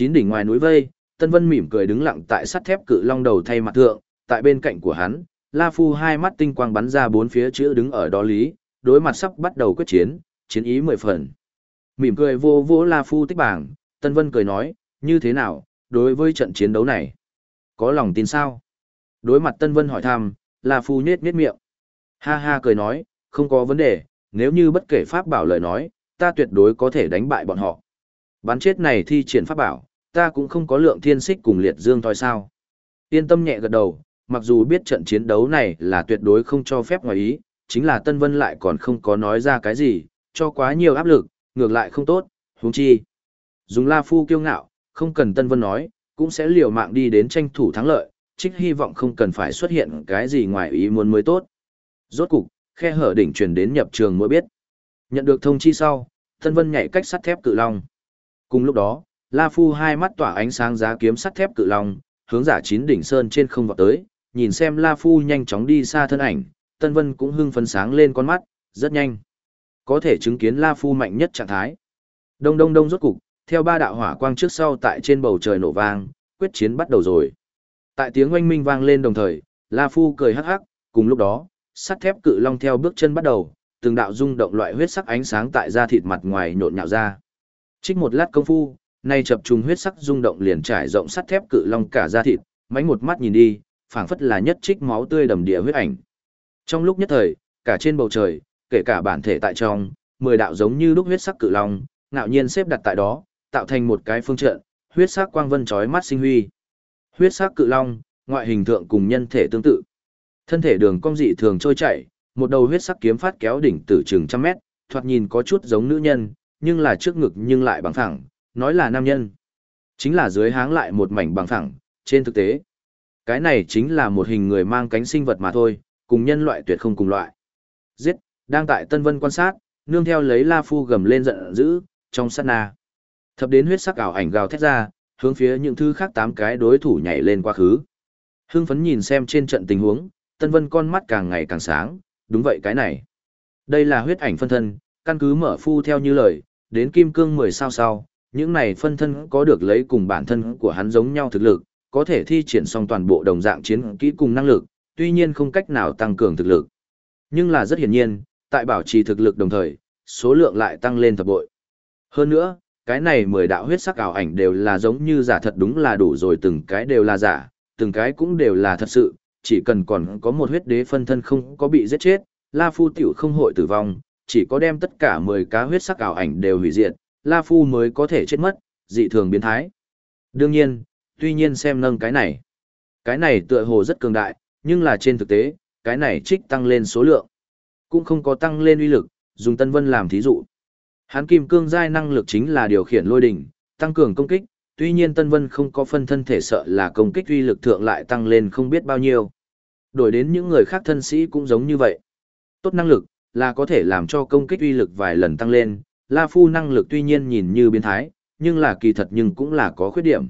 Chín đỉnh ngoài núi vây, Tân Vân mỉm cười đứng lặng tại sắt thép cự long đầu thay mặt thượng, tại bên cạnh của hắn, La Phu hai mắt tinh quang bắn ra bốn phía chữ đứng ở đó lý, đối mặt sắp bắt đầu quyết chiến, chiến ý mười phần. Mỉm cười vô vô La Phu tích bảng, Tân Vân cười nói, như thế nào, đối với trận chiến đấu này? Có lòng tin sao? Đối mặt Tân Vân hỏi thăm, La Phu nhết nhết miệng. Ha ha cười nói, không có vấn đề, nếu như bất kể pháp bảo lời nói, ta tuyệt đối có thể đánh bại bọn họ. Bắn chết này thi triển pháp bảo, ta cũng không có lượng thiên xích cùng liệt dương thôi sao. Yên tâm nhẹ gật đầu, mặc dù biết trận chiến đấu này là tuyệt đối không cho phép ngoài ý, chính là Tân Vân lại còn không có nói ra cái gì, cho quá nhiều áp lực, ngược lại không tốt, huống chi. Dùng La Phu kiêu ngạo, không cần Tân Vân nói, cũng sẽ liều mạng đi đến tranh thủ thắng lợi, trích hy vọng không cần phải xuất hiện cái gì ngoài ý muốn mới tốt. Rốt cục, khe hở đỉnh truyền đến nhập trường mới biết. Nhận được thông chi sau, Tân Vân nhảy cách sắt thép cự long. Cùng lúc đó, La Phu hai mắt tỏa ánh sáng giá kiếm sắt thép cự long, hướng giả chín đỉnh sơn trên không vọt tới, nhìn xem La Phu nhanh chóng đi xa thân ảnh, Tân Vân cũng hưng phấn sáng lên con mắt, rất nhanh. Có thể chứng kiến La Phu mạnh nhất trạng thái. Đông đông đông rốt cục, theo ba đạo hỏa quang trước sau tại trên bầu trời nổ vang, quyết chiến bắt đầu rồi. Tại tiếng oanh minh vang lên đồng thời, La Phu cười hắc hắc, cùng lúc đó, sắt thép cự long theo bước chân bắt đầu, từng đạo rung động loại huyết sắc ánh sáng tại da thịt mặt ngoài nhộn nhạo ra. Trích một lát công phu, nay chập trùng huyết sắc rung động liền trải rộng sắt thép cự long cả da thịt, mánh một mắt nhìn đi, phảng phất là nhất trích máu tươi đầm địa huyết ảnh. Trong lúc nhất thời, cả trên bầu trời, kể cả bản thể tại trong, mười đạo giống như đúc huyết sắc cự long, ngạo nhiên xếp đặt tại đó, tạo thành một cái phương trận, huyết sắc quang vân chói mắt sinh huy. Huyết sắc cự long, ngoại hình thượng cùng nhân thể tương tự. Thân thể đường cong dị thường trôi chảy, một đầu huyết sắc kiếm phát kéo đỉnh từ chừng trăm mét, thoạt nhìn có chút giống nữ nhân, nhưng là trước ngực nhưng lại bằng phẳng, nói là nam nhân. Chính là dưới háng lại một mảnh bằng phẳng, trên thực tế. Cái này chính là một hình người mang cánh sinh vật mà thôi, cùng nhân loại tuyệt không cùng loại. Giết, đang tại Tân Vân quan sát, nương theo lấy La Phu gầm lên giận dữ, trong sát na. Thập đến huyết sắc ảo ảnh gào thét ra, hướng phía những thứ khác tám cái đối thủ nhảy lên quá khứ. Hưng phấn nhìn xem trên trận tình huống, Tân Vân con mắt càng ngày càng sáng, đúng vậy cái này. Đây là huyết ảnh phân thân, căn cứ mở phu theo như lời, đến kim cương 10 sao sau, những này phân thân có được lấy cùng bản thân của hắn giống nhau thực lực, có thể thi triển xong toàn bộ đồng dạng chiến kỹ cùng năng lực, tuy nhiên không cách nào tăng cường thực lực. Nhưng là rất hiển nhiên, tại bảo trì thực lực đồng thời, số lượng lại tăng lên thập bội. Hơn nữa, cái này 10 đạo huyết sắc ảo ảnh đều là giống như giả thật đúng là đủ rồi từng cái đều là giả, từng cái cũng đều là thật sự, chỉ cần còn có một huyết đế phân thân không có bị giết chết, La Phu tiểu không hội tử vong, chỉ có đem tất cả 10 cá huyết sắc ảo ảnh đều hủy diệt, La Phu mới có thể chết mất, dị thường biến thái. Đương nhiên, tuy nhiên xem nâng cái này. Cái này tựa hồ rất cường đại, nhưng là trên thực tế, cái này trích tăng lên số lượng. Cũng không có tăng lên uy lực, dùng Tân Vân làm thí dụ. Hán kim cương giai năng lực chính là điều khiển lôi đỉnh, tăng cường công kích, tuy nhiên Tân Vân không có phân thân thể sợ là công kích uy lực thượng lại tăng lên không biết bao nhiêu. Đổi đến những người khác thân sĩ cũng giống như vậy. Tốt năng lực, là có thể làm cho công kích uy lực vài lần tăng lên, La Phu năng lực tuy nhiên nhìn như biến thái, nhưng là kỳ thật nhưng cũng là có khuyết điểm.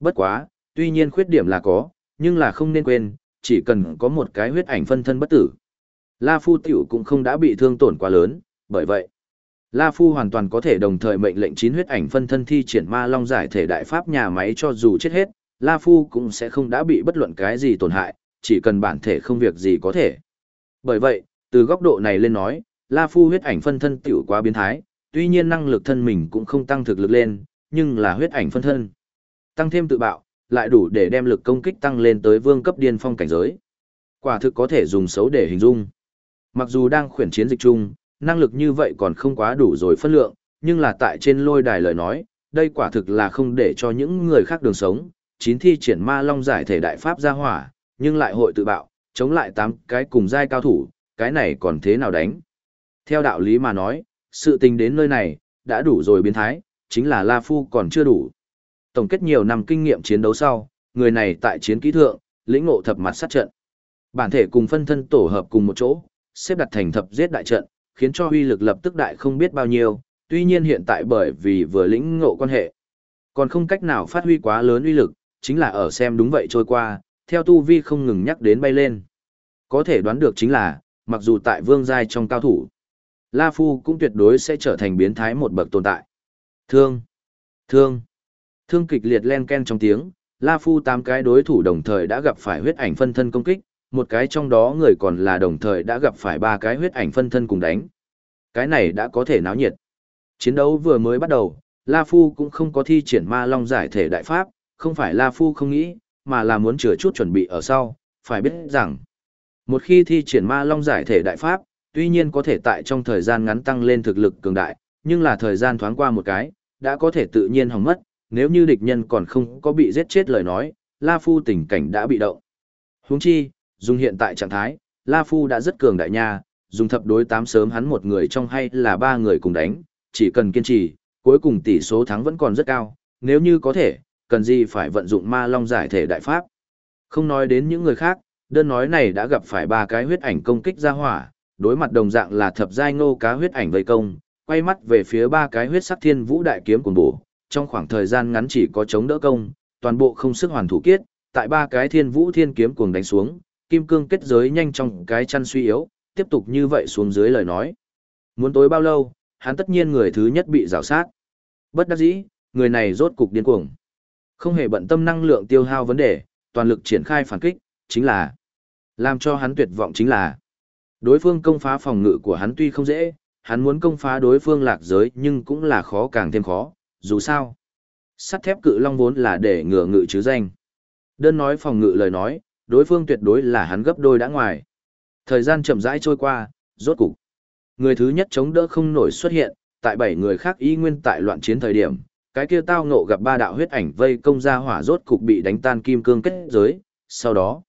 Bất quá, tuy nhiên khuyết điểm là có, nhưng là không nên quên, chỉ cần có một cái huyết ảnh phân thân bất tử. La Phu tiểu cũng không đã bị thương tổn quá lớn, bởi vậy, La Phu hoàn toàn có thể đồng thời mệnh lệnh chín huyết ảnh phân thân thi triển ma long giải thể đại pháp nhà máy cho dù chết hết, La Phu cũng sẽ không đã bị bất luận cái gì tổn hại, chỉ cần bản thể không việc gì có thể. Bởi vậy, từ góc độ này lên nói, La Phu huyết ảnh phân thân tiểu quá biến thái, tuy nhiên năng lực thân mình cũng không tăng thực lực lên, nhưng là huyết ảnh phân thân. Tăng thêm tự bạo, lại đủ để đem lực công kích tăng lên tới vương cấp điên phong cảnh giới. Quả thực có thể dùng xấu để hình dung. Mặc dù đang khuyển chiến dịch chung, năng lực như vậy còn không quá đủ rồi phân lượng, nhưng là tại trên lôi đài lời nói, đây quả thực là không để cho những người khác đường sống. Chín thi triển ma long giải thể đại pháp ra hỏa, nhưng lại hội tự bạo, chống lại tám cái cùng giai cao thủ, cái này còn thế nào đánh. Theo đạo lý mà nói, sự tình đến nơi này, đã đủ rồi biến thái, chính là La Phu còn chưa đủ. Tổng kết nhiều năm kinh nghiệm chiến đấu sau, người này tại chiến kỹ thượng, lĩnh ngộ thập mặt sát trận. Bản thể cùng phân thân tổ hợp cùng một chỗ, xếp đặt thành thập giết đại trận, khiến cho uy lực lập tức đại không biết bao nhiêu, tuy nhiên hiện tại bởi vì vừa lĩnh ngộ quan hệ, còn không cách nào phát huy quá lớn uy lực, chính là ở xem đúng vậy trôi qua, theo tu vi không ngừng nhắc đến bay lên. Có thể đoán được chính là, mặc dù tại vương giai trong cao thủ, La Phu cũng tuyệt đối sẽ trở thành biến thái một bậc tồn tại. Thương, thương, Thương kịch liệt len ken trong tiếng, La Phu tám cái đối thủ đồng thời đã gặp phải huyết ảnh phân thân công kích, một cái trong đó người còn là đồng thời đã gặp phải ba cái huyết ảnh phân thân cùng đánh. Cái này đã có thể náo nhiệt. Chiến đấu vừa mới bắt đầu, La Phu cũng không có thi triển ma long giải thể đại pháp, không phải La Phu không nghĩ, mà là muốn chừa chút chuẩn bị ở sau, phải biết rằng, một khi thi triển ma long giải thể đại pháp, tuy nhiên có thể tại trong thời gian ngắn tăng lên thực lực cường đại, nhưng là thời gian thoáng qua một cái, đã có thể tự nhiên hỏng mất, nếu như địch nhân còn không có bị giết chết lời nói, La Phu tình cảnh đã bị động. Huống chi, dùng hiện tại trạng thái, La Phu đã rất cường đại nha, dùng thập đối tám sớm hắn một người trong hay là ba người cùng đánh, chỉ cần kiên trì, cuối cùng tỷ số thắng vẫn còn rất cao, nếu như có thể, cần gì phải vận dụng ma long giải thể đại pháp. Không nói đến những người khác, đơn nói này đã gặp phải ba cái huyết ảnh công kích ra hỏa, đối mặt đồng dạng là thập giai ngô cá huyết ảnh vây công, quay mắt về phía ba cái huyết sắc thiên vũ đại kiếm cùng bổ, trong khoảng thời gian ngắn chỉ có chống đỡ công, toàn bộ không sức hoàn thủ kiết, tại ba cái thiên vũ thiên kiếm cuồng đánh xuống, kim cương kết giới nhanh trong cái chăn suy yếu, tiếp tục như vậy xuống dưới lời nói. Muốn tối bao lâu, hắn tất nhiên người thứ nhất bị rào sát. Bất đắc dĩ, người này rốt cục điên cuồng. Không hề bận tâm năng lượng tiêu hao vấn đề, toàn lực triển khai phản kích, chính là làm cho hắn tuyệt vọng chính là đối phương công phá phòng ngự của hắn tuy không dễ, hắn muốn công phá đối phương lạc giới nhưng cũng là khó càng thêm khó, dù sao. Sắt thép cự long vốn là để ngừa ngự chứ danh. Đơn nói phòng ngự lời nói, đối phương tuyệt đối là hắn gấp đôi đã ngoài. Thời gian chậm rãi trôi qua, rốt cục. Người thứ nhất chống đỡ không nổi xuất hiện, tại bảy người khác y nguyên tại loạn chiến thời điểm, cái kia tao ngộ gặp ba đạo huyết ảnh vây công ra hỏa rốt cục bị đánh tan kim cương kết giới, sau đó,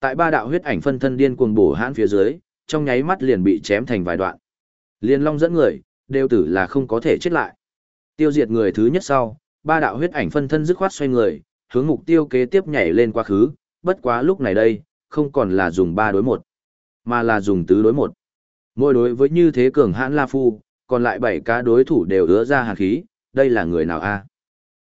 tại ba đạo huyết ảnh phân thân điên cuồng bổ hãn phía dưới, trong nháy mắt liền bị chém thành vài đoạn. Liên Long dẫn người, đều tử là không có thể chết lại. Tiêu diệt người thứ nhất sau, ba đạo huyết ảnh phân thân dứt khoát xoay người, hướng mục tiêu kế tiếp nhảy lên quá khứ, bất quá lúc này đây, không còn là dùng ba đối một, mà là dùng tứ đối một. Mỗi đối với như thế cường hãn La Phu, còn lại bảy cá đối thủ đều ứa ra hàn khí, đây là người nào a?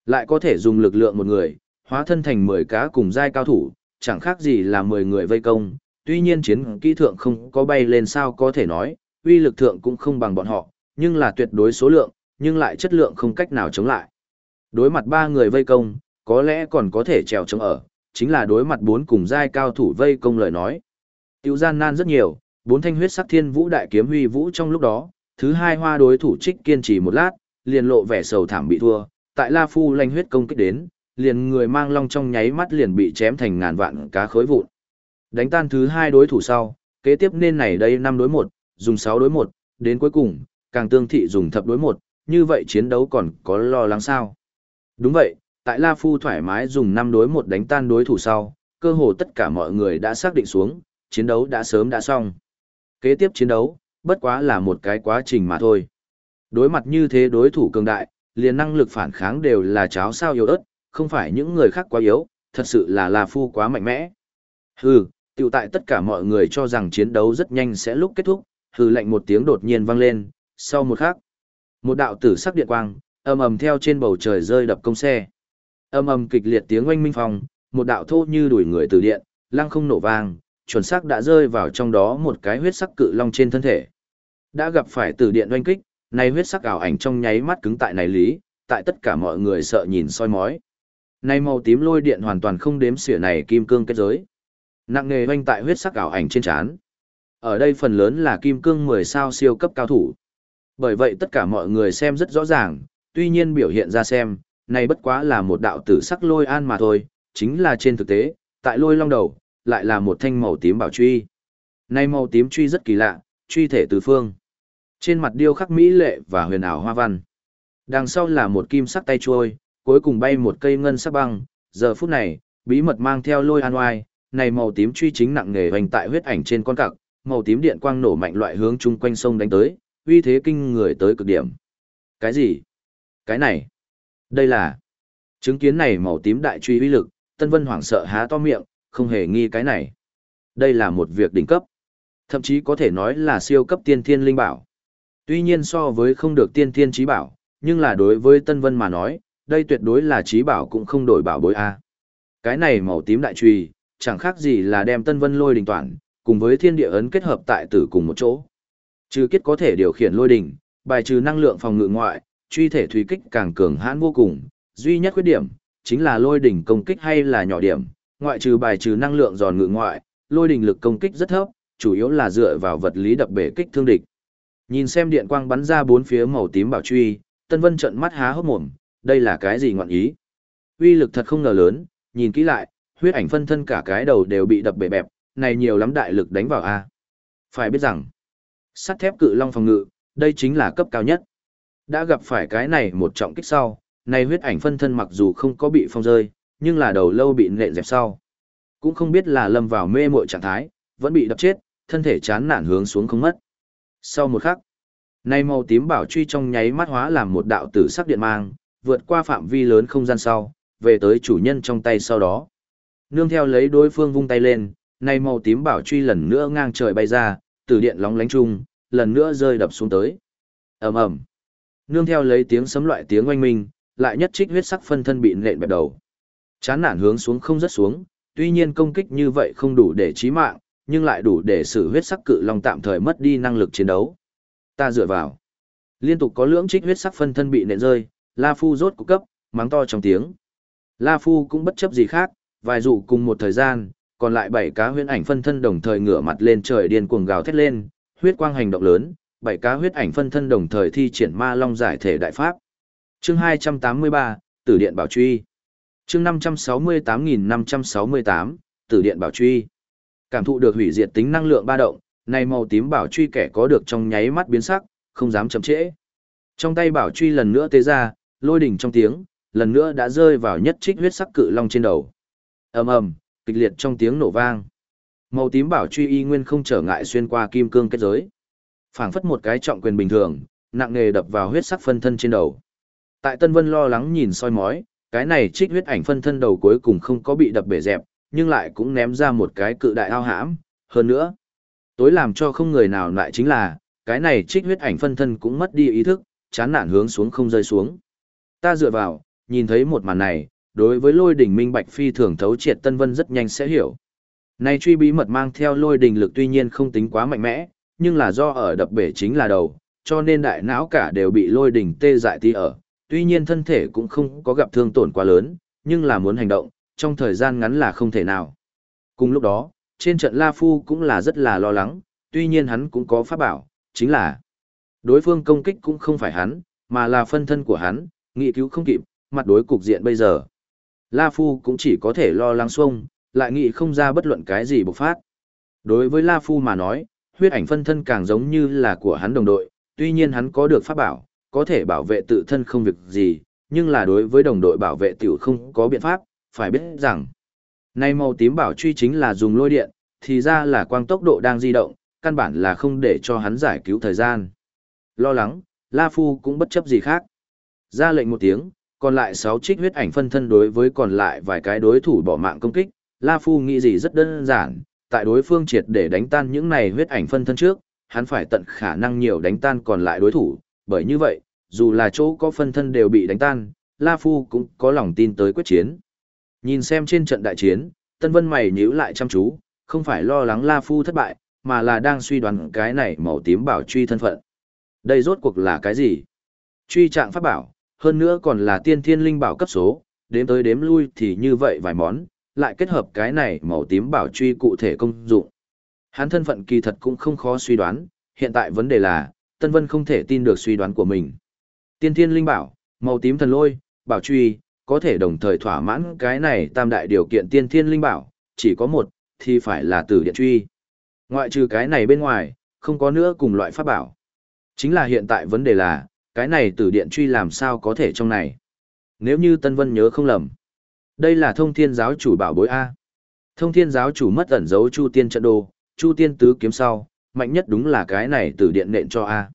Lại có thể dùng lực lượng một người, hóa thân thành 10 cá cùng giai cao thủ, chẳng khác gì là 10 người vây công, tuy nhiên chiến kỹ thượng không có bay lên sao có thể nói, uy lực thượng cũng không bằng bọn họ, nhưng là tuyệt đối số lượng, nhưng lại chất lượng không cách nào chống lại. Đối mặt ba người vây công, có lẽ còn có thể trèo chống ở, chính là đối mặt bốn cùng giai cao thủ vây công lời nói. Tiêu gian nan rất nhiều, bốn thanh huyết sắc thiên vũ đại kiếm huy vũ trong lúc đó, thứ hai hoa đối thủ trích kiên trì một lát, liền lộ vẻ sầu thảm bị thua, tại La Phu lanh huyết công kích đến, liền người mang long trong nháy mắt liền bị chém thành ngàn vạn cá khối vụn. Đánh tan thứ hai đối thủ sau, kế tiếp nên này đây năm đối một, dùng sáu đối một, đến cuối cùng, càng tương thị dùng thập đối một, như vậy chiến đấu còn có lo lắng sao? Đúng vậy, tại La Phu thoải mái dùng năm đối một đánh tan đối thủ sau, cơ hồ tất cả mọi người đã xác định xuống, chiến đấu đã sớm đã xong. Kế tiếp chiến đấu, bất quá là một cái quá trình mà thôi. Đối mặt như thế đối thủ cường đại, liền năng lực phản kháng đều là cháo sao yếu ớt, không phải những người khác quá yếu, thật sự là La Phu quá mạnh mẽ. Hừ, tiểu tại tất cả mọi người cho rằng chiến đấu rất nhanh sẽ lúc kết thúc, hừ lệnh một tiếng đột nhiên vang lên, sau một khắc, một đạo tử sắc điện quang, ầm ầm theo trên bầu trời rơi đập công xe. Ầm ầm kịch liệt tiếng oanh minh phong, một đạo thô như đuổi người từ điện, lăng không nổ vang, chuẩn xác đã rơi vào trong đó một cái huyết sắc cự long trên thân thể. Đã gặp phải tử điện oanh kích, này huyết sắc ảo ảnh trong nháy mắt cứng tại này lý, tại tất cả mọi người sợ nhìn soi mói. Này màu tím lôi điện hoàn toàn không đếm xỉa này kim cương kết giới. Nặng nề oanh tại huyết sắc ảo ảnh trên trán. Ở đây phần lớn là kim cương 10 sao siêu cấp cao thủ. Bởi vậy tất cả mọi người xem rất rõ ràng, tuy nhiên biểu hiện ra xem, này bất quá là một đạo tử sắc lôi an mà thôi, chính là trên thực tế, tại lôi long đầu, lại là một thanh màu tím bảo truy. Này màu tím truy rất kỳ lạ, truy thể tứ phương. Trên mặt điêu khắc mỹ lệ và huyền ảo hoa văn. Đằng sau là một kim sắc tay trôi, cuối cùng bay một cây ngân sắc băng, giờ phút này, bí mật mang theo lôi an oai, này màu tím truy chính nặng nghề hoành tại huyết ảnh trên con cặc, màu tím điện quang nổ mạnh loại hướng chung quanh sông đánh tới, uy thế kinh người tới cực điểm. Cái gì? Cái này? Đây là... Chứng kiến này màu tím đại truy uy lực, Tân Vân hoảng sợ há to miệng, không hề nghi cái này. Đây là một việc đỉnh cấp. Thậm chí có thể nói là siêu cấp tiên thiên linh bảo. Tuy nhiên so với không được tiên thiên trí bảo, nhưng là đối với Tân Vân mà nói, đây tuyệt đối là trí bảo cũng không đổi bảo bối A. Cái này màu tím đại truy, chẳng khác gì là đem Tân Vân lôi đình toàn, cùng với thiên địa ấn kết hợp tại tử cùng một chỗ. Trừ kết có thể điều khiển lôi đỉnh, bài trừ năng lượng phòng ngự ngoại, truy thể thủy kích càng cường hãn vô cùng, duy nhất khuyết điểm, chính là lôi đỉnh công kích hay là nhỏ điểm, ngoại trừ bài trừ năng lượng giòn ngự ngoại, lôi đỉnh lực công kích rất thấp, chủ yếu là dựa vào vật lý đập bể kích thương địch. Nhìn xem điện quang bắn ra bốn phía màu tím bảo truy, Tân Vân trợn mắt há hốc mồm, đây là cái gì ngọn ý? Uy lực thật không ngờ lớn, nhìn kỹ lại, huyết ảnh phân thân cả cái đầu đều bị đập bể bẹp, này nhiều lắm đại lực đánh vào a. Phải biết rằng, sắt thép cự long phòng ngự, đây chính là cấp cao nhất. Đã gặp phải cái này một trọng kích sau, này huyết ảnh phân thân mặc dù không có bị phong rơi, nhưng là đầu lâu bị nện dẹp sau. Cũng không biết là lâm vào mê muội trạng thái, vẫn bị đập chết, thân thể chán nản hướng xuống không mất. Sau một khắc, này màu tím bảo truy trong nháy mắt hóa làm một đạo tử sắc điện mang, vượt qua phạm vi lớn không gian sau, về tới chủ nhân trong tay sau đó. Nương theo lấy đối phương vung tay lên, nay màu tím bảo truy lần nữa ngang trời bay ra, từ điện lóng lánh chung, lần nữa rơi đập xuống tới. ầm ầm, nương theo lấy tiếng sấm loại tiếng oanh minh, lại nhất trích huyết sắc phân thân bị nện bẹp đầu. Chán nản hướng xuống không rất xuống, tuy nhiên công kích như vậy không đủ để chí mạng, nhưng lại đủ để xử huyết sắc cự long tạm thời mất đi năng lực chiến đấu. Ta dựa vào. Liên tục có lưỡng trích huyết sắc phân thân bị nện rơi, La Phu rốt cục cấp, mắng to trong tiếng. La Phu cũng bất chấp gì khác, vài dụ cùng một thời gian, còn lại bảy cá huyết ảnh phân thân đồng thời ngửa mặt lên trời điên cuồng gào thét lên, huyết quang hành động lớn, bảy cá huyết ảnh phân thân đồng thời thi triển ma long giải thể đại pháp. Chương 283, Tử điện bảo truy. Chương 568568, Tử điện bảo truy. Cảm thụ được hủy diệt tính năng lượng ba động, này màu tím bảo truy kẻ có được trong nháy mắt biến sắc, không dám chậm trễ. Trong tay bảo truy lần nữa tế ra, lôi đỉnh trong tiếng, lần nữa đã rơi vào nhất trích huyết sắc cự long trên đầu ầm ầm, kịch liệt trong tiếng nổ vang. Màu tím bảo truy y nguyên không trở ngại xuyên qua kim cương kết giới. phảng phất một cái trọng quyền bình thường, nặng nề đập vào huyết sắc phân thân trên đầu. Tại Tân Vân lo lắng nhìn soi mói, cái này trích huyết ảnh phân thân đầu cuối cùng không có bị đập bể dẹp, nhưng lại cũng ném ra một cái cự đại ao hãm, hơn nữa. Tối làm cho không người nào lại chính là, cái này trích huyết ảnh phân thân cũng mất đi ý thức, chán nản hướng xuống không rơi xuống. Ta dựa vào, nhìn thấy một màn này, đối với lôi đỉnh minh bạch phi thường thấu triệt Tân Vân rất nhanh sẽ hiểu. Này truy bí mật mang theo lôi đỉnh lực tuy nhiên không tính quá mạnh mẽ, nhưng là do ở đập bể chính là đầu, cho nên đại não cả đều bị lôi đỉnh tê dại tí ở. Tuy nhiên thân thể cũng không có gặp thương tổn quá lớn, nhưng là muốn hành động, trong thời gian ngắn là không thể nào. Cùng lúc đó, trên trận La Phu cũng là rất là lo lắng, tuy nhiên hắn cũng có pháp bảo, chính là đối phương công kích cũng không phải hắn, mà là phân thân của hắn, nghị cứu không kịp, mặt đối cục diện bây giờ. La Phu cũng chỉ có thể lo lắng xuông, lại nghĩ không ra bất luận cái gì bộc phát. Đối với La Phu mà nói, huyết ảnh phân thân càng giống như là của hắn đồng đội, tuy nhiên hắn có được pháp bảo, có thể bảo vệ tự thân không việc gì, nhưng là đối với đồng đội bảo vệ tiểu không có biện pháp, phải biết rằng, nay màu tím bảo truy chính là dùng lôi điện, thì ra là quang tốc độ đang di động, căn bản là không để cho hắn giải cứu thời gian. Lo lắng, La Phu cũng bất chấp gì khác. Ra lệnh một tiếng, còn lại 6 trích huyết ảnh phân thân đối với còn lại vài cái đối thủ bỏ mạng công kích, La Phu nghĩ gì rất đơn giản, tại đối phương triệt để đánh tan những này huyết ảnh phân thân trước, hắn phải tận khả năng nhiều đánh tan còn lại đối thủ, bởi như vậy, dù là chỗ có phân thân đều bị đánh tan, La Phu cũng có lòng tin tới quyết chiến. Nhìn xem trên trận đại chiến, Tân Vân mày nhíu lại chăm chú, không phải lo lắng La Phu thất bại, mà là đang suy đoán cái này màu tím bảo truy thân phận. Đây rốt cuộc là cái gì? Truy trạng pháp bảo, hơn nữa còn là tiên thiên linh bảo cấp số, đếm tới đếm lui thì như vậy vài món, lại kết hợp cái này màu tím bảo truy cụ thể công dụng. Hắn thân phận kỳ thật cũng không khó suy đoán, hiện tại vấn đề là, Tân Vân không thể tin được suy đoán của mình. Tiên thiên linh bảo, màu tím thần lôi, bảo truy, có thể đồng thời thỏa mãn cái này tam đại điều kiện tiên thiên linh bảo, chỉ có một, thì phải là tử điện truy. Ngoại trừ cái này bên ngoài, không có nữa cùng loại pháp bảo. Chính là hiện tại vấn đề là, cái này tử điện truy làm sao có thể trong này. Nếu như Tân Vân nhớ không lầm, đây là thông thiên giáo chủ bảo bối A. Thông thiên giáo chủ mất ẩn dấu Chu Tiên trận đồ, Chu Tiên tứ kiếm sau, mạnh nhất đúng là cái này tử điện nện cho A.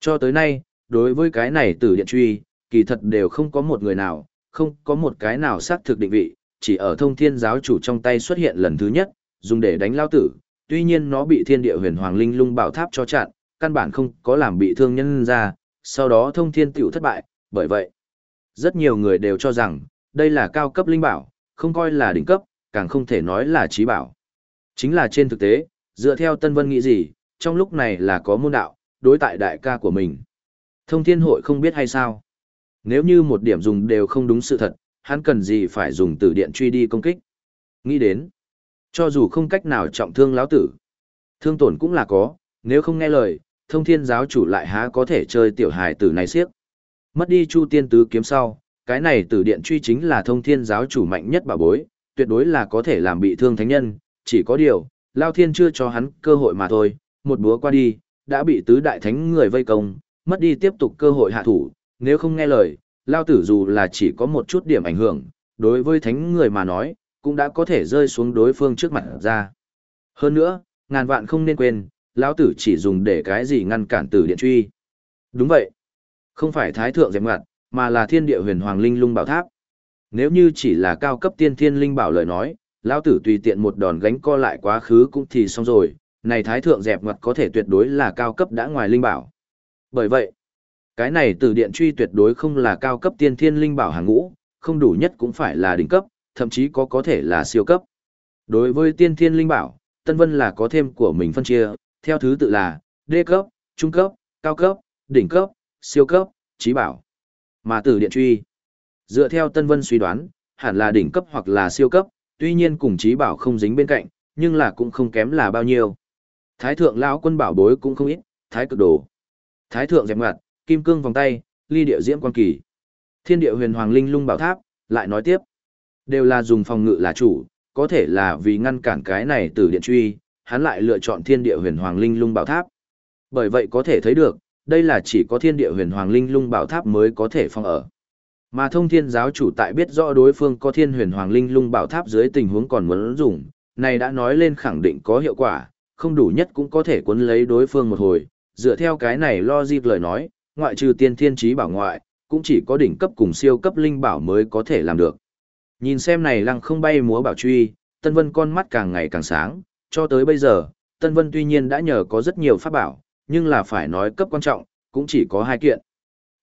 Cho tới nay, đối với cái này tử điện truy, kỳ thật đều không có một người nào, không có một cái nào xác thực định vị, chỉ ở thông thiên giáo chủ trong tay xuất hiện lần thứ nhất, dùng để đánh lao tử, tuy nhiên nó bị thiên địa huyền hoàng linh lung bảo tháp cho chặn, căn bản không có làm bị thương nhân ra, sau đó thông thiên tiểu thất bại, bởi vậy, rất nhiều người đều cho rằng, đây là cao cấp linh bảo, không coi là đỉnh cấp, càng không thể nói là trí bảo. Chính là trên thực tế, dựa theo Tân Vân nghĩ gì, trong lúc này là có môn đạo, đối tại đại ca của mình. Thông thiên hội không biết hay sao? Nếu như một điểm dùng đều không đúng sự thật, hắn cần gì phải dùng từ điện truy đi công kích. Nghĩ đến, cho dù không cách nào trọng thương lão tử, thương tổn cũng là có, nếu không nghe lời, thông thiên giáo chủ lại há có thể chơi tiểu hài tử này siếc. Mất đi chu tiên tứ kiếm sau, cái này tử điện truy chính là thông thiên giáo chủ mạnh nhất bảo bối, tuyệt đối là có thể làm bị thương thánh nhân, chỉ có điều, Lao Thiên chưa cho hắn cơ hội mà thôi, một búa qua đi, đã bị tứ đại thánh người vây công, mất đi tiếp tục cơ hội hạ thủ, nếu không nghe lời, Lao Tử dù là chỉ có một chút điểm ảnh hưởng, đối với thánh người mà nói, cũng đã có thể rơi xuống đối phương trước mặt ra. Hơn nữa, ngàn vạn không nên quên, Lão Tử chỉ dùng để cái gì ngăn cản tử điện truy. Đúng vậy. Không phải thái thượng dẹp ngặt, mà là thiên địa huyền hoàng linh lung bảo tháp. Nếu như chỉ là cao cấp tiên thiên linh bảo lời nói, lão tử tùy tiện một đòn gánh co lại quá khứ cũng thì xong rồi, này thái thượng dẹp ngặt có thể tuyệt đối là cao cấp đã ngoài linh bảo. Bởi vậy, cái này từ điện truy tuyệt đối không là cao cấp tiên thiên linh bảo hàng ngũ, không đủ nhất cũng phải là đỉnh cấp, thậm chí có có thể là siêu cấp. Đối với tiên thiên linh bảo, Tân Vân là có thêm của mình phân chia, theo thứ tự là đê cấp, trung cấp, cao cấp, đỉnh cấp, siêu cấp, trí bảo. Mà tử điện truy, dựa theo Tân Vân suy đoán, hẳn là đỉnh cấp hoặc là siêu cấp, tuy nhiên cùng trí bảo không dính bên cạnh, nhưng là cũng không kém là bao nhiêu. Thái thượng lão quân bảo bối cũng không ít, thái cực đồ. Thái thượng dẹp ngặt, kim cương vòng tay, ly địa diễm quan kỳ. Thiên địa huyền hoàng linh lung bảo tháp, lại nói tiếp. Đều là dùng phòng ngự là chủ, có thể là vì ngăn cản cái này từ điện truy, hắn lại lựa chọn thiên địa huyền hoàng linh lung bảo tháp. Bởi vậy có thể thấy được, đây là chỉ có thiên địa huyền hoàng linh lung bảo tháp mới có thể phong ở. Mà thông thiên giáo chủ tại biết rõ đối phương có thiên huyền hoàng linh lung bảo tháp dưới tình huống còn muốn dùng, này đã nói lên khẳng định có hiệu quả, không đủ nhất cũng có thể cuốn lấy đối phương một hồi, dựa theo cái này lo lời nói, ngoại trừ tiên thiên trí bảo ngoại, cũng chỉ có đỉnh cấp cùng siêu cấp linh bảo mới có thể làm được. Nhìn xem này lăng không bay múa bảo truy, Tân Vân con mắt càng ngày càng sáng, cho tới bây giờ, Tân Vân tuy nhiên đã nhờ có rất nhiều pháp bảo, nhưng là phải nói cấp quan trọng, cũng chỉ có hai kiện.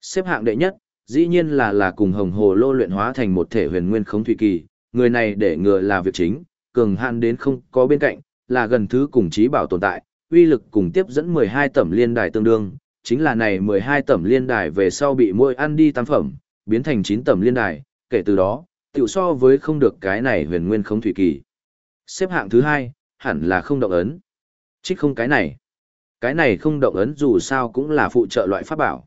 Xếp hạng đệ nhất, dĩ nhiên là là cùng hồng hồ lô luyện hóa thành một thể huyền nguyên khống thủy kỳ, người này để ngừa là việc chính, cường hạn đến không có bên cạnh, là gần thứ cùng trí bảo tồn tại, uy lực cùng tiếp dẫn 12 tẩm liên đài tương đương, chính là này 12 tẩm liên đài về sau bị môi ăn đi tam phẩm, biến thành 9 tẩm liên đài, kể từ đó, tiểu so với không được cái này huyền nguyên khống thủy kỳ. Xếp hạng thứ hai, hẳn là không động ấn. Trích không cái này. Cái này không động ấn dù sao cũng là phụ trợ loại pháp bảo.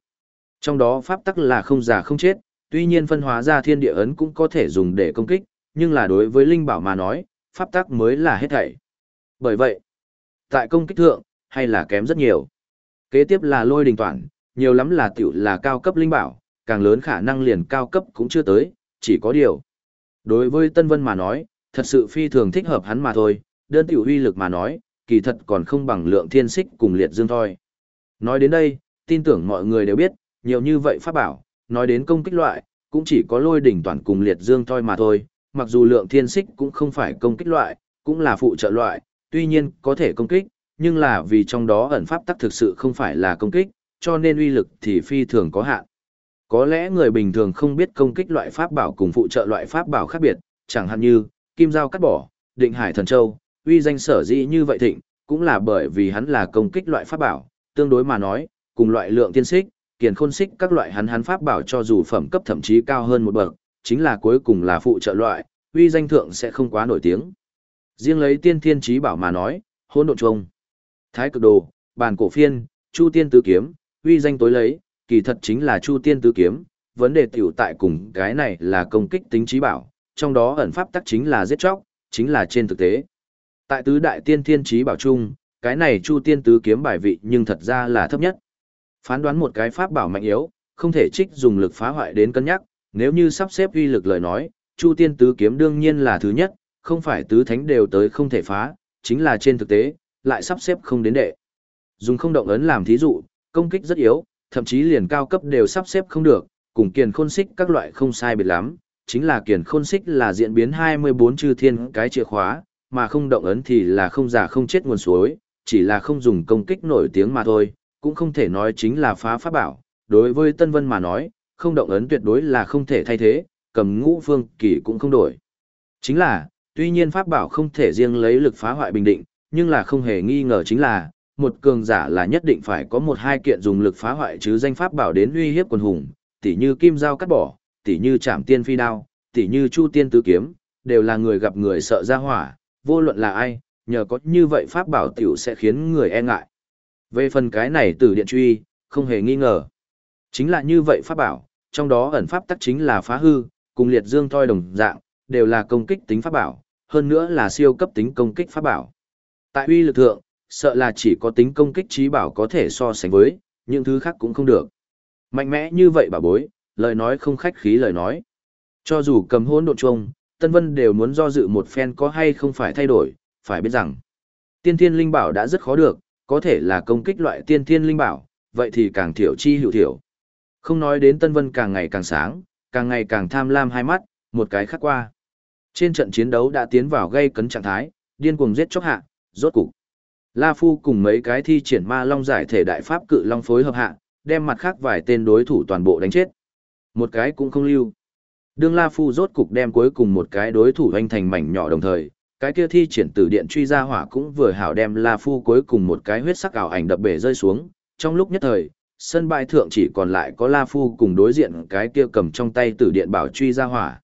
Trong đó pháp tắc là không già không chết, tuy nhiên phân hóa ra thiên địa ấn cũng có thể dùng để công kích, nhưng là đối với linh bảo mà nói, pháp tắc mới là hết thảy. Bởi vậy, tại công kích thượng, hay là kém rất nhiều. Kế tiếp là lôi đình toàn, nhiều lắm là tiểu là cao cấp linh bảo, càng lớn khả năng liền cao cấp cũng chưa tới, chỉ có điều. Đối với Tân Vân mà nói, thật sự phi thường thích hợp hắn mà thôi, đơn tiểu huy lực mà nói, kỳ thật còn không bằng lượng thiên xích cùng liệt dương thôi. Nói đến đây, tin tưởng mọi người đều biết, nhiều như vậy pháp bảo, nói đến công kích loại, cũng chỉ có lôi đỉnh toàn cùng liệt dương thôi mà thôi, mặc dù lượng thiên xích cũng không phải công kích loại, cũng là phụ trợ loại, tuy nhiên có thể công kích, nhưng là vì trong đó ẩn pháp tắc thực sự không phải là công kích, cho nên uy lực thì phi thường có hạn. Có lẽ người bình thường không biết công kích loại pháp bảo cùng phụ trợ loại pháp bảo khác biệt, chẳng hạn như kim dao cắt bỏ, định hải thần châu, uy danh sở dĩ như vậy thịnh, cũng là bởi vì hắn là công kích loại pháp bảo, tương đối mà nói, cùng loại lượng tiên xích, kiền khôn xích các loại hắn hắn pháp bảo cho dù phẩm cấp thậm chí cao hơn một bậc, chính là cuối cùng là phụ trợ loại, uy danh thượng sẽ không quá nổi tiếng. Riêng lấy tiên thiên trí bảo mà nói, hỗn độn trung, thái cực đồ, bàn cổ phiên, chu tiên tứ kiếm, uy danh tối lấy, kỳ thật chính là chu tiên tứ kiếm, vấn đề tiểu tại cùng cái này là công kích tính trí bảo, trong đó ẩn pháp tắc chính là giết chóc, chính là trên thực tế. Tại tứ đại tiên thiên trí bảo chung, cái này chu tiên tứ kiếm bài vị nhưng thật ra là thấp nhất. Phán đoán một cái pháp bảo mạnh yếu, không thể trích dùng lực phá hoại đến cân nhắc, nếu như sắp xếp uy lực lời nói, Chu Tiên Tứ Kiếm đương nhiên là thứ nhất, không phải tứ thánh đều tới không thể phá, chính là trên thực tế, lại sắp xếp không đến đệ. Dùng không động ấn làm thí dụ, công kích rất yếu, thậm chí liền cao cấp đều sắp xếp không được, cùng kiền khôn xích các loại không sai biệt lắm, chính là kiền khôn xích là diễn biến 24 chư thiên cái chìa khóa, mà không động ấn thì là không giả không chết nguồn suối, chỉ là không dùng công kích nổi tiếng mà thôi, cũng không thể nói chính là phá pháp bảo. Đối với Tân Vân mà nói, không động ấn tuyệt đối là không thể thay thế, cầm ngũ phương kỳ cũng không đổi. Chính là, tuy nhiên pháp bảo không thể riêng lấy lực phá hoại bình định, nhưng là không hề nghi ngờ chính là, một cường giả là nhất định phải có một hai kiện dùng lực phá hoại chứ danh pháp bảo đến uy hiếp quần hùng, tỉ như kim dao cắt bỏ, tỉ như chạm tiên phi đao, tỉ như chu tiên tứ kiếm, đều là người gặp người sợ ra hỏa, vô luận là ai, nhờ có như vậy pháp bảo tiểu sẽ khiến người e ngại. Về phần cái này từ điện truy, không hề nghi ngờ. Chính là như vậy pháp bảo, trong đó ẩn pháp tắc chính là phá hư, cùng liệt dương thoi đồng dạng, đều là công kích tính pháp bảo, hơn nữa là siêu cấp tính công kích pháp bảo. Tại uy lực thượng, sợ là chỉ có tính công kích trí bảo có thể so sánh với, những thứ khác cũng không được. Mạnh mẽ như vậy bà bối, lời nói không khách khí lời nói. Cho dù cầm hôn độ chung, Tân Vân đều muốn do dự một phen có hay không phải thay đổi, phải biết rằng, tiên thiên linh bảo đã rất khó được, có thể là công kích loại tiên thiên linh bảo, vậy thì càng thiểu chi hữu thiểu. Không nói đến Tân Vân càng ngày càng sáng, càng ngày càng tham lam hai mắt, một cái khác qua. Trên trận chiến đấu đã tiến vào gây cấn trạng thái, điên cuồng giết chóc hạ, rốt cục. La Phu cùng mấy cái thi triển ma long giải thể đại pháp cự long phối hợp hạ, đem mặt khác vài tên đối thủ toàn bộ đánh chết. Một cái cũng không lưu. Đương La Phu rốt cục đem cuối cùng một cái đối thủ hoành thành mảnh nhỏ đồng thời, cái kia thi triển tử điện truy ra hỏa cũng vừa hảo đem La Phu cuối cùng một cái huyết sắc ảo ảnh đập bể rơi xuống. Trong lúc nhất thời, sân bãi thượng chỉ còn lại có La Phu cùng đối diện cái kia cầm trong tay tử điện bảo truy ra hỏa.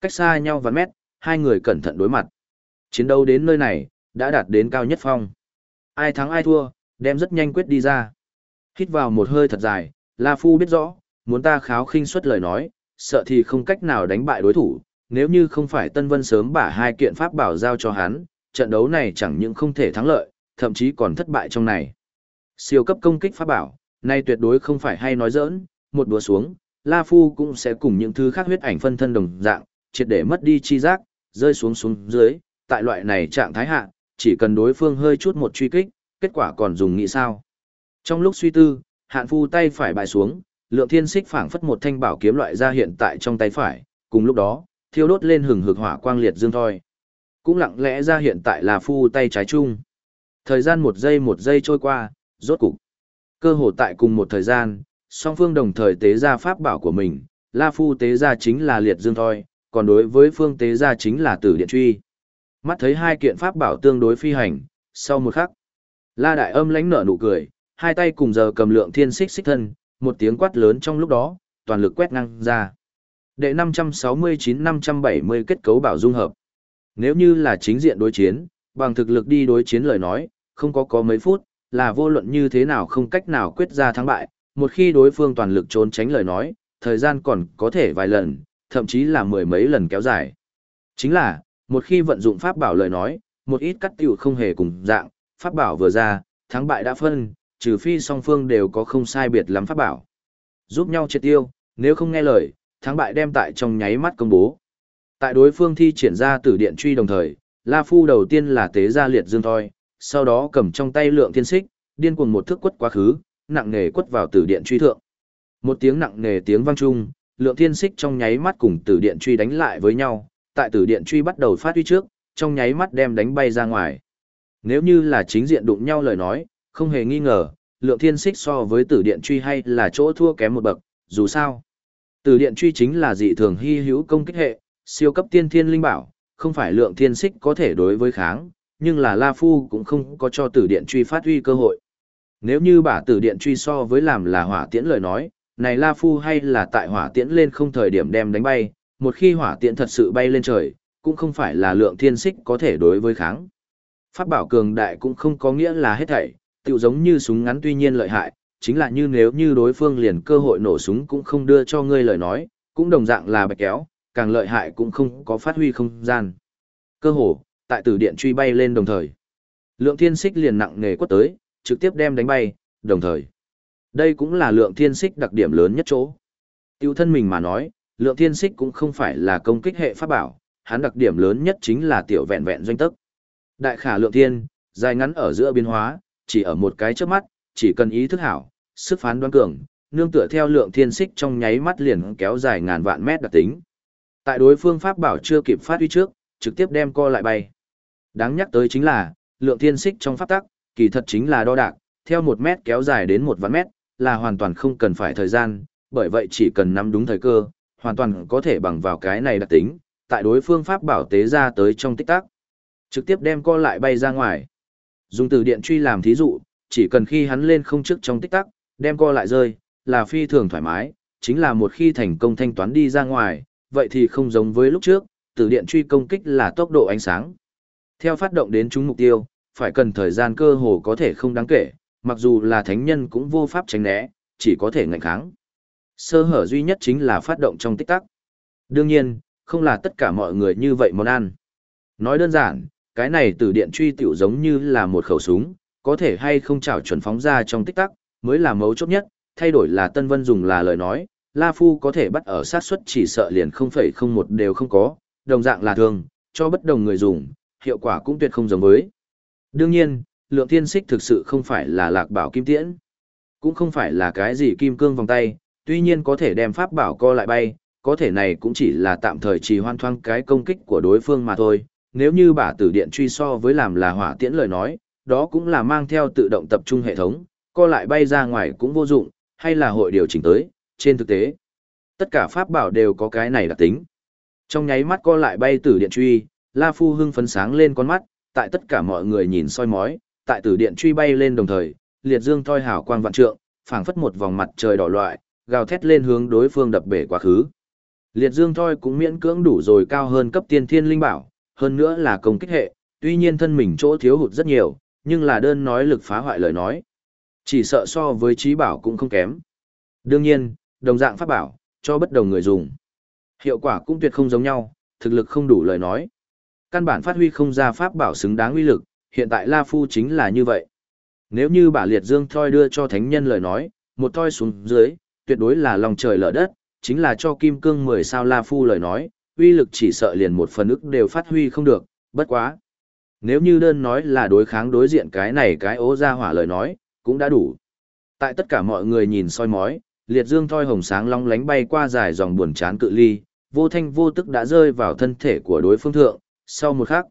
Cách xa nhau vài mét, hai người cẩn thận đối mặt. Chiến đấu đến nơi này, đã đạt đến cao nhất phong. Ai thắng ai thua, đem rất nhanh quyết đi ra. Hít vào một hơi thật dài, La Phu biết rõ, muốn ta kháo khinh suất lời nói, sợ thì không cách nào đánh bại đối thủ, nếu như không phải Tân Vân sớm bả hai kiện pháp bảo giao cho hắn, trận đấu này chẳng những không thể thắng lợi, thậm chí còn thất bại trong này. Siêu cấp công kích pháp bảo, nay tuyệt đối không phải hay nói giỡn, một đùa xuống, La Phu cũng sẽ cùng những thứ khác huyết ảnh phân thân đồng dạng, triệt để mất đi chi giác, rơi xuống xuống dưới, tại loại này trạng thái hạ, chỉ cần đối phương hơi chút một truy kích, kết quả còn dùng nghĩ sao. Trong lúc suy tư, hạn phu tay phải bài xuống, lượng thiên xích phảng phất một thanh bảo kiếm loại ra hiện tại trong tay phải, cùng lúc đó, thiêu đốt lên hừng hực hỏa quang liệt dương thoi. Cũng lặng lẽ ra hiện tại là phu tay trái chung. Thời gian một giây một giây trôi qua, rốt cục. Cơ hồ tại cùng một thời gian, song phương đồng thời tế ra pháp bảo của mình, La Phu tế ra chính là liệt dương thoi, còn đối với phương tế ra chính là tử điện truy. Mắt thấy hai kiện pháp bảo tương đối phi hành, sau một khắc, La Đại Âm lãnh nở nụ cười, hai tay cùng giờ cầm lượng thiên xích xích thân, một tiếng quát lớn trong lúc đó, toàn lực quét ngang ra. Đệ 569-570 kết cấu bảo dung hợp. Nếu như là chính diện đối chiến, bằng thực lực đi đối chiến lời nói, không có có mấy phút, là vô luận như thế nào không cách nào quyết ra thắng bại, một khi đối phương toàn lực trốn tránh lời nói, thời gian còn có thể vài lần, thậm chí là mười mấy lần kéo dài. Chính là, một khi vận dụng pháp bảo lời nói, một ít cắt tiểu không hề cùng dạng, pháp bảo vừa ra, thắng bại đã phân, trừ phi song phương đều có không sai biệt lắm pháp bảo. Giúp nhau triệt tiêu, nếu không nghe lời, thắng bại đem tại trong nháy mắt công bố. Tại đối phương thi triển ra tử điện truy đồng thời, La Phu đầu tiên là tế ra liệt dương thoi, sau đó cầm trong tay lượng thiên xích, điên cuồng một thước quất quá khứ, nặng nề quất vào tử điện truy thượng. Một tiếng nặng nề tiếng vang chung, lượng thiên xích trong nháy mắt cùng tử điện truy đánh lại với nhau, tại tử điện truy bắt đầu phát huy trước, trong nháy mắt đem đánh bay ra ngoài. Nếu như là chính diện đụng nhau lời nói, không hề nghi ngờ, lượng thiên xích so với tử điện truy hay là chỗ thua kém một bậc, dù sao. Tử điện truy chính là dị thường hy hữu công kích hệ, siêu cấp tiên thiên linh bảo, không phải lượng thiên xích có thể đối với kháng, nhưng là La Phu cũng không có cho tử điện truy phát huy cơ hội. Nếu như bả tử điện truy so với làm là hỏa tiễn lời nói, này La Phu hay là tại hỏa tiễn lên không thời điểm đem đánh bay, một khi hỏa tiễn thật sự bay lên trời, cũng không phải là lượng thiên xích có thể đối với kháng. Pháp bảo cường đại cũng không có nghĩa là hết thảy, tự giống như súng ngắn tuy nhiên lợi hại, chính là như nếu như đối phương liền cơ hội nổ súng cũng không đưa cho ngươi lời nói, cũng đồng dạng là bạch kéo, càng lợi hại cũng không có phát huy không gian. Cơ hồ, tại tử điện truy bay lên đồng thời. Lượng thiên xích liền nặng nề quất tới, trực tiếp đem đánh bay, đồng thời. Đây cũng là lượng thiên xích đặc điểm lớn nhất chỗ. Tiêu thân mình mà nói, lượng thiên xích cũng không phải là công kích hệ pháp bảo, hắn đặc điểm lớn nhất chính là tiểu vẹn vẹn doanh tức. Đại khả lượng thiên, dài ngắn ở giữa biến hóa, chỉ ở một cái trước mắt, chỉ cần ý thức hảo, sức phán đoán cường, nương tựa theo lượng thiên xích trong nháy mắt liền kéo dài ngàn vạn mét đặc tính. Tại đối phương pháp bảo chưa kịp phát huy trước, trực tiếp đem co lại bay. Đáng nhắc tới chính là, lượng thiên xích trong pháp tắc, kỳ thật chính là đo đạc, theo một mét kéo dài đến một vạn mét, là hoàn toàn không cần phải thời gian, bởi vậy chỉ cần nắm đúng thời cơ, hoàn toàn có thể bằng vào cái này đặc tính, tại đối phương pháp bảo tế ra tới trong tích tắc, trực tiếp đem co lại bay ra ngoài. Dùng từ điện truy làm thí dụ, chỉ cần khi hắn lên không trước trong tích tắc, đem co lại rơi, là phi thường thoải mái, chính là một khi thành công thanh toán đi ra ngoài, vậy thì không giống với lúc trước, từ điện truy công kích là tốc độ ánh sáng. Theo phát động đến chúng mục tiêu, phải cần thời gian cơ hồ có thể không đáng kể, mặc dù là thánh nhân cũng vô pháp tránh né, chỉ có thể ngạnh kháng. Sơ hở duy nhất chính là phát động trong tích tắc. Đương nhiên, không là tất cả mọi người như vậy món ăn. Nói đơn giản, cái này từ điện truy tiểu giống như là một khẩu súng, có thể hay không chảo chuẩn phóng ra trong tích tắc, mới là mấu chốt nhất, thay đổi là Tân Vân dùng là lời nói, La Phu có thể bắt ở sát suất chỉ sợ liền 0,01 đều không có, đồng dạng là thường, cho bất đồng người dùng, hiệu quả cũng tuyệt không giống với. Đương nhiên, lượng thiên xích thực sự không phải là lạc bảo kim tiễn, cũng không phải là cái gì kim cương vòng tay, tuy nhiên có thể đem pháp bảo co lại bay, có thể này cũng chỉ là tạm thời trì hoan thoang cái công kích của đối phương mà thôi. Nếu như bả tử điện truy so với làm là hỏa tiễn lời nói, đó cũng là mang theo tự động tập trung hệ thống, co lại bay ra ngoài cũng vô dụng, hay là hội điều chỉnh tới, trên thực tế. Tất cả pháp bảo đều có cái này đặc tính. Trong nháy mắt co lại bay tử điện truy, La Phu hưng phấn sáng lên con mắt, tại tất cả mọi người nhìn soi mói, tại tử điện truy bay lên đồng thời, liệt dương thoi hào quang vạn trượng, phảng phất một vòng mặt trời đỏ loại, gào thét lên hướng đối phương đập bể quá khứ. Liệt dương thoi cũng miễn cưỡng đủ rồi cao hơn cấp tiên thiên linh bảo, hơn nữa là công kích hệ, tuy nhiên thân mình chỗ thiếu hụt rất nhiều, nhưng là đơn nói lực phá hoại lời nói. Chỉ sợ so với trí bảo cũng không kém. Đương nhiên, đồng dạng pháp bảo, cho bất đồng người dùng. Hiệu quả cũng tuyệt không giống nhau, thực lực không đủ lời nói. Căn bản phát huy không ra pháp bảo xứng đáng uy lực, hiện tại La Phu chính là như vậy. Nếu như bà liệt dương thoi đưa cho thánh nhân lời nói, một thoi xuống dưới, tuyệt đối là lòng trời lở đất, chính là cho kim cương 10 sao La Phu lời nói, uy lực chỉ sợ liền một phần ức đều phát huy không được, bất quá. Nếu như đơn nói là đối kháng đối diện cái này cái ố ra hỏa lời nói, cũng đã đủ. Tại tất cả mọi người nhìn soi mói, liệt dương thoi hồng sáng long lánh bay qua dài dòng buồn chán cự ly, vô thanh vô tức đã rơi vào thân thể của đối phương thượng, sau một khắc,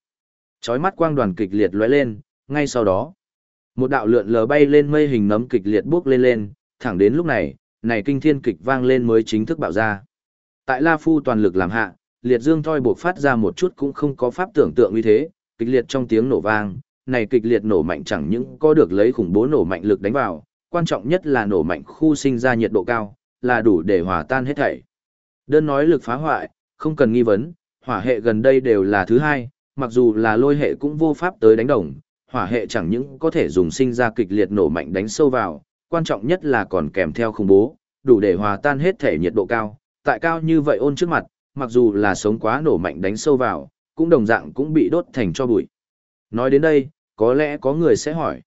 chói mắt quang đoàn kịch liệt lóe lên, ngay sau đó, một đạo lượn lờ bay lên mây hình nấm kịch liệt bước lên lên, thẳng đến lúc này, này kinh thiên kịch vang lên mới chính thức bạo ra. Tại La Phu toàn lực làm hạ, liệt dương thoi buộc phát ra một chút cũng không có pháp tưởng tượng như thế, kịch liệt trong tiếng nổ vang, này kịch liệt nổ mạnh chẳng những có được lấy khủng bố nổ mạnh lực đánh vào, quan trọng nhất là nổ mạnh khu sinh ra nhiệt độ cao, là đủ để hòa tan hết thảy. Đơn nói lực phá hoại, không cần nghi vấn, hỏa hệ gần đây đều là thứ hai, mặc dù là lôi hệ cũng vô pháp tới đánh đồng, hỏa hệ chẳng những có thể dùng sinh ra kịch liệt nổ mạnh đánh sâu vào, quan trọng nhất là còn kèm theo khủng bố, đủ để hòa tan hết thể nhiệt độ cao, tại cao như vậy ôn trước mặt, mặc dù là sống quá nổ mạnh đánh sâu vào, cũng đồng dạng cũng bị đốt thành cho bụi. Nói đến đây, có lẽ có người sẽ hỏi,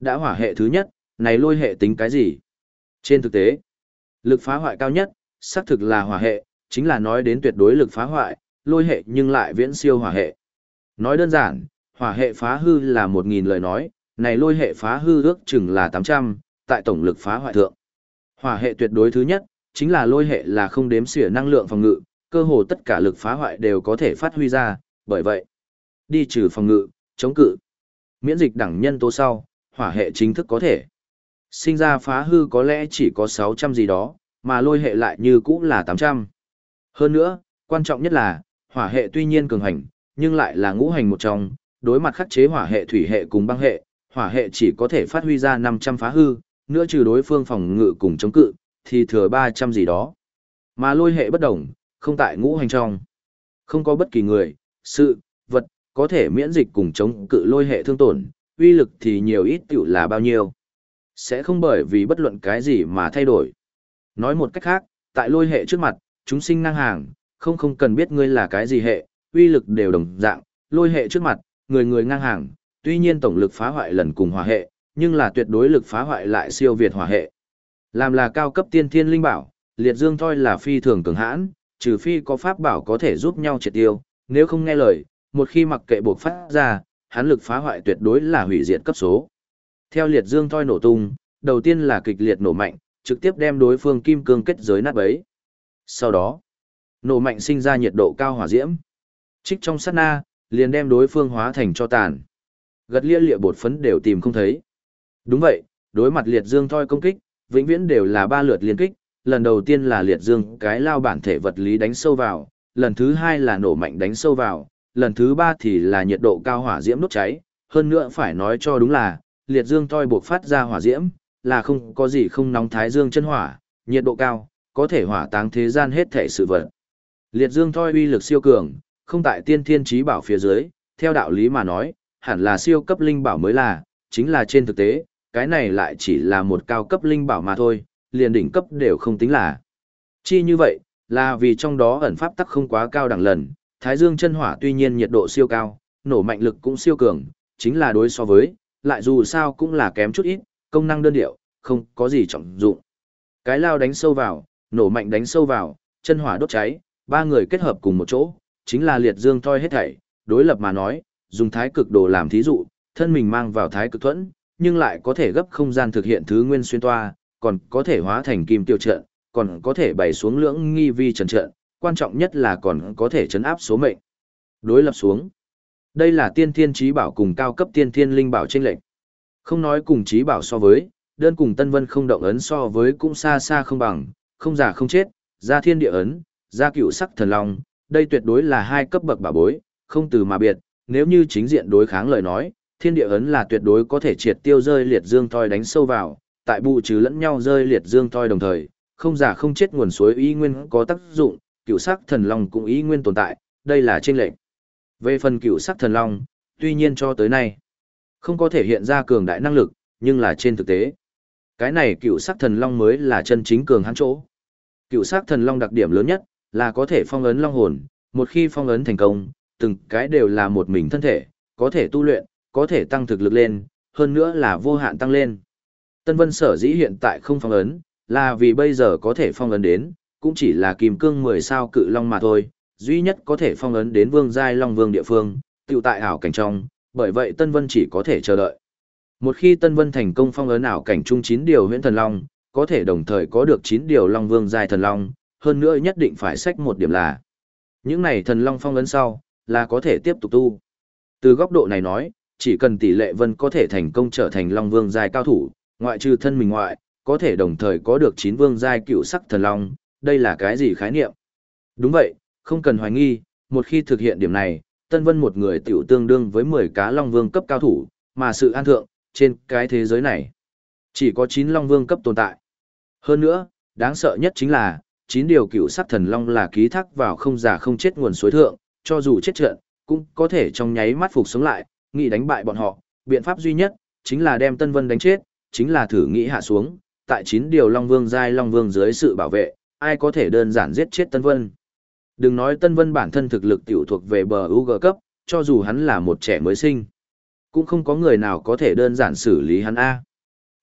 đã hỏa hệ thứ nhất, này lôi hệ tính cái gì? Trên thực tế, lực phá hoại cao nhất, xác thực là hỏa hệ, chính là nói đến tuyệt đối lực phá hoại, lôi hệ nhưng lại viễn siêu hỏa hệ. Nói đơn giản, hỏa hệ phá hư là 1.000 lời nói, này lôi hệ phá hư ước chừng là 800, tại tổng lực phá hoại thượng. Hỏa hệ tuyệt đối thứ nhất, chính là lôi hệ là không đếm xỉa năng lượng phòng ngự, cơ hồ tất cả lực phá hoại đều có thể phát huy ra, bởi vậy, đi trừ phòng ngự, chống cự. Miễn dịch đẳng nhân tố sau, hỏa hệ chính thức có thể. Sinh ra phá hư có lẽ chỉ có 600 gì đó, mà lôi hệ lại như cũ là 800. Hơn nữa, quan trọng nhất là, hỏa hệ tuy nhiên cường hành, nhưng lại là ngũ hành một trong, đối mặt khắc chế hỏa hệ thủy hệ cùng băng hệ, hỏa hệ chỉ có thể phát huy ra 500 phá hư, nữa trừ đối phương phòng ngự cùng chống cự, thì thừa 300 gì đó. Mà lôi hệ bất đồng, không tại ngũ hành trong. Không có bất kỳ người, sự, vật, có thể miễn dịch cùng chống cự lôi hệ thương tổn, uy lực thì nhiều ít tiểu là bao nhiêu. Sẽ không bởi vì bất luận cái gì mà thay đổi. Nói một cách khác, tại lôi hệ trước mặt, chúng sinh năng hàng, không không cần biết ngươi là cái gì hệ, uy lực đều đồng dạng, lôi hệ trước mặt, người người ngang hàng, tuy nhiên tổng lực phá hoại lần cùng hỏa hệ, nhưng là tuyệt đối lực phá hoại lại siêu việt hỏa hệ. Làm là cao cấp tiên thiên linh bảo, liệt dương thoi là phi thường cường hãn, trừ phi có pháp bảo có thể giúp nhau triệt tiêu, nếu không nghe lời, một khi mặc kệ buộc phát ra, hắn lực phá hoại tuyệt đối là hủy diệt cấp số. Theo liệt dương thoi nổ tung, đầu tiên là kịch liệt nổ mạnh, trực tiếp đem đối phương kim cương kết giới nát bấy. Sau đó, nổ mạnh sinh ra nhiệt độ cao hỏa diễm. Trích trong sát na, liền đem đối phương hóa thành cho tàn. Gật lia lịa bột phấn đều tìm không thấy. Đúng vậy, đối mặt liệt dương thoi công kích, vĩnh viễn đều là ba lượt liên kích, lần đầu tiên là liệt dương cái lao bản thể vật lý đánh sâu vào, lần thứ hai là nổ mạnh đánh sâu vào, lần thứ ba thì là nhiệt độ cao hỏa diễm đốt cháy, hơn nữa phải nói cho đúng là, liệt dương toi buộc phát ra hỏa diễm, là không có gì không nóng thái dương chân hỏa, nhiệt độ cao, có thể hỏa táng thế gian hết thể sự vật. Liệt dương toi uy lực siêu cường, không tại tiên thiên trí bảo phía dưới, theo đạo lý mà nói, hẳn là siêu cấp linh bảo mới là, chính là trên thực tế, cái này lại chỉ là một cao cấp linh bảo mà thôi, liền đỉnh cấp đều không tính là. Chi như vậy, là vì trong đó ẩn pháp tắc không quá cao đẳng lần, Thái Dương chân hỏa tuy nhiên nhiệt độ siêu cao, nổ mạnh lực cũng siêu cường, chính là đối so với, lại dù sao cũng là kém chút ít, công năng đơn điệu, không có gì trọng dụng. Cái lao đánh sâu vào, nổ mạnh đánh sâu vào, chân hỏa đốt cháy, ba người kết hợp cùng một chỗ, chính là liệt dương toi hết thảy, đối lập mà nói, dùng thái cực đồ làm thí dụ, thân mình mang vào thái cực thuẫn, nhưng lại có thể gấp không gian thực hiện thứ nguyên xuyên toa, còn có thể hóa thành kim tiêu trận, còn có thể bày xuống lưỡng nghi vi trần trận, quan trọng nhất là còn có thể chấn áp số mệnh. Đối lập xuống. Đây là tiên thiên trí bảo cùng cao cấp tiên thiên linh bảo chênh lệnh. Không nói cùng trí bảo so với, đơn cùng tân vân không động ấn so với cũng xa xa không bằng, không già không chết, ra thiên địa ấn, ra cựu sắc thần long, đây tuyệt đối là hai cấp bậc bảo bối, không từ mà biệt, nếu như chính diện đối kháng lời nói, thiên địa ấn là tuyệt đối có thể triệt tiêu rơi liệt dương thoi đánh sâu vào, tại bù trừ lẫn nhau rơi liệt dương thoi đồng thời, không giả không chết nguồn suối y nguyên có tác dụng, cựu sắc thần long cũng y nguyên tồn tại, đây là trên lệnh. Về phần cựu sắc thần long, tuy nhiên cho tới nay, không có thể hiện ra cường đại năng lực, nhưng là trên thực tế. Cái này cựu sắc thần long mới là chân chính cường hãn chỗ. Cựu sắc thần long đặc điểm lớn nhất là có thể phong ấn long hồn, một khi phong ấn thành công, từng cái đều là một mình thân thể, có thể tu luyện, có thể tăng thực lực lên, hơn nữa là vô hạn tăng lên. Tân Vân sở dĩ hiện tại không phong ấn, là vì bây giờ có thể phong ấn đến, cũng chỉ là kim cương 10 sao cự long mà thôi, duy nhất có thể phong ấn đến vương giai long vương địa phương, tiểu tại ảo cảnh trong, bởi vậy Tân Vân chỉ có thể chờ đợi. Một khi Tân Vân thành công phong ấn ảo cảnh trung 9 điều huyễn thần long, có thể đồng thời có được 9 điều long vương giai thần long, hơn nữa nhất định phải sách một điểm là những này thần long phong ấn sau, là có thể tiếp tục tu. Từ góc độ này nói, chỉ cần tỷ lệ vân có thể thành công trở thành long vương giai cao thủ, ngoại trừ thân mình ngoại, có thể đồng thời có được 9 vương giai cựu sắc thần long, đây là cái gì khái niệm? Đúng vậy, không cần hoài nghi, một khi thực hiện điểm này, Tân Vân một người tiểu tương đương với 10 cá Long Vương cấp cao thủ, mà sự an thượng, trên cái thế giới này, chỉ có 9 Long Vương cấp tồn tại. Hơn nữa, đáng sợ nhất chính là, 9 điều cựu sắc thần Long là ký thác vào không già không chết nguồn suối thượng, cho dù chết trận, cũng có thể trong nháy mắt phục sống lại, nghĩ đánh bại bọn họ, biện pháp duy nhất, chính là đem Tân Vân đánh chết, chính là thử nghĩ hạ xuống, tại chín điều Long Vương giai Long Vương dưới sự bảo vệ, ai có thể đơn giản giết chết Tân Vân. Đừng nói Tân Vân bản thân thực lực tiểu thuộc về bờ UG cấp, cho dù hắn là một trẻ mới sinh. Cũng không có người nào có thể đơn giản xử lý hắn A.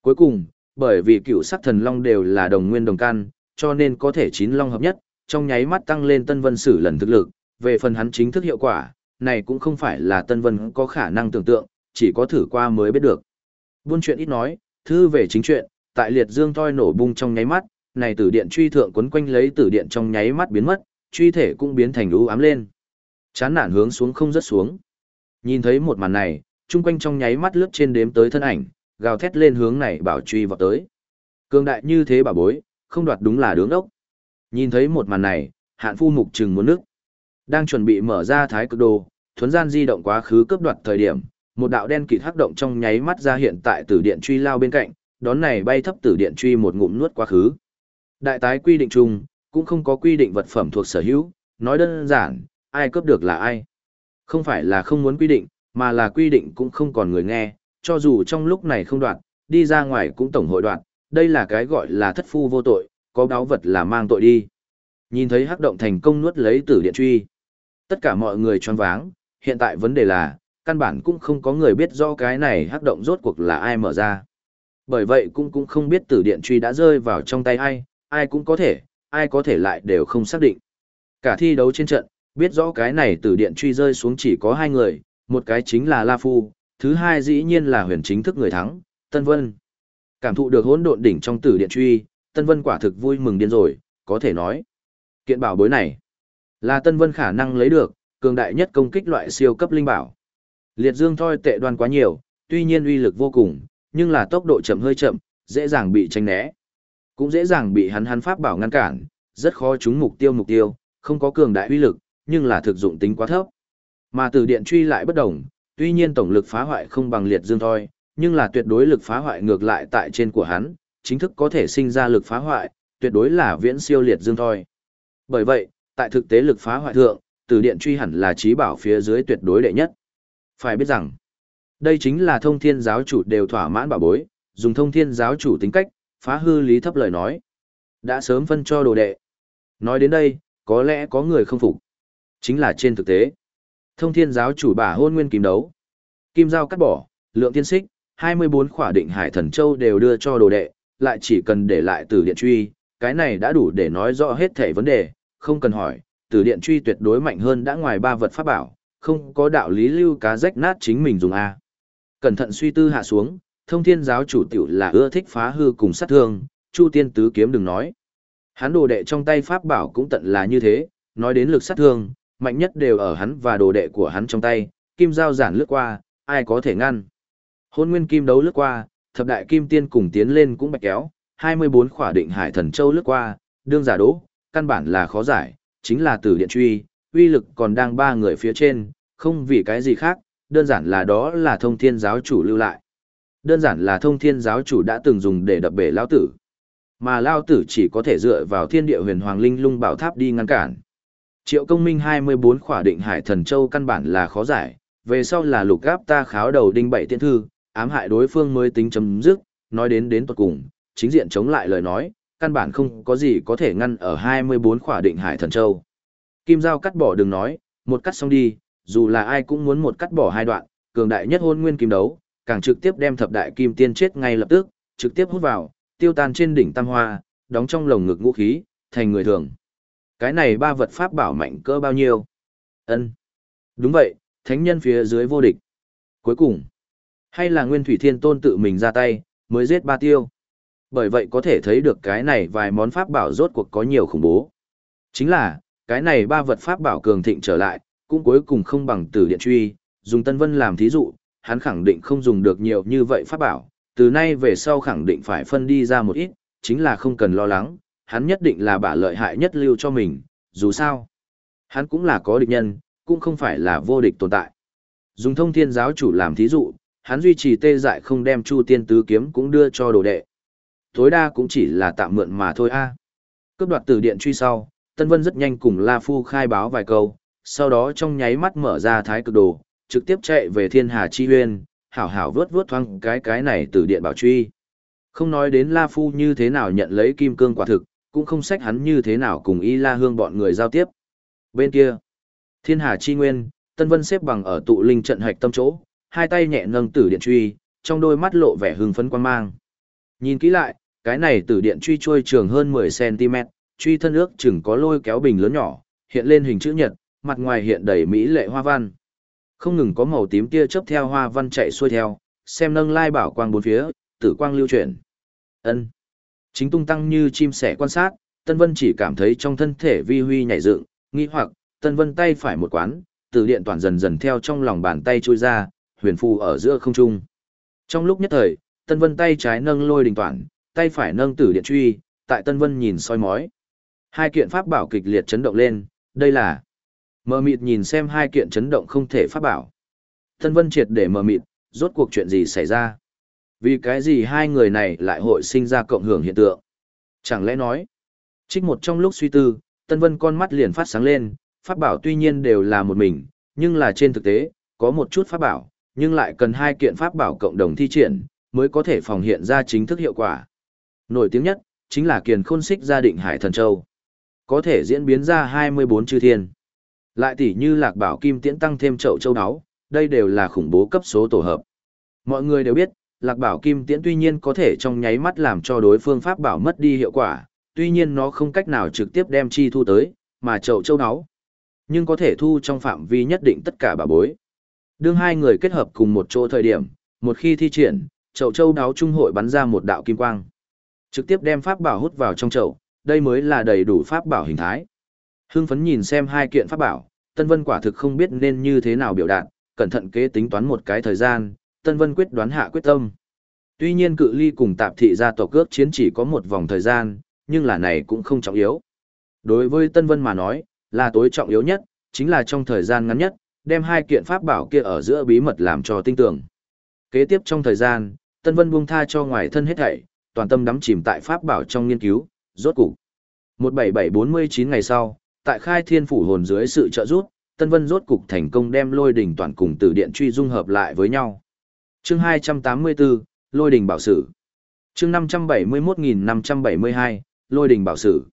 Cuối cùng, bởi vì cựu sắc thần long đều là đồng nguyên đồng can, cho nên có thể chín long hợp nhất, trong nháy mắt tăng lên Tân Vân xử lần thực lực, về phần hắn chính thức hiệu quả, này cũng không phải là Tân Vân có khả năng tưởng tượng, chỉ có thử qua mới biết được. Buôn chuyện ít nói, thư về chính chuyện, tại liệt dương toi nổ bung trong nháy mắt, này tử điện truy thượng quấn quanh lấy tử điện trong nháy mắt biến mất, truy thể cũng biến thành u ám lên. Chán nản hướng xuống không rất xuống. Nhìn thấy một màn này, chung quanh trong nháy mắt lướt trên đếm tới thân ảnh, gào thét lên hướng này bảo truy vào tới. Cương đại như thế bà bối, không đoạt đúng là đứng ốc. Nhìn thấy một màn này, hạn phu mục trừng muốn nước. Đang chuẩn bị mở ra thái cực đồ, thuấn gian di động quá khứ cướp đoạt thời điểm, một đạo đen kịt hắc động trong nháy mắt ra hiện tại tử điện truy lao bên cạnh, đón này bay thấp tử điện truy một ngụm nuốt quá khứ. Đại tái quy định chung, cũng không có quy định vật phẩm thuộc sở hữu, nói đơn giản, ai cướp được là ai. Không phải là không muốn quy định, mà là quy định cũng không còn người nghe, cho dù trong lúc này không đoạt, đi ra ngoài cũng tổng hội đoạt, đây là cái gọi là thất phu vô tội, có đáo vật là mang tội đi. Nhìn thấy hắc động thành công nuốt lấy tử điện truy. Tất cả mọi người choáng váng, hiện tại vấn đề là, căn bản cũng không có người biết do cái này hắc động rốt cuộc là ai mở ra. Bởi vậy cũng cũng không biết tử điện truy đã rơi vào trong tay ai, ai cũng có thể, ai có thể lại đều không xác định. Cả thi đấu trên trận, biết rõ cái này tử điện truy rơi xuống chỉ có hai người, một cái chính là La Phu, thứ hai dĩ nhiên là huyền chính thức người thắng, Tân Vân. Cảm thụ được hỗn độn đỉnh trong tử điện truy, Tân Vân quả thực vui mừng điên rồi, có thể nói. Kiện bảo bối này, là Tân Vân khả năng lấy được, cường đại nhất công kích loại siêu cấp linh bảo. Liệt dương thoi tệ đoan quá nhiều, tuy nhiên uy lực vô cùng, nhưng là tốc độ chậm hơi chậm, dễ dàng bị tranh né cũng dễ dàng bị hắn hắn pháp bảo ngăn cản, rất khó trúng mục tiêu mục tiêu, không có cường đại uy lực, nhưng là thực dụng tính quá thấp. Mà từ điện truy lại bất đồng, tuy nhiên tổng lực phá hoại không bằng liệt dương Thoi, nhưng là tuyệt đối lực phá hoại ngược lại tại trên của hắn, chính thức có thể sinh ra lực phá hoại, tuyệt đối là viễn siêu liệt dương thoi. Bởi vậy, tại thực tế lực phá hoại thượng, từ điện truy hẳn là trí bảo phía dưới tuyệt đối đệ nhất. Phải biết rằng, đây chính là thông thiên giáo chủ đều thỏa mãn bảo bối, dùng thông thiên giáo chủ tính cách, phá hư lý thấp lời nói. Đã sớm phân cho đồ đệ. Nói đến đây, có lẽ có người không phục. Chính là trên thực tế. Thông thiên giáo chủ bà hôn nguyên kim đấu. Kim dao cắt bỏ, lượng tiên xích, 24 khỏa định hải thần châu đều đưa cho đồ đệ, lại chỉ cần để lại từ điện truy, cái này đã đủ để nói rõ hết thể vấn đề, không cần hỏi, từ điện truy tuyệt đối mạnh hơn đã ngoài ba vật pháp bảo, không có đạo lý lưu cá rách nát chính mình dùng A. Cẩn thận suy tư hạ xuống, thông thiên giáo chủ tiểu là ưa thích phá hư cùng sát thương, Chu Tiên Tứ Kiếm đừng nói. Hắn đồ đệ trong tay pháp bảo cũng tận là như thế, nói đến lực sát thương, mạnh nhất đều ở hắn và đồ đệ của hắn trong tay, kim giao giản lướt qua, ai có thể ngăn. Hôn nguyên kim đấu lướt qua, thập đại kim tiên cùng tiến lên cũng bạch kéo, 24 khỏa định hải thần châu lướt qua, đương giả đỗ, căn bản là khó giải, chính là từ điện truy, uy lực còn đang ba người phía trên, không vì cái gì khác, đơn giản là đó là thông thiên giáo chủ lưu lại. Đơn giản là thông thiên giáo chủ đã từng dùng để đập bể lao tử. Mà lao tử chỉ có thể dựa vào thiên địa huyền hoàng linh lung bảo tháp đi ngăn cản. Triệu công minh 24 khỏa định hải thần châu căn bản là khó giải, về sau là lục gáp ta kháo đầu đinh bảy tiên thư, ám hại đối phương mới tính chấm dứt, nói đến đến tuật cùng, chính diện chống lại lời nói, căn bản không có gì có thể ngăn ở 24 khỏa định hải thần châu. Kim Dao cắt bỏ đừng nói, một cắt xong đi, dù là ai cũng muốn một cắt bỏ hai đoạn, cường đại nhất hôn nguyên kim đấu, càng trực tiếp đem thập đại kim tiên chết ngay lập tức, trực tiếp hút vào, tiêu tan trên đỉnh tam hoa, đóng trong lồng ngực ngũ khí, thành người thường. Cái này ba vật pháp bảo mạnh cỡ bao nhiêu? Ân. Đúng vậy, thánh nhân phía dưới vô địch. Cuối cùng, hay là Nguyên Thủy Thiên Tôn tự mình ra tay, mới giết ba tiêu. Bởi vậy có thể thấy được cái này vài món pháp bảo rốt cuộc có nhiều khủng bố. Chính là, cái này ba vật pháp bảo cường thịnh trở lại, cũng cuối cùng không bằng tử điện truy, dùng Tân Vân làm thí dụ, hắn khẳng định không dùng được nhiều như vậy pháp bảo, từ nay về sau khẳng định phải phân đi ra một ít, chính là không cần lo lắng, hắn nhất định là bả lợi hại nhất lưu cho mình, dù sao. Hắn cũng là có địch nhân, cũng không phải là vô địch tồn tại. Dùng thông thiên giáo chủ làm thí dụ, hắn duy trì tê dại không đem chu tiên tứ kiếm cũng đưa cho đồ đệ. Tối đa cũng chỉ là tạm mượn mà thôi a. Cướp đoạt từ điện truy sau, Tân Vân rất nhanh cùng La Phu khai báo vài câu, sau đó trong nháy mắt mở ra thái cực đồ, trực tiếp chạy về thiên hà chi huyên, hảo hảo vớt vớt thoang cái cái này từ điện bảo truy. Không nói đến La Phu như thế nào nhận lấy kim cương quả thực, cũng không sách hắn như thế nào cùng Y La Hương bọn người giao tiếp. Bên kia, thiên hà chi nguyên, Tân Vân xếp bằng ở tụ linh trận hạch tâm chỗ, hai tay nhẹ nâng tử điện truy, trong đôi mắt lộ vẻ hưng phấn quan mang. Nhìn kỹ lại, cái này tử điện truy trôi trường hơn 10cm, truy thân ước chừng có lôi kéo bình lớn nhỏ, hiện lên hình chữ nhật, mặt ngoài hiện đầy mỹ lệ hoa văn. Không ngừng có màu tím tia chớp theo hoa văn chạy xuôi theo, xem nâng lai bảo quang bốn phía, tử quang lưu chuyển. Ân. Chính tung tăng như chim sẻ quan sát, Tân Vân chỉ cảm thấy trong thân thể vi huy nhảy dựng, nghi hoặc, Tân Vân tay phải một quán, tử điện toàn dần dần theo trong lòng bàn tay trôi ra, huyền phù ở giữa không trung. Trong lúc nhất thời, Tân Vân tay trái nâng lôi đình toàn, tay phải nâng tử điện truy, tại Tân Vân nhìn soi mói. Hai kiện pháp bảo kịch liệt chấn động lên, đây là Mờ mịt nhìn xem hai kiện chấn động không thể pháp bảo. Tân Vân triệt để mờ mịt, rốt cuộc chuyện gì xảy ra? Vì cái gì hai người này lại hội sinh ra cộng hưởng hiện tượng? Chẳng lẽ nói, trích một trong lúc suy tư, Tân Vân con mắt liền phát sáng lên, pháp bảo tuy nhiên đều là một mình, nhưng là trên thực tế, có một chút pháp bảo, nhưng lại cần hai kiện pháp bảo cộng đồng thi triển, mới có thể phòng hiện ra chính thức hiệu quả. Nổi tiếng nhất, chính là kiền khôn xích gia định hải thần châu. Có thể diễn biến ra 24 chư thiên. Lại tỷ như lạc bảo kim tiễn tăng thêm chậu châu áo, đây đều là khủng bố cấp số tổ hợp. Mọi người đều biết, lạc bảo kim tiễn tuy nhiên có thể trong nháy mắt làm cho đối phương pháp bảo mất đi hiệu quả, tuy nhiên nó không cách nào trực tiếp đem chi thu tới, mà chậu châu áo, nhưng có thể thu trong phạm vi nhất định tất cả bảo bối. Đương hai người kết hợp cùng một chỗ thời điểm, một khi thi triển, chậu châu đáo trung hội bắn ra một đạo kim quang. Trực tiếp đem pháp bảo hút vào trong chậu, đây mới là đầy đủ pháp bảo hình thái. Hưng phấn nhìn xem hai kiện pháp bảo, Tân Vân quả thực không biết nên như thế nào biểu đạt, cẩn thận kế tính toán một cái thời gian, Tân Vân quyết đoán hạ quyết tâm. Tuy nhiên cự ly cùng tạp thị gia tộc cướp chiến chỉ có một vòng thời gian, nhưng là này cũng không trọng yếu. Đối với Tân Vân mà nói, là tối trọng yếu nhất, chính là trong thời gian ngắn nhất, đem hai kiện pháp bảo kia ở giữa bí mật làm cho tinh tưởng. Kế tiếp trong thời gian, Tân Vân buông tha cho ngoài thân hết thảy, toàn tâm đắm chìm tại pháp bảo trong nghiên cứu, rốt cục. 17749 ngày sau, tại khai thiên phủ hồn dưới sự trợ giúp, Tân Vân rốt cục thành công đem lôi đỉnh toàn cùng tử điện truy dung hợp lại với nhau. Chương 284, Lôi đỉnh bảo sử. Chương 571572, Lôi đỉnh bảo sử.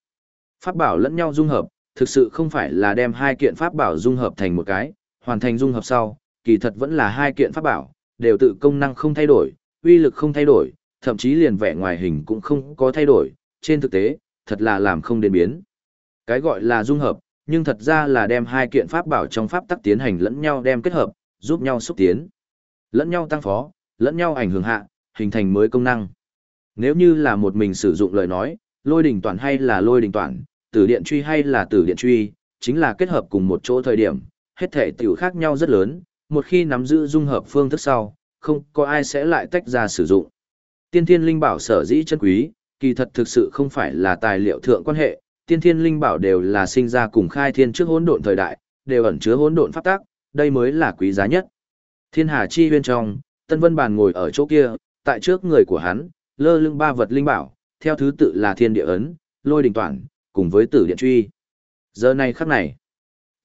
Pháp bảo lẫn nhau dung hợp, thực sự không phải là đem hai kiện pháp bảo dung hợp thành một cái, hoàn thành dung hợp sau, kỳ thật vẫn là hai kiện pháp bảo, đều tự công năng không thay đổi, uy lực không thay đổi, thậm chí liền vẻ ngoài hình cũng không có thay đổi, trên thực tế, thật là làm không đến biến. Cái gọi là dung hợp, nhưng thật ra là đem hai kiện pháp bảo trong pháp tắc tiến hành lẫn nhau đem kết hợp, giúp nhau xúc tiến, lẫn nhau tăng phó, lẫn nhau ảnh hưởng hạ, hình thành mới công năng. Nếu như là một mình sử dụng lời nói, lôi đỉnh toàn hay là lôi đỉnh toàn, tử điện truy hay là tử điện truy, chính là kết hợp cùng một chỗ thời điểm, hết thể tiểu khác nhau rất lớn, một khi nắm giữ dung hợp phương thức sau, không có ai sẽ lại tách ra sử dụng. Tiên thiên linh bảo sở dĩ chân quý, kỳ thật thực sự không phải là tài liệu thượng quan hệ, tiên thiên linh bảo đều là sinh ra cùng khai thiên trước hỗn độn thời đại, đều ẩn chứa hỗn độn pháp tắc, đây mới là quý giá nhất. Thiên Hà chi bên trong, Tân Vân Bàn ngồi ở chỗ kia, tại trước người của hắn, lơ lưng ba vật linh bảo, theo thứ tự là Thiên Địa ấn, Lôi đỉnh toàn, cùng với Tử Điện truy. Giờ này khắc này,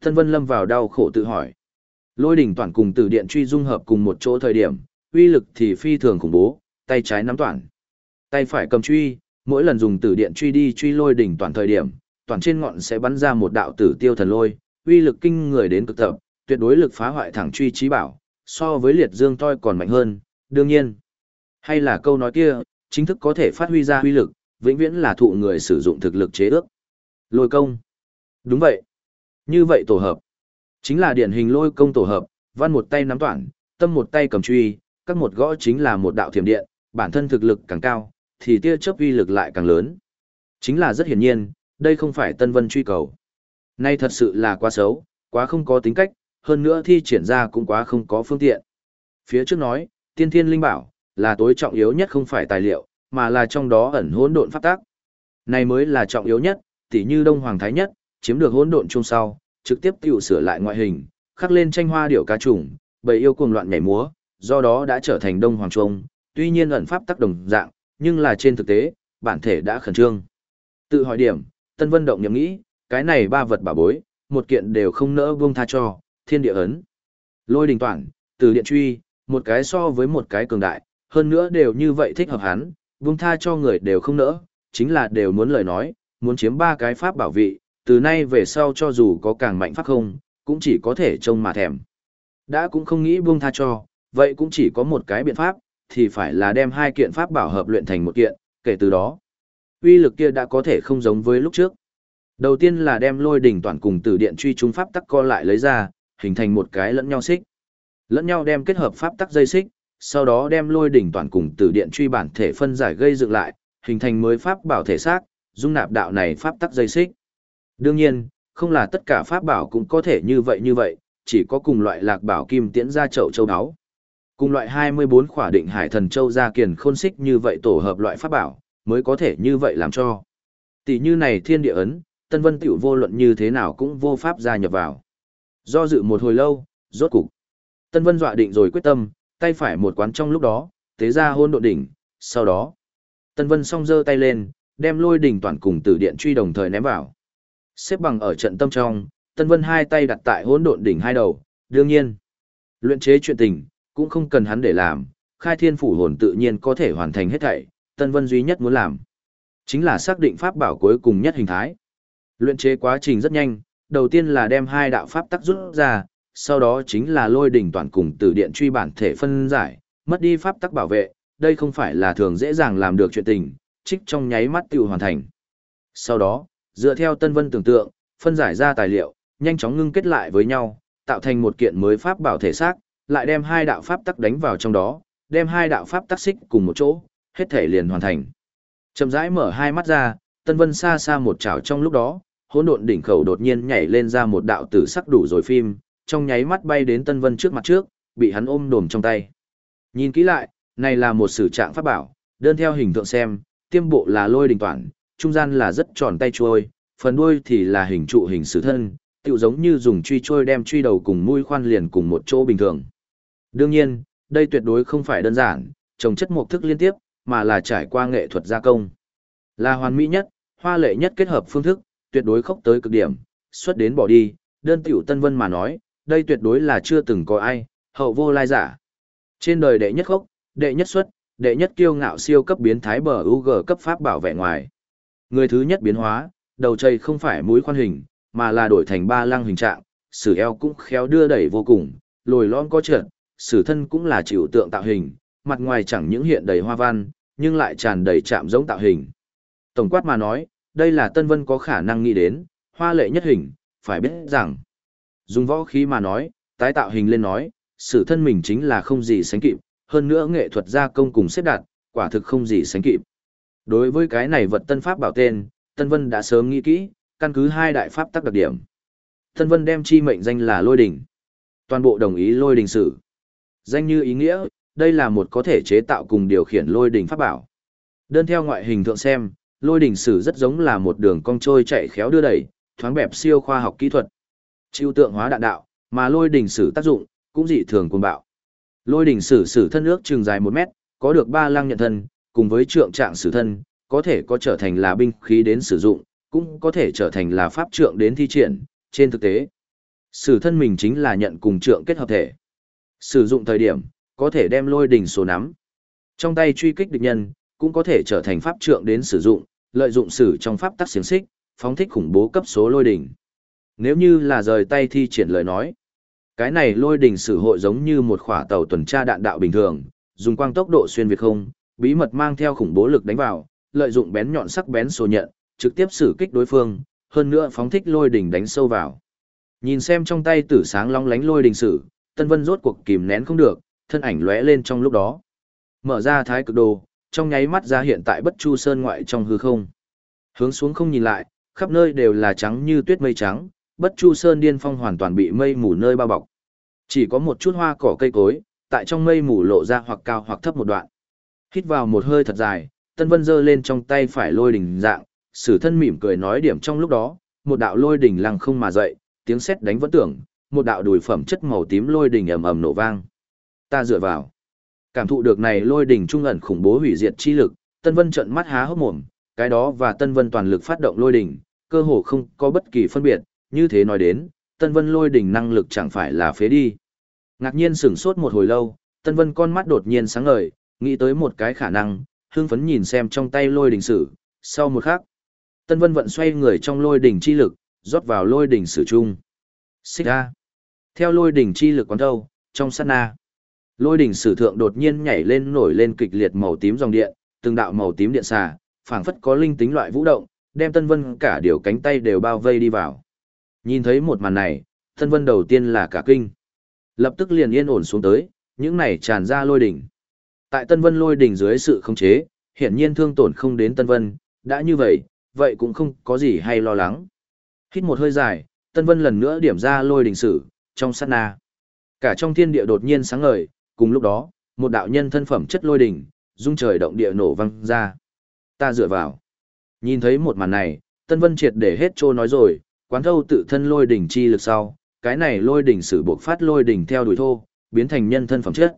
Tân Vân lâm vào đau khổ tự hỏi. Lôi đỉnh toàn cùng Tử Điện truy dung hợp cùng một chỗ thời điểm, uy lực thì phi thường khủng bố, tay trái nắm toàn, tay phải cầm truy, mỗi lần dùng tử điện truy đi truy lôi đỉnh toàn thời điểm, toàn trên ngọn sẽ bắn ra một đạo tử tiêu thần lôi, uy lực kinh người đến cực tập, tuyệt đối lực phá hoại thẳng truy trí bảo, so với liệt dương toi còn mạnh hơn, đương nhiên. Hay là câu nói kia, chính thức có thể phát huy ra uy lực, vĩnh viễn là thụ người sử dụng thực lực chế ước. Lôi công. Đúng vậy. Như vậy tổ hợp. Chính là điển hình lôi công tổ hợp, văn một tay nắm toàn, tâm một tay cầm truy, các một gõ chính là một đạo thiểm điện, bản thân thực lực càng cao, thì tia chớp uy lực lại càng lớn. Chính là rất hiển nhiên, đây không phải Tân Vân truy cầu. Nay thật sự là quá xấu, quá không có tính cách, hơn nữa thi triển ra cũng quá không có phương tiện. Phía trước nói, tiên thiên linh bảo, là tối trọng yếu nhất không phải tài liệu, mà là trong đó ẩn hỗn độn pháp tác. Này mới là trọng yếu nhất, tỉ như Đông Hoàng Thái Nhất, chiếm được hỗn độn chung sau, trực tiếp tiểu sửa lại ngoại hình, khắc lên tranh hoa điểu cá trùng, bầy yêu cuồng loạn nhảy múa, do đó đã trở thành Đông Hoàng Trung, tuy nhiên ẩn pháp tác đồng dạng, nhưng là trên thực tế, bản thể đã khẩn trương. Tự hỏi điểm, Tân Vân động nhầm nghĩ, cái này ba vật bảo bối, một kiện đều không nỡ buông tha cho, thiên địa ấn. Lôi đình toàn, từ điện truy, một cái so với một cái cường đại, hơn nữa đều như vậy thích hợp hắn, buông tha cho người đều không nỡ, chính là đều muốn lời nói, muốn chiếm ba cái pháp bảo vị, từ nay về sau cho dù có càng mạnh pháp không, cũng chỉ có thể trông mà thèm. Đã cũng không nghĩ buông tha cho, vậy cũng chỉ có một cái biện pháp, thì phải là đem hai kiện pháp bảo hợp luyện thành một kiện, kể từ đó, uy lực kia đã có thể không giống với lúc trước. Đầu tiên là đem lôi đỉnh toàn cùng tử điện truy trung pháp tắc co lại lấy ra, hình thành một cái lẫn nhau xích. Lẫn nhau đem kết hợp pháp tắc dây xích, sau đó đem lôi đỉnh toàn cùng tử điện truy bản thể phân giải gây dựng lại, hình thành mới pháp bảo thể xác, dung nạp đạo này pháp tắc dây xích. Đương nhiên, không là tất cả pháp bảo cũng có thể như vậy như vậy, chỉ có cùng loại lạc bảo kim tiễn ra chậu châu đáo. Cùng loại 24 khỏa định hải thần châu ra kiền khôn xích như vậy tổ hợp loại pháp bảo, mới có thể như vậy làm cho. Tỷ như này thiên địa ấn, Tân Vân tiểu vô luận như thế nào cũng vô pháp gia nhập vào. Do dự một hồi lâu, rốt cục. Tân Vân dọa định rồi quyết tâm, tay phải một quán trong lúc đó, tế ra hôn độ đỉnh, sau đó. Tân Vân song giơ tay lên, đem lôi đỉnh toàn cùng tử điện truy đồng thời ném vào. Xếp bằng ở trận tâm trong, Tân Vân hai tay đặt tại hỗn độn đỉnh hai đầu, đương nhiên. Luyện chế chuyện tình, cũng không cần hắn để làm, khai thiên phủ hồn tự nhiên có thể hoàn thành hết thảy, Tân Vân duy nhất muốn làm. Chính là xác định pháp bảo cuối cùng nhất hình thái. Luyện chế quá trình rất nhanh, đầu tiên là đem hai đạo pháp tắc rút ra, sau đó chính là lôi đỉnh toàn cùng từ điện truy bản thể phân giải, mất đi pháp tắc bảo vệ, đây không phải là thường dễ dàng làm được chuyện tình, trích trong nháy mắt tiêu hoàn thành. Sau đó, dựa theo Tân Vân tưởng tượng, phân giải ra tài liệu, nhanh chóng ngưng kết lại với nhau, tạo thành một kiện mới pháp bảo thể xác, lại đem hai đạo pháp tắc đánh vào trong đó, đem hai đạo pháp tắc xích cùng một chỗ, hết thể liền hoàn thành. Chậm rãi mở hai mắt ra, Tân Vân xa xa một chảo trong lúc đó, hỗn độn đỉnh khẩu đột nhiên nhảy lên ra một đạo tử sắc đủ rồi phim, trong nháy mắt bay đến Tân Vân trước mặt trước, bị hắn ôm đồm trong tay. Nhìn kỹ lại, này là một sử trạng pháp bảo, đơn theo hình tượng xem, tiêm bộ là lôi đỉnh toàn, trung gian là rất tròn tay chuôi, phần đuôi thì là hình trụ hình sử thân, tựu giống như dùng truy trôi đem truy đầu cùng mũi khoan liền cùng một chỗ bình thường. Đương nhiên, đây tuyệt đối không phải đơn giản, trồng chất mục thức liên tiếp, mà là trải qua nghệ thuật gia công. Là hoàn mỹ nhất, hoa lệ nhất kết hợp phương thức, tuyệt đối khốc tới cực điểm, xuất đến bỏ đi, đơn tiểu Tân Vân mà nói, đây tuyệt đối là chưa từng có ai, hậu vô lai giả. Trên đời đệ nhất khốc, đệ nhất xuất, đệ nhất kiêu ngạo siêu cấp biến thái bờ UG cấp pháp bảo vệ ngoài. Người thứ nhất biến hóa, đầu chây không phải mũi khoan hình, mà là đổi thành ba lăng hình trạng, sử eo cũng khéo đưa đẩy vô cùng, lồi lõm có trượt, sử thân cũng là chịu tượng tạo hình, mặt ngoài chẳng những hiện đầy hoa văn, nhưng lại tràn đầy chạm giống tạo hình. Tổng quát mà nói, đây là Tân Vân có khả năng nghĩ đến, hoa lệ nhất hình, phải biết rằng, dùng võ khí mà nói, tái tạo hình lên nói, sử thân mình chính là không gì sánh kịp, hơn nữa nghệ thuật gia công cùng xếp đặt, quả thực không gì sánh kịp. Đối với cái này vật tân pháp bảo tên, Tân Vân đã sớm nghĩ kỹ, căn cứ hai đại pháp tắc đặc điểm. Tân Vân đem chi mệnh danh là Lôi đình. Toàn bộ đồng ý Lôi đình sử. Danh như ý nghĩa, đây là một có thể chế tạo cùng điều khiển Lôi Đỉnh pháp bảo. Đơn theo ngoại hình thượng xem, Lôi Đỉnh sử rất giống là một đường cong trôi chạy khéo đưa đẩy, thoáng bẹp siêu khoa học kỹ thuật. Chịu tượng hóa đạn đạo, mà Lôi Đỉnh sử tác dụng cũng dị thường cuồng bạo. Lôi đỉnh sử sử thân ước trường dài 1 mét, có được ba lăng nhận thân, cùng với trượng trạng sử thân, có thể có trở thành là binh khí đến sử dụng, cũng có thể trở thành là pháp trượng đến thi triển, trên thực tế. Sử thân mình chính là nhận cùng trượng kết hợp thể. Sử dụng thời điểm, có thể đem lôi đỉnh số nắm. Trong tay truy kích địch nhân, cũng có thể trở thành pháp trượng đến sử dụng, lợi dụng sử trong pháp tắc xiềng xích, phóng thích khủng bố cấp số lôi đỉnh. Nếu như là rời tay thi triển lời nói, cái này lôi đỉnh sử hội giống như một khỏa tàu tuần tra đạn đạo bình thường, dùng quang tốc độ xuyên việt không, bí mật mang theo khủng bố lực đánh vào, lợi dụng bén nhọn sắc bén số nhận, trực tiếp xử kích đối phương, hơn nữa phóng thích lôi đỉnh đánh sâu vào. Nhìn xem trong tay tử sáng long lánh lôi đỉnh sử, Tân Vân rốt cuộc kìm nén không được, thân ảnh lóe lên trong lúc đó. Mở ra thái cực đồ, trong nháy mắt ra hiện tại Bất Chu Sơn ngoại trong hư không. Hướng xuống không nhìn lại, khắp nơi đều là trắng như tuyết mây trắng, Bất Chu Sơn điên phong hoàn toàn bị mây mù nơi bao bọc. Chỉ có một chút hoa cỏ cây cối, tại trong mây mù lộ ra hoặc cao hoặc thấp một đoạn. Hít vào một hơi thật dài, Tân Vân giơ lên trong tay phải lôi đỉnh dạng, sử thân mỉm cười nói điểm trong lúc đó, một đạo lôi đỉnh lăng không mà dậy, tiếng sét đánh vẫn tưởng, một đạo đùi phẩm chất màu tím lôi đỉnh ầm ầm nổ vang. Ta dựa vào. Cảm thụ được này lôi đỉnh trung ẩn khủng bố hủy diệt chi lực, Tân Vân trợn mắt há hốc mồm, cái đó và Tân Vân toàn lực phát động lôi đỉnh, cơ hồ không có bất kỳ phân biệt, như thế nói đến, Tân Vân lôi đỉnh năng lực chẳng phải là phế đi. Ngạc nhiên sửng sốt một hồi lâu, Tân Vân con mắt đột nhiên sáng ngời, nghĩ tới một cái khả năng, hương phấn nhìn xem trong tay lôi đỉnh sử, sau một khắc, Tân Vân vận xoay người trong lôi đỉnh chi lực, rót vào lôi đỉnh sử chung. Xích ra. Theo lôi đỉnh chi lực quán thâu, trong sát na, lôi đỉnh sử thượng đột nhiên nhảy lên nổi lên kịch liệt màu tím dòng điện, từng đạo màu tím điện xà, phảng phất có linh tính loại vũ động, đem Tân Vân cả điều cánh tay đều bao vây đi vào. Nhìn thấy một màn này, Tân Vân đầu tiên là cả kinh. Lập tức liền yên ổn xuống tới, những này tràn ra lôi đỉnh. Tại Tân Vân lôi đỉnh dưới sự khống chế, hiển nhiên thương tổn không đến Tân Vân, đã như vậy, vậy cũng không có gì hay lo lắng. Hít một hơi dài, Tân Vân lần nữa điểm ra lôi đỉnh sử, trong sát na. Cả trong thiên địa đột nhiên sáng ngời, cùng lúc đó, một đạo nhân thân phẩm chất lôi đỉnh, dung trời động địa nổ vang ra. Ta dựa vào. Nhìn thấy một màn này, Tân Vân triệt để hết trô nói rồi, quán thâu tự thân lôi đỉnh chi lực sau, cái này lôi đỉnh sử buộc phát lôi đỉnh theo đuổi thô, biến thành nhân thân phẩm chất.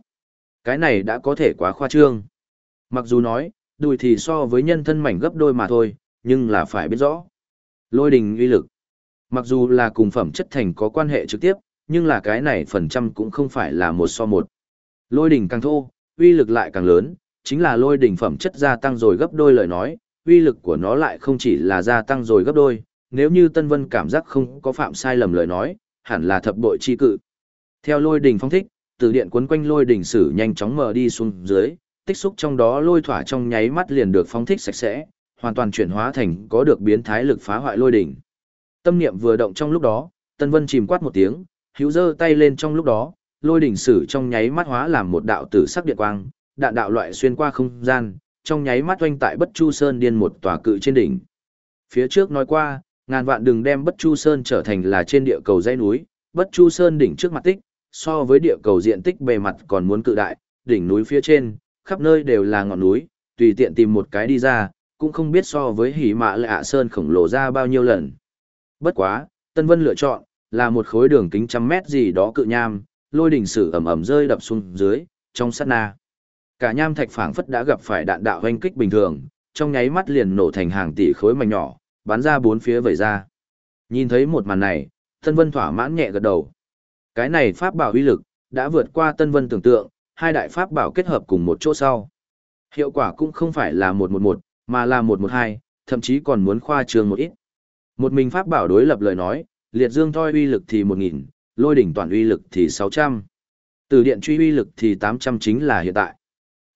Cái này đã có thể quá khoa trương. Mặc dù nói, đùi thì so với nhân thân mảnh gấp đôi mà thôi, nhưng là phải biết rõ. Lôi đỉnh uy lực. Mặc dù là cùng phẩm chất thành có quan hệ trực tiếp, nhưng là cái này phần trăm cũng không phải là một so một. Lôi đỉnh càng thô, uy lực lại càng lớn, chính là lôi đỉnh phẩm chất gia tăng rồi gấp đôi lời nói, uy lực của nó lại không chỉ là gia tăng rồi gấp đôi, nếu như Tân Vân cảm giác không có phạm sai lầm lời nói, hẳn là thập bội chi cự. Theo lôi đỉnh phong thích, từ điện cuốn quanh lôi đỉnh sử nhanh chóng mở đi xuống dưới, tích xúc trong đó lôi thỏa trong nháy mắt liền được phóng thích sạch sẽ, hoàn toàn chuyển hóa thành có được biến thái lực phá hoại lôi đỉnh. Tâm niệm vừa động trong lúc đó, Tân Vân chìm quát một tiếng, hữu giơ tay lên trong lúc đó, lôi đỉnh sử trong nháy mắt hóa làm một đạo tử sắc điện quang, đạn đạo loại xuyên qua không gian, trong nháy mắt oanh tại Bất Chu Sơn điên một tòa cự trên đỉnh. Phía trước nói qua, ngàn vạn đừng đem Bất Chu Sơn trở thành là trên địa cầu dãy núi, Bất Chu Sơn đỉnh trước mặt tích, so với địa cầu diện tích bề mặt còn muốn cự đại, đỉnh núi phía trên, khắp nơi đều là ngọn núi, tùy tiện tìm một cái đi ra, cũng không biết so với hỉ mạ lạ sơn khổng lồ ra bao nhiêu lần. Bất quá, Tân Vân lựa chọn, là một khối đường kính trăm mét gì đó cự nham, lôi đỉnh sử ẩm ẩm rơi đập xuống dưới, trong sát na. Cả nham thạch phảng phất đã gặp phải đạn đạo hoanh kích bình thường, trong nháy mắt liền nổ thành hàng tỷ khối mảnh nhỏ, bắn ra bốn phía vẩy ra. Nhìn thấy một màn này, Tân Vân thỏa mãn nhẹ gật đầu. Cái này pháp bảo uy lực đã vượt qua Tân Vân tưởng tượng, hai đại pháp bảo kết hợp cùng một chỗ sau. Hiệu quả cũng không phải là một một một, mà là một một hai, thậm chí còn muốn khoa trương một ít. Một mình pháp bảo đối lập lời nói, liệt dương thoi uy lực thì một nghìn, lôi đỉnh toàn uy lực thì sáu trăm, Từ điện truy uy lực thì tám trăm chính là hiện tại.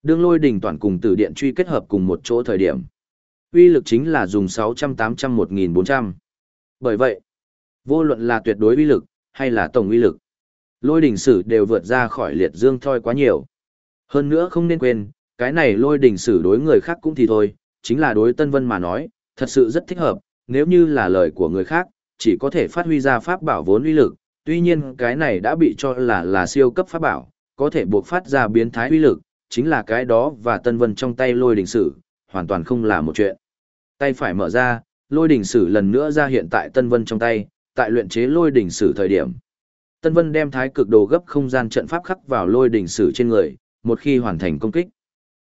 Đương lôi đỉnh toàn cùng từ điện truy kết hợp cùng một chỗ thời điểm. Uy lực chính là dùng sáu trăm tám trăm một nghìn bốn trăm. Bởi vậy, vô luận là tuyệt đối uy lực, hay là tổng uy lực, lôi đỉnh sử đều vượt ra khỏi liệt dương thoi quá nhiều. Hơn nữa không nên quên, cái này lôi đỉnh sử đối người khác cũng thì thôi, chính là đối Tân Vân mà nói, thật sự rất thích hợp, nếu như là lời của người khác, chỉ có thể phát huy ra pháp bảo vốn uy lực, tuy nhiên cái này đã bị cho là là siêu cấp pháp bảo, có thể buộc phát ra biến thái uy lực, chính là cái đó và Tân Vân trong tay lôi đỉnh sử, hoàn toàn không là một chuyện. Tay phải mở ra, lôi đỉnh sử lần nữa ra hiện tại Tân Vân trong tay, tại luyện chế lôi đỉnh sử thời điểm. Tân Vân đem thái cực đồ gấp không gian trận pháp khắc vào lôi đỉnh sử trên người, một khi hoàn thành công kích.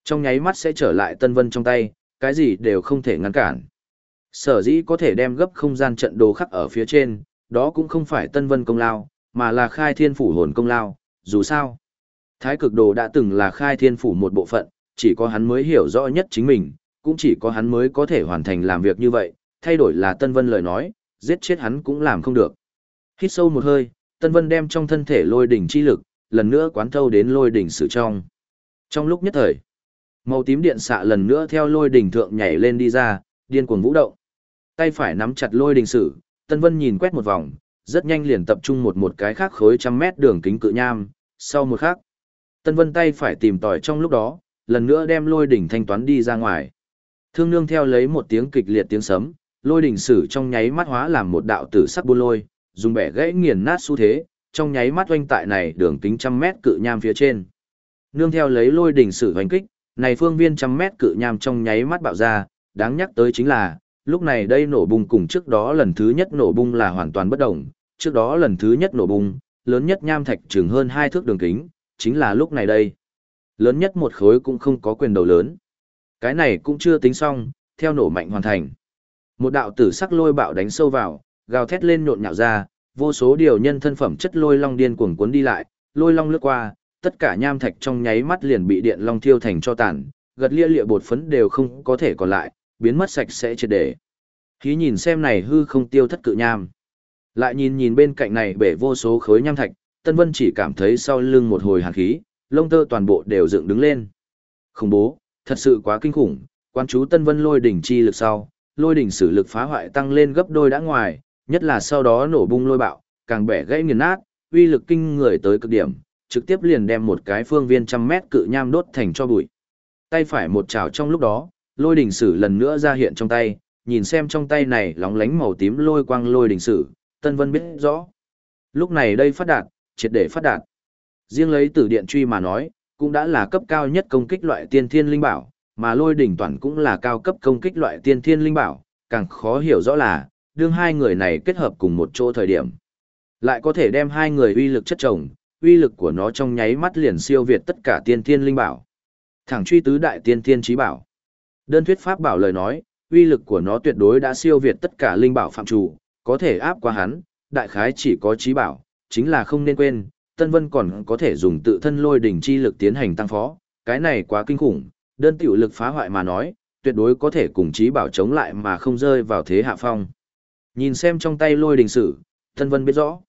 Trong nháy mắt sẽ trở lại Tân Vân trong tay, cái gì đều không thể ngăn cản. Sở dĩ có thể đem gấp không gian trận đồ khắc ở phía trên, đó cũng không phải Tân Vân công lao, mà là khai thiên phủ hồn công lao, dù sao. Thái cực đồ đã từng là khai thiên phủ một bộ phận, chỉ có hắn mới hiểu rõ nhất chính mình, cũng chỉ có hắn mới có thể hoàn thành làm việc như vậy, thay đổi là Tân Vân lời nói, giết chết hắn cũng làm không được. Hít sâu một hơi, Tân Vân đem trong thân thể lôi đỉnh chi lực, lần nữa quán thâu đến lôi đỉnh sử trong. Trong lúc nhất thời, màu tím điện xạ lần nữa theo lôi đỉnh thượng nhảy lên đi ra, điên cuồng vũ động. Tay phải nắm chặt lôi đỉnh sử, Tân Vân nhìn quét một vòng, rất nhanh liền tập trung một một cái khác khối trăm mét đường kính cự nham, sau một khắc, Tân Vân tay phải tìm tòi trong lúc đó, lần nữa đem lôi đỉnh thanh toán đi ra ngoài. Thương nương theo lấy một tiếng kịch liệt tiếng sấm, lôi đỉnh sử trong nháy mắt hóa làm một đạo tử sắc buôn lôi, dùng bẻ gãy nghiền nát xu thế, trong nháy mắt oanh tại này đường kính trăm mét cự nham phía trên. Nương theo lấy lôi đỉnh sử hoành kích, này phương viên trăm mét cự nham trong nháy mắt bạo ra, đáng nhắc tới chính là, lúc này đây nổ bung cùng trước đó lần thứ nhất nổ bung là hoàn toàn bất động, trước đó lần thứ nhất nổ bung, lớn nhất nham thạch chừng hơn hai thước đường kính, chính là lúc này đây. Lớn nhất một khối cũng không có quyền đầu lớn. Cái này cũng chưa tính xong, theo nổ mạnh hoàn thành. Một đạo tử sắc lôi bạo đánh sâu vào, gào thét lên nhộn nhạo ra, vô số điều nhân thân phẩm chất lôi long điên cuồng cuốn đi lại, lôi long lướt qua, tất cả nham thạch trong nháy mắt liền bị điện long thiêu thành cho tàn, gật lia lịa bột phấn đều không có thể còn lại, biến mất sạch sẽ triệt để. Khí nhìn xem này hư không tiêu thất cự nham. Lại nhìn nhìn bên cạnh này bể vô số khối nham thạch, Tân Vân chỉ cảm thấy sau lưng một hồi hàn khí, lông tơ toàn bộ đều dựng đứng lên. Khủng bố, thật sự quá kinh khủng, quan chú Tân Vân lôi đỉnh chi lực sau, lôi đỉnh sử lực phá hoại tăng lên gấp đôi đã ngoài, nhất là sau đó nổ bung lôi bạo, càng bẻ gãy nghiền nát, uy lực kinh người tới cực điểm, trực tiếp liền đem một cái phương viên trăm mét cự nham đốt thành cho bụi. Tay phải một chảo trong lúc đó, lôi đỉnh sử lần nữa ra hiện trong tay, nhìn xem trong tay này lóng lánh màu tím lôi quang lôi đỉnh sử, Tân Vân biết rõ. Lúc này đây phát đạt, triệt để phát đạt. Riêng lấy tử điện truy mà nói, cũng đã là cấp cao nhất công kích loại tiên thiên linh bảo, mà lôi đỉnh toàn cũng là cao cấp công kích loại tiên thiên linh bảo, càng khó hiểu rõ là, đương hai người này kết hợp cùng một chỗ thời điểm. Lại có thể đem hai người uy lực chất chồng, uy lực của nó trong nháy mắt liền siêu việt tất cả tiên thiên linh bảo. Thẳng truy tứ đại tiên thiên trí bảo. Đơn thuyết pháp bảo lời nói, uy lực của nó tuyệt đối đã siêu việt tất cả linh bảo phạm chủ, có thể áp qua hắn, đại khái chỉ có trí bảo, chính là không nên quên, Tân Vân còn có thể dùng tự thân lôi đỉnh chi lực tiến hành tăng phó, cái này quá kinh khủng, đơn tiểu lực phá hoại mà nói, tuyệt đối có thể cùng trí bảo chống lại mà không rơi vào thế hạ phong. Nhìn xem trong tay lôi đỉnh sử, Tân Vân biết rõ.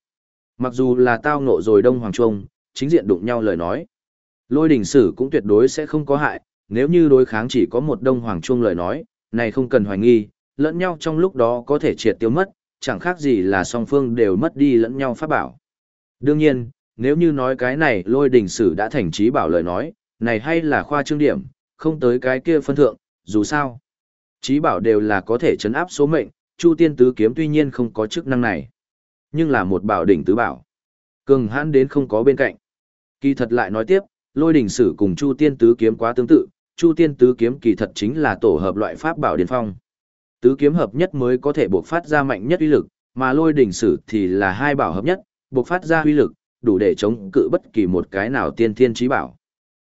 Mặc dù là tao ngộ rồi Đông Hoàng Trung, chính diện đụng nhau lời nói. Lôi đỉnh sử cũng tuyệt đối sẽ không có hại, nếu như đối kháng chỉ có một Đông Hoàng chuông lời nói, này không cần hoài nghi, lẫn nhau trong lúc đó có thể triệt tiêu mất, chẳng khác gì là song phương đều mất đi lẫn nhau pháp bảo. Đương nhiên, nếu như nói cái này lôi đỉnh sử đã thành trí bảo lời nói, này hay là khoa trương điểm, không tới cái kia phân thượng, dù sao. Trí bảo đều là có thể chấn áp số mệnh, Chu Tiên Tứ Kiếm tuy nhiên không có chức năng này, nhưng là một bảo đỉnh tứ bảo. Cường hãn đến không có bên cạnh. Kỳ thật lại nói tiếp, lôi đỉnh sử cùng Chu Tiên Tứ Kiếm quá tương tự, Chu Tiên Tứ Kiếm kỳ thật chính là tổ hợp loại pháp bảo điển phong. Tứ kiếm hợp nhất mới có thể buộc phát ra mạnh nhất uy lực, mà lôi đỉnh sử thì là hai bảo hợp nhất, buộc phát ra uy lực, đủ để chống cự bất kỳ một cái nào tiên thiên trí bảo.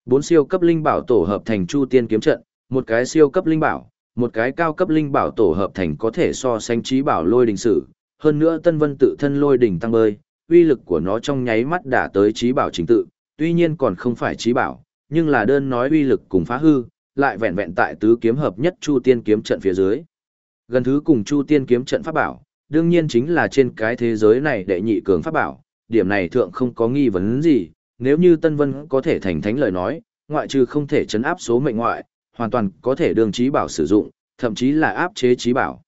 Bốn siêu cấp linh bảo tổ hợp thành Chu Tiên kiếm trận, một cái siêu cấp linh bảo, Một cái cao cấp linh bảo tổ hợp thành có thể so sánh trí bảo lôi đình sử, hơn nữa Tân Vân tự thân lôi đỉnh tăng bơi, uy lực của nó trong nháy mắt đã tới trí bảo chính tự, tuy nhiên còn không phải trí bảo, nhưng là đơn nói uy lực cùng phá hư, lại vẹn vẹn tại tứ kiếm hợp nhất Chu Tiên kiếm trận phía dưới. Gần thứ cùng Chu Tiên kiếm trận pháp bảo, đương nhiên chính là trên cái thế giới này đệ nhị cường pháp bảo, điểm này thượng không có nghi vấn gì, nếu như Tân Vân có thể thành thánh lời nói, ngoại trừ không thể chấn áp số mệnh ngoại, hoàn toàn có thể đường trí bảo sử dụng, thậm chí là áp chế trí bảo.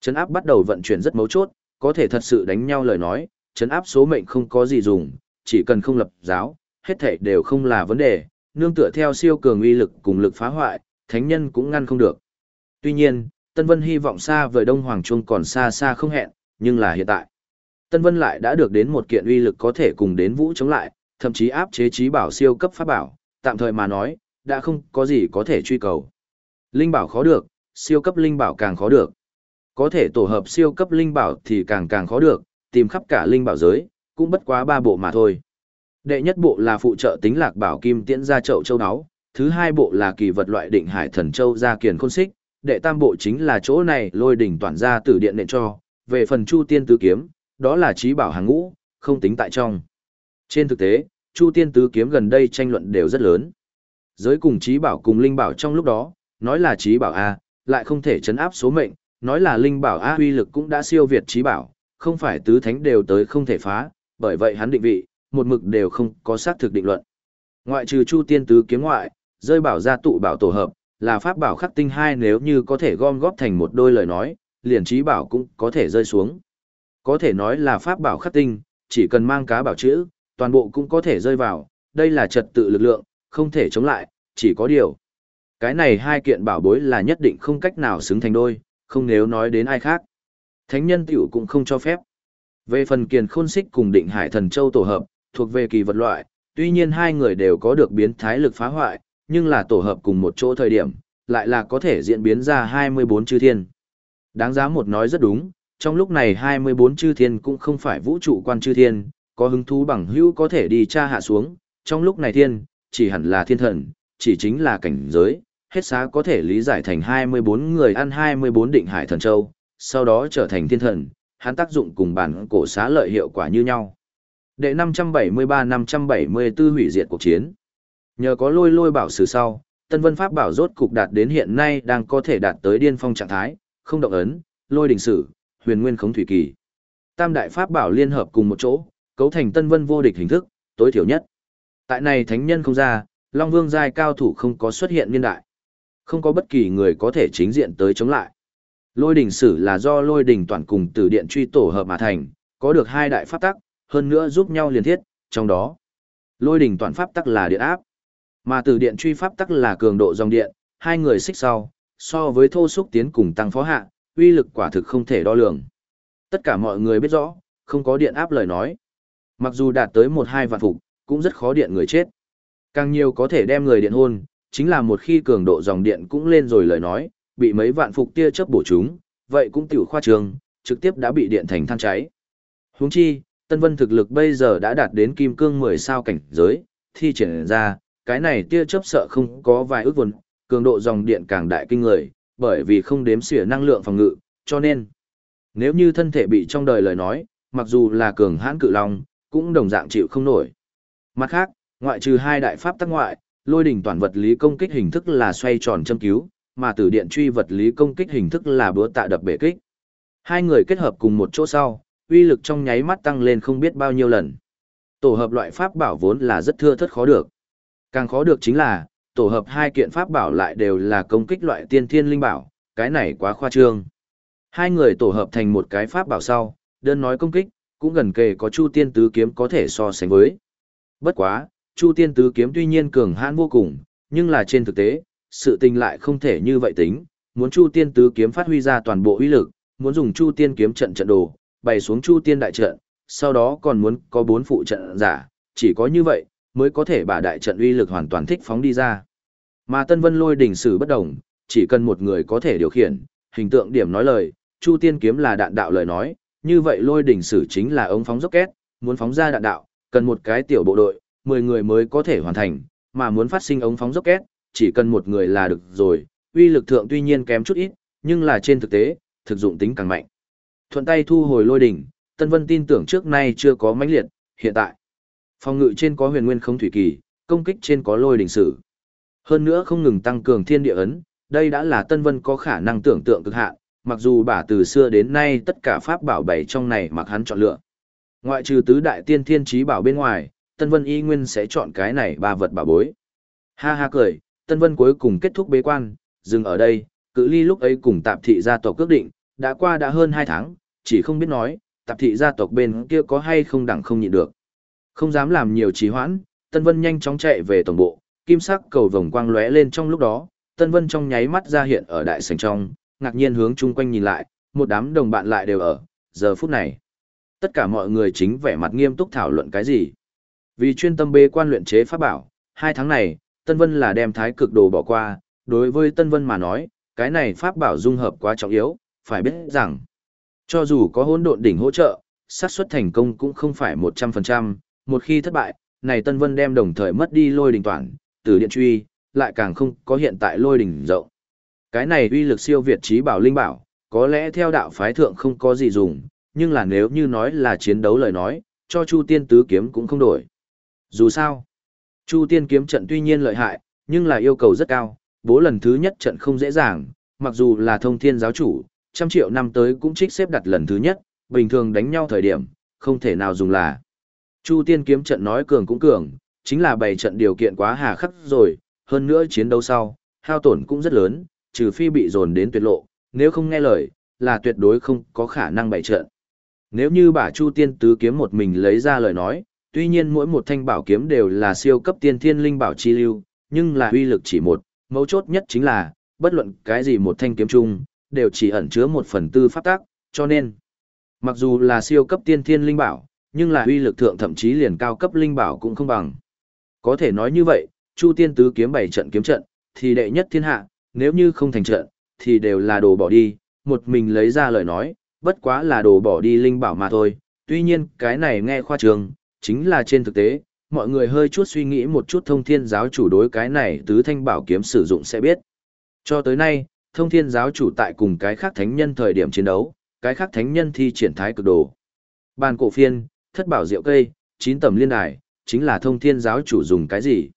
Chấn áp bắt đầu vận chuyển rất mấu chốt, có thể thật sự đánh nhau lời nói, chấn áp số mệnh không có gì dùng, chỉ cần không lập giáo, hết thảy đều không là vấn đề, nương tựa theo siêu cường uy lực cùng lực phá hoại, thánh nhân cũng ngăn không được. Tuy nhiên, Tân Vân hy vọng xa vời Đông Hoàng Trung còn xa xa không hẹn, nhưng là hiện tại. Tân Vân lại đã được đến một kiện uy lực có thể cùng đến vũ chống lại, thậm chí áp chế trí bảo siêu cấp pháp bảo, tạm thời mà nói, đã không có gì có thể truy cầu. Linh bảo khó được, siêu cấp linh bảo càng khó được. Có thể tổ hợp siêu cấp linh bảo thì càng càng khó được, tìm khắp cả linh bảo giới, cũng bất quá ba bộ mà thôi. Đệ nhất bộ là phụ trợ tính lạc bảo kim tiễn ra chậu châu đáo thứ hai bộ là kỳ vật loại định hải thần châu ra kiền khôn xích, đệ tam bộ chính là chỗ này lôi đỉnh toàn ra từ điện nện cho, về phần chu tiên tứ kiếm, đó là trí bảo hàng ngũ, không tính tại trong. Trên thực tế, chu tiên tứ kiếm gần đây tranh luận đều rất lớn. Giới cùng trí bảo cùng linh bảo trong lúc đó, nói là trí bảo A, lại không thể chấn áp số mệnh, nói là linh bảo A uy lực cũng đã siêu việt trí bảo, không phải tứ thánh đều tới không thể phá, bởi vậy hắn định vị, một mực đều không có xác thực định luận. Ngoại trừ Chu Tiên tứ kiếm ngoại, rơi bảo gia tụ bảo tổ hợp, là pháp bảo khắc tinh hai nếu như có thể gom góp thành một đôi lời nói, liền trí bảo cũng có thể rơi xuống. Có thể nói là pháp bảo khắc tinh, chỉ cần mang cá bảo chữ, toàn bộ cũng có thể rơi vào, đây là trật tự lực lượng, không thể chống lại, chỉ có điều. Cái này hai kiện bảo bối là nhất định không cách nào xứng thành đôi, không nếu nói đến ai khác. Thánh nhân tiểu cũng không cho phép. Về phần kiền khôn xích cùng định hải thần châu tổ hợp, thuộc về kỳ vật loại, tuy nhiên hai người đều có được biến thái lực phá hoại, nhưng là tổ hợp cùng một chỗ thời điểm, lại là có thể diễn biến ra 24 chư thiên. Đáng giá một nói rất đúng, trong lúc này 24 chư thiên cũng không phải vũ trụ quan chư thiên, có hứng thú bằng hữu có thể đi tra hạ xuống, trong lúc này thiên, chỉ hẳn là thiên thần, chỉ chính là cảnh giới, hết xá có thể lý giải thành 24 người ăn 24 định hải thần châu, sau đó trở thành thiên thần, hắn tác dụng cùng bản cổ xá lợi hiệu quả như nhau. Đệ 573-574 hủy diệt cuộc chiến. Nhờ có lôi lôi bảo sử sau, Tân Vân Pháp bảo rốt cục đạt đến hiện nay đang có thể đạt tới điên phong trạng thái, không động ấn, lôi đình sử, huyền nguyên khống thủy kỳ. Tam đại Pháp bảo liên hợp cùng một chỗ, cấu thành Tân Vân vô địch hình thức, tối thiểu nhất. Tại này thánh nhân không ra, Long Vương giai cao thủ không có xuất hiện niên đại. Không có bất kỳ người có thể chính diện tới chống lại. Lôi đỉnh sử là do lôi đỉnh toàn cùng từ điện truy tổ hợp mà thành, có được hai đại pháp tắc, hơn nữa giúp nhau liên thiết, trong đó. Lôi đỉnh toàn pháp tắc là điện áp, mà từ điện truy pháp tắc là cường độ dòng điện, hai người xích sau, so với thô xúc tiến cùng tăng phó hạ, uy lực quả thực không thể đo lường. Tất cả mọi người biết rõ, không có điện áp lời nói. Mặc dù đạt tới một hai vạn phục, cũng rất khó điện người chết. Càng nhiều có thể đem người điện hôn, chính là một khi cường độ dòng điện cũng lên rồi lời nói, bị mấy vạn phục tia chớp bổ chúng, vậy cũng tiểu khoa trường, trực tiếp đã bị điện thành than cháy. Huống chi, Tân Vân thực lực bây giờ đã đạt đến kim cương 10 sao cảnh giới, thi triển ra, cái này tia chớp sợ không có vài ước vốn, cường độ dòng điện càng đại kinh người, bởi vì không đếm xỉa năng lượng phòng ngự, cho nên, nếu như thân thể bị trong đời lời nói, mặc dù là cường hãn cự long, cũng đồng dạng chịu không nổi. Mặt khác, ngoại trừ hai đại pháp tắc ngoại, lôi đỉnh toàn vật lý công kích hình thức là xoay tròn châm cứu, mà tử điện truy vật lý công kích hình thức là búa tạ đập bể kích. Hai người kết hợp cùng một chỗ sau, uy lực trong nháy mắt tăng lên không biết bao nhiêu lần. Tổ hợp loại pháp bảo vốn là rất thưa thất khó được. Càng khó được chính là, tổ hợp hai kiện pháp bảo lại đều là công kích loại tiên thiên linh bảo, cái này quá khoa trương. Hai người tổ hợp thành một cái pháp bảo sau, đơn nói công kích, cũng gần kề có Chu Tiên Tứ Kiếm có thể so sánh với. Bất quá, Chu Tiên Tứ Kiếm tuy nhiên cường hãn vô cùng, nhưng là trên thực tế, sự tình lại không thể như vậy tính, muốn Chu Tiên Tứ Kiếm phát huy ra toàn bộ uy lực, muốn dùng Chu Tiên Kiếm trận trận đồ, bày xuống Chu Tiên đại trận, sau đó còn muốn có bốn phụ trận giả, chỉ có như vậy, mới có thể 把 đại trận uy lực hoàn toàn thích phóng đi ra. Mà Tân Vân Lôi đỉnh sử bất đồng, chỉ cần một người có thể điều khiển, hình tượng điểm nói lời, Chu Tiên kiếm là đạn đạo lời nói, như vậy Lôi đỉnh sử chính là ống phóng rocket, muốn phóng ra đạn đạo, cần một cái tiểu bộ đội, 10 người mới có thể hoàn thành, mà muốn phát sinh ống phóng rocket, chỉ cần một người là được rồi, uy lực thượng tuy nhiên kém chút ít, nhưng là trên thực tế, thực dụng tính càng mạnh. Thuận tay thu hồi lôi đỉnh, Tân Vân tin tưởng trước nay chưa có mãnh liệt, hiện tại. Phòng ngự trên có huyền nguyên không thủy kỳ, công kích trên có lôi đỉnh sử. Hơn nữa không ngừng tăng cường thiên địa ấn, đây đã là Tân Vân có khả năng tưởng tượng cực hạn, mặc dù bà từ xưa đến nay tất cả pháp bảo bảy trong này mặc hắn chọn lựa. Ngoại trừ tứ đại tiên thiên trí bảo bên ngoài, Tân Vân y nguyên sẽ chọn cái này ba vật bảo bối. Ha ha cười, Tân Vân cuối cùng kết thúc bế quan, dừng ở đây, cự ly lúc ấy cùng tạp thị gia tộc quyết định, đã qua đã hơn hai tháng, chỉ không biết nói, tạp thị gia tộc bên kia có hay không đẳng không nhịn được. Không dám làm nhiều trì hoãn, Tân Vân nhanh chóng chạy về tổng bộ, kim sắc cầu vồng quang lóe lên trong lúc đó, Tân Vân trong nháy mắt ra hiện ở đại sảnh trong, ngạc nhiên hướng chung quanh nhìn lại, một đám đồng bạn lại đều ở, giờ phút này. Tất cả mọi người chính vẻ mặt nghiêm túc thảo luận cái gì. Vì chuyên tâm bê quan luyện chế pháp bảo, hai tháng này, Tân Vân là đem thái cực đồ bỏ qua, đối với Tân Vân mà nói, cái này pháp bảo dung hợp quá trọng yếu, phải biết rằng, cho dù có hỗn độn đỉnh hỗ trợ, xác suất thành công cũng không phải 100%, một khi thất bại, này Tân Vân đem đồng thời mất đi lôi đỉnh toàn, từ điện truy, lại càng không có hiện tại lôi đỉnh rộng. Cái này uy lực siêu việt trí bảo linh bảo, có lẽ theo đạo phái thượng không có gì dùng, nhưng là nếu như nói là chiến đấu lời nói, cho Chu Tiên tứ kiếm cũng không đổi. Dù sao, Chu Tiên kiếm trận tuy nhiên lợi hại, nhưng là yêu cầu rất cao, bố lần thứ nhất trận không dễ dàng, mặc dù là thông thiên giáo chủ, trăm triệu năm tới cũng trích xếp đặt lần thứ nhất, bình thường đánh nhau thời điểm, không thể nào dùng là. Chu Tiên kiếm trận nói cường cũng cường, chính là bày trận điều kiện quá hà khắc rồi, hơn nữa chiến đấu sau, hao tổn cũng rất lớn, trừ phi bị dồn đến tuyệt lộ, nếu không nghe lời, là tuyệt đối không có khả năng bày trận. Nếu như bà Chu Tiên tứ kiếm một mình lấy ra lời nói, tuy nhiên mỗi một thanh bảo kiếm đều là siêu cấp tiên thiên linh bảo chi lưu, nhưng là uy lực chỉ một, mấu chốt nhất chính là, bất luận cái gì một thanh kiếm chung, đều chỉ ẩn chứa một phần tư pháp tác, cho nên, mặc dù là siêu cấp tiên thiên linh bảo, nhưng là uy lực thượng thậm chí liền cao cấp linh bảo cũng không bằng. Có thể nói như vậy, Chu Tiên tứ kiếm bảy trận kiếm trận, thì đệ nhất thiên hạ, nếu như không thành trận, thì đều là đồ bỏ đi, một mình lấy ra lời nói, bất quá là đồ bỏ đi linh bảo mà thôi. Tuy nhiên, cái này nghe khoa trường, chính là trên thực tế, mọi người hơi chút suy nghĩ một chút thông thiên giáo chủ đối cái này tứ thanh bảo kiếm sử dụng sẽ biết. Cho tới nay, thông thiên giáo chủ tại cùng cái khác thánh nhân thời điểm chiến đấu, cái khác thánh nhân thi triển thái cực đồ. Bàn cổ phiên, thất bảo diệu cây, chín tầm liên đài, chính là thông thiên giáo chủ dùng cái gì.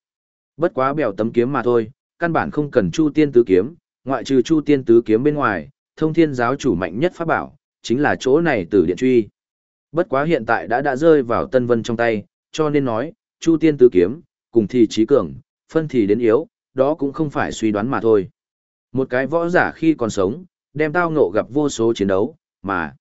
Bất quá bèo tấm kiếm mà thôi, căn bản không cần chu tiên tứ kiếm, ngoại trừ chu tiên tứ kiếm bên ngoài, thông thiên giáo chủ mạnh nhất pháp bảo, chính là chỗ này từ điện truy. Bất quá hiện tại đã đã rơi vào tân vân trong tay, cho nên nói, chu tiên tứ kiếm, cùng thì trí cường, phân thì đến yếu, đó cũng không phải suy đoán mà thôi. Một cái võ giả khi còn sống, đem tao ngộ gặp vô số chiến đấu, mà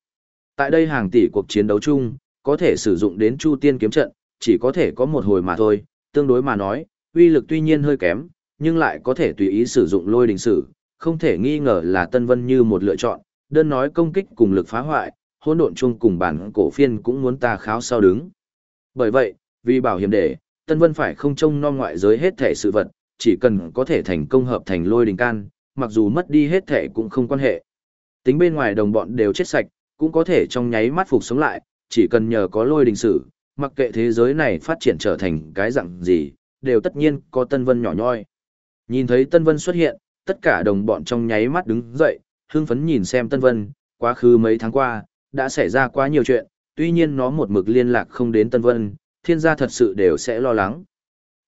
tại đây hàng tỷ cuộc chiến đấu chung, có thể sử dụng đến chu tiên kiếm trận, chỉ có thể có một hồi mà thôi, tương đối mà nói, uy lực tuy nhiên hơi kém, nhưng lại có thể tùy ý sử dụng lôi đình sử, không thể nghi ngờ là Tân Vân như một lựa chọn, đơn nói công kích cùng lực phá hoại, hỗn độn chung cùng bản cổ phiên cũng muốn ta kháo sau đứng. Bởi vậy, vì bảo hiểm để, Tân Vân phải không trông non ngoại giới hết thể sự vật, chỉ cần có thể thành công hợp thành lôi đình can, mặc dù mất đi hết thể cũng không quan hệ. Tính bên ngoài đồng bọn đều chết sạch, cũng có thể trong nháy mắt phục sống lại, chỉ cần nhờ có lôi đình sử, mặc kệ thế giới này phát triển trở thành cái dạng gì, đều tất nhiên có Tân Vân nhỏ nhoi. Nhìn thấy Tân Vân xuất hiện, tất cả đồng bọn trong nháy mắt đứng dậy, hưng phấn nhìn xem Tân Vân, quá khứ mấy tháng qua, đã xảy ra quá nhiều chuyện, tuy nhiên nó một mực liên lạc không đến Tân Vân, thiên gia thật sự đều sẽ lo lắng.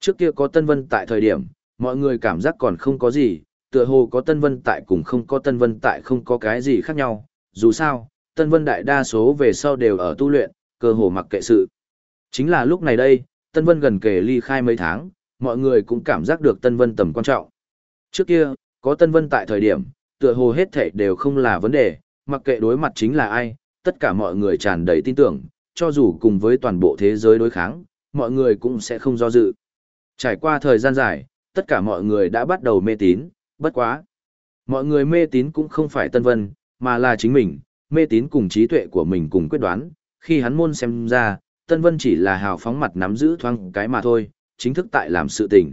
Trước kia có Tân Vân tại thời điểm, mọi người cảm giác còn không có gì, tựa hồ có Tân Vân tại cùng không có Tân Vân tại không có cái gì khác nhau, dù sao, Tân Vân đại đa số về sau đều ở tu luyện, cơ hồ mặc kệ sự. Chính là lúc này đây, Tân Vân gần kề ly khai mấy tháng, mọi người cũng cảm giác được Tân Vân tầm quan trọng. Trước kia, có Tân Vân tại thời điểm, tựa hồ hết thảy đều không là vấn đề, mặc kệ đối mặt chính là ai, tất cả mọi người tràn đầy tin tưởng, cho dù cùng với toàn bộ thế giới đối kháng, mọi người cũng sẽ không do dự. Trải qua thời gian dài, tất cả mọi người đã bắt đầu mê tín, bất quá. Mọi người mê tín cũng không phải Tân Vân, mà là chính mình, mê tín cùng trí tuệ của mình cùng quyết đoán, khi hắn môn xem ra, Tân Vân chỉ là hào phóng mặt nắm giữ thoáng cái mà thôi, chính thức tại làm sự tình.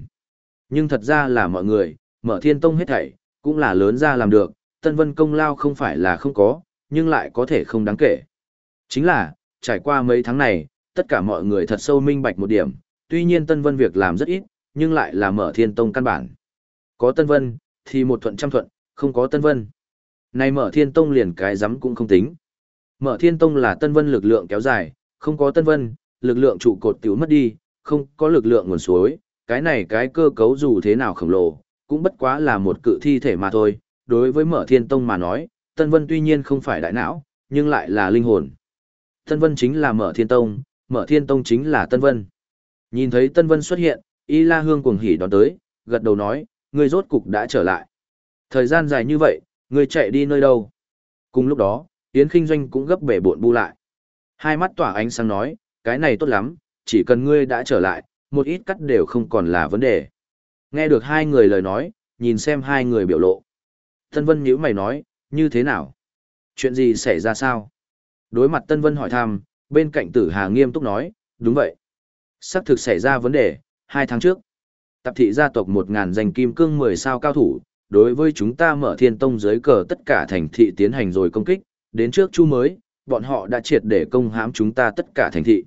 Nhưng thật ra là mọi người, mở thiên tông hết thảy, cũng là lớn ra làm được, Tân Vân công lao không phải là không có, nhưng lại có thể không đáng kể. Chính là, trải qua mấy tháng này, tất cả mọi người thật sâu minh bạch một điểm, tuy nhiên Tân Vân việc làm rất ít, nhưng lại là mở thiên tông căn bản. Có Tân Vân, thì một thuận trăm thuận, không có Tân Vân. Này mở thiên tông liền cái rắm cũng không tính. Mở thiên tông là Tân Vân lực lượng kéo dài, không có Tân Vân, lực lượng trụ cột tiểu mất đi, không có lực lượng nguồn suối, cái này cái cơ cấu dù thế nào khổng lồ, cũng bất quá là một cự thi thể mà thôi. Đối với mở thiên tông mà nói, Tân Vân tuy nhiên không phải đại não, nhưng lại là linh hồn. Tân Vân chính là mở thiên tông, mở thiên tông chính là Tân Vân. Nhìn thấy Tân Vân xuất hiện, Y La Hương cuồng hỉ đón tới, gật đầu nói, ngươi rốt cục đã trở lại. Thời gian dài như vậy, ngươi chạy đi nơi đâu? Cùng lúc đó, Yến Kinh Doanh cũng gấp bể bộn bu lại. Hai mắt tỏa ánh sáng nói, cái này tốt lắm, chỉ cần ngươi đã trở lại, một ít cắt đều không còn là vấn đề. Nghe được hai người lời nói, nhìn xem hai người biểu lộ. Tân Vân nhíu mày nói, như thế nào? Chuyện gì xảy ra sao? Đối mặt Tân Vân hỏi thăm, bên cạnh tử hà nghiêm túc nói, đúng vậy. Sắp thực xảy ra vấn đề, hai tháng trước. Tập thị gia tộc một ngàn danh kim cương mười sao cao thủ, đối với chúng ta mở thiên tông dưới cờ tất cả thành thị tiến hành rồi công kích, đến trước chu mới, bọn họ đã triệt để công hãm chúng ta tất cả thành thị.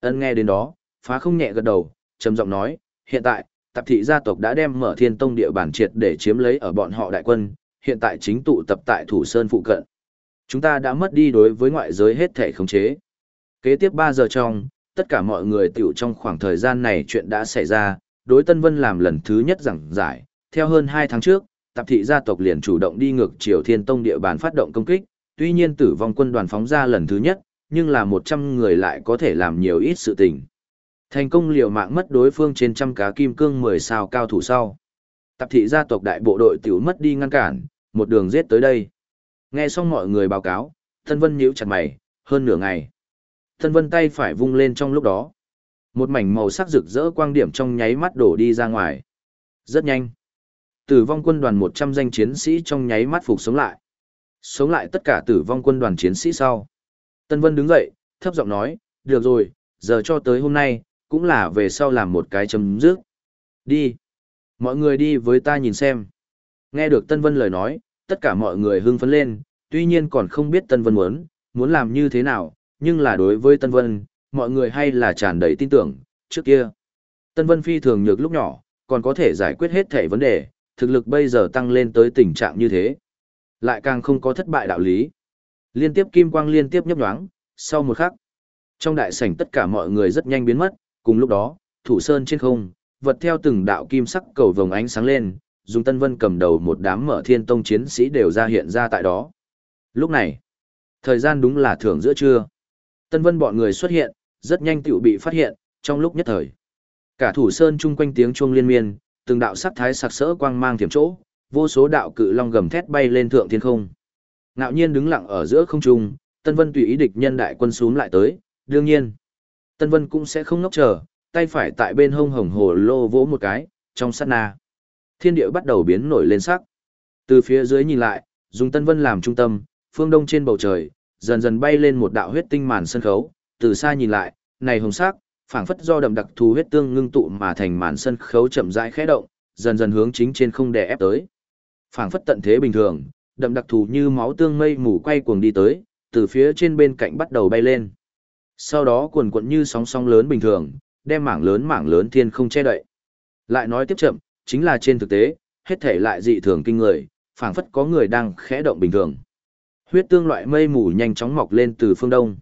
Ân nghe đến đó, phá không nhẹ gật đầu, trầm giọng nói, hiện tại, tập thị gia tộc đã đem mở thiên tông địa bàn triệt để chiếm lấy ở bọn họ đại quân, hiện tại chính tụ tập tại Thủ Sơn phụ cận. Chúng ta đã mất đi đối với ngoại giới hết thể khống chế. Kế tiếp 3 giờ trong, tất cả mọi người tiểu trong khoảng thời gian này chuyện đã xảy ra, đối Tân Vân làm lần thứ nhất giảng giải, theo hơn 2 tháng trước, tạp thị gia tộc liền chủ động đi ngược Triều Thiên Tông địa bàn phát động công kích, tuy nhiên tử vong quân đoàn phóng ra lần thứ nhất, nhưng là 100 người lại có thể làm nhiều ít sự tình. Thành công liều mạng mất đối phương trên trăm cá kim cương 10 sao cao thủ sau. Tạp thị gia tộc đại bộ đội tiểu mất đi ngăn cản, một đường giết tới đây. Nghe xong mọi người báo cáo, Tân Vân nhíu chặt mày, hơn nửa ngày. Tân Vân tay phải vung lên trong lúc đó. Một mảnh màu sắc rực rỡ quang điểm trong nháy mắt đổ đi ra ngoài. Rất nhanh. Tử vong quân đoàn 100 danh chiến sĩ trong nháy mắt phục sống lại. Sống lại tất cả tử vong quân đoàn chiến sĩ sau. Tân Vân đứng dậy, thấp giọng nói, được rồi, giờ cho tới hôm nay, cũng là về sau làm một cái chấm dứt. Đi. Mọi người đi với ta nhìn xem. Nghe được Tân Vân lời nói, tất cả mọi người hưng phấn lên, tuy nhiên còn không biết Tân Vân muốn, muốn làm như thế nào, nhưng là đối với Tân Vân, mọi người hay là tràn đầy tin tưởng, trước kia. Tân Vân phi thường nhược lúc nhỏ, còn có thể giải quyết hết thể vấn đề, thực lực bây giờ tăng lên tới tình trạng như thế. Lại càng không có thất bại đạo lý. Liên tiếp kim quang liên tiếp nhấp nhoáng, sau một khắc. Trong đại sảnh tất cả mọi người rất nhanh biến mất, cùng lúc đó, thủ sơn trên không, vật theo từng đạo kim sắc cầu vồng ánh sáng lên, dùng Tân Vân cầm đầu một đám mở thiên tông chiến sĩ đều ra hiện ra tại đó. Lúc này, thời gian đúng là thưởng giữa trưa. Tân Vân bọn người xuất hiện, rất nhanh tựu bị phát hiện, trong lúc nhất thời. Cả thủ sơn chung quanh tiếng chuông liên miên, từng đạo sắc thái sặc sỡ quang mang tiềm chỗ, vô số đạo cự long gầm thét bay lên thượng thiên không. Ngạo nhiên đứng lặng ở giữa không trung, Tân Vân tùy ý địch nhân đại quân xuống lại tới, đương nhiên. Tân Vân cũng sẽ không ngốc chờ, tay phải tại bên hông hồng hồ lô vỗ một cái, trong sát na. Thiên địa bắt đầu biến nổi lên sắc. Từ phía dưới nhìn lại, dùng Tân Vân làm trung tâm, phương đông trên bầu trời, dần dần bay lên một đạo huyết tinh màn sân khấu, từ xa nhìn lại, này hồng sắc, phảng phất do đậm đặc thù huyết tương ngưng tụ mà thành màn sân khấu chậm rãi khẽ động, dần dần hướng chính trên không đè ép tới. Phảng phất tận thế bình thường, đậm đặc thù như máu tương mây mù quay cuồng đi tới, từ phía trên bên cạnh bắt đầu bay lên. Sau đó cuồn cuộn như sóng sóng lớn bình thường, đem mảng lớn mảng lớn thiên không che đậy. Lại nói tiếp chậm, chính là trên thực tế, hết thể lại dị thường kinh người, phảng phất có người đang khẽ động bình thường. Huyết tương loại mây mù nhanh chóng mọc lên từ phương đông.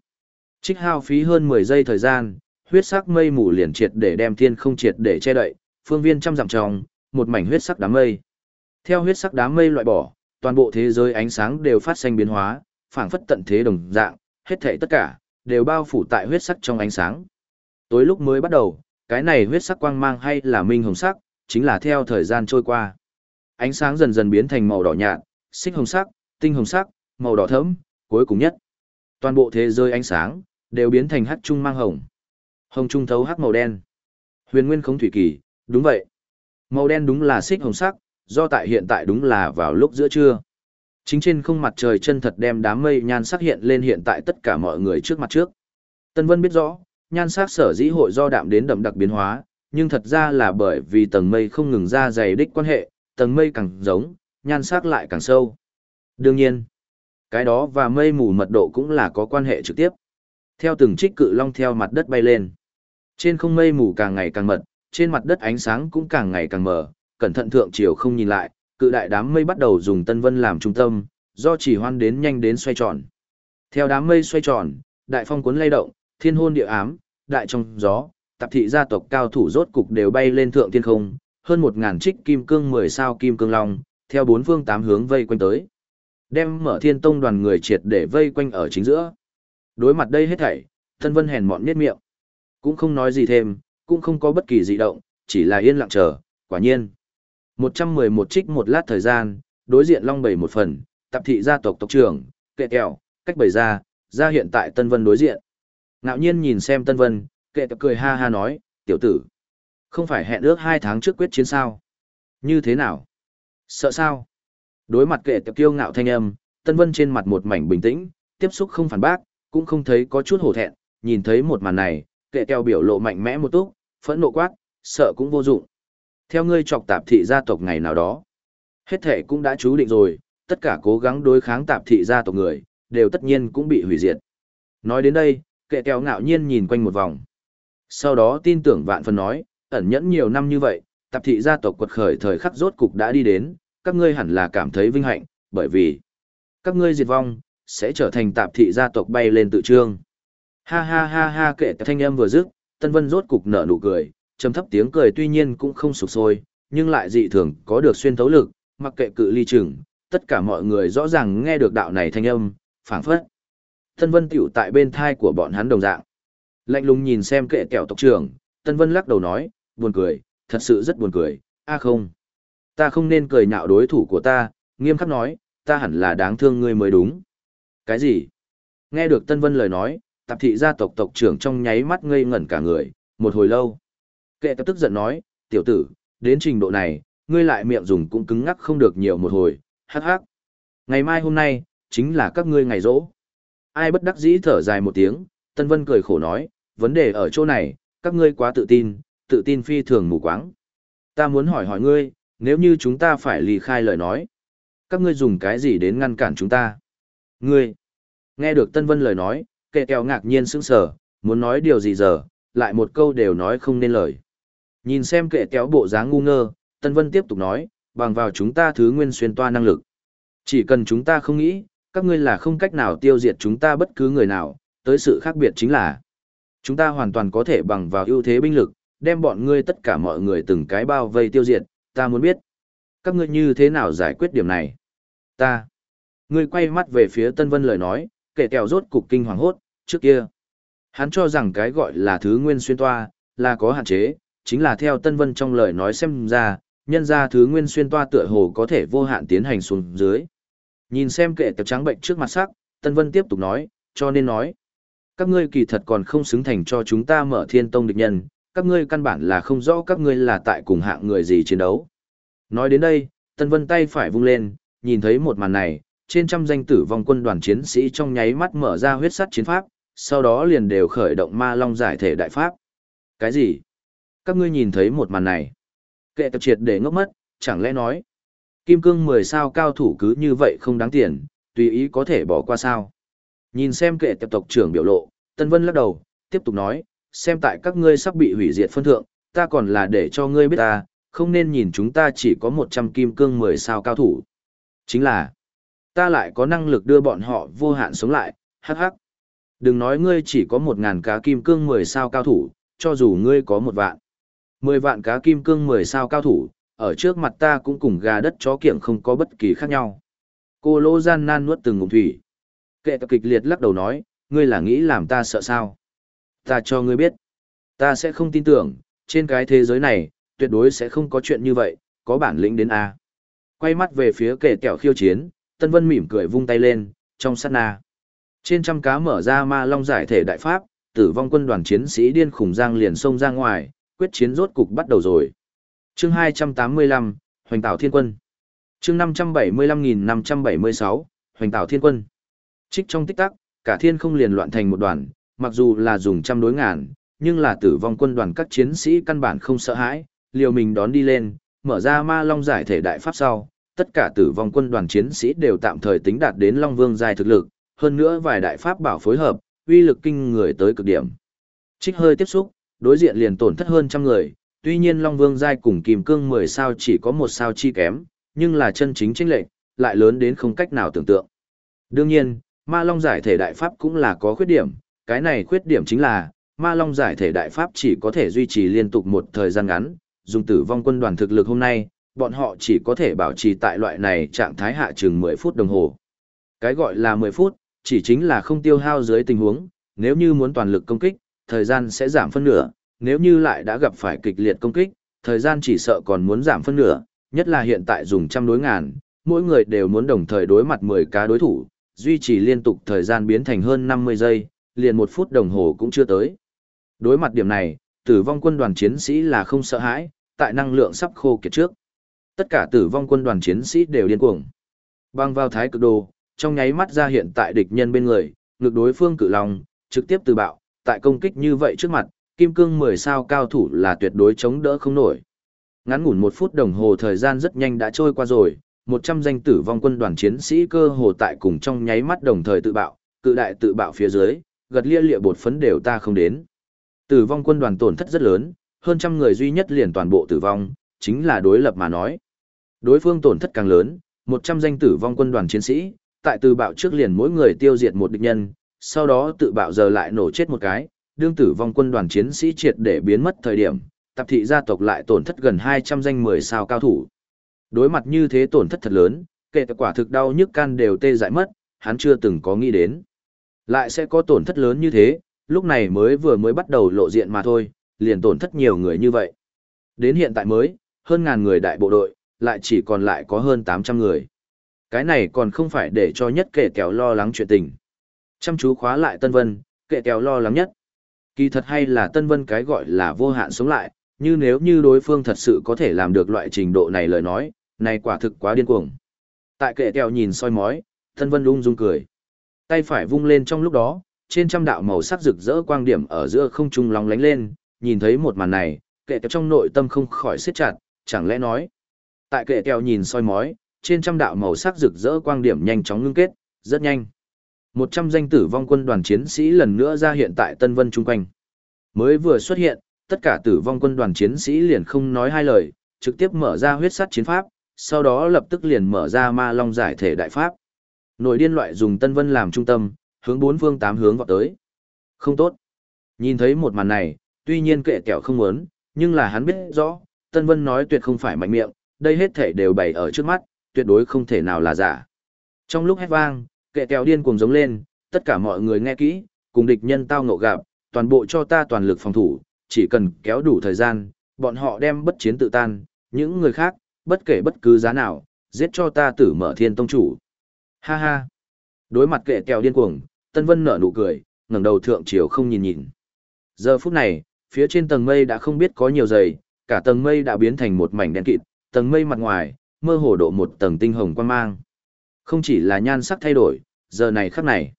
Trích hao phí hơn 10 giây thời gian, huyết sắc mây mù liền triệt để đem thiên không triệt để che đậy, phương viên trăm dặm tròng, một mảnh huyết sắc đám mây. Theo huyết sắc đám mây loại bỏ, toàn bộ thế giới ánh sáng đều phát sinh biến hóa, phảng phất tận thế đồng dạng, hết thảy tất cả đều bao phủ tại huyết sắc trong ánh sáng. Tối lúc mới bắt đầu, cái này huyết sắc quang mang hay là minh hồng sắc, chính là theo thời gian trôi qua. Ánh sáng dần dần biến thành màu đỏ nhạt, xích hồng sắc, tinh hồng sắc, màu đỏ thẫm, cuối cùng nhất. Toàn bộ thế giới ánh sáng đều biến thành hắc trung mang hồng. Hồng trung thấu hắc màu đen. Huyền nguyên không thủy kỳ, đúng vậy. Màu đen đúng là xích hồng sắc, do tại hiện tại đúng là vào lúc giữa trưa. Chính trên không mặt trời chân thật đem đám mây nhan sắc hiện lên hiện tại tất cả mọi người trước mặt trước. Tân Vân biết rõ, nhan sắc sở dĩ hội do đạm đến đậm đặc biến hóa, nhưng thật ra là bởi vì tầng mây không ngừng ra dày đích quan hệ, tầng mây càng giống, nhan sắc lại càng sâu. Đương nhiên, cái đó và mây mù mật độ cũng là có quan hệ trực tiếp. Theo từng trích cự long theo mặt đất bay lên. Trên không mây mù càng ngày càng mật, trên mặt đất ánh sáng cũng càng ngày càng mờ, cẩn thận thượng chiều không nhìn lại, cự đại đám mây bắt đầu dùng Tân Vân làm trung tâm, do chỉ hoan đến nhanh đến xoay tròn. Theo đám mây xoay tròn, đại phong cuốn lay động, thiên hôn địa ám, đại trong gió, tạp thị gia tộc cao thủ rốt cục đều bay lên thượng thiên không, hơn một ngàn trích kim cương mười sao kim cương long, theo bốn phương tám hướng vây quanh tới. Đem mở thiên tông đoàn người triệt để vây quanh ở chính giữa. Đối mặt đây hết thảy, Tân Vân hèn mọn nhếch miệng. Cũng không nói gì thêm, cũng không có bất kỳ dị động, chỉ là yên lặng chờ, quả nhiên. 111 trích một lát thời gian, đối diện long bảy một phần, tạp thị gia tộc tộc trưởng, kệ kẹo, cách bảy ra, ra hiện tại Tân Vân đối diện. Ngạo nhiên nhìn xem Tân Vân, kệ tập cười ha ha nói, tiểu tử. Không phải hẹn ước hai tháng trước quyết chiến sao? Như thế nào? Sợ sao? Đối mặt kệ tập kiêu ngạo thanh âm, Tân Vân trên mặt một mảnh bình tĩnh, tiếp xúc không phản bác, cũng không thấy có chút hổ thẹn, nhìn thấy một màn này, kệ kẹo biểu lộ mạnh mẽ một túc, phẫn nộ quát, sợ cũng vô dụng. Theo ngươi chọc tạp thị gia tộc ngày nào đó, hết thể cũng đã chú định rồi, tất cả cố gắng đối kháng tạp thị gia tộc người, đều tất nhiên cũng bị hủy diệt. Nói đến đây, kệ kẹo ngạo nhiên nhìn quanh một vòng. Sau đó tin tưởng vạn phần nói, ẩn nhẫn nhiều năm như vậy, tạp thị gia tộc quật khởi thời khắc rốt cục đã đi đến, các ngươi hẳn là cảm thấy vinh hạnh, bởi vì các ngươi diệt vong, sẽ trở thành tạp thị gia tộc bay lên tự trương. Ha ha ha ha kệ thanh âm vừa dứt, Tân Vân rốt cục nở nụ cười, trầm thấp tiếng cười tuy nhiên cũng không sụp sôi, nhưng lại dị thường có được xuyên thấu lực, mặc kệ cự ly chừng, tất cả mọi người rõ ràng nghe được đạo này thanh âm, phảng phất. Tân Vân tiểu tại bên thai của bọn hắn đồng dạng. Lạnh lùng nhìn xem kệ kẹo tộc trưởng, Tân Vân lắc đầu nói, buồn cười, thật sự rất buồn cười, a không. Ta không nên cười nhạo đối thủ của ta, nghiêm khắc nói, ta hẳn là đáng thương ngươi mới đúng. Cái gì? Nghe được Tân Vân lời nói, tạp thị gia tộc tộc trưởng trong nháy mắt ngây ngẩn cả người, một hồi lâu. Kệ tập tức giận nói, tiểu tử, đến trình độ này, ngươi lại miệng dùng cũng cứng ngắc không được nhiều một hồi, hắc hắc. Ngày mai hôm nay, chính là các ngươi ngày rỗ. Ai bất đắc dĩ thở dài một tiếng, Tân Vân cười khổ nói, vấn đề ở chỗ này, các ngươi quá tự tin, tự tin phi thường mù quáng. Ta muốn hỏi hỏi ngươi, nếu như chúng ta phải lì khai lời nói, các ngươi dùng cái gì đến ngăn cản chúng ta? Ngươi, nghe được Tân Vân lời nói, kệ kẹo ngạc nhiên sững sờ, muốn nói điều gì giờ, lại một câu đều nói không nên lời. Nhìn xem kệ kéo bộ dáng ngu ngơ, Tân Vân tiếp tục nói, bằng vào chúng ta thứ nguyên xuyên toa năng lực. Chỉ cần chúng ta không nghĩ, các ngươi là không cách nào tiêu diệt chúng ta bất cứ người nào, tới sự khác biệt chính là chúng ta hoàn toàn có thể bằng vào ưu thế binh lực, đem bọn ngươi tất cả mọi người từng cái bao vây tiêu diệt, ta muốn biết. Các ngươi như thế nào giải quyết điểm này? Ta. Người quay mắt về phía Tân Vân lời nói, kệ kẹo rốt cục kinh hoàng hốt, trước kia. Hắn cho rằng cái gọi là thứ nguyên xuyên toa, là có hạn chế, chính là theo Tân Vân trong lời nói xem ra, nhân ra thứ nguyên xuyên toa tựa hồ có thể vô hạn tiến hành xuống dưới. Nhìn xem kệ tập trắng bệnh trước mặt sắc, Tân Vân tiếp tục nói, cho nên nói, các ngươi kỳ thật còn không xứng thành cho chúng ta mở thiên tông địch nhân, các ngươi căn bản là không rõ các ngươi là tại cùng hạng người gì chiến đấu. Nói đến đây, Tân Vân tay phải vung lên, nhìn thấy một màn này, trên trăm danh tử vong quân đoàn chiến sĩ trong nháy mắt mở ra huyết sắt chiến pháp, sau đó liền đều khởi động ma long giải thể đại pháp. Cái gì? Các ngươi nhìn thấy một màn này. Kệ tập triệt để ngốc mất, chẳng lẽ nói. Kim cương 10 sao cao thủ cứ như vậy không đáng tiền, tùy ý có thể bỏ qua sao. Nhìn xem kệ tập tộc trưởng biểu lộ, Tân Vân lắc đầu, tiếp tục nói, xem tại các ngươi sắp bị hủy diệt phân thượng, ta còn là để cho ngươi biết ta, không nên nhìn chúng ta chỉ có 100 kim cương 10 sao cao thủ. Chính là, ta lại có năng lực đưa bọn họ vô hạn sống lại, hắc hắc. Đừng nói ngươi chỉ có một ngàn cá kim cương 10 sao cao thủ, cho dù ngươi có một vạn. 10 vạn cá kim cương 10 sao cao thủ, ở trước mặt ta cũng cùng gà đất chó kiểng không có bất kỳ khác nhau. Cô lô gian nan nuốt từng ngụm thủy. Kệ tập kịch liệt lắc đầu nói, ngươi là nghĩ làm ta sợ sao? Ta cho ngươi biết. Ta sẽ không tin tưởng, trên cái thế giới này, tuyệt đối sẽ không có chuyện như vậy, có bản lĩnh đến A. Quay mắt về phía kệ kẹo khiêu chiến, Tân Vân mỉm cười vung tay lên, trong sát na. Trên trăm cá mở ra ma long giải thể đại pháp, tử vong quân đoàn chiến sĩ điên khủng giang liền xông ra ngoài, quyết chiến rốt cục bắt đầu rồi. Chương 285, Hoành Tảo Thiên Quân. Chương 575576, Hoành Tảo Thiên Quân. Trích trong tích tắc, cả thiên không liền loạn thành một đoàn, mặc dù là dùng trăm đối ngàn, nhưng là tử vong quân đoàn các chiến sĩ căn bản không sợ hãi, liều mình đón đi lên, mở ra ma long giải thể đại pháp sau, tất cả tử vong quân đoàn chiến sĩ đều tạm thời tính đạt đến long vương giai thực lực, hơn nữa vài đại pháp bảo phối hợp, uy lực kinh người tới cực điểm. Trích hơi tiếp xúc, đối diện liền tổn thất hơn trăm người, tuy nhiên Long Vương giai cùng Kim Cương 10 sao chỉ có một sao chi kém, nhưng là chân chính chênh lệch lại lớn đến không cách nào tưởng tượng. Đương nhiên, Ma Long giải thể đại pháp cũng là có khuyết điểm, cái này khuyết điểm chính là Ma Long giải thể đại pháp chỉ có thể duy trì liên tục một thời gian ngắn, dùng tử vong quân đoàn thực lực hôm nay, bọn họ chỉ có thể bảo trì tại loại này trạng thái hạ chừng 10 phút đồng hồ. Cái gọi là 10 phút, chỉ chính là không tiêu hao dưới tình huống, nếu như muốn toàn lực công kích, thời gian sẽ giảm phân nửa, nếu như lại đã gặp phải kịch liệt công kích, thời gian chỉ sợ còn muốn giảm phân nửa, nhất là hiện tại dùng trăm đối ngàn, mỗi người đều muốn đồng thời đối mặt 10 cá đối thủ, duy trì liên tục thời gian biến thành hơn 50 giây, liền một phút đồng hồ cũng chưa tới. Đối mặt điểm này, tử vong quân đoàn chiến sĩ là không sợ hãi, tại năng lượng sắp khô kiệt trước. Tất cả tử vong quân đoàn chiến sĩ đều điên cuồng. Băng vào thái cực đồ, trong nháy mắt ra hiện tại địch nhân bên người, ngược đối phương cự long, trực tiếp từ bạo, tại công kích như vậy trước mặt, kim cương 10 sao cao thủ là tuyệt đối chống đỡ không nổi. Ngắn ngủn một phút đồng hồ thời gian rất nhanh đã trôi qua rồi, 100 danh tử vong quân đoàn chiến sĩ cơ hồ tại cùng trong nháy mắt đồng thời tự bạo, cự đại tự bạo phía dưới, gật lia lịa bột phấn đều ta không đến. Tử vong quân đoàn tổn thất rất lớn, hơn trăm người duy nhất liền toàn bộ tử vong, chính là đối lập mà nói. Đối phương tổn thất càng lớn, 100 danh tử vong quân đoàn chiến sĩ, tại từ bạo trước liền mỗi người tiêu diệt một địch nhân, sau đó tự bạo giờ lại nổ chết một cái, đương tử vong quân đoàn chiến sĩ triệt để biến mất thời điểm, tập thị gia tộc lại tổn thất gần 200 danh 10 sao cao thủ. Đối mặt như thế tổn thất thật lớn, kể cả quả thực đau nhức can đều tê dại mất, hắn chưa từng có nghĩ đến. Lại sẽ có tổn thất lớn như thế, lúc này mới vừa mới bắt đầu lộ diện mà thôi, liền tổn thất nhiều người như vậy. Đến hiện tại mới, hơn ngàn người đại bộ đội, lại chỉ còn lại có hơn 800 người. Cái này còn không phải để cho nhất kệ kéo lo lắng chuyện tình. Chăm chú khóa lại Tân Vân, kệ kéo lo lắng nhất. Kỳ thật hay là Tân Vân cái gọi là vô hạn sống lại, như nếu như đối phương thật sự có thể làm được loại trình độ này lời nói, này quả thực quá điên cuồng. Tại kệ kéo nhìn soi mói, Tân Vân ung dung cười. Tay phải vung lên trong lúc đó, trên trăm đạo màu sắc rực rỡ quang điểm ở giữa không trung lóng lánh lên, nhìn thấy một màn này, kệ kéo trong nội tâm không khỏi siết chặt, chẳng lẽ nói. Tại kệ kèo nhìn soi mói, trên trăm đạo màu sắc rực rỡ quang điểm nhanh chóng ngưng kết, rất nhanh. Một trăm danh tử vong quân đoàn chiến sĩ lần nữa ra hiện tại Tân Vân chung quanh. Mới vừa xuất hiện, tất cả tử vong quân đoàn chiến sĩ liền không nói hai lời, trực tiếp mở ra huyết sắt chiến pháp, sau đó lập tức liền mở ra ma long giải thể đại pháp. Nội điên loại dùng Tân Vân làm trung tâm, hướng bốn phương tám hướng vọt tới. Không tốt. Nhìn thấy một màn này, tuy nhiên kệ kẹo không muốn, nhưng là hắn biết rõ, Tân Vân nói tuyệt không phải mạnh miệng, đây hết thể đều bày ở trước mắt, tuyệt đối không thể nào là giả. Trong lúc hét vang, kệ kèo điên cuồng giống lên, tất cả mọi người nghe kỹ, cùng địch nhân tao ngộ gặp, toàn bộ cho ta toàn lực phòng thủ, chỉ cần kéo đủ thời gian, bọn họ đem bất chiến tự tan, những người khác, bất kể bất cứ giá nào, giết cho ta tử mở thiên tông chủ. Ha ha. Đối mặt kệ kèo điên cuồng, Tân Vân nở nụ cười, ngẩng đầu thượng chiều không nhìn nhìn. Giờ phút này, phía trên tầng mây đã không biết có nhiều dày, cả tầng mây đã biến thành một mảnh đen kịt, tầng mây mặt ngoài, mơ hồ độ một tầng tinh hồng quang mang. Không chỉ là nhan sắc thay đổi, giờ này khắc này.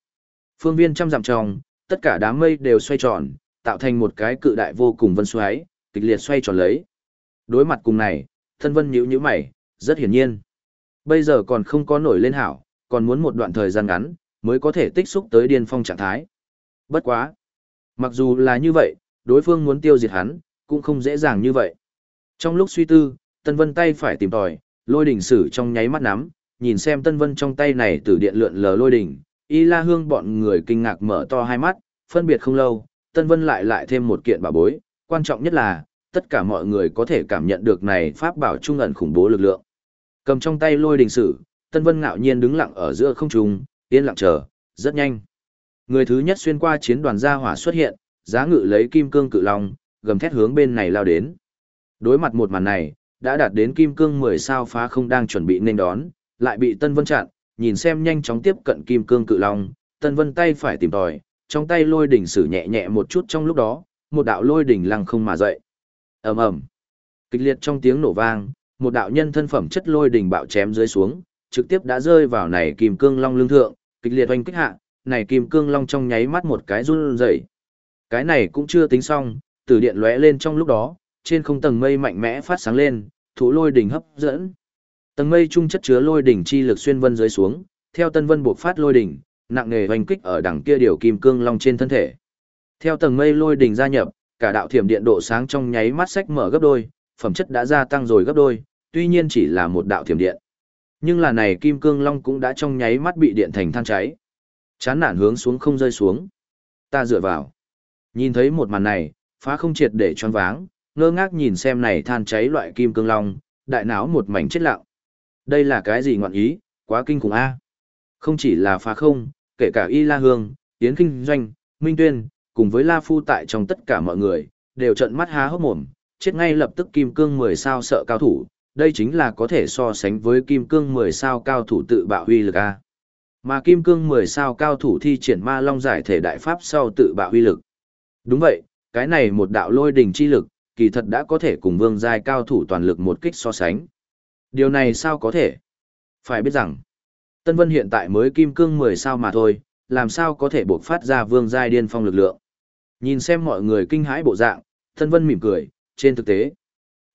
Phương viên trăm dặm trong, tất cả đám mây đều xoay tròn, tạo thành một cái cự đại vô cùng vân xoáy, kịch liệt xoay tròn lấy. Đối mặt cùng này, thân vân nhíu nhíu mày, rất hiển nhiên. Bây giờ còn không có nổi lên hảo, còn muốn một đoạn thời gian ngắn, mới có thể tích xúc tới điên phong trạng thái. Bất quá. Mặc dù là như vậy, đối phương muốn tiêu diệt hắn, cũng không dễ dàng như vậy. Trong lúc suy tư, Tân Vân tay phải tìm tòi, lôi đỉnh sử trong nháy mắt nắm, nhìn xem Tân Vân trong tay này từ điện lượn lờ lôi đỉnh, Y La Hương bọn người kinh ngạc mở to hai mắt, phân biệt không lâu, Tân Vân lại lại thêm một kiện bảo bối, quan trọng nhất là, tất cả mọi người có thể cảm nhận được này pháp bảo trung ẩn khủng bố lực lượng. Cầm trong tay lôi đình sử, Tân Vân ngạo nhiên đứng lặng ở giữa không trung, yên lặng chờ, rất nhanh. Người thứ nhất xuyên qua chiến đoàn gia hỏa xuất hiện, giá ngự lấy kim cương cự long, gầm thét hướng bên này lao đến. Đối mặt một màn này, đã đạt đến kim cương 10 sao phá không đang chuẩn bị nên đón, lại bị Tân Vân chặn, nhìn xem nhanh chóng tiếp cận kim cương cự long, Tân Vân tay phải tìm tòi, trong tay lôi đỉnh sử nhẹ nhẹ một chút trong lúc đó, một đạo lôi đỉnh lăng không mà dậy. Ầm ầm. Kịch liệt trong tiếng nổ vang, một đạo nhân thân phẩm chất lôi đỉnh bạo chém dưới xuống, trực tiếp đã rơi vào này kim cương long lương thượng, kịch liệt oanh kích hạ, này kim cương long trong nháy mắt một cái run rẩy. Cái này cũng chưa tính xong, từ điện lóe lên trong lúc đó, trên không tầng mây mạnh mẽ phát sáng lên, thủ lôi đỉnh hấp dẫn. Tầng mây trung chất chứa lôi đỉnh chi lực xuyên vân dưới xuống, theo tân vân buộc phát lôi đỉnh, nặng nề hoành kích ở đằng kia điều kim cương long trên thân thể. Theo tầng mây lôi đỉnh gia nhập, cả đạo thiểm điện độ sáng trong nháy mắt sách mở gấp đôi, phẩm chất đã gia tăng rồi gấp đôi, tuy nhiên chỉ là một đạo thiểm điện. Nhưng là này kim cương long cũng đã trong nháy mắt bị điện thành than cháy. Chán nản hướng xuống không rơi xuống. Ta dựa vào. Nhìn thấy một màn này, phá không triệt để choáng váng, ngơ ngác nhìn xem này than cháy loại kim cương long, đại não một mảnh chết lặng. Đây là cái gì ngọn ý, quá kinh khủng a. Không chỉ là phá không, kể cả Y La Hương, Yến Kinh Doanh, Minh Tuyên, cùng với La Phu tại trong tất cả mọi người, đều trợn mắt há hốc mồm, chết ngay lập tức kim cương 10 sao sợ cao thủ, đây chính là có thể so sánh với kim cương 10 sao cao thủ tự bạo huy lực a. Mà kim cương 10 sao cao thủ thi triển ma long giải thể đại pháp sau tự bạo huy lực. Đúng vậy, cái này một đạo lôi đỉnh chi lực, kỳ thật đã có thể cùng vương giai cao thủ toàn lực một kích so sánh. Điều này sao có thể? Phải biết rằng, Tân Vân hiện tại mới kim cương 10 sao mà thôi, làm sao có thể buộc phát ra vương giai điên phong lực lượng. Nhìn xem mọi người kinh hãi bộ dạng, Tân Vân mỉm cười, trên thực tế,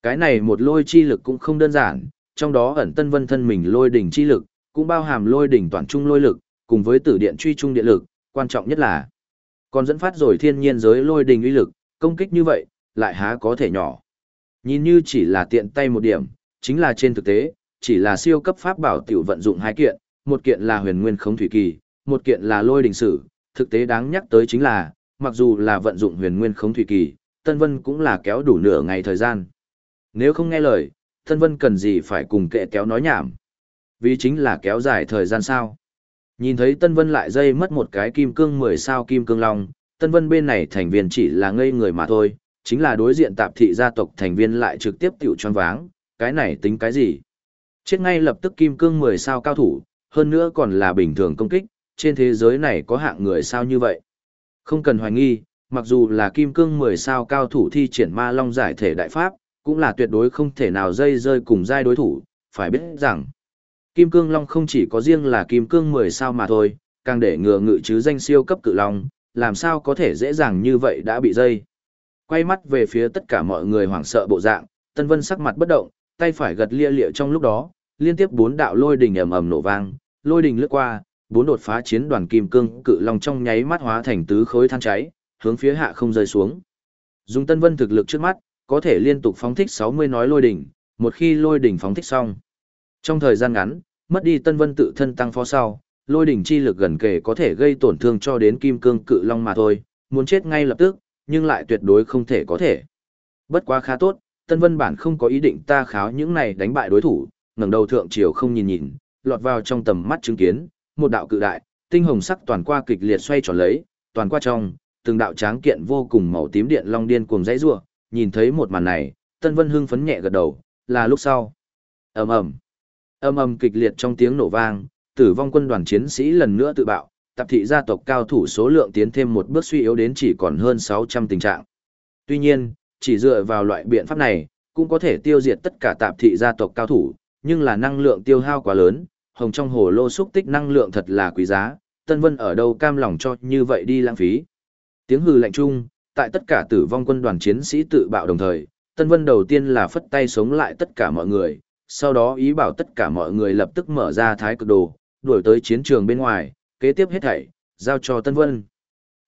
cái này một lôi chi lực cũng không đơn giản, trong đó ẩn Tân Vân thân mình lôi đỉnh chi lực, cũng bao hàm lôi đỉnh toàn trung lôi lực, cùng với tử điện truy trung điện lực, quan trọng nhất là còn dẫn phát rồi thiên nhiên giới lôi đỉnh uy lực, công kích như vậy, lại há có thể nhỏ. Nhìn như chỉ là tiện tay một điểm, chính là trên thực tế, chỉ là siêu cấp pháp bảo tiểu vận dụng hai kiện, một kiện là huyền nguyên khống thủy kỳ, một kiện là lôi đình sử, thực tế đáng nhắc tới chính là, mặc dù là vận dụng huyền nguyên khống thủy kỳ, Tân Vân cũng là kéo đủ nửa ngày thời gian. Nếu không nghe lời, Tân Vân cần gì phải cùng kệ kéo nói nhảm. Vì chính là kéo dài thời gian sao. Nhìn thấy Tân Vân lại dây mất một cái kim cương 10 sao kim cương long, Tân Vân bên này thành viên chỉ là ngây người mà thôi, chính là đối diện tạp thị gia tộc thành viên lại trực tiếp tiểu choáng váng, cái này tính cái gì? Chết ngay lập tức kim cương 10 sao cao thủ, hơn nữa còn là bình thường công kích, trên thế giới này có hạng người sao như vậy? Không cần hoài nghi, mặc dù là kim cương 10 sao cao thủ thi triển ma long giải thể đại pháp, cũng là tuyệt đối không thể nào dây rơi cùng giai đối thủ, phải biết rằng, kim cương long không chỉ có riêng là kim cương 10 sao mà thôi, càng để ngừa ngự chứ danh siêu cấp cự long, làm sao có thể dễ dàng như vậy đã bị dây. Quay mắt về phía tất cả mọi người hoảng sợ bộ dạng, Tân Vân sắc mặt bất động, tay phải gật lia lịa trong lúc đó, liên tiếp bốn đạo lôi đình ầm ầm nổ vang, lôi đình lướt qua, bốn đột phá chiến đoàn kim cương cự long trong nháy mắt hóa thành tứ khối than cháy, hướng phía hạ không rơi xuống. Dùng Tân Vân thực lực trước mắt, có thể liên tục phóng thích 60 nói lôi đỉnh, một khi lôi đỉnh phóng thích xong. Trong thời gian ngắn, mất đi Tân Vân tự thân tăng phó sau, lôi đỉnh chi lực gần kề có thể gây tổn thương cho đến kim cương cự long mà thôi, muốn chết ngay lập tức, nhưng lại tuyệt đối không thể có thể. Bất quá khá tốt, Tân Vân bản không có ý định ta kháo những này đánh bại đối thủ, ngẩng đầu thượng triều không nhìn nhìn, lọt vào trong tầm mắt chứng kiến, một đạo cự đại, tinh hồng sắc toàn qua kịch liệt xoay tròn lấy, toàn qua trong, từng đạo tráng kiện vô cùng màu tím điện long điên cuồng dãy rủa, nhìn thấy một màn này, Tân Vân hưng phấn nhẹ gật đầu, là lúc sau. Ầm ầm. Ầm ầm kịch liệt trong tiếng nổ vang, tử vong quân đoàn chiến sĩ lần nữa tự bạo, tạp thị gia tộc cao thủ số lượng tiến thêm một bước suy yếu đến chỉ còn hơn 600 tình trạng. Tuy nhiên, chỉ dựa vào loại biện pháp này, cũng có thể tiêu diệt tất cả tạp thị gia tộc cao thủ, nhưng là năng lượng tiêu hao quá lớn, hồng trong hồ lô xúc tích năng lượng thật là quý giá, Tân Vân ở đâu cam lòng cho như vậy đi lãng phí. Tiếng hừ lạnh chung, tại tất cả tử vong quân đoàn chiến sĩ tự bạo đồng thời, Tân Vân đầu tiên là phất tay sống lại tất cả mọi người, sau đó ý bảo tất cả mọi người lập tức mở ra thái cực đồ, đuổi tới chiến trường bên ngoài, kế tiếp hết thảy, giao cho Tân Vân.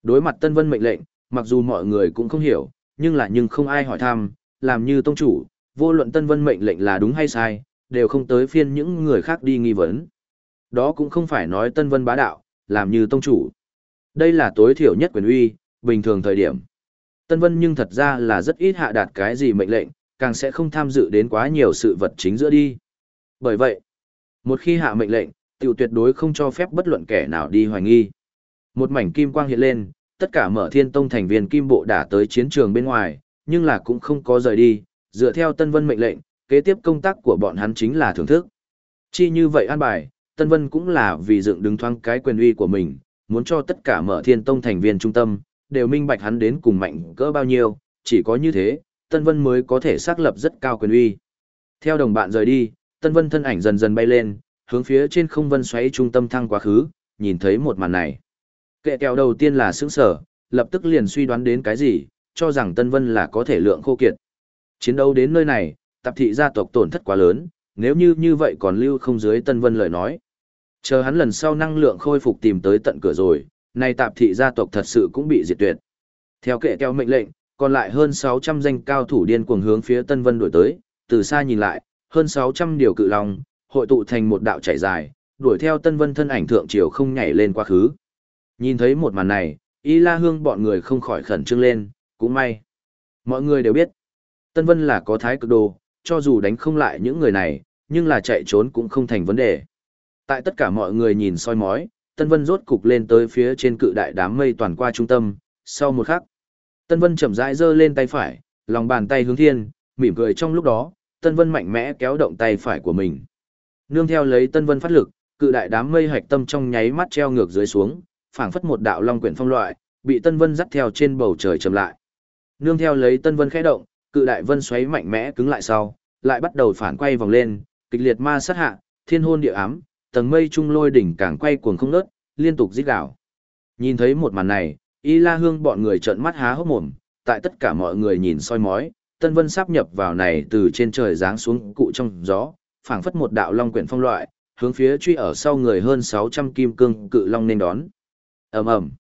Đối mặt Tân Vân mệnh lệnh, mặc dù mọi người cũng không hiểu, nhưng là nhưng không ai hỏi thăm, làm như tông chủ, vô luận Tân Vân mệnh lệnh là đúng hay sai, đều không tới phiên những người khác đi nghi vấn. Đó cũng không phải nói Tân Vân bá đạo, làm như tông chủ. Đây là tối thiểu nhất quyền uy, bình thường thời điểm. Tân Vân nhưng thật ra là rất ít hạ đạt cái gì mệnh lệnh, càng sẽ không tham dự đến quá nhiều sự vật chính giữa đi. Bởi vậy, một khi hạ mệnh lệnh, tiểu tuyệt đối không cho phép bất luận kẻ nào đi hoài nghi. Một mảnh kim quang hiện lên, tất cả mở thiên tông thành viên kim bộ đã tới chiến trường bên ngoài, nhưng là cũng không có rời đi, dựa theo Tân Vân mệnh lệnh, kế tiếp công tác của bọn hắn chính là thưởng thức. Chi như vậy an bài, Tân Vân cũng là vì dựng đứng thoáng cái quyền uy của mình, muốn cho tất cả mở thiên tông thành viên trung tâm, đều minh bạch hắn đến cùng mạnh cỡ bao nhiêu, chỉ có như thế, Tân Vân mới có thể xác lập rất cao quyền uy. Theo đồng bạn rời đi, Tân Vân thân ảnh dần dần bay lên, hướng phía trên không vân xoáy trung tâm thăng quá khứ, nhìn thấy một màn này. Kệ kèo đầu tiên là sững sở, lập tức liền suy đoán đến cái gì, cho rằng Tân Vân là có thể lượng khô kiệt. Chiến đấu đến nơi này, tạp thị gia tộc tổn thất quá lớn, nếu như như vậy còn lưu không dưới Tân Vân lời nói. Chờ hắn lần sau năng lượng khôi phục tìm tới tận cửa rồi, nay tạp thị gia tộc thật sự cũng bị diệt tuyệt. Theo kệ kèo mệnh lệnh, còn lại hơn 600 danh cao thủ điên cuồng hướng phía Tân Vân đổi tới, từ xa nhìn lại, hơn 600 điều cự long, hội tụ thành một đạo chảy dài, đuổi theo Tân Vân thân ảnh thượng triều không nhảy lên quá khứ. Nhìn thấy một màn này, Y La Hương bọn người không khỏi khẩn trương lên, cũng may. Mọi người đều biết, Tân Vân là có thái cực đồ, cho dù đánh không lại những người này, nhưng là chạy trốn cũng không thành vấn đề. Tại tất cả mọi người nhìn soi mói, Tân Vân rốt cục lên tới phía trên cự đại đám mây toàn qua trung tâm, sau một khắc. Tân Vân chậm rãi giơ lên tay phải, lòng bàn tay hướng thiên, mỉm cười trong lúc đó, Tân Vân mạnh mẽ kéo động tay phải của mình. Nương theo lấy Tân Vân phát lực, cự đại đám mây hạch tâm trong nháy mắt treo ngược dưới xuống, phảng phất một đạo long quyển phong loại, bị Tân Vân dắt theo trên bầu trời chậm lại. Nương theo lấy Tân Vân khẽ động, cự đại vân xoáy mạnh mẽ cứng lại sau, lại bắt đầu phản quay vòng lên, kịch liệt ma sát hạ, thiên hôn địa ám, tầng mây trung lôi đỉnh càng quay cuồng không ngớt, liên tục rít gào. Nhìn thấy một màn này, Y La Hương bọn người trợn mắt há hốc mồm, tại tất cả mọi người nhìn soi mói, Tân Vân sắp nhập vào này từ trên trời giáng xuống cụ trong gió, phảng phất một đạo long quyển phong loại, hướng phía truy ở sau người hơn 600 kim cương cự long nên đón. Ầm ầm.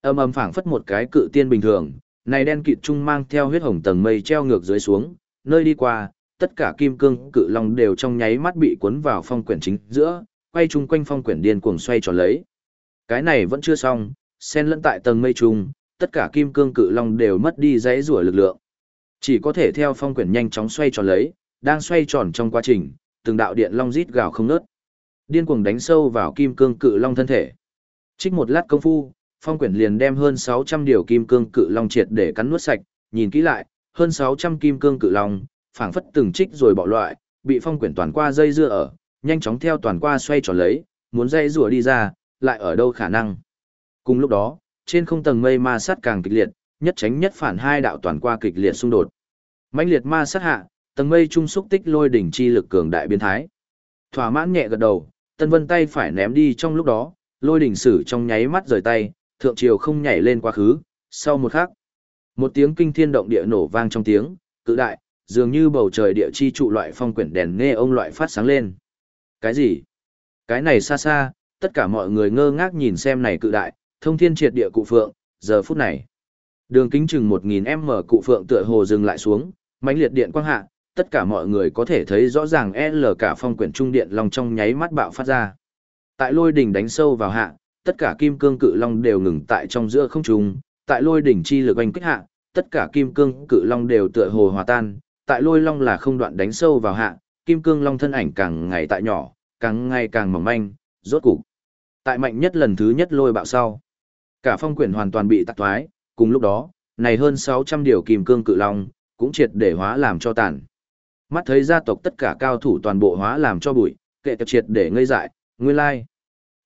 Ầm ầm phảng phất một cái cự tiên bình thường, này đen kịt trung mang theo huyết hồng tầng mây treo ngược dưới xuống, nơi đi qua, tất cả kim cương cự long đều trong nháy mắt bị cuốn vào phong quyển chính giữa, quay chung quanh phong quyển điên cuồng xoay tròn lấy. Cái này vẫn chưa xong, xen lẫn tại tầng mây trung, tất cả kim cương cự long đều mất đi dãy rủa lực lượng. Chỉ có thể theo phong quyển nhanh chóng xoay tròn lấy, đang xoay tròn trong quá trình, từng đạo điện long rít gào không ngớt. Điên cuồng đánh sâu vào kim cương cự long thân thể. Trích một lát công phu, phong quyển liền đem hơn 600 điều kim cương cự long triệt để cắn nuốt sạch, nhìn kỹ lại, hơn 600 kim cương cự long, phảng phất từng trích rồi bỏ loại, bị phong quyển toàn qua dây dưa ở, nhanh chóng theo toàn qua xoay tròn lấy, muốn dây rùa đi ra, lại ở đâu khả năng. Cùng lúc đó, trên không tầng mây ma sát càng kịch liệt, nhất tránh nhất phản hai đạo toàn qua kịch liệt xung đột. mãnh liệt ma sát hạ, tầng mây trung xúc tích lôi đỉnh chi lực cường đại biến thái. Thỏa mãn nhẹ gật đầu, Tân Vân tay phải ném đi trong lúc đó, lôi đỉnh sử trong nháy mắt rời tay, thượng triều không nhảy lên quá khứ, sau một khắc, một tiếng kinh thiên động địa nổ vang trong tiếng, cự đại, dường như bầu trời địa chi trụ loại phong quyển đèn nghe ông loại phát sáng lên. Cái gì? Cái này xa xa, tất cả mọi người ngơ ngác nhìn xem này cự đại, thông thiên triệt địa cụ phượng, giờ phút này. Đường kính chừng 1000m cụ phượng tựa hồ dừng lại xuống, mãnh liệt điện quang hạ, tất cả mọi người có thể thấy rõ ràng L cả phong quyển trung điện long trong nháy mắt bạo phát ra. Tại lôi đỉnh đánh sâu vào hạ, tất cả kim cương cự long đều ngừng tại trong giữa không trung, tại lôi đỉnh chi lực oanh kích hạ, tất cả kim cương cự long đều tựa hồ hòa tan, tại lôi long là không đoạn đánh sâu vào hạ, kim cương long thân ảnh càng ngày tại nhỏ, càng ngày càng mỏng manh, rốt cục. Tại mạnh nhất lần thứ nhất lôi bạo sau, cả phong quyển hoàn toàn bị tạc thoái, cùng lúc đó, này hơn 600 điều kim cương cự long, cũng triệt để hóa làm cho tàn. Mắt thấy gia tộc tất cả cao thủ toàn bộ hóa làm cho bụi, kệ tập triệt để ngây dại, nguyên lai.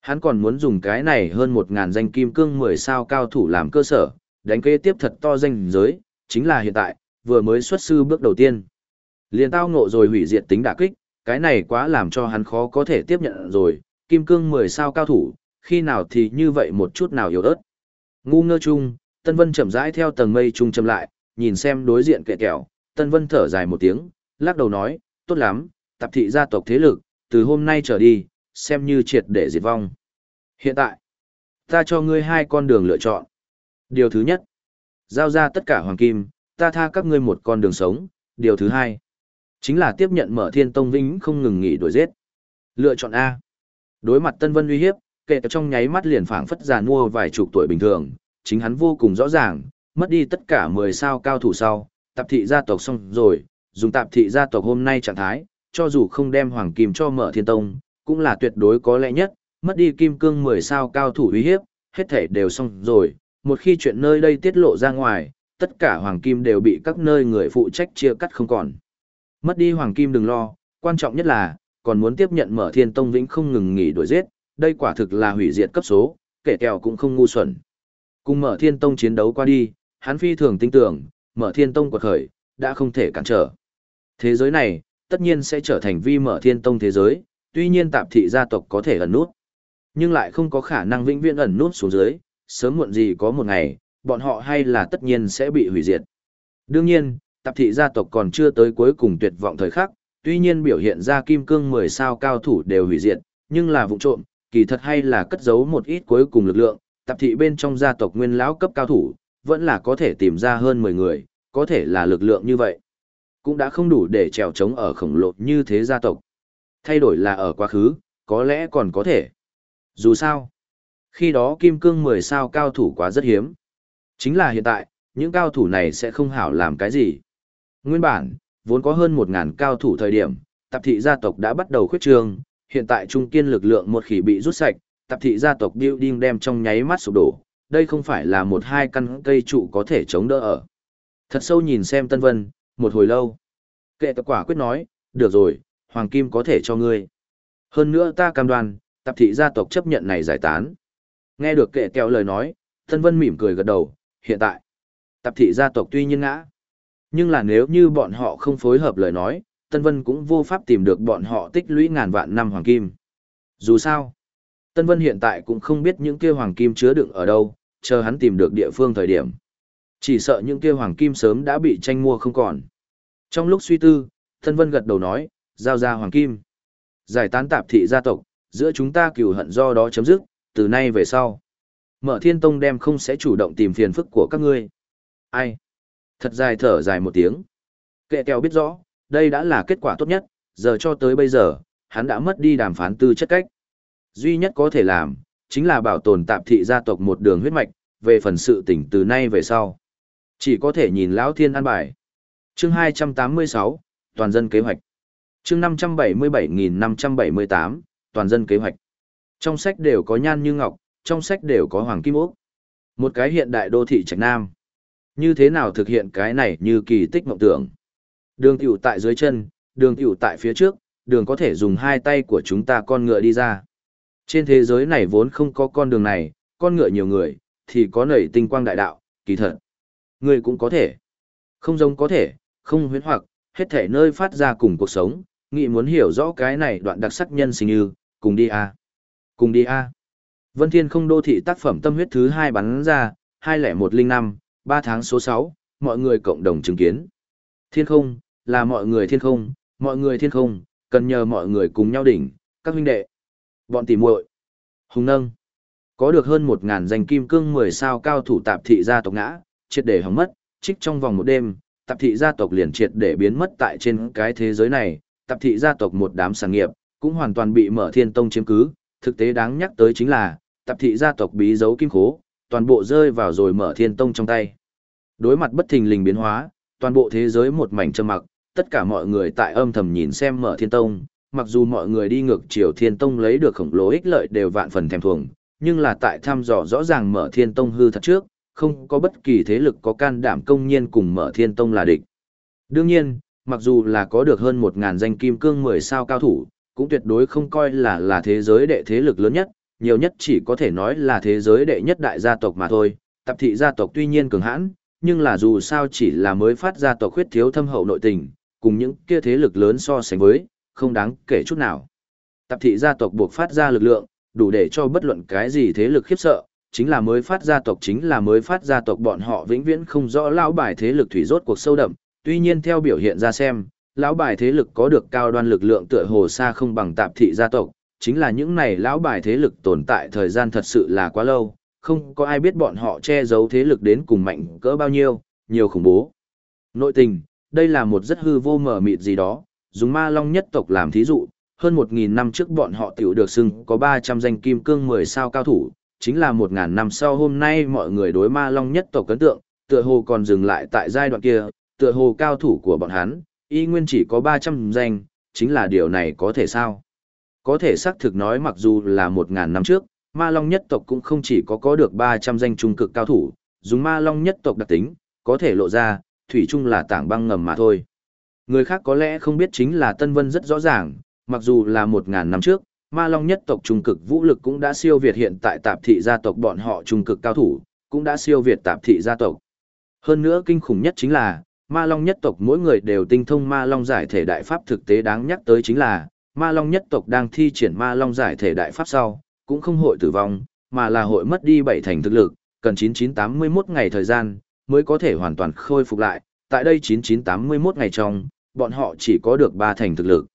Hắn còn muốn dùng cái này hơn 1.000 danh kim cương 10 sao cao thủ làm cơ sở, đánh kế tiếp thật to danh giới, chính là hiện tại, vừa mới xuất sư bước đầu tiên. Liền tao ngộ rồi hủy diệt tính đả kích, cái này quá làm cho hắn khó có thể tiếp nhận rồi, kim cương 10 sao cao thủ, khi nào thì như vậy một chút nào yếu ớt. Ngu ngơ chung, Tân Vân chậm rãi theo tầng mây chung chậm lại, nhìn xem đối diện kệ kẹo, Tân Vân thở dài một tiếng, lắc đầu nói, tốt lắm, tạp thị gia tộc thế lực, từ hôm nay trở đi, xem như triệt để diệt vong. Hiện tại, ta cho ngươi hai con đường lựa chọn. Điều thứ nhất, giao ra tất cả hoàng kim, ta tha các ngươi một con đường sống. Điều thứ hai, chính là tiếp nhận mở thiên tông vĩnh không ngừng nghỉ đuổi giết. Lựa chọn A. Đối mặt Tân Vân uy hiếp, kệ trong nháy mắt liền phảng phất già mua vài chục tuổi bình thường, chính hắn vô cùng rõ ràng, mất đi tất cả 10 sao cao thủ sau, tập thị gia tộc xong rồi, dùng tạp thị gia tộc hôm nay trạng thái, cho dù không đem hoàng kim cho mở thiên tông, cũng là tuyệt đối có lẽ nhất, mất đi kim cương 10 sao cao thủ uy hiếp, hết thể đều xong rồi, một khi chuyện nơi đây tiết lộ ra ngoài, tất cả hoàng kim đều bị các nơi người phụ trách chia cắt không còn. Mất đi hoàng kim đừng lo, quan trọng nhất là, còn muốn tiếp nhận mở thiên tông vĩnh không ngừng nghỉ đuổi giết, đây quả thực là hủy diệt cấp số, kẻ kèo cũng không ngu xuẩn. Cùng mở thiên tông chiến đấu qua đi, hắn phi thường tin tưởng, mở thiên tông quật khởi, đã không thể cản trở. Thế giới này, tất nhiên sẽ trở thành vi mở thiên tông thế giới, tuy nhiên tạp thị gia tộc có thể ẩn nút, nhưng lại không có khả năng vĩnh viễn ẩn nút xuống dưới, sớm muộn gì có một ngày, bọn họ hay là tất nhiên sẽ bị hủy diệt. Đương nhiên, tạp thị gia tộc còn chưa tới cuối cùng tuyệt vọng thời khắc, tuy nhiên biểu hiện ra kim cương 10 sao cao thủ đều hủy diệt, nhưng là vụ trộm, kỳ thật hay là cất giấu một ít cuối cùng lực lượng, tạp thị bên trong gia tộc nguyên lão cấp cao thủ, vẫn là có thể tìm ra hơn 10 người, có thể là lực lượng như vậy. Cũng đã không đủ để trèo trống ở khổng lồ như thế gia tộc. Thay đổi là ở quá khứ, có lẽ còn có thể. Dù sao, khi đó kim cương 10 sao cao thủ quá rất hiếm. Chính là hiện tại, những cao thủ này sẽ không hảo làm cái gì. Nguyên bản, vốn có hơn 1.000 cao thủ thời điểm, tạp thị gia tộc đã bắt đầu khuyết trương, hiện tại trung kiên lực lượng một khỉ bị rút sạch, tạp thị gia tộc building đem trong nháy mắt sụp đổ, đây không phải là một hai căn cây trụ có thể chống đỡ ở. Thật sâu nhìn xem Tân Vân, một hồi lâu. Kệ tập quả quyết nói, được rồi, Hoàng Kim có thể cho ngươi. Hơn nữa ta cam đoan, tạp thị gia tộc chấp nhận này giải tán. Nghe được kệ kẹo lời nói, Tân Vân mỉm cười gật đầu, hiện tại. Tạp thị gia tộc tuy nhiên ngã. Nhưng là nếu như bọn họ không phối hợp lời nói, Tân Vân cũng vô pháp tìm được bọn họ tích lũy ngàn vạn năm hoàng kim. Dù sao, Tân Vân hiện tại cũng không biết những kia hoàng kim chứa đựng ở đâu, chờ hắn tìm được địa phương thời điểm. Chỉ sợ những kia hoàng kim sớm đã bị tranh mua không còn. Trong lúc suy tư, thân Vân gật đầu nói, giao ra hoàng kim. Giải tán tạp thị gia tộc, giữa chúng ta cừu hận do đó chấm dứt, từ nay về sau. Mở thiên tông đem không sẽ chủ động tìm phiền phức của các ngươi. Ai? Thật dài thở dài một tiếng. Kệ kèo biết rõ, đây đã là kết quả tốt nhất, giờ cho tới bây giờ, hắn đã mất đi đàm phán tư chất cách. Duy nhất có thể làm, chính là bảo tồn tạp thị gia tộc một đường huyết mạch, về phần sự tỉnh từ nay về sau. Chỉ có thể nhìn lão thiên an bài. Chương 286, toàn dân kế hoạch. Chương 577.578, toàn dân kế hoạch. Trong sách đều có nhan như ngọc, trong sách đều có hoàng kim ốc. Một cái hiện đại đô thị trạch nam. Như thế nào thực hiện cái này như kỳ tích mộng tưởng? Đường tiểu tại dưới chân, đường tiểu tại phía trước, đường có thể dùng hai tay của chúng ta con ngựa đi ra. Trên thế giới này vốn không có con đường này, con ngựa nhiều người, thì có nảy tinh quang đại đạo, kỳ thật. Người cũng có thể. Không giống có thể, không huyễn hoặc, hết thể nơi phát ra cùng cuộc sống, nghị muốn hiểu rõ cái này đoạn đặc sắc nhân sinh như, cùng đi a Cùng đi a Vân Thiên không đô thị tác phẩm tâm huyết thứ hai bắn ra, 20105, 3 tháng số 6, mọi người cộng đồng chứng kiến. Thiên không, là mọi người thiên không, mọi người thiên không, cần nhờ mọi người cùng nhau đỉnh, các huynh đệ. Bọn tỉ muội Hùng nâng. Có được hơn 1.000 danh kim cương 10 sao cao thủ tạp thị gia tộc ngã, triệt để hỏng mất, trích trong vòng một đêm, tạp thị gia tộc liền triệt để biến mất tại trên cái thế giới này, tạp thị gia tộc một đám sản nghiệp, cũng hoàn toàn bị mở thiên tông chiếm cứ, thực tế đáng nhắc tới chính là, tạp thị gia tộc bí giấu kim khố, toàn bộ rơi vào rồi mở thiên tông trong tay. Đối mặt bất thình lình biến hóa, toàn bộ thế giới một mảnh trầm mặc, tất cả mọi người tại âm thầm nhìn xem mở thiên tông, mặc dù mọi người đi ngược chiều thiên tông lấy được khổng lồ ích lợi đều vạn phần thèm thuồng, nhưng là tại thăm dò rõ ràng mở thiên tông hư thật trước, không có bất kỳ thế lực có can đảm công nhiên cùng mở thiên tông là địch. Đương nhiên, mặc dù là có được hơn 1.000 danh kim cương 10 sao cao thủ, cũng tuyệt đối không coi là là thế giới đệ thế lực lớn nhất, nhiều nhất chỉ có thể nói là thế giới đệ nhất đại gia tộc mà thôi. Tập thị gia tộc tuy nhiên cường hãn, nhưng là dù sao chỉ là mới phát gia tộc khuyết thiếu thâm hậu nội tình, cùng những kia thế lực lớn so sánh với, không đáng kể chút nào. Tập thị gia tộc buộc phát ra lực lượng, đủ để cho bất luận cái gì thế lực khiếp sợ, chính là mới phát gia tộc chính là mới phát gia tộc bọn họ vĩnh viễn không rõ lão bài thế lực thủy rốt cuộc sâu đậm, tuy nhiên theo biểu hiện ra xem, lão bài thế lực có được cao đoan lực lượng tựa hồ xa không bằng tạp thị gia tộc, chính là những này lão bài thế lực tồn tại thời gian thật sự là quá lâu, không có ai biết bọn họ che giấu thế lực đến cùng mạnh cỡ bao nhiêu, nhiều khủng bố. Nội tình, đây là một rất hư vô mở mịt gì đó, dùng ma long nhất tộc làm thí dụ, hơn 1.000 năm trước bọn họ tiểu được xưng có 300 danh kim cương 10 sao cao thủ, chính là một ngàn năm sau hôm nay mọi người đối ma long nhất tộc ấn tượng, tựa hồ còn dừng lại tại giai đoạn kia, tựa hồ cao thủ của bọn hắn, y nguyên chỉ có 300 danh, chính là điều này có thể sao? Có thể xác thực nói mặc dù là 1.000 năm trước, ma long nhất tộc cũng không chỉ có có được 300 danh trung cực cao thủ, dùng ma long nhất tộc đặc tính, có thể lộ ra, thủy chung là tảng băng ngầm mà thôi. Người khác có lẽ không biết chính là Tân Vân rất rõ ràng, mặc dù là 1.000 năm trước, ma long nhất tộc trung cực vũ lực cũng đã siêu việt hiện tại tạp thị gia tộc bọn họ trung cực cao thủ, cũng đã siêu việt tạp thị gia tộc. Hơn nữa kinh khủng nhất chính là, ma long nhất tộc mỗi người đều tinh thông ma long giải thể đại pháp thực tế đáng nhắc tới chính là, ma long nhất tộc đang thi triển ma long giải thể đại pháp sau, cũng không hội tử vong, mà là hội mất đi bảy thành thực lực, cần 9981 ngày thời gian, mới có thể hoàn toàn khôi phục lại, tại đây 9981 ngày trong, bọn họ chỉ có được ba thành thực lực.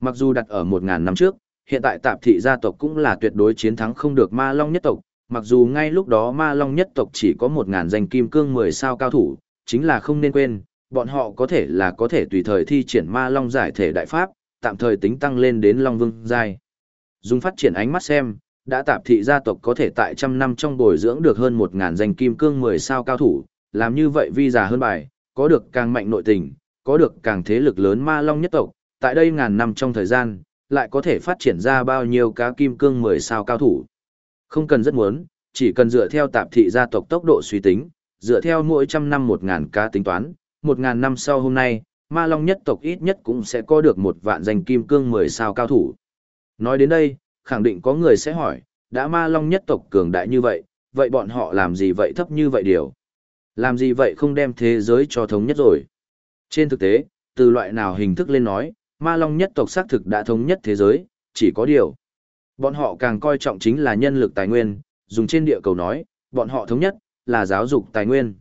Mặc dù đặt ở 1.000 năm trước, hiện tại tạp thị gia tộc cũng là tuyệt đối chiến thắng không được ma long nhất tộc, mặc dù ngay lúc đó ma long nhất tộc chỉ có một ngàn danh kim cương 10 sao cao thủ, chính là không nên quên, bọn họ có thể là có thể tùy thời thi triển ma long giải thể đại pháp, tạm thời tính tăng lên đến Long Vương giai. Dùng phát triển ánh mắt xem, đã tạp thị gia tộc có thể tại trăm năm trong bồi dưỡng được hơn một ngàn danh kim cương mười sao cao thủ, làm như vậy vi già hơn bài, có được càng mạnh nội tình, có được càng thế lực lớn ma long nhất tộc, tại đây ngàn năm trong thời gian, lại có thể phát triển ra bao nhiêu cá kim cương mười sao cao thủ. Không cần rất muốn, chỉ cần dựa theo tạp thị gia tộc tốc độ suy tính, dựa theo mỗi trăm năm một ngàn cá tính toán, một ngàn năm sau hôm nay, ma long nhất tộc ít nhất cũng sẽ có được một vạn danh kim cương mười sao cao thủ. Nói đến đây, khẳng định có người sẽ hỏi, đã ma long nhất tộc cường đại như vậy, vậy bọn họ làm gì vậy thấp như vậy điều? Làm gì vậy không đem thế giới cho thống nhất rồi? Trên thực tế, từ loại nào hình thức lên nói, ma long nhất tộc xác thực đã thống nhất thế giới, chỉ có điều. Bọn họ càng coi trọng chính là nhân lực tài nguyên, dùng trên địa cầu nói, bọn họ thống nhất, là giáo dục tài nguyên.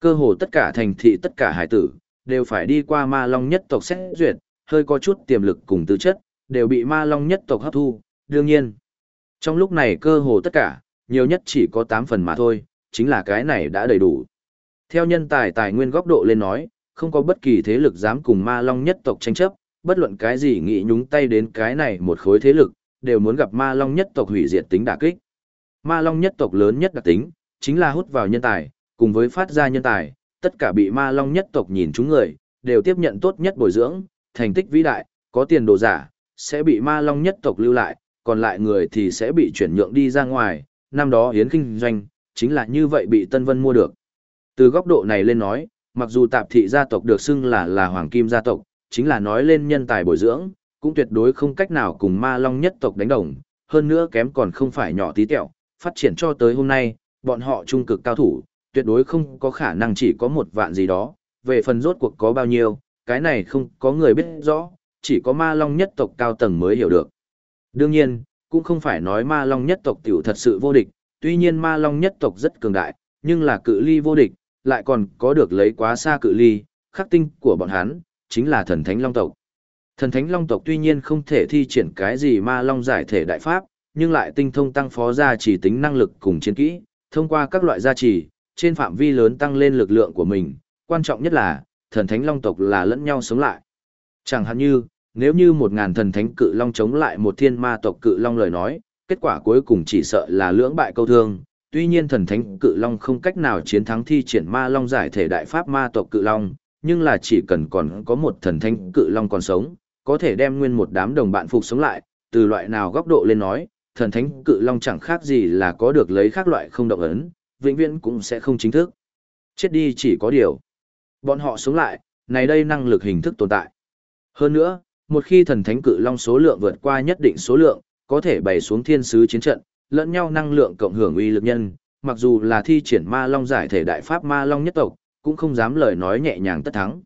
Cơ hồ tất cả thành thị tất cả hải tử, đều phải đi qua ma long nhất tộc xét duyệt, hơi có chút tiềm lực cùng tư chất, đều bị ma long nhất tộc hấp thu, đương nhiên. Trong lúc này cơ hồ tất cả, nhiều nhất chỉ có 8 phần mà thôi, chính là cái này đã đầy đủ. Theo nhân tài tài nguyên góc độ lên nói, không có bất kỳ thế lực dám cùng ma long nhất tộc tranh chấp, bất luận cái gì nghĩ nhúng tay đến cái này một khối thế lực, đều muốn gặp ma long nhất tộc hủy diệt tính đả kích. Ma long nhất tộc lớn nhất đặc tính, chính là hút vào nhân tài, cùng với phát ra nhân tài, tất cả bị ma long nhất tộc nhìn chúng người, đều tiếp nhận tốt nhất bồi dưỡng, thành tích vĩ đại, có tiền đồ giả, sẽ bị ma long nhất tộc lưu lại, còn lại người thì sẽ bị chuyển nhượng đi ra ngoài, năm đó hiến kinh doanh, chính là như vậy bị Tân Vân mua được. Từ góc độ này lên nói, mặc dù tạp thị gia tộc được xưng là là hoàng kim gia tộc, chính là nói lên nhân tài bồi dưỡng, cũng tuyệt đối không cách nào cùng ma long nhất tộc đánh đồng, hơn nữa kém còn không phải nhỏ tí tẹo, phát triển cho tới hôm nay, bọn họ trung cực cao thủ, tuyệt đối không có khả năng chỉ có một vạn gì đó, về phần rốt cuộc có bao nhiêu, cái này không có người biết rõ, chỉ có ma long nhất tộc cao tầng mới hiểu được. Đương nhiên, cũng không phải nói ma long nhất tộc tiểu thật sự vô địch, tuy nhiên ma long nhất tộc rất cường đại, nhưng là cự ly vô địch, lại còn có được lấy quá xa cự ly, khắc tinh của bọn hắn, chính là thần thánh long tộc. Thần thánh long tộc tuy nhiên không thể thi triển cái gì ma long giải thể đại pháp, nhưng lại tinh thông tăng phó gia chỉ tính năng lực cùng chiến kỹ, thông qua các loại gia trì, trên phạm vi lớn tăng lên lực lượng của mình, quan trọng nhất là, thần thánh long tộc là lẫn nhau sống lại. Chẳng hạn như, nếu như một ngàn thần thánh cự long chống lại một thiên ma tộc cự long lời nói, kết quả cuối cùng chỉ sợ là lưỡng bại câu thương. Tuy nhiên thần thánh cự long không cách nào chiến thắng thi triển ma long giải thể đại pháp ma tộc cự long, nhưng là chỉ cần còn có một thần thánh cự long còn sống, có thể đem nguyên một đám đồng bạn phục sống lại, từ loại nào góc độ lên nói, thần thánh cự long chẳng khác gì là có được lấy khác loại không động ấn, vĩnh viễn cũng sẽ không chính thức. Chết đi chỉ có điều. Bọn họ sống lại, này đây năng lực hình thức tồn tại. Hơn nữa, một khi thần thánh cự long số lượng vượt qua nhất định số lượng, có thể bày xuống thiên sứ chiến trận, lẫn nhau năng lượng cộng hưởng uy lực nhân, mặc dù là thi triển ma long giải thể đại pháp ma long nhất tộc, cũng không dám lời nói nhẹ nhàng tất thắng.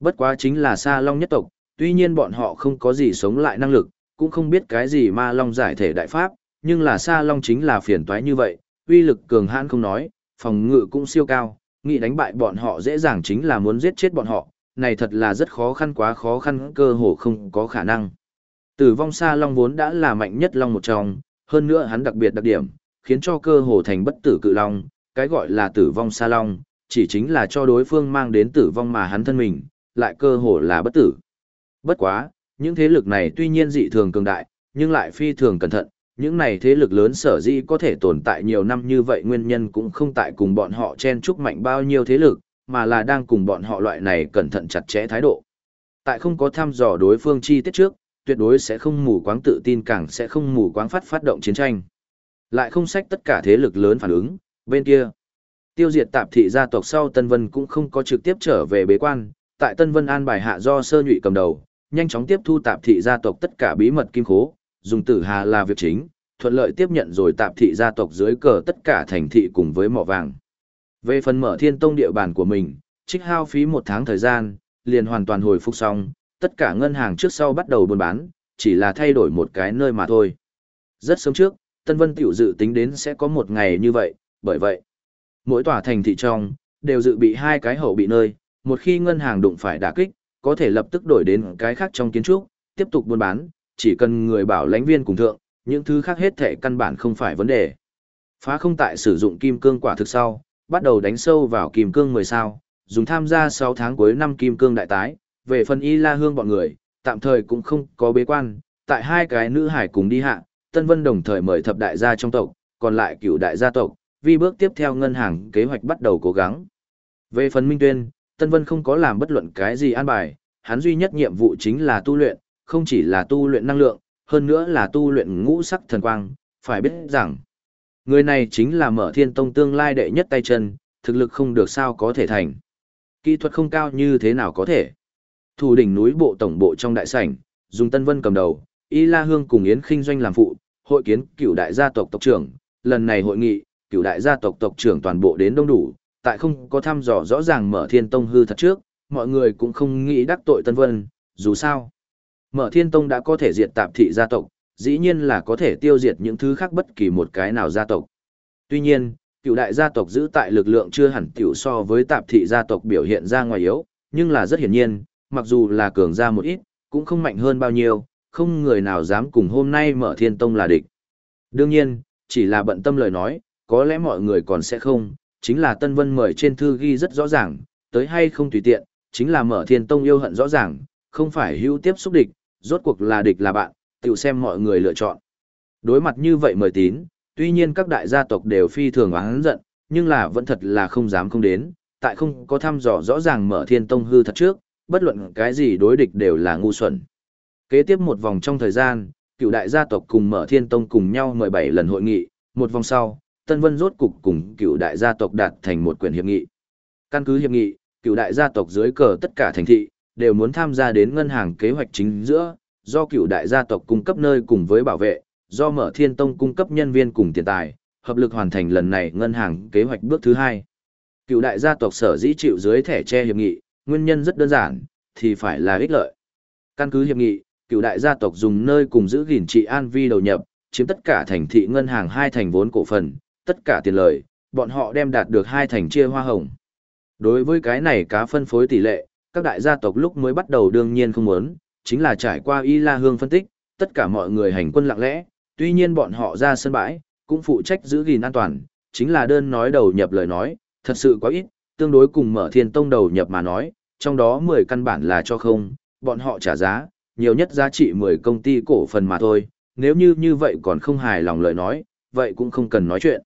Bất quá chính là sa long nhất tộc, tuy nhiên bọn họ không có gì sống lại năng lực, cũng không biết cái gì ma long giải thể đại pháp, nhưng là sa long chính là phiền toái như vậy, uy lực cường hãn không nói, phòng ngự cũng siêu cao, nghĩ đánh bại bọn họ dễ dàng chính là muốn giết chết bọn họ, này thật là rất khó khăn quá khó khăn cơ hồ không có khả năng. Tử vong sa long vốn đã là mạnh nhất long một trong, hơn nữa hắn đặc biệt đặc điểm, khiến cho cơ hồ thành bất tử cự long, cái gọi là tử vong sa long, chỉ chính là cho đối phương mang đến tử vong mà hắn thân mình, lại cơ hồ là bất tử. Bất quá, những thế lực này tuy nhiên dị thường cường đại, nhưng lại phi thường cẩn thận, những này thế lực lớn sở dĩ có thể tồn tại nhiều năm như vậy nguyên nhân cũng không tại cùng bọn họ chen chúc mạnh bao nhiêu thế lực, mà là đang cùng bọn họ loại này cẩn thận chặt chẽ thái độ. Tại không có thăm dò đối phương chi tiết trước, tuyệt đối sẽ không mù quáng tự tin càng sẽ không mù quáng phát phát động chiến tranh. Lại không sách tất cả thế lực lớn phản ứng, bên kia. Tiêu diệt tạp thị gia tộc sau Tân Vân cũng không có trực tiếp trở về bế quan, tại Tân Vân an bài hạ do sơ nhụy cầm đầu, nhanh chóng tiếp thu tạp thị gia tộc tất cả bí mật kim khố, dùng tử hà là việc chính, thuận lợi tiếp nhận rồi tạp thị gia tộc dưới cờ tất cả thành thị cùng với mỏ vàng. Về phần mở thiên tông địa bàn của mình, trích hao phí một tháng thời gian, liền hoàn toàn hồi phục xong, tất cả ngân hàng trước sau bắt đầu buôn bán, chỉ là thay đổi một cái nơi mà thôi. Rất sớm trước, Tân Vân tiểu dự tính đến sẽ có một ngày như vậy, bởi vậy, mỗi tòa thành thị trong, đều dự bị hai cái hậu bị nơi, một khi ngân hàng đụng phải đả kích, có thể lập tức đổi đến cái khác trong kiến trúc, tiếp tục buôn bán, chỉ cần người bảo lãnh viên cùng thượng, những thứ khác hết thể căn bản không phải vấn đề. Phá không tại sử dụng kim cương quả thực sau, bắt đầu đánh sâu vào kim cương 10 sao, dùng tham gia 6 tháng cuối năm kim cương đại tái, về phần y la hương bọn người, tạm thời cũng không có bế quan, tại hai cái nữ hải cùng đi hạ, Tân Vân đồng thời mời thập đại gia trong tộc, còn lại cửu đại gia tộc, vì bước tiếp theo ngân hàng kế hoạch bắt đầu cố gắng. Về phần Minh Tuyên, Tân Vân không có làm bất luận cái gì an bài, hắn duy nhất nhiệm vụ chính là tu luyện, không chỉ là tu luyện năng lượng, hơn nữa là tu luyện ngũ sắc thần quang, phải biết rằng, người này chính là mở thiên tông tương lai đệ nhất tay chân, thực lực không được sao có thể thành. Kỹ thuật không cao như thế nào có thể. Thủ đỉnh núi bộ tổng bộ trong đại sảnh, dùng Tân Vân cầm đầu, Y La Hương cùng Yến Kinh Doanh làm phụ, hội kiến cựu đại gia tộc tộc trưởng, lần này hội nghị, cựu đại gia tộc tộc trưởng toàn bộ đến đông đủ, tại không có thăm dò rõ ràng mở thiên tông hư thật trước, mọi người cũng không nghĩ đắc tội Tân Vân, dù sao. Mở thiên tông đã có thể diệt tạp thị gia tộc, dĩ nhiên là có thể tiêu diệt những thứ khác bất kỳ một cái nào gia tộc. Tuy nhiên, cựu đại gia tộc giữ tại lực lượng chưa hẳn tiểu so với tạp thị gia tộc biểu hiện ra ngoài yếu, nhưng là rất hiển nhiên, mặc dù là cường gia một ít, cũng không mạnh hơn bao nhiêu, không người nào dám cùng hôm nay mở thiên tông là địch. Đương nhiên, chỉ là bận tâm lời nói, có lẽ mọi người còn sẽ không, chính là Tân Vân mời trên thư ghi rất rõ ràng, tới hay không tùy tiện, chính là mở thiên tông yêu hận rõ ràng, không phải hữu tiếp xúc địch, rốt cuộc là địch là bạn, tự xem mọi người lựa chọn. Đối mặt như vậy mời tín, tuy nhiên các đại gia tộc đều phi thường oán giận, nhưng là vẫn thật là không dám không đến, tại không có thăm dò rõ ràng mở thiên tông hư thật trước, bất luận cái gì đối địch đều là ngu xuẩn. Kế tiếp một vòng trong thời gian, cựu đại gia tộc cùng mở thiên tông cùng nhau 17 lần hội nghị, một vòng sau, Tân Vân rốt cục cùng cựu đại gia tộc đạt thành một quyển hiệp nghị. Căn cứ hiệp nghị, cựu đại gia tộc dưới cờ tất cả thành thị, đều muốn tham gia đến ngân hàng kế hoạch chính giữa, do cựu đại gia tộc cung cấp nơi cùng với bảo vệ, do mở thiên tông cung cấp nhân viên cùng tiền tài, hợp lực hoàn thành lần này ngân hàng kế hoạch bước thứ hai. Cựu đại gia tộc sở dĩ chịu dưới thẻ che hiệp nghị, nguyên nhân rất đơn giản, thì phải là ích lợi. Căn cứ hiệp nghị, cựu đại gia tộc dùng nơi cùng giữ gìn trị an vi đầu nhập, chiếm tất cả thành thị ngân hàng hai thành vốn cổ phần, tất cả tiền lời, bọn họ đem đạt được hai thành chia hoa hồng. Đối với cái này cá phân phối tỷ lệ, các đại gia tộc lúc mới bắt đầu đương nhiên không muốn, chính là trải qua Y La Hương phân tích, tất cả mọi người hành quân lặng lẽ, tuy nhiên bọn họ ra sân bãi, cũng phụ trách giữ gìn an toàn, chính là đơn nói đầu nhập lời nói, thật sự quá ít, tương đối cùng mở thiên tông đầu nhập mà nói, trong đó 10 căn bản là cho không, bọn họ trả giá, nhiều nhất giá trị 10 công ty cổ phần mà thôi, nếu như như vậy còn không hài lòng lời nói, vậy cũng không cần nói chuyện.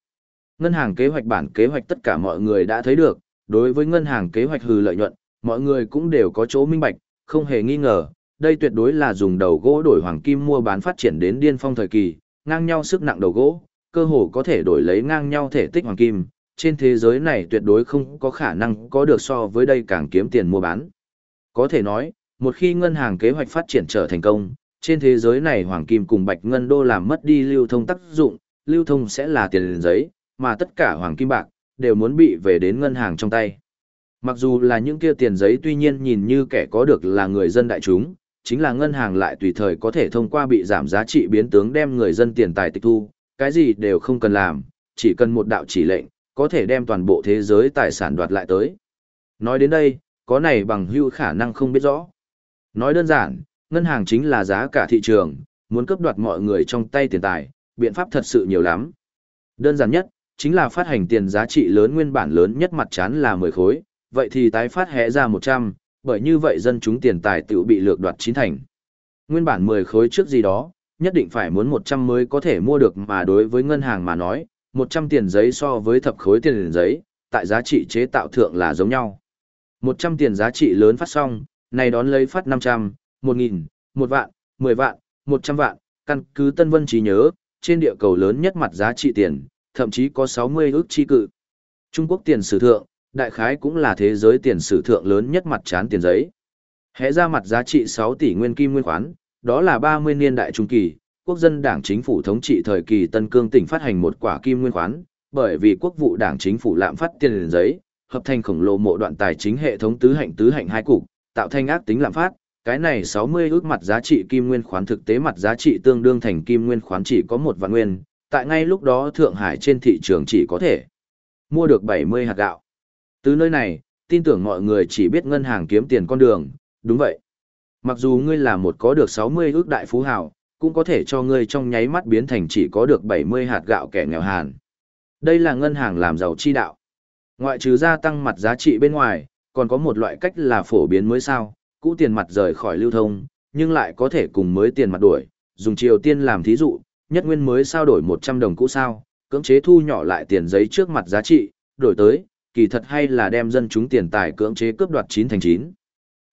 Ngân hàng kế hoạch bản kế hoạch tất cả mọi người đã thấy được, đối với ngân hàng kế hoạch hư lợi nhuận, mọi người cũng đều có chỗ minh bạch, không hề nghi ngờ, đây tuyệt đối là dùng đầu gỗ đổi hoàng kim mua bán phát triển đến điên phong thời kỳ, ngang nhau sức nặng đầu gỗ, cơ hồ có thể đổi lấy ngang nhau thể tích hoàng kim, trên thế giới này tuyệt đối không có khả năng có được so với đây càng kiếm tiền mua bán. Có thể nói, một khi ngân hàng kế hoạch phát triển trở thành công, trên thế giới này hoàng kim cùng bạch ngân đô làm mất đi lưu thông tác dụng, lưu thông sẽ là tiền giấy, mà tất cả hoàng kim bạc đều muốn bị về đến ngân hàng trong tay. Mặc dù là những kia tiền giấy tuy nhiên nhìn như kẻ có được là người dân đại chúng, chính là ngân hàng lại tùy thời có thể thông qua bị giảm giá trị biến tướng đem người dân tiền tài tịch thu, cái gì đều không cần làm, chỉ cần một đạo chỉ lệnh, có thể đem toàn bộ thế giới tài sản đoạt lại tới. Nói đến đây, có này bằng hưu khả năng không biết rõ. Nói đơn giản, ngân hàng chính là giá cả thị trường, muốn cướp đoạt mọi người trong tay tiền tài, biện pháp thật sự nhiều lắm. Đơn giản nhất, chính là phát hành tiền giá trị lớn nguyên bản lớn nhất mặt chán là 10 khối, vậy thì tái phát hẽ ra 100, bởi như vậy dân chúng tiền tài tự bị lược đoạt chín thành. Nguyên bản 10 khối trước gì đó, nhất định phải muốn 100 mới có thể mua được mà đối với ngân hàng mà nói, 100 tiền giấy so với thập khối tiền giấy, tại giá trị chế tạo thượng là giống nhau. 100 tiền giá trị lớn phát xong, này đón lấy phát 500, 1000, 1 vạn, 10 vạn, 100 vạn, căn cứ Tân Vân trí nhớ, trên địa cầu lớn nhất mặt giá trị tiền, thậm chí có 60 ước chi cự. Trung Quốc tiền sử thượng, đại khái cũng là thế giới tiền sử thượng lớn nhất mặt trán tiền giấy. Hẽ ra mặt giá trị 6 tỷ nguyên kim nguyên khoán, đó là 30 niên đại trung kỳ, quốc dân đảng chính phủ thống trị thời kỳ Tân Cương tỉnh phát hành một quả kim nguyên khoán, bởi vì quốc vụ đảng chính phủ lạm phát tiền giấy, hợp thành khổng lồ mộ đoạn tài chính hệ thống tứ hạnh tứ hạnh hai cục, tạo thành ác tính lạm phát, cái này 60 ước mặt giá trị kim nguyên khoán thực tế mặt giá trị tương đương thành kim nguyên khoán chỉ có một vạn nguyên, tại ngay lúc đó Thượng Hải trên thị trường chỉ có thể mua được 70 hạt gạo. Từ nơi này, tin tưởng mọi người chỉ biết ngân hàng kiếm tiền con đường, đúng vậy. Mặc dù ngươi là một có được 60 ước đại phú hào, cũng có thể cho ngươi trong nháy mắt biến thành chỉ có được 70 hạt gạo kẻ nghèo hàn. Đây là ngân hàng làm giàu chi đạo. Ngoại trừ gia tăng mặt giá trị bên ngoài, còn có một loại cách là phổ biến mới sao, cũ tiền mặt rời khỏi lưu thông, nhưng lại có thể cùng mới tiền mặt đuổi. dùng Triều Tiên làm thí dụ, nhất nguyên mới sao đổi 100 đồng cũ sao, cưỡng chế thu nhỏ lại tiền giấy trước mặt giá trị, đổi tới, kỳ thật hay là đem dân chúng tiền tài cưỡng chế cướp đoạt 9 thành 9.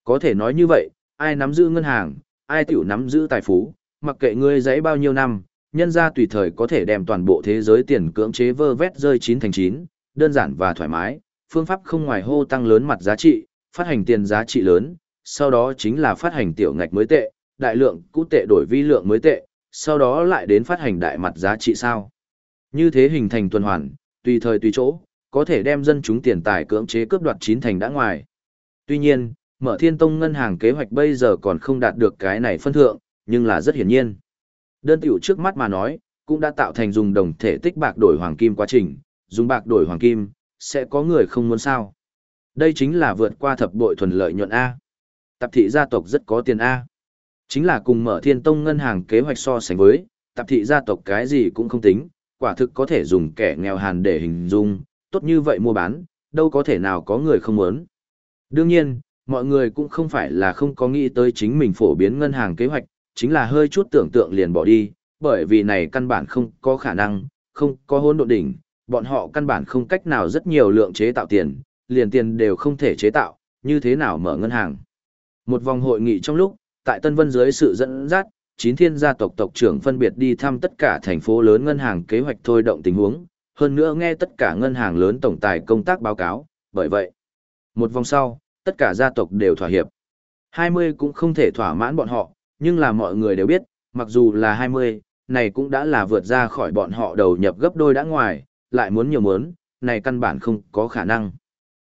Có thể nói như vậy, ai nắm giữ ngân hàng, ai tiểu nắm giữ tài phú, mặc kệ ngươi giấy bao nhiêu năm, nhân ra tùy thời có thể đem toàn bộ thế giới tiền cưỡng chế vơ vét rơi 9 thành 9, đơn giản và thoải mái, phương pháp không ngoài hô tăng lớn mặt giá trị, phát hành tiền giá trị lớn, sau đó chính là phát hành tiểu ngạch mới tệ, đại lượng cũ tệ đổi vi lượng mới tệ, sau đó lại đến phát hành đại mặt giá trị sao. Như thế hình thành tuần hoàn, tùy thời tùy chỗ, có thể đem dân chúng tiền tài cưỡng chế cướp đoạt chín thành đã ngoài. Tuy nhiên, mở thiên tông ngân hàng kế hoạch bây giờ còn không đạt được cái này phân thượng, nhưng là rất hiển nhiên. Đơn tiểu trước mắt mà nói, cũng đã tạo thành dùng đồng thể tích bạc đổi hoàng kim quá trình, dùng bạc đổi hoàng kim, sẽ có người không muốn sao. Đây chính là vượt qua thập bội thuần lợi nhuận A. tập thị gia tộc rất có tiền A. Chính là cùng mở thiên tông ngân hàng kế hoạch so sánh với, tạp thị gia tộc cái gì cũng không tính, quả thực có thể dùng kẻ nghèo hàn để hình dung, tốt như vậy mua bán, đâu có thể nào có người không muốn. Đương nhiên, mọi người cũng không phải là không có nghĩ tới chính mình phổ biến ngân hàng kế hoạch, chính là hơi chút tưởng tượng liền bỏ đi, bởi vì này căn bản không có khả năng, không có hôn độ đỉnh, bọn họ căn bản không cách nào rất nhiều lượng chế tạo tiền, liền tiền đều không thể chế tạo, như thế nào mở ngân hàng. Một vòng hội nghị trong lúc, tại Tân Vân dưới sự dẫn dắt, chín thiên gia tộc tộc trưởng phân biệt đi thăm tất cả thành phố lớn ngân hàng kế hoạch thôi động tình huống, hơn nữa nghe tất cả ngân hàng lớn tổng tài công tác báo cáo, bởi vậy, một vòng sau, tất cả gia tộc đều thỏa hiệp. 20 cũng không thể thỏa mãn bọn họ, nhưng là mọi người đều biết, mặc dù là 20, này cũng đã là vượt ra khỏi bọn họ đầu nhập gấp đôi đã ngoài, lại muốn nhiều muốn, này căn bản không có khả năng.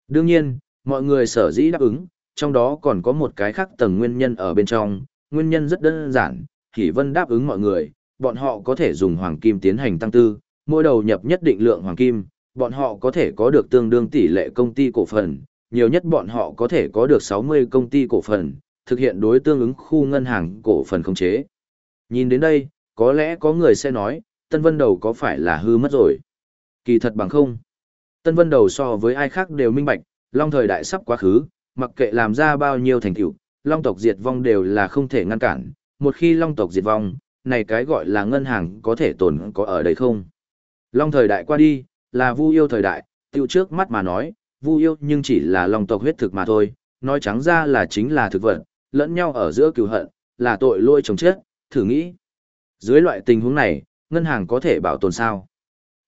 Đương nhiên, mọi người sở dĩ đáp ứng, trong đó còn có một cái khác tầng nguyên nhân ở bên trong, nguyên nhân rất đơn giản, Hỷ Vân đáp ứng mọi người, bọn họ có thể dùng hoàng kim tiến hành tăng tư, mỗi đầu nhập nhất định lượng hoàng kim, bọn họ có thể có được tương đương tỷ lệ công ty cổ phần, nhiều nhất bọn họ có thể có được 60 công ty cổ phần, thực hiện đối tương ứng khu ngân hàng cổ phần khống chế. Nhìn đến đây, có lẽ có người sẽ nói, Tân Vân Đầu có phải là hư mất rồi? Kỳ thật bằng không. Tân Vân Đầu so với ai khác đều minh bạch, Long thời đại sắp quá khứ, mặc kệ làm ra bao nhiêu thành tựu, Long tộc diệt vong đều là không thể ngăn cản, một khi Long tộc diệt vong, này cái gọi là ngân hàng có thể tồn có ở đây không? Long thời đại qua đi, là Vu yêu thời đại, tiêu trước mắt mà nói, Vu yêu nhưng chỉ là Long tộc huyết thực mà thôi, nói trắng ra là chính là thực vật, lẫn nhau ở giữa cừu hận, là tội lỗi chồng chết, thử nghĩ. Dưới loại tình huống này, ngân hàng có thể bảo tồn sao?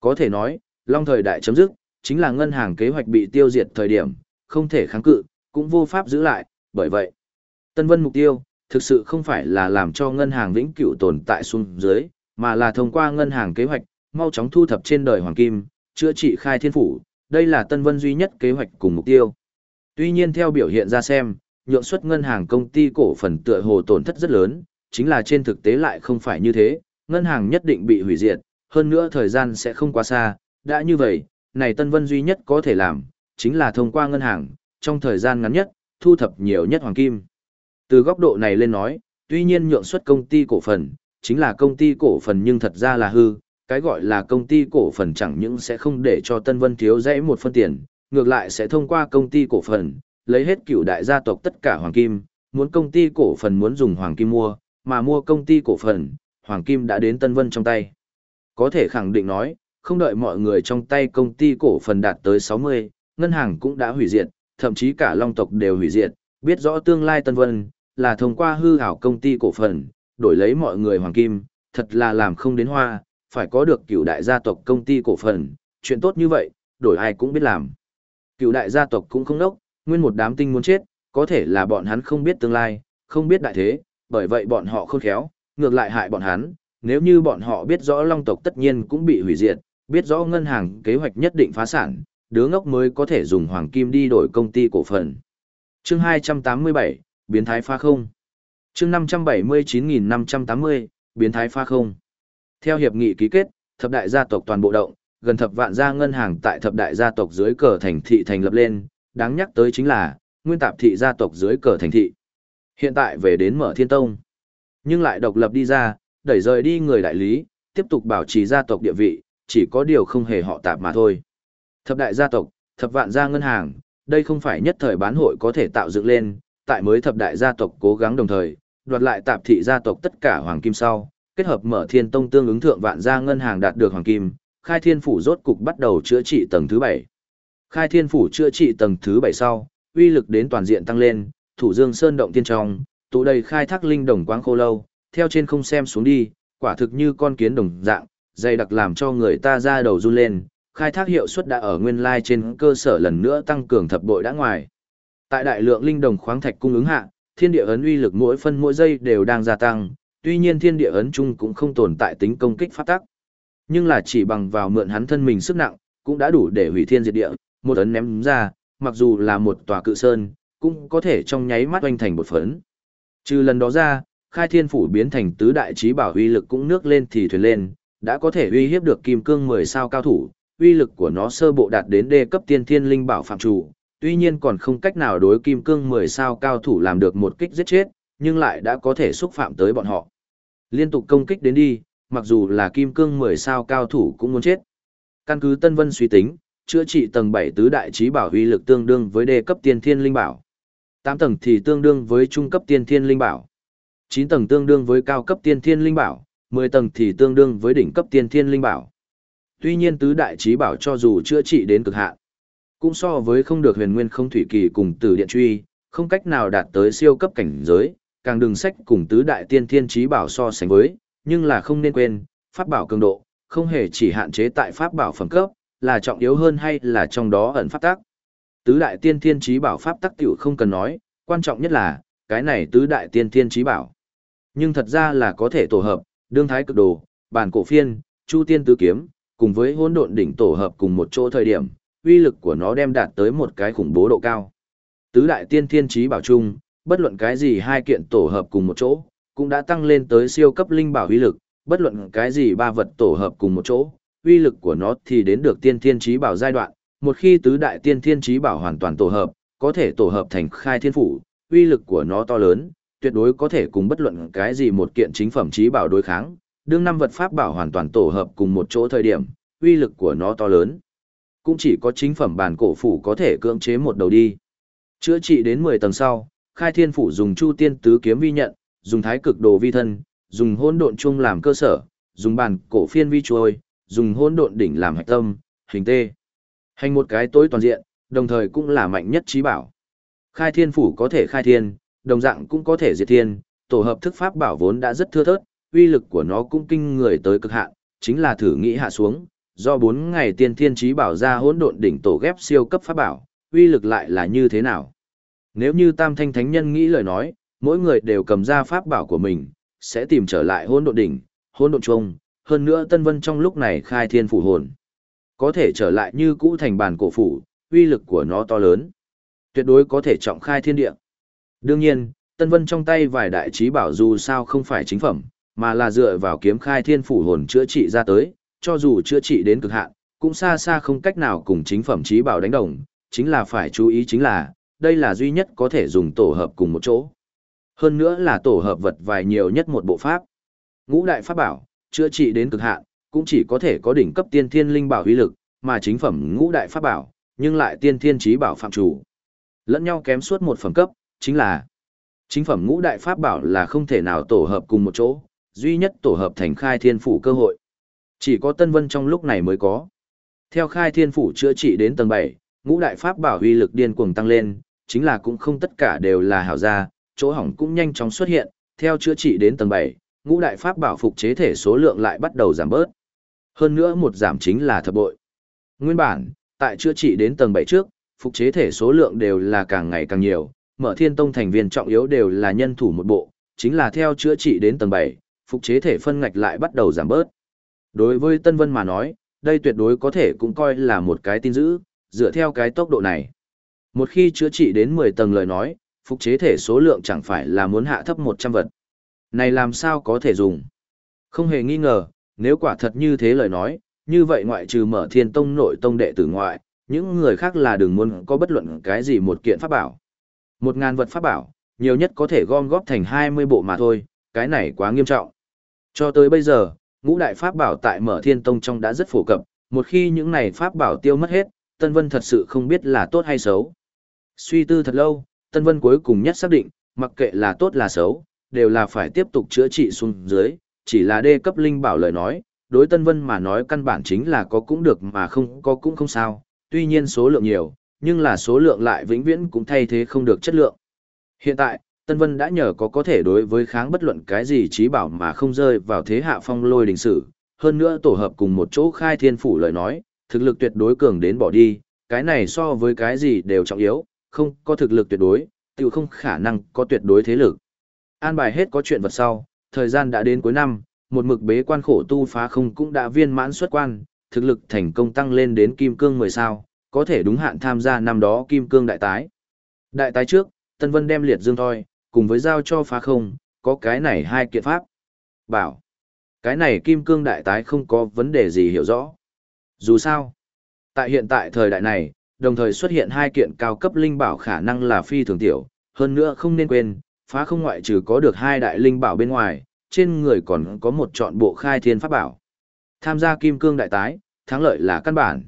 Có thể nói, Long thời đại chấm dứt, chính là ngân hàng kế hoạch bị tiêu diệt thời điểm, không thể kháng cự, cũng vô pháp giữ lại, bởi vậy. Tân Vân mục tiêu, thực sự không phải là làm cho ngân hàng vĩnh cửu tồn tại xuống dưới, mà là thông qua ngân hàng kế hoạch, mau chóng thu thập trên đời hoàng kim, chữa trị khai thiên phủ, đây là Tân Vân duy nhất kế hoạch cùng mục tiêu. Tuy nhiên theo biểu hiện ra xem, nhượng suất ngân hàng công ty cổ phần tựa hồ tổn thất rất lớn, chính là trên thực tế lại không phải như thế, ngân hàng nhất định bị hủy diệt, hơn nữa thời gian sẽ không quá xa, đã như vậy, này Tân Vân duy nhất có thể làm, chính là thông qua ngân hàng, trong thời gian ngắn nhất, thu thập nhiều nhất hoàng kim. Từ góc độ này lên nói, tuy nhiên nhượng suất công ty cổ phần, chính là công ty cổ phần nhưng thật ra là hư, cái gọi là công ty cổ phần chẳng những sẽ không để cho Tân Vân thiếu dãy một phân tiền, ngược lại sẽ thông qua công ty cổ phần, lấy hết cửu đại gia tộc tất cả hoàng kim, muốn công ty cổ phần muốn dùng hoàng kim mua, mà mua công ty cổ phần, hoàng kim đã đến Tân Vân trong tay. Có thể khẳng định nói, không đợi mọi người trong tay công ty cổ phần đạt tới 60, ngân hàng cũng đã hủy diệt, thậm chí cả long tộc đều hủy diệt, biết rõ tương lai Tân Vân là thông qua hư hảo công ty cổ phần, đổi lấy mọi người hoàng kim, thật là làm không đến hoa, phải có được cựu đại gia tộc công ty cổ phần, chuyện tốt như vậy, đổi ai cũng biết làm. Cựu đại gia tộc cũng không nốc, nguyên một đám tinh muốn chết, có thể là bọn hắn không biết tương lai, không biết đại thế, bởi vậy bọn họ khôn khéo, ngược lại hại bọn hắn, nếu như bọn họ biết rõ long tộc tất nhiên cũng bị hủy diệt, biết rõ ngân hàng kế hoạch nhất định phá sản, đứa ngốc mới có thể dùng hoàng kim đi đổi công ty cổ phần. Chương 287, biến thái pha không. Chương 579.580, biến thái pha không. Theo hiệp nghị ký kết, thập đại gia tộc toàn bộ động, gần thập vạn gia ngân hàng tại thập đại gia tộc dưới cờ thành thị thành lập lên, đáng nhắc tới chính là nguyên tạp thị gia tộc dưới cờ thành thị. Hiện tại về đến mở thiên tông, nhưng lại độc lập đi ra, đẩy rời đi người đại lý, tiếp tục bảo trì gia tộc địa vị, chỉ có điều không hề họ tạp mà thôi. Thập đại gia tộc, thập vạn gia ngân hàng, đây không phải nhất thời bán hội có thể tạo dựng lên, tại mới thập đại gia tộc cố gắng đồng thời, đoạt lại tạp thị gia tộc tất cả hoàng kim sau, kết hợp mở thiên tông tương ứng thượng vạn gia ngân hàng đạt được hoàng kim, khai thiên phủ rốt cục bắt đầu chữa trị tầng thứ 7. Khai thiên phủ chữa trị tầng thứ 7 sau, uy lực đến toàn diện tăng lên, thủ dương sơn động tiên trong, tụ đầy khai thác linh đồng quáng khô lâu, theo trên không xem xuống đi, quả thực như con kiến đồng dạng, dày đặc làm cho người ta ra đầu run lên, khai thác hiệu suất đã ở nguyên lai trên cơ sở lần nữa tăng cường thập bội đã ngoài. Tại đại lượng linh đồng khoáng thạch cung ứng hạ, thiên địa ấn uy lực mỗi phân mỗi giây đều đang gia tăng, tuy nhiên thiên địa ấn chung cũng không tồn tại tính công kích phát tắc. Nhưng là chỉ bằng vào mượn hắn thân mình sức nặng, cũng đã đủ để hủy thiên diệt địa, một ấn ném ra, mặc dù là một tòa cự sơn, cũng có thể trong nháy mắt oanh thành một phấn. Trừ lần đó ra, khai thiên phủ biến thành tứ đại trí bảo uy lực cũng nước lên thì thuyền lên, đã có thể uy hiếp được kim cương 10 sao cao thủ, uy lực của nó sơ bộ đạt đến đê cấp tiên thiên linh bảo phạm chủ, tuy nhiên còn không cách nào đối kim cương 10 sao cao thủ làm được một kích giết chết, nhưng lại đã có thể xúc phạm tới bọn họ. Liên tục công kích đến đi, mặc dù là kim cương 10 sao cao thủ cũng muốn chết. Căn cứ Tân Vân suy tính, chữa trị tầng 7 tứ đại trí bảo uy lực tương đương với đề cấp tiên thiên linh bảo. 8 tầng thì tương đương với trung cấp tiên thiên linh bảo. 9 tầng tương đương với cao cấp tiên thiên linh bảo, 10 tầng thì tương đương với đỉnh cấp tiên thiên linh bảo. Tuy nhiên tứ đại trí bảo cho dù chữa trị đến cực hạn, cũng so với không được huyền nguyên không thủy kỳ cùng tử điện truy, không cách nào đạt tới siêu cấp cảnh giới, càng đừng sách cùng tứ đại tiên thiên trí bảo so sánh với, nhưng là không nên quên, pháp bảo cường độ, không hề chỉ hạn chế tại pháp bảo phẩm cấp, là trọng yếu hơn hay là trong đó ẩn pháp tắc. Tứ đại tiên thiên trí bảo pháp tắc tiểu không cần nói, quan trọng nhất là, cái này tứ đại tiên thiên trí bảo. Nhưng thật ra là có thể tổ hợp, đương thái cực đồ, bản cổ phiên, chu tiên tứ kiếm, cùng với hỗn độn đỉnh tổ hợp cùng một chỗ thời điểm, uy lực của nó đem đạt tới một cái khủng bố độ cao. Tứ đại tiên thiên trí bảo chung, bất luận cái gì hai kiện tổ hợp cùng một chỗ, cũng đã tăng lên tới siêu cấp linh bảo uy lực, bất luận cái gì ba vật tổ hợp cùng một chỗ, uy lực của nó thì đến được tiên thiên trí bảo giai đoạn, một khi tứ đại tiên thiên trí bảo hoàn toàn tổ hợp, có thể tổ hợp thành khai thiên phủ, uy lực của nó to lớn, tuyệt đối có thể cùng bất luận cái gì một kiện chính phẩm trí bảo đối kháng, đương năm vật pháp bảo hoàn toàn tổ hợp cùng một chỗ thời điểm, uy lực của nó to lớn. Cũng chỉ có chính phẩm bản cổ phủ có thể cưỡng chế một đầu đi. Chữa trị đến 10 tầng sau, khai thiên phủ dùng chu tiên tứ kiếm vi nhận, dùng thái cực đồ vi thân, dùng hỗn độn chung làm cơ sở, dùng bản cổ phiên vi chuôi, dùng hỗn độn đỉnh làm hạch tâm, hình tê. Hành một cái tối toàn diện, đồng thời cũng là mạnh nhất trí bảo. Khai thiên phủ có thể khai thiên, đồng dạng cũng có thể diệt thiên, tổ hợp thức pháp bảo vốn đã rất thưa thớt, uy lực của nó cũng kinh người tới cực hạn, chính là thử nghĩ hạ xuống, do 4 ngày tiên thiên trí bảo ra hỗn độn đỉnh tổ ghép siêu cấp pháp bảo, uy lực lại là như thế nào? Nếu như Tam Thanh Thánh Nhân nghĩ lời nói, mỗi người đều cầm ra pháp bảo của mình, sẽ tìm trở lại hỗn độn đỉnh, hỗn độn trung, hơn nữa Tân Vân trong lúc này khai thiên phủ hồn. Có thể trở lại như cũ thành bàn cổ phủ, uy lực của nó to lớn. Tuyệt đối có thể trọng khai thiên địa. Đương nhiên, Tân Vân trong tay vài đại trí bảo dù sao không phải chính phẩm, mà là dựa vào kiếm khai thiên phủ hồn chữa trị ra tới, cho dù chữa trị đến cực hạn, cũng xa xa không cách nào cùng chính phẩm trí bảo đánh đồng, chính là phải chú ý chính là, đây là duy nhất có thể dùng tổ hợp cùng một chỗ. Hơn nữa là tổ hợp vật vài nhiều nhất một bộ pháp. Ngũ đại pháp bảo, chữa trị đến cực hạn, cũng chỉ có thể có đỉnh cấp tiên thiên linh bảo uy lực, mà chính phẩm ngũ đại pháp bảo, nhưng lại tiên thiên trí bảo phạm chủ. Lẫn nhau kém suốt một phẩm cấp, chính là chính phẩm ngũ đại pháp bảo là không thể nào tổ hợp cùng một chỗ, duy nhất tổ hợp thành khai thiên phủ cơ hội. Chỉ có Tân Vân trong lúc này mới có. Theo khai thiên phủ chữa trị đến tầng 7, ngũ đại pháp bảo huy lực điên cuồng tăng lên, chính là cũng không tất cả đều là hảo gia, chỗ hỏng cũng nhanh chóng xuất hiện, theo chữa trị đến tầng 7, ngũ đại pháp bảo phục chế thể số lượng lại bắt đầu giảm bớt. Hơn nữa một giảm chính là thập bội. Nguyên bản, tại chữa trị đến tầng 7 trước, phục chế thể số lượng đều là càng ngày càng nhiều, mở thiên tông thành viên trọng yếu đều là nhân thủ một bộ, chính là theo chữa trị đến tầng 7, phục chế thể phân ngạch lại bắt đầu giảm bớt. Đối với Tân Vân mà nói, đây tuyệt đối có thể cũng coi là một cái tin dữ, dựa theo cái tốc độ này. Một khi chữa trị đến 10 tầng lời nói, phục chế thể số lượng chẳng phải là muốn hạ thấp 100 vật. Này làm sao có thể dùng? Không hề nghi ngờ, nếu quả thật như thế lời nói, như vậy ngoại trừ mở thiên tông nội tông đệ tử ngoại, những người khác là đừng muốn có bất luận cái gì một kiện pháp bảo. Một ngàn vật pháp bảo, nhiều nhất có thể gom góp thành 20 bộ mà thôi, cái này quá nghiêm trọng. Cho tới bây giờ, ngũ đại pháp bảo tại mở thiên tông trong đã rất phổ cập, một khi những này pháp bảo tiêu mất hết, Tân Vân thật sự không biết là tốt hay xấu. Suy tư thật lâu, Tân Vân cuối cùng nhất xác định, mặc kệ là tốt là xấu, đều là phải tiếp tục chữa trị xuống dưới, chỉ là đê cấp linh bảo lời nói, đối Tân Vân mà nói căn bản chính là có cũng được mà không có cũng không sao, tuy nhiên số lượng nhiều, nhưng là số lượng lại vĩnh viễn cũng thay thế không được chất lượng. Hiện tại, Tân Vân đã nhờ có có thể đối với kháng bất luận cái gì trí bảo mà không rơi vào thế hạ phong lôi đình sử, hơn nữa tổ hợp cùng một chỗ khai thiên phủ lời nói, thực lực tuyệt đối cường đến bỏ đi, cái này so với cái gì đều trọng yếu, không có thực lực tuyệt đối, tiểu không khả năng có tuyệt đối thế lực. An bài hết có chuyện vật sau, thời gian đã đến cuối năm, một mực bế quan khổ tu phá không cũng đã viên mãn xuất quan, thực lực thành công tăng lên đến kim cương 10 sao, có thể đúng hạn tham gia năm đó kim cương đại tái. Đại tái trước, Tân Vân đem liệt dương thôi, cùng với giao cho phá không, có cái này hai kiện pháp. Bảo, cái này kim cương đại tái không có vấn đề gì hiểu rõ. Dù sao, tại hiện tại thời đại này, đồng thời xuất hiện hai kiện cao cấp linh bảo khả năng là phi thường tiểu, hơn nữa không nên quên, phá không ngoại trừ có được hai đại linh bảo bên ngoài, trên người còn có một trọn bộ khai thiên pháp bảo. Tham gia kim cương đại tái, thắng lợi là căn bản.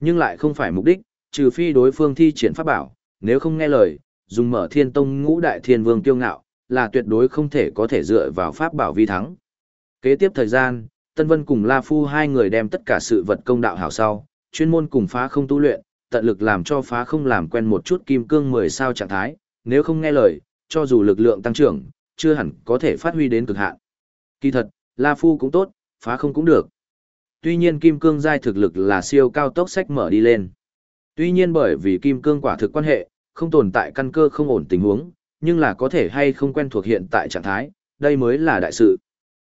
Nhưng lại không phải mục đích, trừ phi đối phương thi triển pháp bảo, nếu không nghe lời, dùng mở thiên tông ngũ đại thiên vương tiêu ngạo, là tuyệt đối không thể có thể dựa vào pháp bảo vi thắng. Kế tiếp thời gian, Tân Vân cùng La Phu hai người đem tất cả sự vật công đạo hảo sau, chuyên môn cùng phá không tu luyện, tận lực làm cho phá không làm quen một chút kim cương 10 sao trạng thái, nếu không nghe lời, cho dù lực lượng tăng trưởng, chưa hẳn có thể phát huy đến cực hạn. Kỳ thật, La Phu cũng tốt, phá không cũng được. Tuy nhiên kim cương giai thực lực là siêu cao tốc sách mở đi lên. Tuy nhiên bởi vì kim cương quả thực quan hệ, không tồn tại căn cơ không ổn tình huống, nhưng là có thể hay không quen thuộc hiện tại trạng thái, đây mới là đại sự.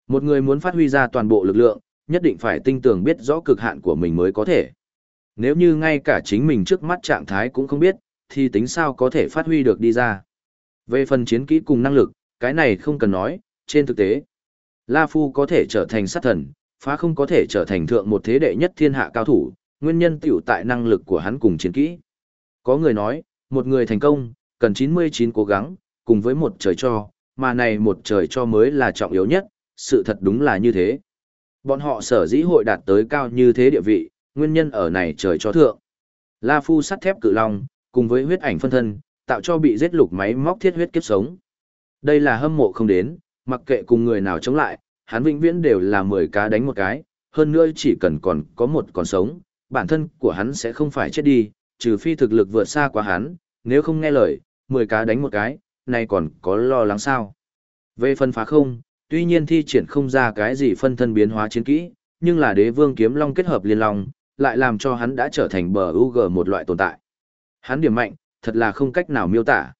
Một người muốn phát huy ra toàn bộ lực lượng, nhất định phải tinh tường biết rõ cực hạn của mình mới có thể. Nếu như ngay cả chính mình trước mắt trạng thái cũng không biết, thì tính sao có thể phát huy được đi ra. Về phần chiến kỹ cùng năng lực, cái này không cần nói, trên thực tế. La Phu có thể trở thành sát thần, phá không có thể trở thành thượng một thế đệ nhất thiên hạ cao thủ, nguyên nhân tiểu tại năng lực của hắn cùng chiến kỹ. Có người nói, một người thành công, cần 99 cố gắng, cùng với một trời cho, mà này một trời cho mới là trọng yếu nhất, sự thật đúng là như thế. Bọn họ sở dĩ hội đạt tới cao như thế địa vị, nguyên nhân ở này trời cho thượng. La Phu sắt thép cự long, cùng với huyết ảnh phân thân, tạo cho bị giết lục máy móc thiết huyết kiếp sống. Đây là hâm mộ không đến, mặc kệ cùng người nào chống lại, hắn vĩnh viễn đều là 10 cá đánh một cái, hơn nữa chỉ cần còn có một còn sống, bản thân của hắn sẽ không phải chết đi, trừ phi thực lực vượt xa quá hắn, nếu không nghe lời, 10 cá đánh một cái, này còn có lo lắng sao. Về phân phá không, tuy nhiên thi triển không ra cái gì phân thân biến hóa chiến kỹ, nhưng là đế vương kiếm long kết hợp liên long, lại làm cho hắn đã trở thành bờ UG một loại tồn tại. Hắn điểm mạnh, thật là không cách nào miêu tả.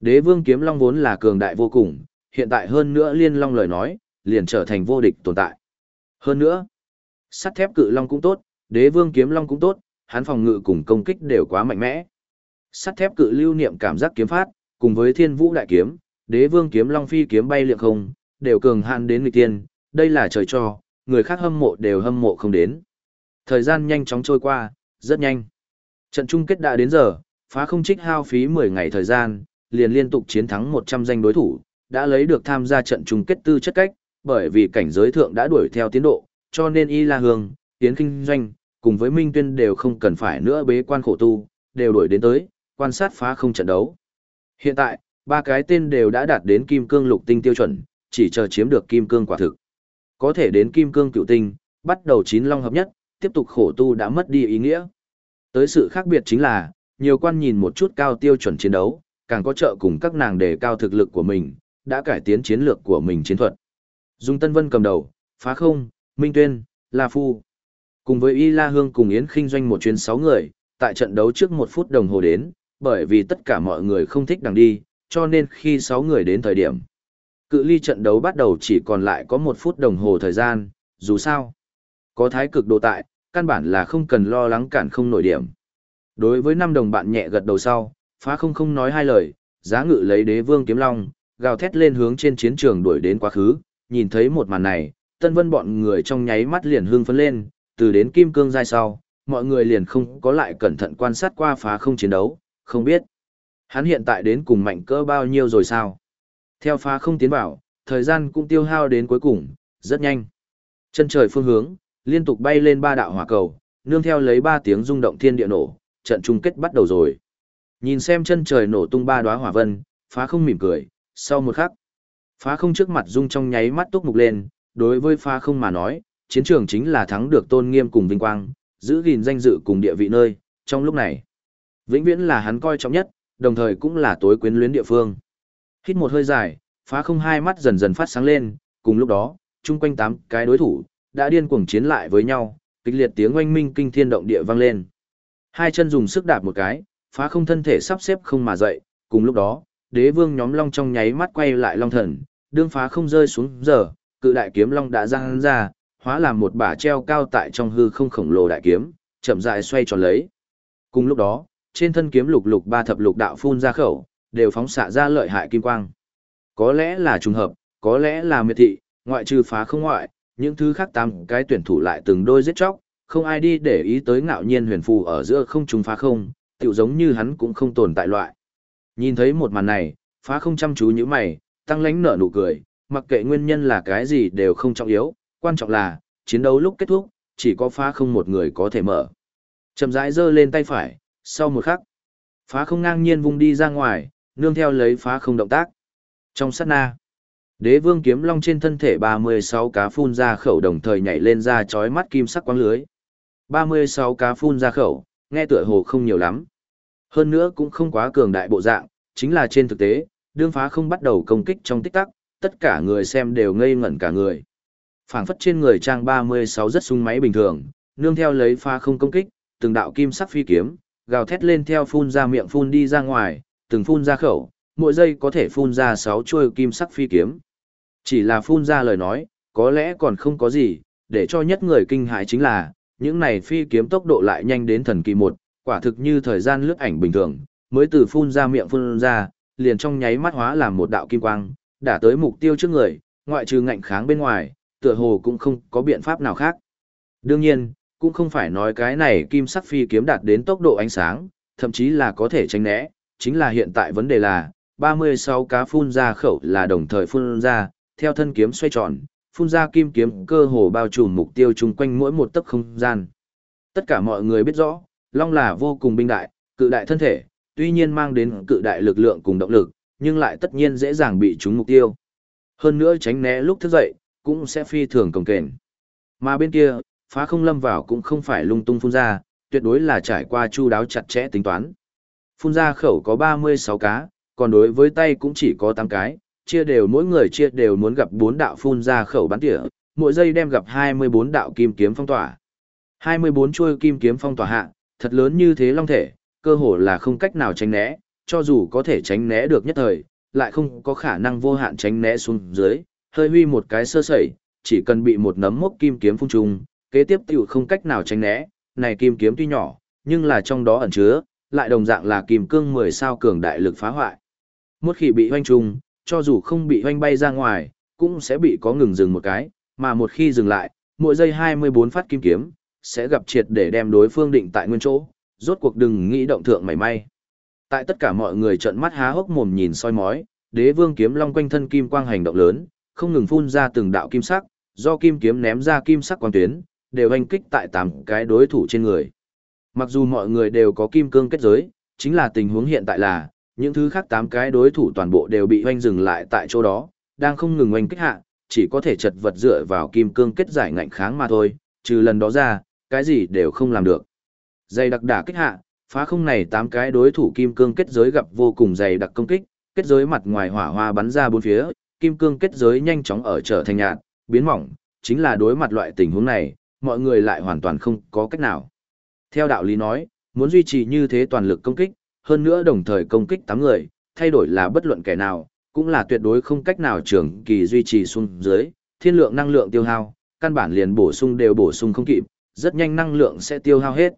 Đế vương kiếm long vốn là cường đại vô cùng, hiện tại hơn nữa liên long lời nói, liền trở thành vô địch tồn tại. Hơn nữa, sắt thép cự long cũng tốt, đế vương kiếm long cũng tốt, hắn phòng ngự cùng công kích đều quá mạnh mẽ. Sắt thép cự lưu niệm cảm giác kiếm phát, cùng với thiên vũ đại kiếm, đế vương kiếm long phi kiếm bay liệng không, đều cường hạn đến người tiên, đây là trời cho, người khác hâm mộ đều hâm mộ không đến. Thời gian nhanh chóng trôi qua, rất nhanh. Trận chung kết đã đến giờ, phá không trích hao phí 10 ngày thời gian, liền liên tục chiến thắng 100 danh đối thủ, đã lấy được tham gia trận chung kết tư chất cách, bởi vì cảnh giới thượng đã đuổi theo tiến độ, cho nên Y La Hương, Tiến Kinh Doanh, cùng với Minh Tuyên đều không cần phải nữa bế quan khổ tu, đều đuổi đến tới, quan sát phá không trận đấu. Hiện tại, ba cái tên đều đã đạt đến kim cương lục tinh tiêu chuẩn, chỉ chờ chiếm được kim cương quả thực. Có thể đến kim cương cựu tinh, bắt đầu chín long hợp nhất, tiếp tục khổ tu đã mất đi ý nghĩa. Tới sự khác biệt chính là, nhiều quan nhìn một chút cao tiêu chuẩn chiến đấu, càng có trợ cùng các nàng đề cao thực lực của mình, đã cải tiến chiến lược của mình chiến thuật. Dung Tân Vân cầm đầu, phá không, Minh Tuyên, La Phu. Cùng với Y La Hương cùng Yến Kinh doanh một chuyến 6 người, tại trận đấu trước một phút đồng hồ đến, bởi vì tất cả mọi người không thích đằng đi, cho nên khi 6 người đến thời điểm. Cự ly trận đấu bắt đầu chỉ còn lại có một phút đồng hồ thời gian, dù sao. Có thái cực độ tại, căn bản là không cần lo lắng cản không nổi điểm. Đối với năm đồng bạn nhẹ gật đầu sau, phá không không nói hai lời, giá ngự lấy đế vương kiếm long, gào thét lên hướng trên chiến trường đuổi đến quá khứ, nhìn thấy một màn này, tân vân bọn người trong nháy mắt liền hưng phấn lên, từ đến kim cương giai sau, mọi người liền không có lại cẩn thận quan sát qua phá không chiến đấu, không biết. Hắn hiện tại đến cùng mạnh cỡ bao nhiêu rồi sao? Theo phá không tiến vào, thời gian cũng tiêu hao đến cuối cùng, rất nhanh. Chân trời phương hướng, liên tục bay lên ba đạo hỏa cầu, nương theo lấy ba tiếng rung động thiên địa nổ, trận chung kết bắt đầu rồi. Nhìn xem chân trời nổ tung ba đóa hỏa vân, phá không mỉm cười, sau một khắc, Phá không trước mặt rung trong nháy mắt túc mục lên, đối với phá không mà nói, chiến trường chính là thắng được tôn nghiêm cùng vinh quang, giữ gìn danh dự cùng địa vị nơi, trong lúc này. Vĩnh viễn là hắn coi trọng nhất, đồng thời cũng là tối quyến luyến địa phương. Hít một hơi dài, phá không hai mắt dần dần phát sáng lên, cùng lúc đó, chung quanh tám cái đối thủ, đã điên cuồng chiến lại với nhau, kịch liệt tiếng oanh minh kinh thiên động địa vang lên. Hai chân dùng sức đạp một cái, phá không thân thể sắp xếp không mà dậy, cùng lúc đó, đế vương nhóm long trong nháy mắt quay lại long thần, đương phá không rơi xuống giờ, cự đại kiếm long đã giang ra, hóa làm một bả treo cao tại trong hư không khổng lồ đại kiếm, chậm rãi xoay tròn lấy. Cùng lúc đó, trên thân kiếm lục lục ba thập lục đạo phun ra khẩu, đều phóng xạ ra lợi hại kim quang. Có lẽ là trùng hợp, có lẽ là miệt thị, ngoại trừ phá không ngoại, những thứ khác tám cái tuyển thủ lại từng đôi giết chóc, không ai đi để ý tới ngạo nhiên huyền phù ở giữa không trùng phá không, tựu giống như hắn cũng không tồn tại loại. Nhìn thấy một màn này, phá không chăm chú như mày, tăng lánh nở nụ cười, mặc kệ nguyên nhân là cái gì đều không trọng yếu, quan trọng là, chiến đấu lúc kết thúc, chỉ có phá không một người có thể mở. Chậm rãi giơ lên tay phải, sau một khắc, phá không ngang nhiên vung đi ra ngoài, nương theo lấy phá không động tác. Trong sát na, đế vương kiếm long trên thân thể 36 cá phun ra khẩu đồng thời nhảy lên ra chói mắt kim sắc quang lưới. 36 cá phun ra khẩu, nghe tựa hồ không nhiều lắm. Hơn nữa cũng không quá cường đại bộ dạng, chính là trên thực tế, đương phá không bắt đầu công kích trong tích tắc, tất cả người xem đều ngây ngẩn cả người phảng phất trên người trang 36 rất sung máy bình thường, nương theo lấy pha không công kích, từng đạo kim sắc phi kiếm, gào thét lên theo phun ra miệng phun đi ra ngoài, từng phun ra khẩu, mỗi giây có thể phun ra 6 chuôi kim sắc phi kiếm. Chỉ là phun ra lời nói, có lẽ còn không có gì, để cho nhất người kinh hãi chính là, những này phi kiếm tốc độ lại nhanh đến thần kỳ một, quả thực như thời gian lướt ảnh bình thường, mới từ phun ra miệng phun ra, liền trong nháy mắt hóa làm một đạo kim quang, đã tới mục tiêu trước người, ngoại trừ ngạnh kháng bên ngoài, tựa hồ cũng không có biện pháp nào khác. Đương nhiên, cũng không phải nói cái này kim sắc phi kiếm đạt đến tốc độ ánh sáng, thậm chí là có thể tránh né, chính là hiện tại vấn đề là, 36 cá phun ra khẩu là đồng thời phun ra, theo thân kiếm xoay tròn, phun ra kim kiếm cơ hồ bao trùm mục tiêu chung quanh mỗi một tấc không gian. Tất cả mọi người biết rõ, Long là vô cùng binh đại, cự đại thân thể, tuy nhiên mang đến cự đại lực lượng cùng động lực, nhưng lại tất nhiên dễ dàng bị trúng mục tiêu. Hơn nữa tránh né lúc thức dậy, cũng sẽ phi thường cồng kềnh. Mà bên kia, phá không lâm vào cũng không phải lung tung phun ra, tuyệt đối là trải qua chu đáo chặt chẽ tính toán. Phun ra khẩu có 36 cá, còn đối với tay cũng chỉ có 8 cái, chia đều mỗi người chia đều muốn gặp 4 đạo phun ra khẩu bắn tỉa, mỗi giây đem gặp 24 đạo kim kiếm phong tỏa. 24 chuôi kim kiếm phong tỏa hạ, thật lớn như thế long thể, cơ hồ là không cách nào tránh né, cho dù có thể tránh né được nhất thời, lại không có khả năng vô hạn tránh né xuống dưới, hơi huy một cái sơ sẩy, chỉ cần bị một nấm mốc kim kiếm phun trùng, kế tiếp tiểu không cách nào tránh né, này kim kiếm tuy nhỏ, nhưng là trong đó ẩn chứa, lại đồng dạng là kim cương 10 sao cường đại lực phá hoại. Một khi bị hoanh trùng, cho dù không bị hoanh bay ra ngoài, cũng sẽ bị có ngừng dừng một cái, mà một khi dừng lại, mỗi giây 24 phát kim kiếm, sẽ gặp triệt để đem đối phương định tại nguyên chỗ, rốt cuộc đừng nghĩ động thượng mảy may. Tại tất cả mọi người trợn mắt há hốc mồm nhìn soi mói, đế vương kiếm long quanh thân kim quang hành động lớn, không ngừng phun ra từng đạo kim sắc, do kim kiếm ném ra kim sắc quang tuyến, đều hành kích tại tám cái đối thủ trên người. Mặc dù mọi người đều có kim cương kết giới, chính là tình huống hiện tại là, những thứ khác tám cái đối thủ toàn bộ đều bị hoanh dừng lại tại chỗ đó, đang không ngừng hoanh kích hạ, chỉ có thể chật vật dựa vào kim cương kết giải ngạnh kháng mà thôi, trừ lần đó ra, cái gì đều không làm được. Dày đặc đả kích hạ, phá không này tám cái đối thủ kim cương kết giới gặp vô cùng dày đặc công kích, kết giới mặt ngoài hỏa hoa bắn ra bốn phía, kim cương kết giới nhanh chóng ở trở thành nhạt, biến mỏng, chính là đối mặt loại tình huống này, mọi người lại hoàn toàn không có cách nào. Theo đạo lý nói, muốn duy trì như thế toàn lực công kích, hơn nữa đồng thời công kích 8 người, thay đổi là bất luận kẻ nào, cũng là tuyệt đối không cách nào trường kỳ duy trì xuống dưới, thiên lượng năng lượng tiêu hao, căn bản liền bổ sung đều bổ sung không kịp, rất nhanh năng lượng sẽ tiêu hao hết.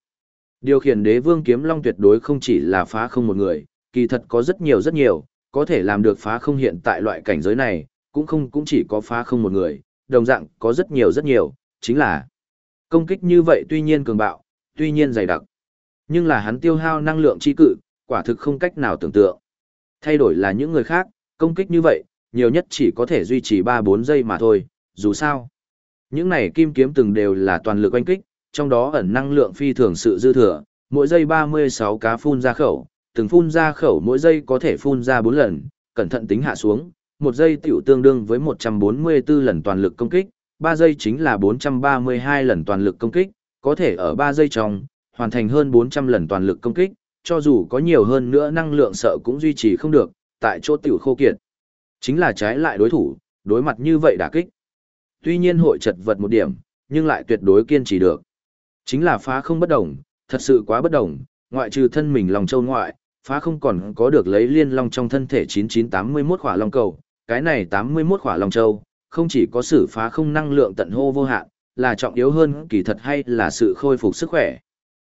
Điều khiển đế vương kiếm long tuyệt đối không chỉ là phá không một người, kỳ thật có rất nhiều rất nhiều, có thể làm được phá không hiện tại loại cảnh giới này, cũng không cũng chỉ có phá không một người, đồng dạng có rất nhiều rất nhiều, chính là công kích như vậy tuy nhiên cường bạo, tuy nhiên dày đặc, nhưng là hắn tiêu hao năng lượng chi cự, quả thực không cách nào tưởng tượng. Thay đổi là những người khác, công kích như vậy, nhiều nhất chỉ có thể duy trì 3-4 giây mà thôi, dù sao. Những này kim kiếm từng đều là toàn lực oanh kích, trong đó ẩn năng lượng phi thường sự dư thừa, mỗi giây 36 cá phun ra khẩu, từng phun ra khẩu mỗi giây có thể phun ra 4 lần, cẩn thận tính hạ xuống, một giây tiểu tương đương với 144 lần toàn lực công kích, 3 giây chính là 432 lần toàn lực công kích, có thể ở 3 giây trong, hoàn thành hơn 400 lần toàn lực công kích, cho dù có nhiều hơn nữa năng lượng sợ cũng duy trì không được, tại chỗ tiểu khô kiệt. Chính là trái lại đối thủ, đối mặt như vậy đả kích. Tuy nhiên hội chật vật một điểm, nhưng lại tuyệt đối kiên trì được. Chính là phá không bất đồng, thật sự quá bất đồng, ngoại trừ thân mình lòng châu ngoại, phá không còn có được lấy liên long trong thân thể 9981 khỏa long cầu, cái này 81 khỏa long châu, không chỉ có sự phá không năng lượng tận hô vô hạn, là trọng yếu hơn kỳ thật hay là sự khôi phục sức khỏe.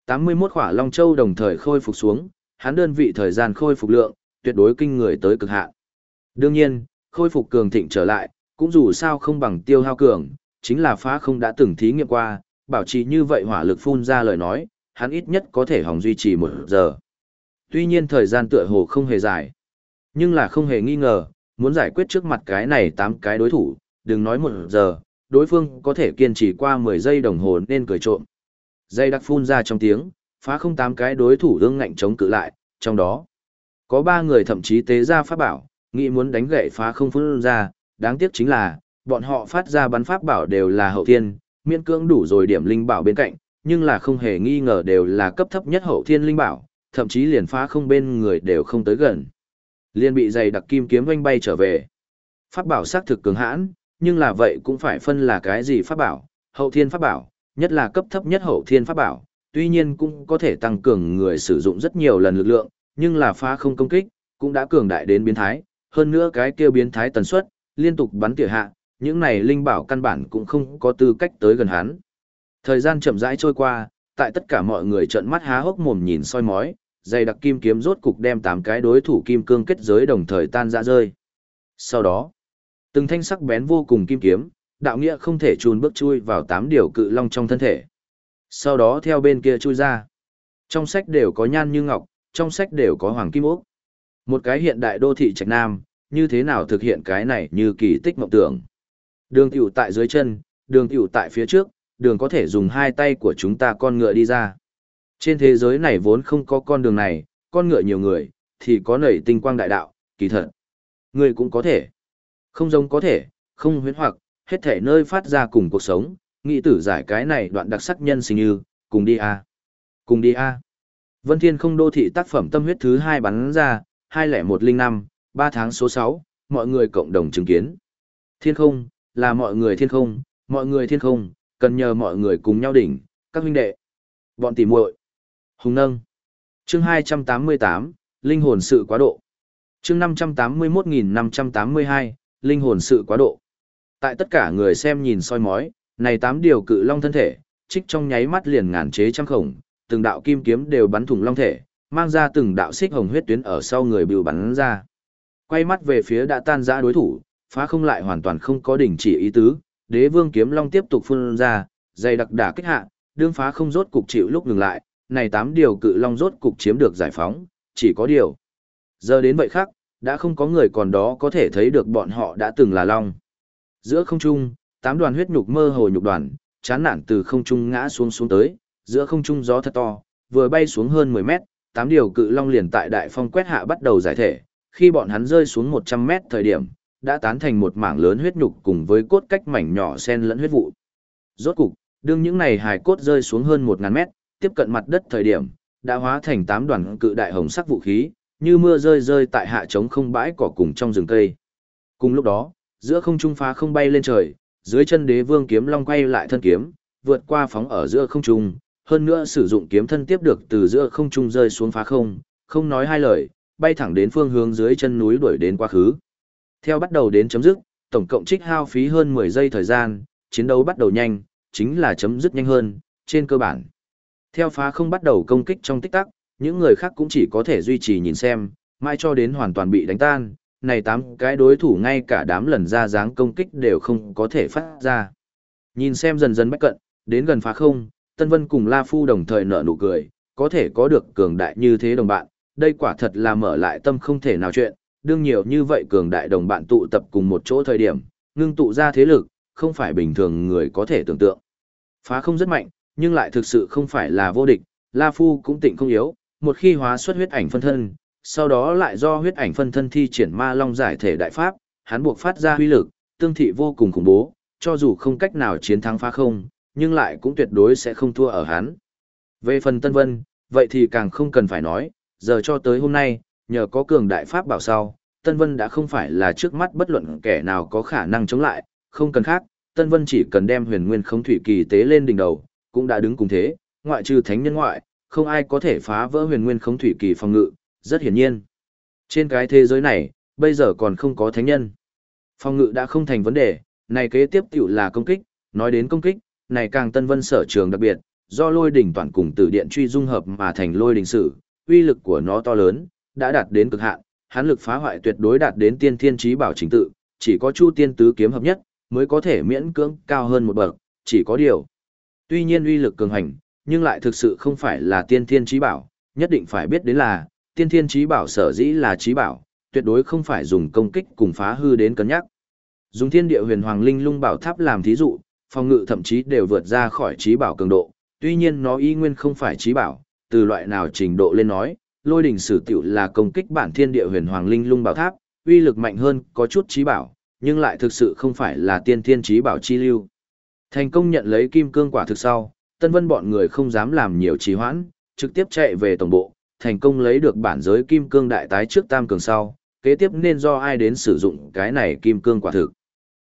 81 khỏa long châu đồng thời khôi phục xuống, hắn đơn vị thời gian khôi phục lượng, tuyệt đối kinh người tới cực hạn. Đương nhiên, khôi phục cường thịnh trở lại, cũng dù sao không bằng tiêu hao cường, chính là phá không đã từng thí nghiệm qua, bảo trì như vậy hỏa lực phun ra lời nói, hắn ít nhất có thể hỏng duy trì một giờ. Tuy nhiên thời gian tựa hồ không hề dài, nhưng là không hề nghi ngờ, muốn giải quyết trước mặt cái này 8 cái đối thủ, đừng nói một giờ, đối phương có thể kiên trì qua 10 giây đồng hồ nên cười trộm. Dây đặc phun ra trong tiếng, phá không tám cái đối thủ ương ngạnh chống cự lại, trong đó có ba người thậm chí tế ra pháp bảo, nghĩ muốn đánh gậy phá không phun ra, đáng tiếc chính là, bọn họ phát ra bắn pháp bảo đều là hậu thiên, miễn cưỡng đủ rồi điểm linh bảo bên cạnh, nhưng là không hề nghi ngờ đều là cấp thấp nhất hậu thiên linh bảo, thậm chí liền phá không bên người đều không tới gần. Liên bị dày đặc kim kiếm vanh bay trở về. Pháp bảo xác thực cường hãn, nhưng là vậy cũng phải phân là cái gì pháp bảo, hậu thiên pháp bảo, nhất là cấp thấp nhất hậu thiên pháp bảo, tuy nhiên cũng có thể tăng cường người sử dụng rất nhiều lần lực lượng, nhưng là phá không công kích, cũng đã cường đại đến biến thái, hơn nữa cái kia biến thái tần suất, liên tục bắn tỉa hạ, những này linh bảo căn bản cũng không có tư cách tới gần hắn. Thời gian chậm rãi trôi qua, tại tất cả mọi người trợn mắt há hốc mồm nhìn soi mói, dày đặc kim kiếm rốt cục đem tám cái đối thủ kim cương kết giới đồng thời tan ra rơi. Sau đó, từng thanh sắc bén vô cùng kim kiếm, đạo nghĩa không thể chùn bước chui vào tám điều cự long trong thân thể. Sau đó theo bên kia chui ra. Trong sách đều có nhan như ngọc, trong sách đều có hoàng kim ốc. Một cái hiện đại đô thị trạch nam, như thế nào thực hiện cái này như kỳ tích mộng tưởng. Đường tiểu tại dưới chân, đường tiểu tại phía trước, đường có thể dùng hai tay của chúng ta con ngựa đi ra. Trên thế giới này vốn không có con đường này, con ngựa nhiều người, thì có nảy tinh quang đại đạo, kỳ thật. Người cũng có thể. Không giống có thể, không huyến hoặc, hết thể nơi phát ra cùng cuộc sống, nghĩ tử giải cái này đoạn đặc sắc nhân sinh như, cùng đi a Cùng đi a Vân Thiên không đô thị tác phẩm tâm huyết thứ hai bắn ra, 20105, 3 tháng số 6, mọi người cộng đồng chứng kiến. Thiên không, là mọi người thiên không, mọi người thiên không, cần nhờ mọi người cùng nhau đỉnh, các huynh đệ. Bọn tỉ muội Hùng nâng. Chương 288, Linh hồn sự quá độ. Chương 581582, Linh hồn sự quá độ. Tại tất cả người xem nhìn soi mói, này tám điều cự long thân thể, trích trong nháy mắt liền ngàn chế trăm khổng, từng đạo kim kiếm đều bắn thủng long thể, mang ra từng đạo xích hồng huyết tuyến ở sau người bưu bắn ra. Quay mắt về phía đã tan rã đối thủ, phá không lại hoàn toàn không có đỉnh chỉ ý tứ, đế vương kiếm long tiếp tục phun ra, dày đặc đả kích hạ, đương phá không rốt cục chịu lúc ngừng lại, này tám điều cự long rốt cục chiếm được giải phóng, chỉ có điều. Giờ đến vậy khác, đã không có người còn đó có thể thấy được bọn họ đã từng là long. Giữa không trung, tám đoàn huyết nhục mơ hồ nhục đoàn, chán nản từ không trung ngã xuống xuống tới, giữa không trung gió thật to, vừa bay xuống hơn 10 mét, tám điều cự long liền tại đại phong quét hạ bắt đầu giải thể, khi bọn hắn rơi xuống 100 mét thời điểm, đã tán thành một mảng lớn huyết nhục cùng với cốt cách mảnh nhỏ xen lẫn huyết vụ. Rốt cục, đương những này hài cốt rơi xuống hơn 1000 mét, tiếp cận mặt đất thời điểm, đã hóa thành tám đoàn cự đại hồng sắc vũ khí, như mưa rơi rơi tại hạ trống không bãi cỏ cùng trong rừng cây. Cùng lúc đó, giữa không trung phá không bay lên trời, dưới chân đế vương kiếm long quay lại thân kiếm, vượt qua phóng ở giữa không trung, hơn nữa sử dụng kiếm thân tiếp được từ giữa không trung rơi xuống phá không, không nói hai lời, bay thẳng đến phương hướng dưới chân núi đuổi đến quá khứ. Theo bắt đầu đến chấm dứt, tổng cộng trích hao phí hơn 10 giây thời gian, chiến đấu bắt đầu nhanh, chính là chấm dứt nhanh hơn, trên cơ bản. Theo phá không bắt đầu công kích trong tích tắc, những người khác cũng chỉ có thể duy trì nhìn xem, mai cho đến hoàn toàn bị đánh tan, này tám cái đối thủ ngay cả đám lần ra dáng công kích đều không có thể phát ra. Nhìn xem dần dần bách cận, đến gần phá không, Tân Vân cùng La Phu đồng thời nở nụ cười, có thể có được cường đại như thế đồng bạn, đây quả thật là mở lại tâm không thể nào chuyện, đương nhiều như vậy cường đại đồng bạn tụ tập cùng một chỗ thời điểm, ngưng tụ ra thế lực, không phải bình thường người có thể tưởng tượng. Phá không rất mạnh, nhưng lại thực sự không phải là vô địch, La Phu cũng tịnh không yếu, một khi hóa xuất huyết ảnh phân thân, sau đó lại do huyết ảnh phân thân thi triển ma long giải thể đại pháp, hắn buộc phát ra huy lực, tương thị vô cùng khủng bố, cho dù không cách nào chiến thắng phá không, nhưng lại cũng tuyệt đối sẽ không thua ở hắn. Về phần Tân Vân, vậy thì càng không cần phải nói, giờ cho tới hôm nay, nhờ có cường đại pháp bảo sau, Tân Vân đã không phải là trước mắt bất luận kẻ nào có khả năng chống lại, không cần khác, Tân Vân chỉ cần đem huyền nguyên không thủy kỳ tế lên đỉnh đầu, cũng đã đứng cùng thế, ngoại trừ thánh nhân ngoại, không ai có thể phá vỡ huyền nguyên không thủy kỳ phòng ngự, rất hiển nhiên. Trên cái thế giới này, bây giờ còn không có thánh nhân. Phòng ngự đã không thành vấn đề, này kế tiếp tiểu là công kích, nói đến công kích, này càng Tân Vân sở trường đặc biệt, do lôi đỉnh toàn cùng tử điện truy dung hợp mà thành lôi đỉnh sử, uy lực của nó to lớn, đã đạt đến cực hạn, hắn lực phá hoại tuyệt đối đạt đến tiên thiên trí bảo chính tự, chỉ có Chu Tiên tứ kiếm hợp nhất mới có thể miễn cưỡng cao hơn một bậc, chỉ có điều. Tuy nhiên uy lực cường hành, nhưng lại thực sự không phải là tiên thiên trí bảo, nhất định phải biết đến là, tiên thiên trí bảo sở dĩ là trí bảo, tuyệt đối không phải dùng công kích cùng phá hư đến cân nhắc. Dùng thiên địa huyền hoàng linh lung bảo tháp làm thí dụ, phòng ngự thậm chí đều vượt ra khỏi trí bảo cường độ, tuy nhiên nó y nguyên không phải trí bảo, từ loại nào trình độ lên nói, lôi đỉnh sử tiểu là công kích bản thiên địa huyền hoàng linh lung bảo tháp, uy lực mạnh hơn có chút trí bảo, nhưng lại thực sự không phải là tiên thiên trí bảo chi lưu. Thành công nhận lấy kim cương quả thực sau, Tân Vân bọn người không dám làm nhiều trì hoãn, trực tiếp chạy về tổng bộ, thành công lấy được bản giới kim cương đại tái trước tam cường sau, kế tiếp nên do ai đến sử dụng cái này kim cương quả thực.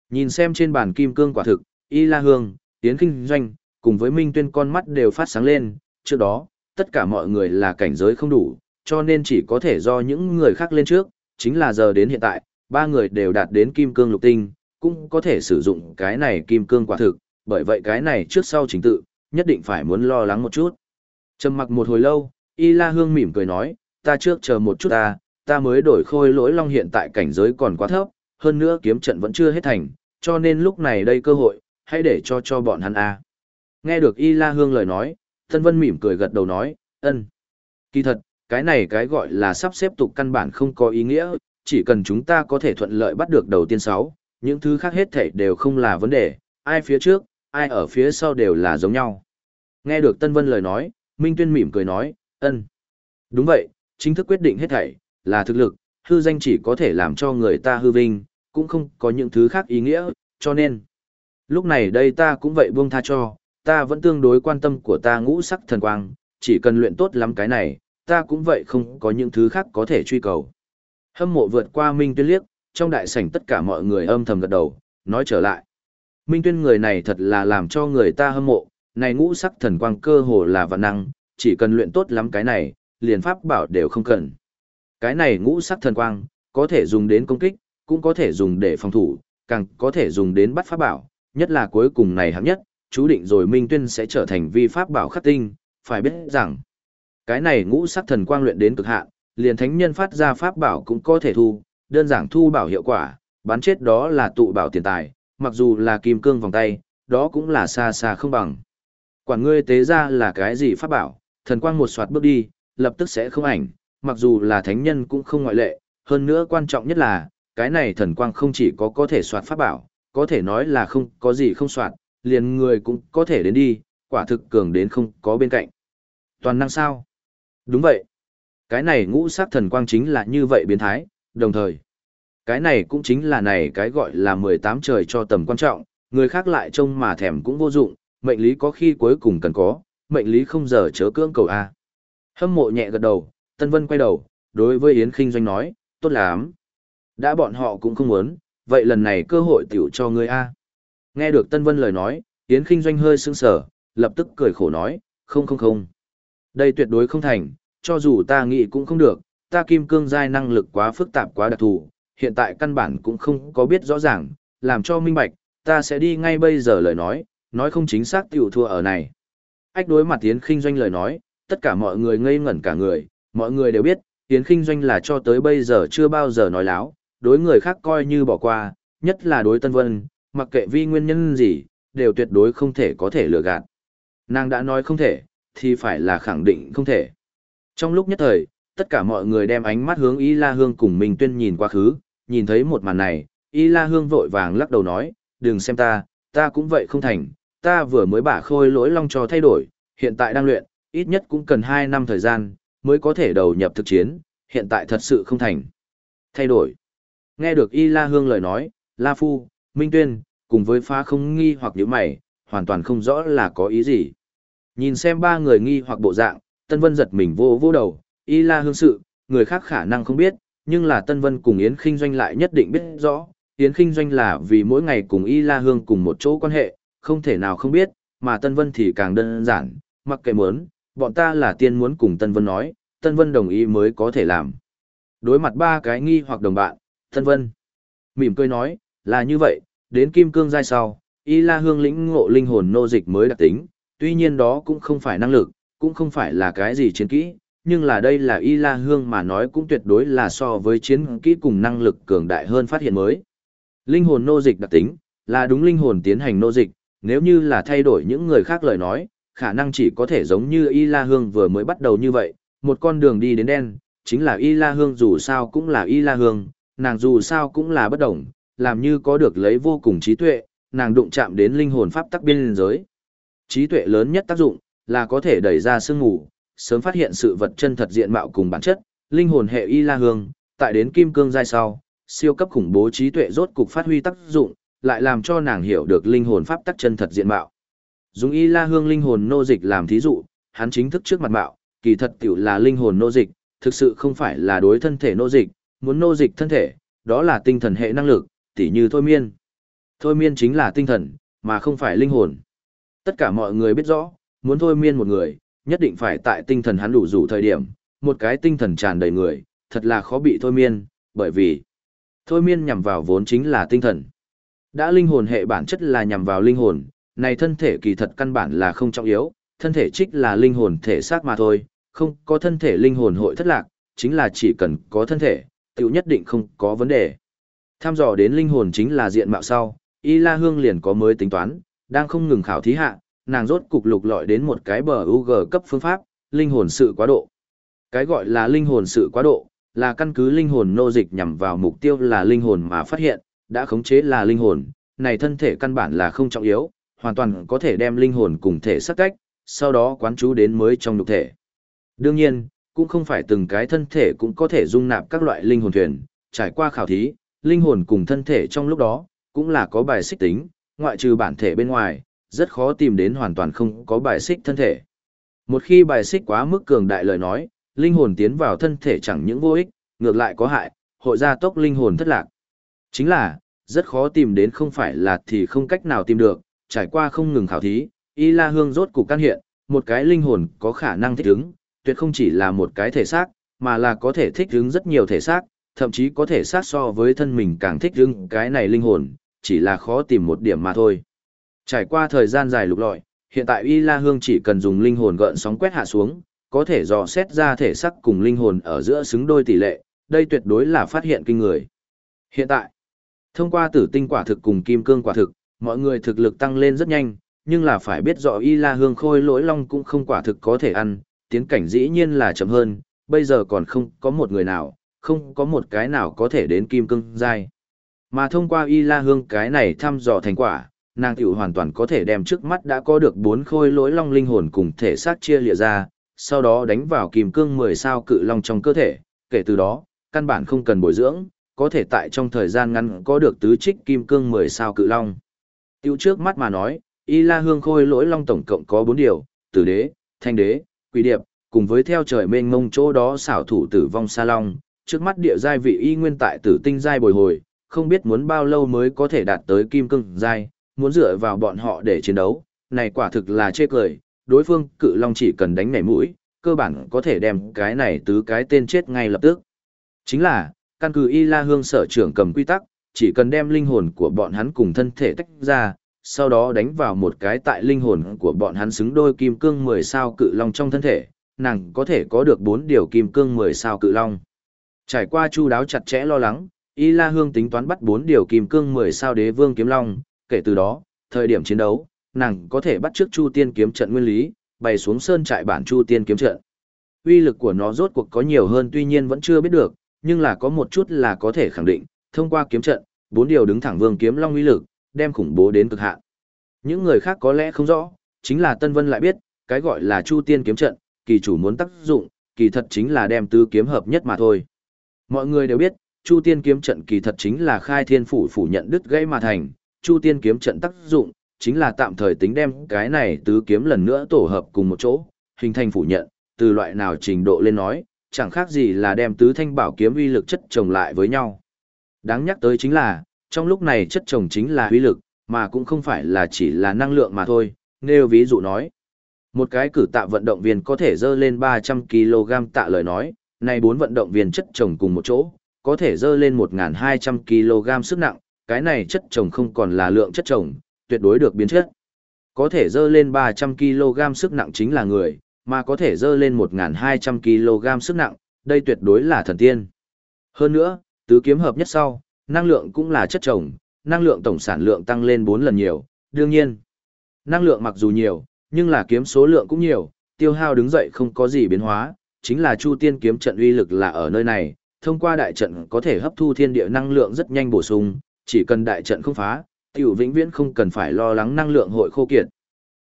Nhìn xem trên bàn kim cương quả thực, Y La Hương, Tiến Kinh Doanh, cùng với Minh Tuyên con mắt đều phát sáng lên, trước đó, tất cả mọi người là cảnh giới không đủ, cho nên chỉ có thể do những người khác lên trước, chính là giờ đến hiện tại, ba người đều đạt đến kim cương lục tinh, cũng có thể sử dụng cái này kim cương quả thực, bởi vậy cái này trước sau chính tự, nhất định phải muốn lo lắng một chút. Trầm mặc một hồi lâu, Y La Hương mỉm cười nói, ta trước chờ một chút ta, ta mới đổi khôi lỗi long hiện tại cảnh giới còn quá thấp, hơn nữa kiếm trận vẫn chưa hết thành, cho nên lúc này đây cơ hội, hãy để cho cho bọn hắn a. Nghe được Y La Hương lời nói, Tân Vân mỉm cười gật đầu nói, ân. Kỳ thật, cái này cái gọi là sắp xếp tục căn bản không có ý nghĩa, chỉ cần chúng ta có thể thuận lợi bắt được đầu tiên sáu, những thứ khác hết thảy đều không là vấn đề, ai phía trước, ai ở phía sau đều là giống nhau. Nghe được Tân Vân lời nói, Minh Tuyên mỉm cười nói, ân. Đúng vậy, chính thức quyết định hết thảy, là thực lực, hư danh chỉ có thể làm cho người ta hư vinh, cũng không có những thứ khác ý nghĩa, cho nên. Lúc này đây ta cũng vậy buông tha cho, ta vẫn tương đối quan tâm của ta ngũ sắc thần quang, chỉ cần luyện tốt lắm cái này, ta cũng vậy không có những thứ khác có thể truy cầu. Hâm mộ vượt qua Minh Tuyên liếc, trong đại sảnh tất cả mọi người âm thầm gật đầu, nói trở lại. Minh Tuyên người này thật là làm cho người ta hâm mộ, này ngũ sắc thần quang cơ hồ là vạn năng, chỉ cần luyện tốt lắm cái này, liền pháp bảo đều không cần. Cái này ngũ sắc thần quang, có thể dùng đến công kích, cũng có thể dùng để phòng thủ, càng có thể dùng đến bắt pháp bảo, nhất là cuối cùng này hạng nhất, chú định rồi Minh Tuyên sẽ trở thành vi pháp bảo khắc tinh, phải biết rằng, cái này ngũ sắc thần quang luyện đến cực hạn, liền thánh nhân phát ra pháp bảo cũng có thể thu, đơn giản thu bảo hiệu quả, bán chết đó là tụ bảo tiền tài, mặc dù là kim cương vòng tay, đó cũng là xa xa không bằng. Quản ngươi tế ra là cái gì pháp bảo, thần quang một soạt bước đi, lập tức sẽ không ảnh, mặc dù là thánh nhân cũng không ngoại lệ, hơn nữa quan trọng nhất là, cái này thần quang không chỉ có có thể soạt pháp bảo, có thể nói là không có gì không soạt, liền người cũng có thể đến đi, quả thực cường đến không có bên cạnh. Toàn năng sao? Đúng vậy. Cái này ngũ sắc thần quang chính là như vậy biến thái, đồng thời. Cái này cũng chính là này cái gọi là 18 trời cho tầm quan trọng, người khác lại trông mà thèm cũng vô dụng, mệnh lý có khi cuối cùng cần có, mệnh lý không giờ chớ cưỡng cầu A. Hâm mộ nhẹ gật đầu, Tân Vân quay đầu, đối với Yến Kinh Doanh nói, tốt lắm. Đã bọn họ cũng không muốn, vậy lần này cơ hội tiểu cho ngươi A. Nghe được Tân Vân lời nói, Yến Kinh Doanh hơi sững sờ, lập tức cười khổ nói, không không không. Đây tuyệt đối không thành, cho dù ta nghĩ cũng không được, ta kim cương giai năng lực quá phức tạp quá đặc thù, hiện tại căn bản cũng không có biết rõ ràng, làm cho minh bạch, ta sẽ đi ngay bây giờ lời nói, nói không chính xác tiểu thua ở này. Ách đối mặt Yến Kinh Doanh lời nói, tất cả mọi người ngây ngẩn cả người, mọi người đều biết, Yến Kinh Doanh là cho tới bây giờ chưa bao giờ nói láo, đối người khác coi như bỏ qua, nhất là đối Tân Vân, mặc kệ vi nguyên nhân gì, đều tuyệt đối không thể có thể lừa gạt. Nàng đã nói không thể, thì phải là khẳng định không thể. Trong lúc nhất thời, tất cả mọi người đem ánh mắt hướng Y La Hương cùng Minh Tuyên nhìn qua khứ, nhìn thấy một màn này, Y La Hương vội vàng lắc đầu nói, đừng xem ta, ta cũng vậy không thành, ta vừa mới bả khôi lỗi long cho thay đổi, hiện tại đang luyện, ít nhất cũng cần 2 năm thời gian, mới có thể đầu nhập thực chiến, hiện tại thật sự không thành. Thay đổi. Nghe được Y La Hương lời nói, La Phu, Minh Tuyên, cùng với phá không nghi hoặc những mày, hoàn toàn không rõ là có ý gì. Nhìn xem ba người nghi hoặc bộ dạng, Tân Vân giật mình vô vô đầu, Y La Hương sự, người khác khả năng không biết, nhưng là Tân Vân cùng Yến Kinh Doanh lại nhất định biết rõ. Yến Kinh Doanh là vì mỗi ngày cùng Y La Hương cùng một chỗ quan hệ, không thể nào không biết, mà Tân Vân thì càng đơn giản, mặc kệ muốn, bọn ta là tiên muốn cùng Tân Vân nói, Tân Vân đồng ý mới có thể làm. Đối mặt ba cái nghi hoặc đồng bạn, Tân Vân mỉm cười nói, là như vậy, đến Kim Cương giai sau, Y La Hương lĩnh ngộ linh hồn nô dịch mới đặc tính, tuy nhiên đó cũng không phải năng lực, cũng không phải là cái gì chiến kỹ, nhưng là đây là Y La Hương mà nói cũng tuyệt đối là so với chiến kỹ cùng năng lực cường đại hơn phát hiện mới. Linh hồn nô dịch đặc tính, là đúng linh hồn tiến hành nô dịch, nếu như là thay đổi những người khác lời nói, khả năng chỉ có thể giống như Y La Hương vừa mới bắt đầu như vậy, một con đường đi đến đen, chính là Y La Hương dù sao cũng là Y La Hương, nàng dù sao cũng là bất động, làm như có được lấy vô cùng trí tuệ, nàng đụng chạm đến linh hồn pháp tắc biên giới. Trí tuệ lớn nhất tác dụng là có thể đẩy ra sương ngủ, sớm phát hiện sự vật chân thật diện mạo cùng bản chất, linh hồn hệ Y La Hương, tại đến kim cương giai sau, siêu cấp khủng bố trí tuệ rốt cục phát huy tác dụng, lại làm cho nàng hiểu được linh hồn pháp tắc chân thật diện mạo. Dùng Y La Hương linh hồn nô dịch làm thí dụ, hắn chính thức trước mặt mạo, kỳ thật tiểu là linh hồn nô dịch, thực sự không phải là đối thân thể nô dịch, muốn nô dịch thân thể, đó là tinh thần hệ năng lực, tỉ như thôi miên. Thôi miên chính là tinh thần, mà không phải linh hồn. Tất cả mọi người biết rõ, muốn thôi miên một người, nhất định phải tại tinh thần hắn đủ rủ thời điểm, một cái tinh thần tràn đầy người, thật là khó bị thôi miên, bởi vì thôi miên nhằm vào vốn chính là tinh thần. Đã linh hồn hệ bản chất là nhằm vào linh hồn, này thân thể kỳ thật căn bản là không trọng yếu, thân thể trích là linh hồn thể xác mà thôi, không có thân thể linh hồn hội thất lạc, chính là chỉ cần có thân thể, tiểu nhất định không có vấn đề. Tham dò đến linh hồn chính là diện mạo sau, Y La Hương liền có mới tính toán, đang không ngừng khảo thí hạ, nàng rốt cục lục lọi đến một cái bờ UG cấp phương pháp, linh hồn sự quá độ. Cái gọi là linh hồn sự quá độ, là căn cứ linh hồn nô dịch nhằm vào mục tiêu là linh hồn mà phát hiện, đã khống chế là linh hồn, này thân thể căn bản là không trọng yếu, hoàn toàn có thể đem linh hồn cùng thể sát cách, sau đó quán chú đến mới trong nhục thể. Đương nhiên, cũng không phải từng cái thân thể cũng có thể dung nạp các loại linh hồn thuyền, trải qua khảo thí, linh hồn cùng thân thể trong lúc đó, cũng là có bài xích tính, ngoại trừ bản thể bên ngoài, rất khó tìm đến hoàn toàn không có bài xích thân thể. Một khi bài xích quá mức cường đại lời nói, linh hồn tiến vào thân thể chẳng những vô ích, ngược lại có hại, hội gia tốc linh hồn thất lạc. Chính là, rất khó tìm đến không phải là thì không cách nào tìm được, trải qua không ngừng khảo thí, Y La Hương rốt cục căn hiện, một cái linh hồn có khả năng thích ứng, tuyệt không chỉ là một cái thể xác, mà là có thể thích ứng rất nhiều thể xác, thậm chí có thể sát so với thân mình càng thích ứng cái này linh hồn, chỉ là khó tìm một điểm mà thôi. Trải qua thời gian dài lục lọi, hiện tại Y La Hương chỉ cần dùng linh hồn gợn sóng quét hạ xuống, có thể dò xét ra thể xác cùng linh hồn ở giữa xứng đôi tỷ lệ, đây tuyệt đối là phát hiện kinh người. Hiện tại, thông qua tử tinh quả thực cùng kim cương quả thực, mọi người thực lực tăng lên rất nhanh, nhưng là phải biết rõ Y La Hương khôi lỗi long cũng không quả thực có thể ăn, tiến cảnh dĩ nhiên là chậm hơn, bây giờ còn không có một người nào, không có một cái nào có thể đến kim cương giai. Mà thông qua Y La Hương cái này thăm dò thành quả, nàng tiểu hoàn toàn có thể đem trước mắt đã có được bốn khôi lỗi long linh hồn cùng thể xác chia lìa ra, sau đó đánh vào kim cương 10 sao cự long trong cơ thể, kể từ đó, căn bản không cần bồi dưỡng, có thể tại trong thời gian ngắn có được tứ trích kim cương 10 sao cự long. Tiểu trước mắt mà nói, Y La Hương khôi lỗi long tổng cộng có 4 điều, tử đế, thanh đế, quỷ điệp, cùng với theo trời mênh mông chỗ đó xảo thủ tử vong sa long, trước mắt địa giai vị y nguyên tại tử tinh giai bồi hồi, không biết muốn bao lâu mới có thể đạt tới kim cương giai, muốn dựa vào bọn họ để chiến đấu, này quả thực là chê cười, đối phương cự long chỉ cần đánh nảy mũi, cơ bản có thể đem cái này tứ cái tên chết ngay lập tức. Chính là, căn cứ Y La Hương sở trưởng cầm quy tắc, chỉ cần đem linh hồn của bọn hắn cùng thân thể tách ra, sau đó đánh vào một cái tại linh hồn của bọn hắn xứng đôi kim cương 10 sao cự long trong thân thể, nàng có thể có được 4 điều kim cương 10 sao cự long. Trải qua chu đáo chặt chẽ lo lắng, Y La Hương tính toán bắt 4 điều kim cương 10 sao đế vương kiếm long, kể từ đó, thời điểm chiến đấu, nàng có thể bắt trước Chu Tiên kiếm trận nguyên lý, bày xuống sơn trại bản Chu Tiên kiếm trận. Uy lực của nó rốt cuộc có nhiều hơn tuy nhiên vẫn chưa biết được, nhưng là có một chút là có thể khẳng định, thông qua kiếm trận, bốn điều đứng thẳng vương kiếm long uy lực, đem khủng bố đến cực hạn. Những người khác có lẽ không rõ, chính là Tân Vân lại biết, cái gọi là Chu Tiên kiếm trận, kỳ chủ muốn tác dụng, kỳ thật chính là đem tứ kiếm hợp nhất mà thôi. Mọi người đều biết, Chu Tiên kiếm trận kỳ thật chính là khai thiên phủ phủ nhận đứt gãy mà thành, Chu Tiên kiếm trận tác dụng chính là tạm thời tính đem cái này tứ kiếm lần nữa tổ hợp cùng một chỗ, hình thành phủ nhận, từ loại nào trình độ lên nói, chẳng khác gì là đem tứ thanh bảo kiếm uy lực chất chồng lại với nhau. Đáng nhắc tới chính là, trong lúc này chất chồng chính là uy lực, mà cũng không phải là chỉ là năng lượng mà thôi, nêu ví dụ nói. Một cái cử tạ vận động viên có thể dơ lên 300kg tạ lời nói, này bốn vận động viên chất chồng cùng một chỗ, có thể dơ lên 1.200kg sức nặng, cái này chất trồng không còn là lượng chất trồng, tuyệt đối được biến chất. Có thể dơ lên 300kg sức nặng chính là người, mà có thể dơ lên 1.200kg sức nặng, đây tuyệt đối là thần tiên. Hơn nữa, tứ kiếm hợp nhất sau, năng lượng cũng là chất trồng, năng lượng tổng sản lượng tăng lên 4 lần nhiều, đương nhiên. Năng lượng mặc dù nhiều, nhưng là kiếm số lượng cũng nhiều, tiêu hao đứng dậy không có gì biến hóa, chính là Chu Tiên kiếm trận uy lực là ở nơi này, thông qua đại trận có thể hấp thu thiên địa năng lượng rất nhanh bổ sung, chỉ cần đại trận không phá, tiểu vĩnh viễn không cần phải lo lắng năng lượng hội khô kiệt.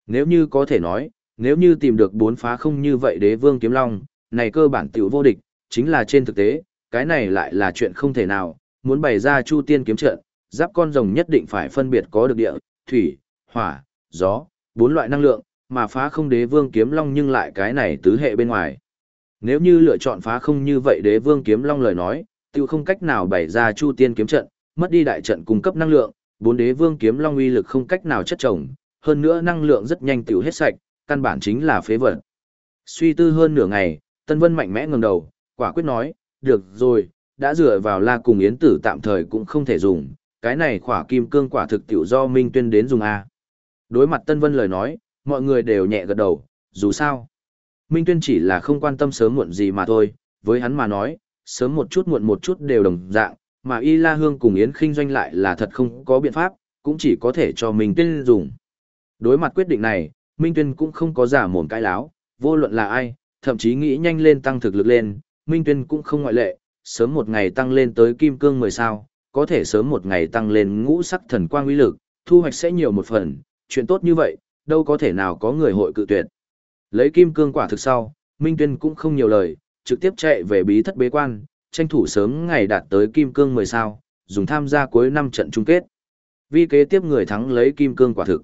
Nếu như có thể nói, nếu như tìm được bốn phá không như vậy đế vương kiếm long, này cơ bản tiểu vô địch, chính là trên thực tế, cái này lại là chuyện không thể nào, muốn bày ra chu tiên kiếm trận, giáp con rồng nhất định phải phân biệt có được địa, thủy, hỏa, gió, bốn loại năng lượng, mà phá không đế vương kiếm long nhưng lại cái này tứ hệ bên ngoài. Nếu như lựa chọn phá không như vậy đế vương kiếm long lời nói, tiêu không cách nào bày ra chu tiên kiếm trận, mất đi đại trận cung cấp năng lượng, bốn đế vương kiếm long uy lực không cách nào chất chồng, hơn nữa năng lượng rất nhanh tiêu hết sạch, căn bản chính là phế vật. Suy tư hơn nửa ngày, Tân Vân mạnh mẽ ngẩng đầu, quả quyết nói, được rồi, đã dựa vào la cùng yến tử tạm thời cũng không thể dùng, cái này khỏa kim cương quả thực tiểu do Minh Tuyên đến dùng A. Đối mặt Tân Vân lời nói, mọi người đều nhẹ gật đầu, dù sao. Minh Tuyên chỉ là không quan tâm sớm muộn gì mà thôi, với hắn mà nói, sớm một chút muộn một chút đều đồng dạng, mà Y La Hương cùng Yến Kinh doanh lại là thật không có biện pháp, cũng chỉ có thể cho Minh Tuyên dùng. Đối mặt quyết định này, Minh Tuyên cũng không có giả mồm cãi láo, vô luận là ai, thậm chí nghĩ nhanh lên tăng thực lực lên, Minh Tuyên cũng không ngoại lệ, sớm một ngày tăng lên tới kim cương 10 sao, có thể sớm một ngày tăng lên ngũ sắc thần quang uy lực, thu hoạch sẽ nhiều một phần, chuyện tốt như vậy, đâu có thể nào có người hội cự tuyệt. Lấy kim cương quả thực sau, Minh Tuyên cũng không nhiều lời, trực tiếp chạy về bí thất bế quan, tranh thủ sớm ngày đạt tới kim cương 10 sao, dùng tham gia cuối năm trận chung kết. Vi kế tiếp người thắng lấy kim cương quả thực.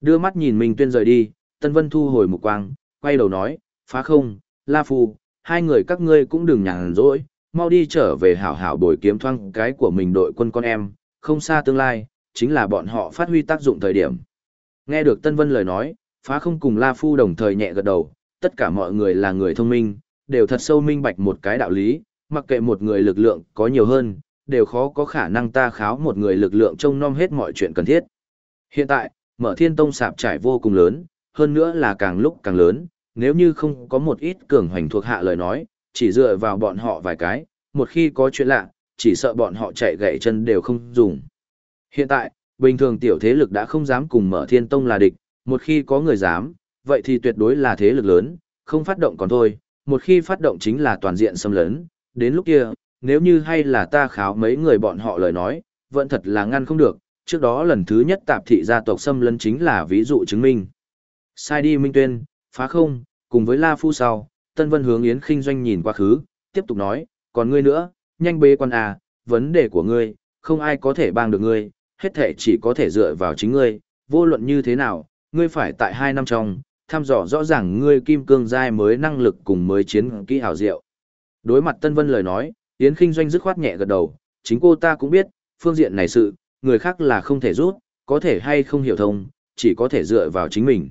Đưa mắt nhìn Minh Tuyên rời đi, Tân Vân thu hồi mục quang, quay đầu nói, phá không, La Phu, hai người các ngươi cũng đừng nhàn rỗi, mau đi trở về hảo hảo bồi kiếm thoang cái của mình đội quân con em, không xa tương lai, chính là bọn họ phát huy tác dụng thời điểm. Nghe được Tân Vân lời nói, phá không cùng La Phu đồng thời nhẹ gật đầu, tất cả mọi người là người thông minh, đều thật sâu minh bạch một cái đạo lý, mặc kệ một người lực lượng có nhiều hơn, đều khó có khả năng ta kháo một người lực lượng trông nom hết mọi chuyện cần thiết. Hiện tại, mở thiên tông sạp trải vô cùng lớn, hơn nữa là càng lúc càng lớn, nếu như không có một ít cường hoành thuộc hạ lời nói, chỉ dựa vào bọn họ vài cái, một khi có chuyện lạ, chỉ sợ bọn họ chạy gãy chân đều không dùng. Hiện tại, bình thường tiểu thế lực đã không dám cùng mở thiên tông là địch, một khi có người dám, vậy thì tuyệt đối là thế lực lớn, không phát động còn thôi, một khi phát động chính là toàn diện xâm lấn, đến lúc kia, nếu như hay là ta kháo mấy người bọn họ lời nói, vẫn thật là ngăn không được, trước đó lần thứ nhất tạp thị gia tộc xâm lấn chính là ví dụ chứng minh. Sai đi Minh Tuyên, phá không, cùng với La Phu sau, Tân Vân hướng Yến Kinh Doanh nhìn qua khứ, tiếp tục nói, còn ngươi nữa, nhanh bế quan à, vấn đề của ngươi, không ai có thể bang được ngươi, hết thể chỉ có thể dựa vào chính ngươi, vô luận như thế nào, ngươi phải tại hai năm trong, thăm dò rõ ràng ngươi kim cương giai mới năng lực cùng mới chiến kỹ hảo diệu. Đối mặt Tân Vân lời nói, Yến Kinh Doanh dứt khoát nhẹ gật đầu, chính cô ta cũng biết, phương diện này sự, người khác là không thể rút, có thể hay không hiểu thông, chỉ có thể dựa vào chính mình.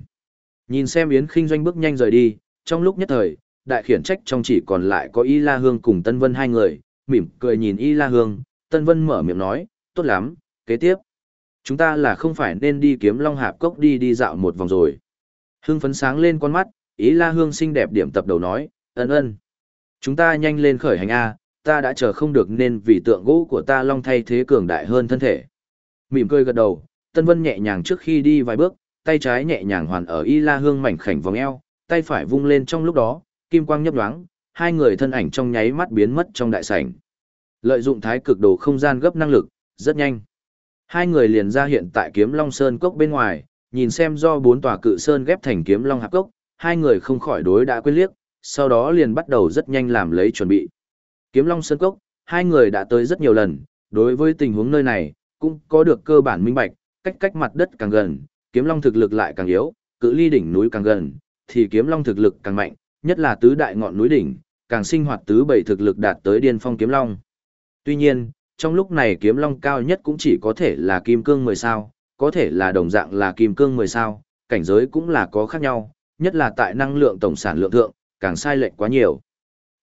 Nhìn xem Yến Kinh Doanh bước nhanh rời đi, trong lúc nhất thời, đại khiển trách trong chỉ còn lại có Y La Hương cùng Tân Vân hai người, mỉm cười nhìn Y La Hương, Tân Vân mở miệng nói, tốt lắm, kế tiếp. Chúng ta là không phải nên đi kiếm Long Hạp Cốc đi đi dạo một vòng rồi. Hương phấn sáng lên con mắt, Y La Hương xinh đẹp điểm tập đầu nói, ân ân. Chúng ta nhanh lên khởi hành A, ta đã chờ không được nên vì tượng gỗ của ta Long thay thế cường đại hơn thân thể. Mỉm cười gật đầu, Tân Vân nhẹ nhàng trước khi đi vài bước, tay trái nhẹ nhàng hoàn ở Y La Hương mảnh khảnh vòng eo, tay phải vung lên trong lúc đó, kim quang nhấp nhoáng, hai người thân ảnh trong nháy mắt biến mất trong đại sảnh. Lợi dụng thái cực đồ không gian gấp năng lực, rất nhanh. Hai người liền ra hiện tại kiếm Long Sơn cốc bên ngoài, nhìn xem do bốn tòa cự sơn ghép thành kiếm Long Hạp cốc, hai người không khỏi đối đã quên liếc, sau đó liền bắt đầu rất nhanh làm lấy chuẩn bị. Kiếm Long Sơn cốc, hai người đã tới rất nhiều lần, đối với tình huống nơi này, cũng có được cơ bản minh bạch, cách cách mặt đất càng gần, kiếm long thực lực lại càng yếu, cự ly đỉnh núi càng gần, thì kiếm long thực lực càng mạnh, nhất là tứ đại ngọn núi đỉnh, càng sinh hoạt tứ bảy thực lực đạt tới điên phong kiếm long. Tuy nhiên, trong lúc này kiếm long cao nhất cũng chỉ có thể là kim cương 10 sao, có thể là đồng dạng là kim cương 10 sao, cảnh giới cũng là có khác nhau, nhất là tại năng lượng tổng sản lượng thượng, càng sai lệch quá nhiều.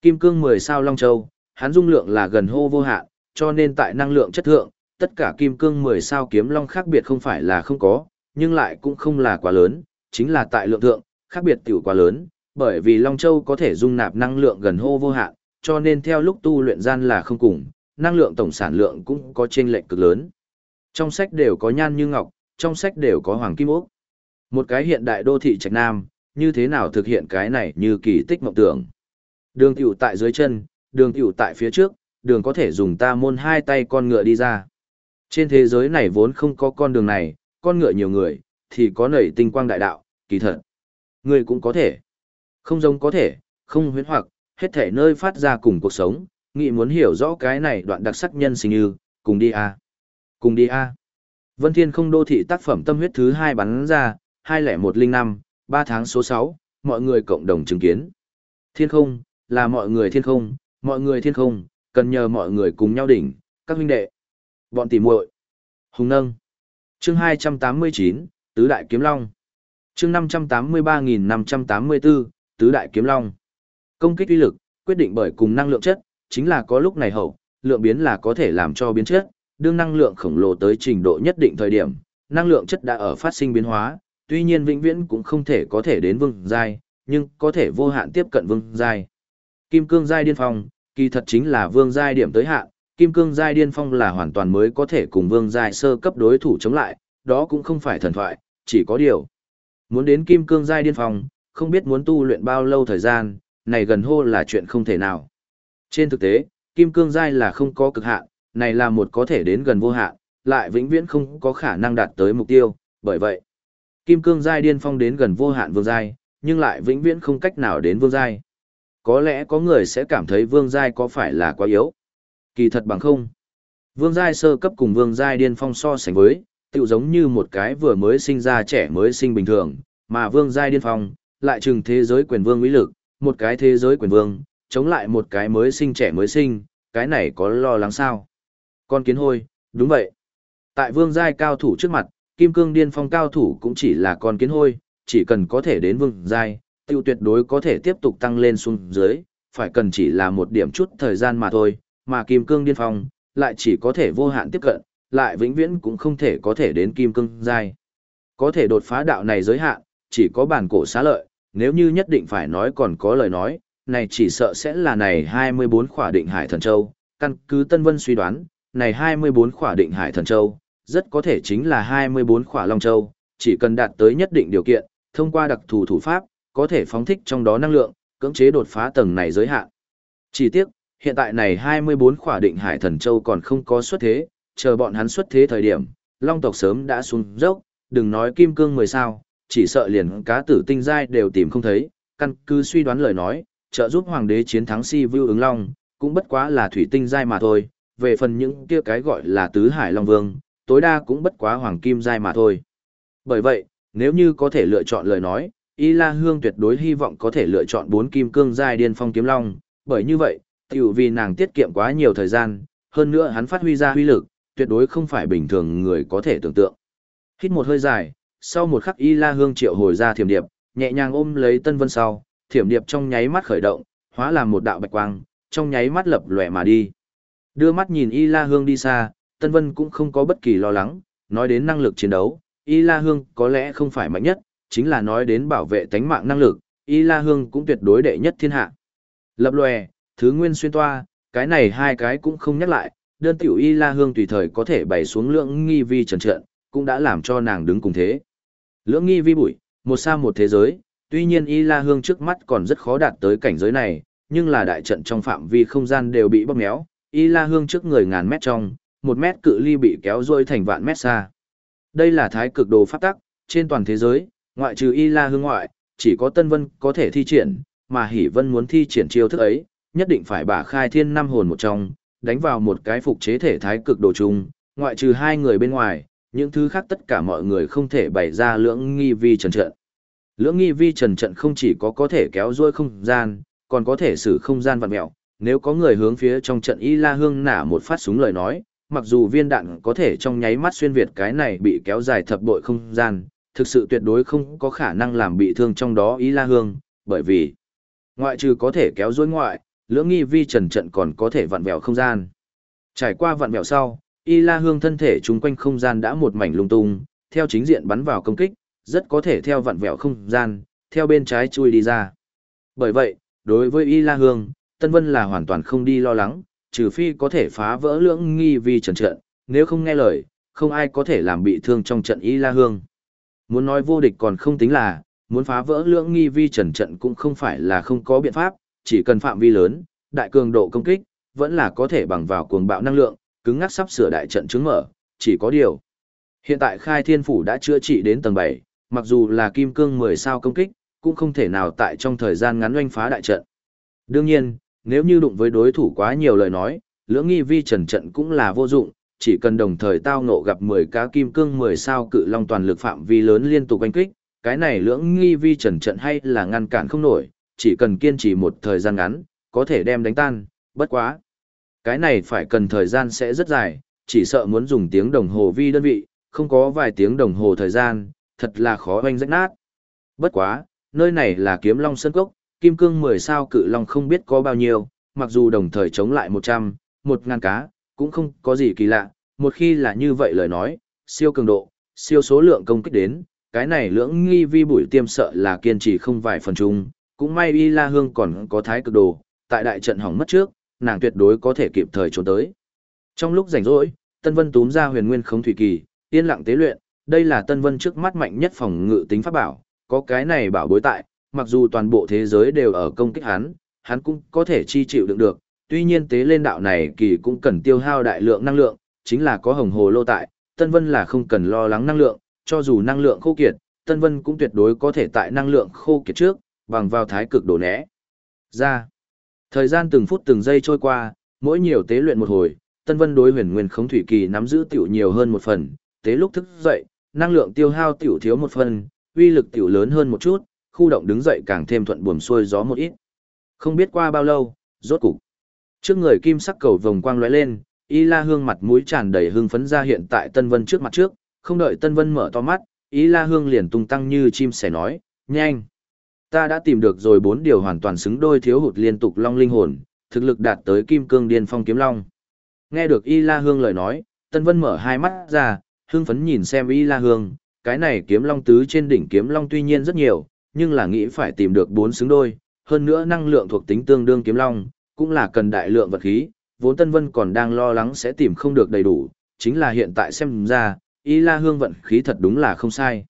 Kim cương 10 sao Long Châu, hắn dung lượng là gần hô vô hạn, cho nên tại năng lượng chất thượng, tất cả kim cương 10 sao kiếm long khác biệt không phải là không có, nhưng lại cũng không là quá lớn, chính là tại lượng thượng, khác biệt tiểu quá lớn, bởi vì Long Châu có thể dung nạp năng lượng gần hô vô hạn, cho nên theo lúc tu luyện gian là không cùng, năng lượng tổng sản lượng cũng có chênh lệch cực lớn. Trong sách đều có nhan như ngọc, trong sách đều có hoàng kim ốc. Một cái hiện đại đô thị trạch nam, như thế nào thực hiện cái này như kỳ tích mộng tưởng. Đường tiểu tại dưới chân, đường tiểu tại phía trước, đường có thể dùng ta môn hai tay con ngựa đi ra. Trên thế giới này vốn không có con đường này, con ngựa nhiều người, thì có nảy tinh quang đại đạo, kỳ thật. Người cũng có thể. Không giống có thể, không huyến hoặc, hết thể nơi phát ra cùng cuộc sống, nghị muốn hiểu rõ cái này đoạn đặc sắc nhân sinh như, cùng đi a Cùng đi a Vân Thiên không đô thị tác phẩm tâm huyết thứ hai bắn ra, 20105, 3 tháng số 6, mọi người cộng đồng chứng kiến. Thiên không, là mọi người thiên không, mọi người thiên không, cần nhờ mọi người cùng nhau đỉnh, các huynh đệ. Bọn tỉ muội Hùng nâng. Chương 289, Tứ Đại Kiếm Long. Chương 583584, Tứ Đại Kiếm Long. Công kích uy lực, quyết định bởi cùng năng lượng chất, chính là có lúc này hậu, lượng biến là có thể làm cho biến chất, đương năng lượng khổng lồ tới trình độ nhất định thời điểm, năng lượng chất đã ở phát sinh biến hóa, tuy nhiên vĩnh viễn cũng không thể có thể đến vương giai, nhưng có thể vô hạn tiếp cận vương giai. Kim cương giai điên phong, kỳ thật chính là vương giai điểm tới hạn, kim cương giai điên phong là hoàn toàn mới có thể cùng vương giai sơ cấp đối thủ chống lại, đó cũng không phải thần thoại, chỉ có điều. Muốn đến kim cương giai điên phong, không biết muốn tu luyện bao lâu thời gian, này gần hô là chuyện không thể nào. Trên thực tế, kim cương giai là không có cực hạn, này là một có thể đến gần vô hạn, lại vĩnh viễn không có khả năng đạt tới mục tiêu, bởi vậy, kim cương giai điên phong đến gần vô hạn vương giai, nhưng lại vĩnh viễn không cách nào đến vương giai. Có lẽ có người sẽ cảm thấy vương giai có phải là quá yếu. Kỳ thật bằng không. Vương giai sơ cấp cùng vương giai điên phong so sánh với, tựu giống như một cái vừa mới sinh ra trẻ mới sinh bình thường, mà vương giai điên phong, lại chừng thế giới quyền vương mỹ lực, một cái thế giới quyền vương, chống lại một cái mới sinh trẻ mới sinh, cái này có lo lắng sao? Con kiến hôi, đúng vậy. Tại vương giai cao thủ trước mặt, kim cương điên phong cao thủ cũng chỉ là con kiến hôi, chỉ cần có thể đến vương giai, tiêu tuyệt đối có thể tiếp tục tăng lên xuống dưới, phải cần chỉ là một điểm chút thời gian mà thôi, mà kim cương điên phong, lại chỉ có thể vô hạn tiếp cận, lại vĩnh viễn cũng không thể có thể đến kim cương giai. Có thể đột phá đạo này giới hạn, chỉ có bản cổ xá lợi, nếu như nhất định phải nói còn có lời nói, này chỉ sợ sẽ là này 24 khỏa định hải thần châu, căn cứ Tân Vân suy đoán, này 24 khỏa định hải thần châu, rất có thể chính là 24 khỏa long châu, chỉ cần đạt tới nhất định điều kiện, thông qua đặc thù thủ pháp, có thể phóng thích trong đó năng lượng, cưỡng chế đột phá tầng này giới hạn. Chỉ tiếc, hiện tại này 24 khỏa định hải thần châu còn không có xuất thế, chờ bọn hắn xuất thế thời điểm, long tộc sớm đã xuống dốc, đừng nói kim cương 10 sao, chỉ sợ liền cá tử tinh giai đều tìm không thấy, căn cứ suy đoán lời nói, trợ giúp hoàng đế chiến thắng si vưu ứng long, cũng bất quá là thủy tinh giai mà thôi, về phần những kia cái gọi là tứ hải long vương, tối đa cũng bất quá hoàng kim giai mà thôi. Bởi vậy, nếu như có thể lựa chọn lời nói, Y La Hương tuyệt đối hy vọng có thể lựa chọn bốn kim cương giai điên phong kiếm long, bởi như vậy, tiểu vì nàng tiết kiệm quá nhiều thời gian, hơn nữa hắn phát huy ra huy lực, tuyệt đối không phải bình thường người có thể tưởng tượng. Hít một hơi dài, sau một khắc Y La Hương triệu hồi ra thiểm điệp, nhẹ nhàng ôm lấy Tân Vân sau, thiểm điệp trong nháy mắt khởi động, hóa làm một đạo bạch quang, trong nháy mắt lập lòe mà đi. Đưa mắt nhìn Y La Hương đi xa, Tân Vân cũng không có bất kỳ lo lắng, nói đến năng lực chiến đấu, Y La Hương có lẽ không phải mạnh nhất, chính là nói đến bảo vệ tánh mạng năng lực, Y La Hương cũng tuyệt đối đệ nhất thiên hạ. Lập lòe, thứ nguyên xuyên toa, cái này hai cái cũng không nhắc lại, đơn tiểu Y La Hương tùy thời có thể bày xuống lượng nghi vi trần trận, cũng đã làm cho nàng đứng cùng thế. Lưỡng nghi vi bụi, một xa một thế giới, tuy nhiên Y La Hương trước mắt còn rất khó đạt tới cảnh giới này, nhưng là đại trận trong phạm vi không gian đều bị bóp méo, Y La Hương trước người ngàn mét trong, một mét cự ly bị kéo rôi thành vạn mét xa. Đây là thái cực đồ pháp tắc, trên toàn thế giới, ngoại trừ Y La Hương ngoại, chỉ có Tân Vân có thể thi triển, mà Hỷ Vân muốn thi triển chiêu thức ấy, nhất định phải bả khai thiên năm hồn một trong, đánh vào một cái phục chế thể thái cực đồ chung, ngoại trừ hai người bên ngoài, những thứ khác tất cả mọi người không thể bày ra lưỡng nghi vi trần trận. Lưỡng nghi vi trần trận không chỉ có có thể kéo duỗi không gian, còn có thể xử không gian vặn mẹo. Nếu có người hướng phía trong trận Y La Hương nả một phát súng lời nói, mặc dù viên đạn có thể trong nháy mắt xuyên việt cái này bị kéo dài thập bội không gian, thực sự tuyệt đối không có khả năng làm bị thương trong đó Y La Hương, bởi vì ngoại trừ có thể kéo dối ngoại, lưỡng nghi vi trần trận còn có thể vặn vẹo không gian. Trải qua vặn vẹo sau, Y La Hương thân thể chung quanh không gian đã một mảnh lung tung, theo chính diện bắn vào công kích, rất có thể theo vặn vẹo không gian, theo bên trái chui đi ra. Bởi vậy, đối với Y La Hương, Tân Vân là hoàn toàn không đi lo lắng, trừ phi có thể phá vỡ lưỡng nghi vi trần trận, nếu không nghe lời, không ai có thể làm bị thương trong trận Y La Hương. Muốn nói vô địch còn không tính là, muốn phá vỡ lưỡng nghi vi trần trận cũng không phải là không có biện pháp, chỉ cần phạm vi lớn, đại cường độ công kích, vẫn là có thể bằng vào cuồng bạo năng lượng, cứng ngắc sắp sửa đại trận chứng mở, chỉ có điều. Hiện tại khai thiên phủ đã chữa trị đến tầng 7, mặc dù là kim cương 10 sao công kích, cũng không thể nào tại trong thời gian ngắn oanh phá đại trận. Đương nhiên, nếu như đụng với đối thủ quá nhiều lời nói, lưỡng nghi vi trần trận cũng là vô dụng, chỉ cần đồng thời tao ngộ gặp 10 cá kim cương 10 sao cự long toàn lực phạm vi lớn liên tục đánh kích, cái này lưỡng nghi vi trần trận hay là ngăn cản không nổi, chỉ cần kiên trì một thời gian ngắn, có thể đem đánh tan, bất quá. Cái này phải cần thời gian sẽ rất dài, chỉ sợ muốn dùng tiếng đồng hồ vi đơn vị, không có vài tiếng đồng hồ thời gian, thật là khó hoanh rách nát. Bất quá, nơi này là kiếm long sân cốc, kim cương 10 sao cự long không biết có bao nhiêu, mặc dù đồng thời chống lại 100, 1000 cá, cũng không có gì kỳ lạ, một khi là như vậy lời nói, siêu cường độ, siêu số lượng công kích đến, cái này lưỡng nghi vi bụi tiêm sợ là kiên trì không vài phần chung, cũng may Y La Hương còn có thái cực đồ, tại đại trận hỏng mất trước, nàng tuyệt đối có thể kịp thời trốn tới. Trong lúc rảnh rỗi, Tân Vân túm ra huyền nguyên không thủy kỳ, yên lặng tế luyện, đây là Tân Vân trước mắt mạnh nhất phòng ngự tính pháp bảo, có cái này bảo bối tại, mặc dù toàn bộ thế giới đều ở công kích hắn, hắn cũng có thể chi chịu đựng được, tuy nhiên tế lên đạo này kỳ cũng cần tiêu hao đại lượng năng lượng, chính là có hồng hồ lô tại, Tân Vân là không cần lo lắng năng lượng, cho dù năng lượng khô kiệt, Tân Vân cũng tuyệt đối có thể tại năng lượng khô kiệt trước, bằng vào thái cực đổ né. Ra. Thời gian từng phút từng giây trôi qua, mỗi nhiều tế luyện một hồi, Tân Vân đối huyền nguyên khống thủy kỳ nắm giữ tiểu nhiều hơn một phần, tế lúc thức dậy, năng lượng tiêu hao tiểu thiếu một phần, uy lực tiểu lớn hơn một chút, khu động đứng dậy càng thêm thuận buồm xuôi gió một ít. Không biết qua bao lâu, rốt cục. Trước người kim sắc cầu vòng quang lóe lên, Y La Hương mặt mũi tràn đầy hưng phấn ra hiện tại Tân Vân trước mặt trước, không đợi Tân Vân mở to mắt, Y La Hương liền tung tăng như chim sẻ nói, nhanh. Ta đã tìm được rồi bốn điều hoàn toàn xứng đôi thiếu hụt liên tục long linh hồn, thực lực đạt tới kim cương điên phong kiếm long. Nghe được Y La Hương lời nói, Tân Vân mở hai mắt ra, hưng phấn nhìn xem Y La Hương, cái này kiếm long tứ trên đỉnh kiếm long tuy nhiên rất nhiều, nhưng là nghĩ phải tìm được bốn xứng đôi, hơn nữa năng lượng thuộc tính tương đương kiếm long, cũng là cần đại lượng vật khí, vốn Tân Vân còn đang lo lắng sẽ tìm không được đầy đủ, chính là hiện tại xem ra, Y La Hương vận khí thật đúng là không sai.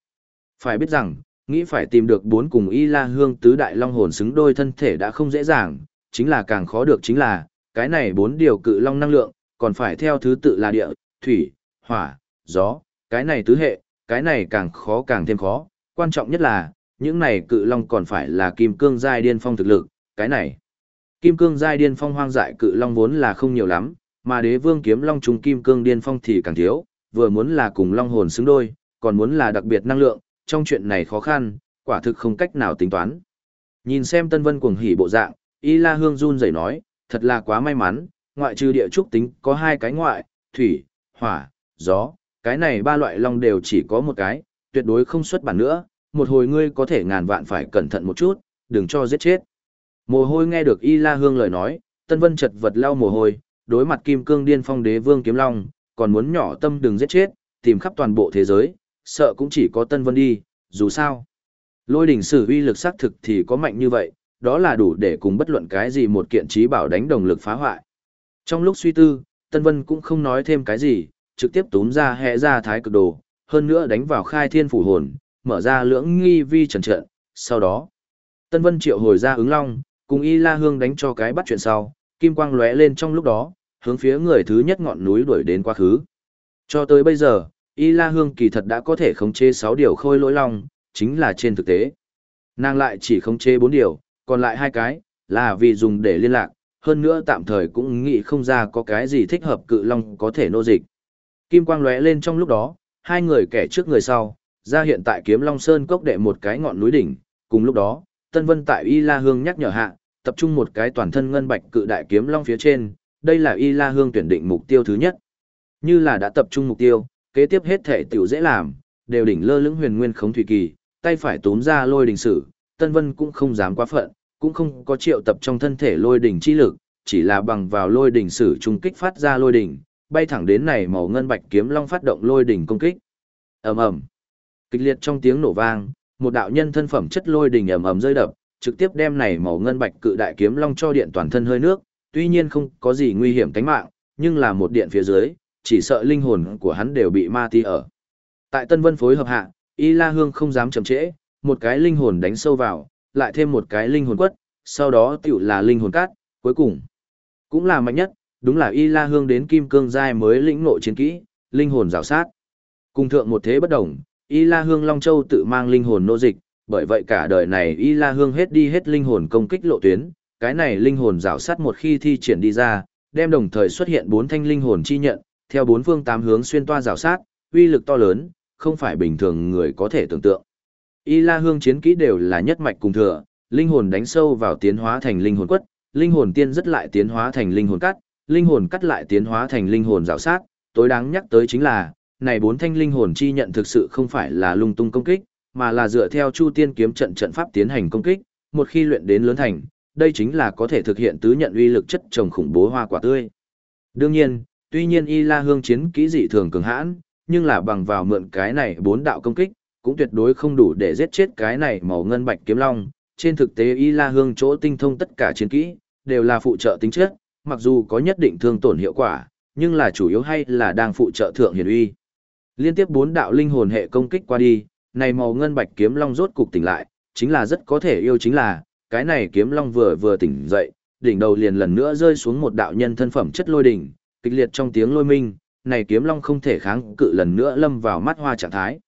Phải biết rằng, nghĩ phải tìm được bốn cùng Y La Hương tứ đại long hồn xứng đôi thân thể đã không dễ dàng, chính là càng khó được chính là, cái này bốn điều cự long năng lượng, còn phải theo thứ tự là địa, thủy, hỏa, gió, cái này tứ hệ, cái này càng khó càng thêm khó, quan trọng nhất là, những này cự long còn phải là kim cương giai điên phong thực lực, cái này. Kim cương giai điên phong hoang dại cự long vốn là không nhiều lắm, mà đế vương kiếm long trùng kim cương điên phong thì càng thiếu, vừa muốn là cùng long hồn xứng đôi, còn muốn là đặc biệt năng lượng, trong chuyện này khó khăn, quả thực không cách nào tính toán. Nhìn xem Tân Vân cuồng hỉ bộ dạng, Y La Hương run rẩy nói, thật là quá may mắn, ngoại trừ địa trúc tính có hai cái ngoại, thủy, hỏa, gió, cái này ba loại long đều chỉ có một cái, tuyệt đối không xuất bản nữa, một hồi ngươi có thể ngàn vạn phải cẩn thận một chút, đừng cho giết chết. Mồ hôi nghe được Y La Hương lời nói, Tân Vân chật vật lau mồ hôi, đối mặt Kim Cương Điên Phong Đế Vương Kiếm Long, còn muốn nhỏ tâm đừng giết chết, tìm khắp toàn bộ thế giới, sợ cũng chỉ có Tân Vân đi, dù sao. Lôi đỉnh sử uy lực xác thực thì có mạnh như vậy, đó là đủ để cùng bất luận cái gì một kiện trí bảo đánh đồng lực phá hoại. Trong lúc suy tư, Tân Vân cũng không nói thêm cái gì, trực tiếp túm ra hệ ra thái cực đồ, hơn nữa đánh vào khai thiên phủ hồn, mở ra lưỡng nghi vi trần trận, sau đó. Tân Vân triệu hồi ra ứng long, cùng Y La Hương đánh cho cái bắt chuyện sau, kim quang lóe lên trong lúc đó, hướng phía người thứ nhất ngọn núi đuổi đến quá khứ. Cho tới bây giờ, Y La Hương kỳ thật đã có thể khống chế 6 điều khôi lỗi long, chính là trên thực tế. Nàng lại chỉ khống chế 4 điều, còn lại hai cái, là vì dùng để liên lạc, hơn nữa tạm thời cũng nghĩ không ra có cái gì thích hợp cự long có thể nô dịch. Kim quang lóe lên trong lúc đó, hai người kẻ trước người sau, ra hiện tại kiếm long sơn cốc đệ một cái ngọn núi đỉnh, cùng lúc đó, Tân Vân tại Y La Hương nhắc nhở hạ, tập trung một cái toàn thân ngân bạch cự đại kiếm long phía trên, đây là Y La Hương tuyển định mục tiêu thứ nhất. Như là đã tập trung mục tiêu, kế tiếp hết thể tiểu dễ làm, đều đỉnh lơ lưỡng huyền nguyên khống thủy kỳ, tay phải túm ra lôi đỉnh sử, Tân Vân cũng không dám quá phận, cũng không có triệu tập trong thân thể lôi đỉnh chi lực, chỉ là bằng vào lôi đỉnh sử trung kích phát ra lôi đỉnh, bay thẳng đến này màu ngân bạch kiếm long phát động lôi đỉnh công kích. Ầm ầm. Kịch liệt trong tiếng nổ vang, một đạo nhân thân phẩm chất lôi đình ầm ầm rơi đập, trực tiếp đem này màu ngân bạch cự đại kiếm long cho điện toàn thân hơi nước, tuy nhiên không có gì nguy hiểm tính mạng, nhưng là một điện phía dưới, chỉ sợ linh hồn của hắn đều bị ma ti ở. Tại Tân Vân phối hợp hạ, Y La Hương không dám chậm trễ, một cái linh hồn đánh sâu vào, lại thêm một cái linh hồn quất, sau đó tiểu là linh hồn cát, cuối cùng cũng là mạnh nhất, đúng là Y La Hương đến kim cương giai mới lĩnh ngộ chiến kỹ, linh hồn rào sát. Cùng thượng một thế bất đồng, Y La Hương Long Châu tự mang linh hồn nô dịch, bởi vậy cả đời này Y La Hương hết đi hết linh hồn công kích lộ tuyến, cái này linh hồn rào sát một khi thi triển đi ra, đem đồng thời xuất hiện bốn thanh linh hồn chi nhận, theo bốn phương tám hướng xuyên toa rào sát, uy lực to lớn, không phải bình thường người có thể tưởng tượng. Y La Hương chiến kỹ đều là nhất mạch cùng thừa, linh hồn đánh sâu vào tiến hóa thành linh hồn quất, linh hồn tiên rất lại tiến hóa thành linh hồn cắt, linh hồn cắt lại tiến hóa thành linh hồn rào sát, tối đáng nhắc tới chính là, này bốn thanh linh hồn chi nhận thực sự không phải là lung tung công kích, mà là dựa theo Chu Tiên kiếm trận trận pháp tiến hành công kích, một khi luyện đến lớn thành, đây chính là có thể thực hiện tứ nhận uy lực chất trồng khủng bố hoa quả tươi. Đương nhiên, tuy nhiên Y La Hương chiến kỹ dị thường cường hãn, nhưng là bằng vào mượn cái này bốn đạo công kích, cũng tuyệt đối không đủ để giết chết cái này màu ngân bạch kiếm long. Trên thực tế Y La Hương chỗ tinh thông tất cả chiến kỹ, đều là phụ trợ tính chất, mặc dù có nhất định thương tổn hiệu quả, nhưng là chủ yếu hay là đang phụ trợ thượng hiển uy. Liên tiếp bốn đạo linh hồn hệ công kích qua đi, này màu ngân bạch kiếm long rốt cục tỉnh lại, chính là rất có thể yêu chính là, cái này kiếm long vừa vừa tỉnh dậy, đỉnh đầu liền lần nữa rơi xuống một đạo nhân thân phẩm chất lôi đỉnh, kịch liệt trong tiếng lôi minh, này kiếm long không thể kháng cự lần nữa lâm vào mắt hoa trạng thái.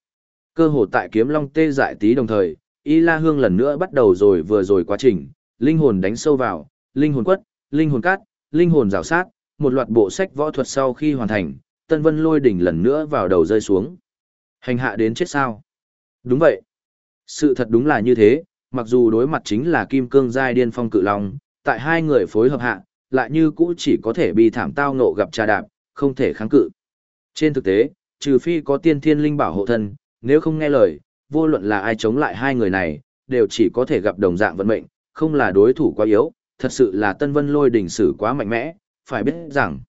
Cơ hồ tại kiếm long tê dại tí đồng thời, Y La Hương lần nữa bắt đầu rồi vừa rồi quá trình, linh hồn đánh sâu vào, linh hồn quất, linh hồn cát, linh hồn rào sát, một loạt bộ sách võ thuật sau khi hoàn thành, Tân Vân lôi đỉnh lần nữa vào đầu rơi xuống. Hành hạ đến chết sao? Đúng vậy. Sự thật đúng là như thế, mặc dù đối mặt chính là kim cương giai điên phong cự long, tại hai người phối hợp hạ, lại như cũ chỉ có thể bị thảm tao nộ gặp trà đạp, không thể kháng cự. Trên thực tế, trừ phi có tiên thiên linh bảo hộ thân, nếu không nghe lời, vô luận là ai chống lại hai người này, đều chỉ có thể gặp đồng dạng vận mệnh, không là đối thủ quá yếu, thật sự là Tân Vân lôi đỉnh sử quá mạnh mẽ, phải biết rằng,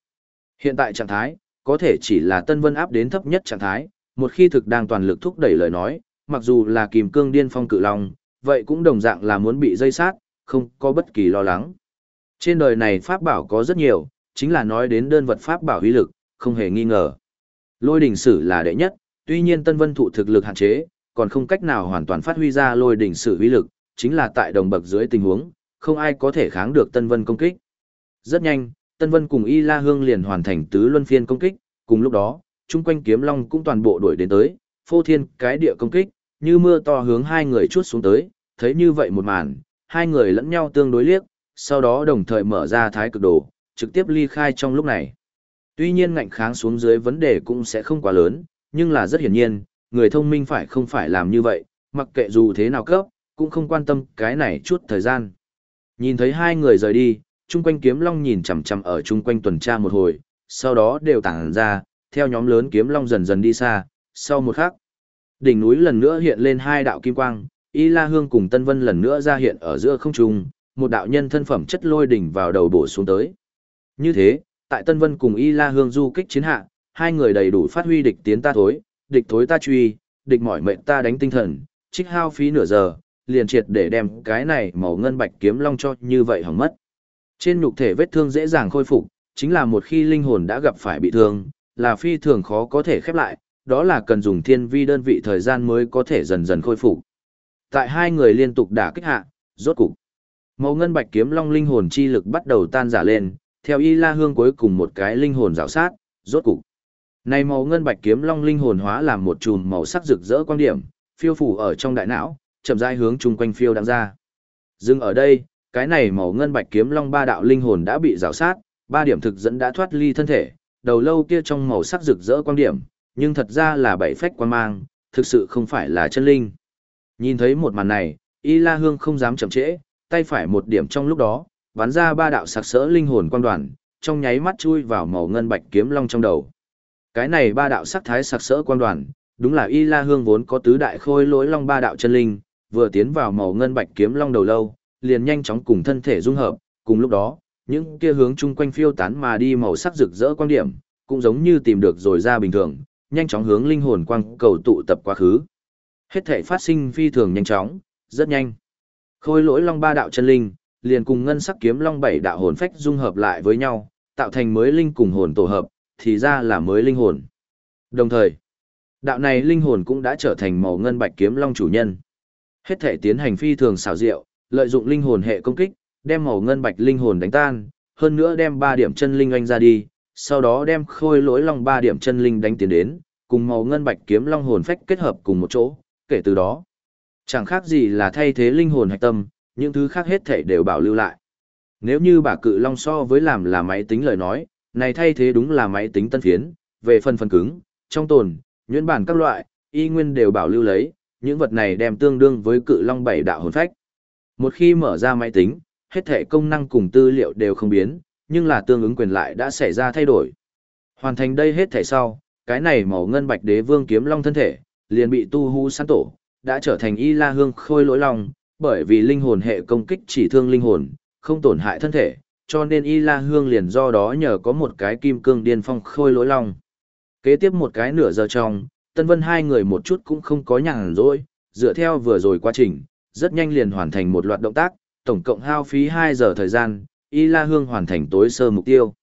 hiện tại trạng thái, có thể chỉ là Tân Vân áp đến thấp nhất trạng thái, một khi thực đang toàn lực thúc đẩy lời nói, mặc dù là kìm cương điên phong cự long, vậy cũng đồng dạng là muốn bị dây sát, không có bất kỳ lo lắng. Trên đời này pháp bảo có rất nhiều, chính là nói đến đơn vật pháp bảo uy lực, không hề nghi ngờ. Lôi đỉnh sử là đệ nhất, tuy nhiên Tân Vân thụ thực lực hạn chế, còn không cách nào hoàn toàn phát huy ra lôi đỉnh sử uy lực, chính là tại đồng bậc dưới tình huống, không ai có thể kháng được Tân Vân công kích. Rất nhanh, Tân Vân cùng Y La Hương liền hoàn thành tứ luân phiên công kích, cùng lúc đó, chung quanh kiếm long cũng toàn bộ đuổi đến tới, phô thiên cái địa công kích, như mưa to hướng hai người chuốt xuống tới, thấy như vậy một màn, hai người lẫn nhau tương đối liếc, sau đó đồng thời mở ra thái cực đồ, trực tiếp ly khai trong lúc này. Tuy nhiên ngạnh kháng xuống dưới vấn đề cũng sẽ không quá lớn, nhưng là rất hiển nhiên, người thông minh phải không phải làm như vậy, mặc kệ dù thế nào cấp, cũng không quan tâm cái này chút thời gian. Nhìn thấy hai người rời đi, chung quanh kiếm long nhìn chằm chằm ở chung quanh tuần tra một hồi, sau đó đều tản ra, theo nhóm lớn kiếm long dần dần đi xa, sau một khắc, đỉnh núi lần nữa hiện lên hai đạo kim quang, Y La Hương cùng Tân Vân lần nữa ra hiện ở giữa không trung, một đạo nhân thân phẩm chất lôi đỉnh vào đầu bổ xuống tới. Như thế, tại Tân Vân cùng Y La Hương du kích chiến hạ, hai người đầy đủ phát huy địch tiến ta thối, địch thối ta truy, địch mỏi mệnh ta đánh tinh thần, trích hao phí nửa giờ, liền triệt để đem cái này màu ngân bạch kiếm long cho như vậy hỏng mất. Trên nhục thể vết thương dễ dàng khôi phục, chính là một khi linh hồn đã gặp phải bị thương, là phi thường khó có thể khép lại, đó là cần dùng thiên vi đơn vị thời gian mới có thể dần dần khôi phục. Tại hai người liên tục đả kích hạ, rốt cục. Màu ngân bạch kiếm long linh hồn chi lực bắt đầu tan giả lên, theo y la hương cuối cùng một cái linh hồn rào sát, rốt cục. Này màu ngân bạch kiếm long linh hồn hóa làm một chùm màu sắc rực rỡ quan điểm, phiêu phủ ở trong đại não, chậm rãi hướng chung quanh phiêu đang ra. Dừng ở đây, cái này màu ngân bạch kiếm long ba đạo linh hồn đã bị rào sát, ba điểm thực dẫn đã thoát ly thân thể, đầu lâu kia trong màu sắc rực rỡ quang điểm, nhưng thật ra là bảy phách quan mang, thực sự không phải là chân linh. Nhìn thấy một màn này, Y La Hương không dám chậm trễ, tay phải một điểm trong lúc đó, bắn ra ba đạo sặc sỡ linh hồn quang đoàn, trong nháy mắt chui vào màu ngân bạch kiếm long trong đầu. Cái này ba đạo sắc thái sặc sỡ quang đoàn, đúng là Y La Hương vốn có tứ đại khôi lỗi long ba đạo chân linh, vừa tiến vào màu ngân bạch kiếm long đầu lâu, liền nhanh chóng cùng thân thể dung hợp, cùng lúc đó, những kia hướng chung quanh phiêu tán mà đi màu sắc rực rỡ quan điểm, cũng giống như tìm được rồi ra bình thường, nhanh chóng hướng linh hồn quang cầu tụ tập quá khứ. Hết thể phát sinh phi thường nhanh chóng, rất nhanh. Khôi lỗi long ba đạo chân linh, liền cùng ngân sắc kiếm long bảy đạo hồn phách dung hợp lại với nhau, tạo thành mới linh cùng hồn tổ hợp, thì ra là mới linh hồn. Đồng thời, đạo này linh hồn cũng đã trở thành màu ngân bạch kiếm long chủ nhân. Hết thể tiến hành phi thường xảo diệu, lợi dụng linh hồn hệ công kích, đem màu ngân bạch linh hồn đánh tan, hơn nữa đem ba điểm chân linh oanh ra đi, sau đó đem khôi lỗi long ba điểm chân linh đánh tiến đến, cùng màu ngân bạch kiếm long hồn phách kết hợp cùng một chỗ, kể từ đó, chẳng khác gì là thay thế linh hồn hạch tâm, những thứ khác hết thể đều bảo lưu lại. Nếu như bà cự long so với làm là máy tính lời nói, này thay thế đúng là máy tính tân phiến, về phần phần cứng, trong tồn, nhuyễn bản các loại, y nguyên đều bảo lưu lấy, những vật này đem tương đương với cự long bảy đạo hồn phách. Một khi mở ra máy tính, hết thể công năng cùng tư liệu đều không biến, nhưng là tương ứng quyền lại đã xảy ra thay đổi. Hoàn thành đây hết thể sau, cái này màu ngân bạch đế vương kiếm long thân thể, liền bị tu hú săn tổ, đã trở thành y la hương khôi lỗi long, bởi vì linh hồn hệ công kích chỉ thương linh hồn, không tổn hại thân thể, cho nên y la hương liền do đó nhờ có một cái kim cương điên phong khôi lỗi long. Kế tiếp một cái nửa giờ trong, Tân Vân hai người một chút cũng không có nhàn rỗi, dựa theo vừa rồi quá trình, rất nhanh liền hoàn thành một loạt động tác, tổng cộng hao phí 2 giờ thời gian, Y La Hương hoàn thành tối sơ mục tiêu.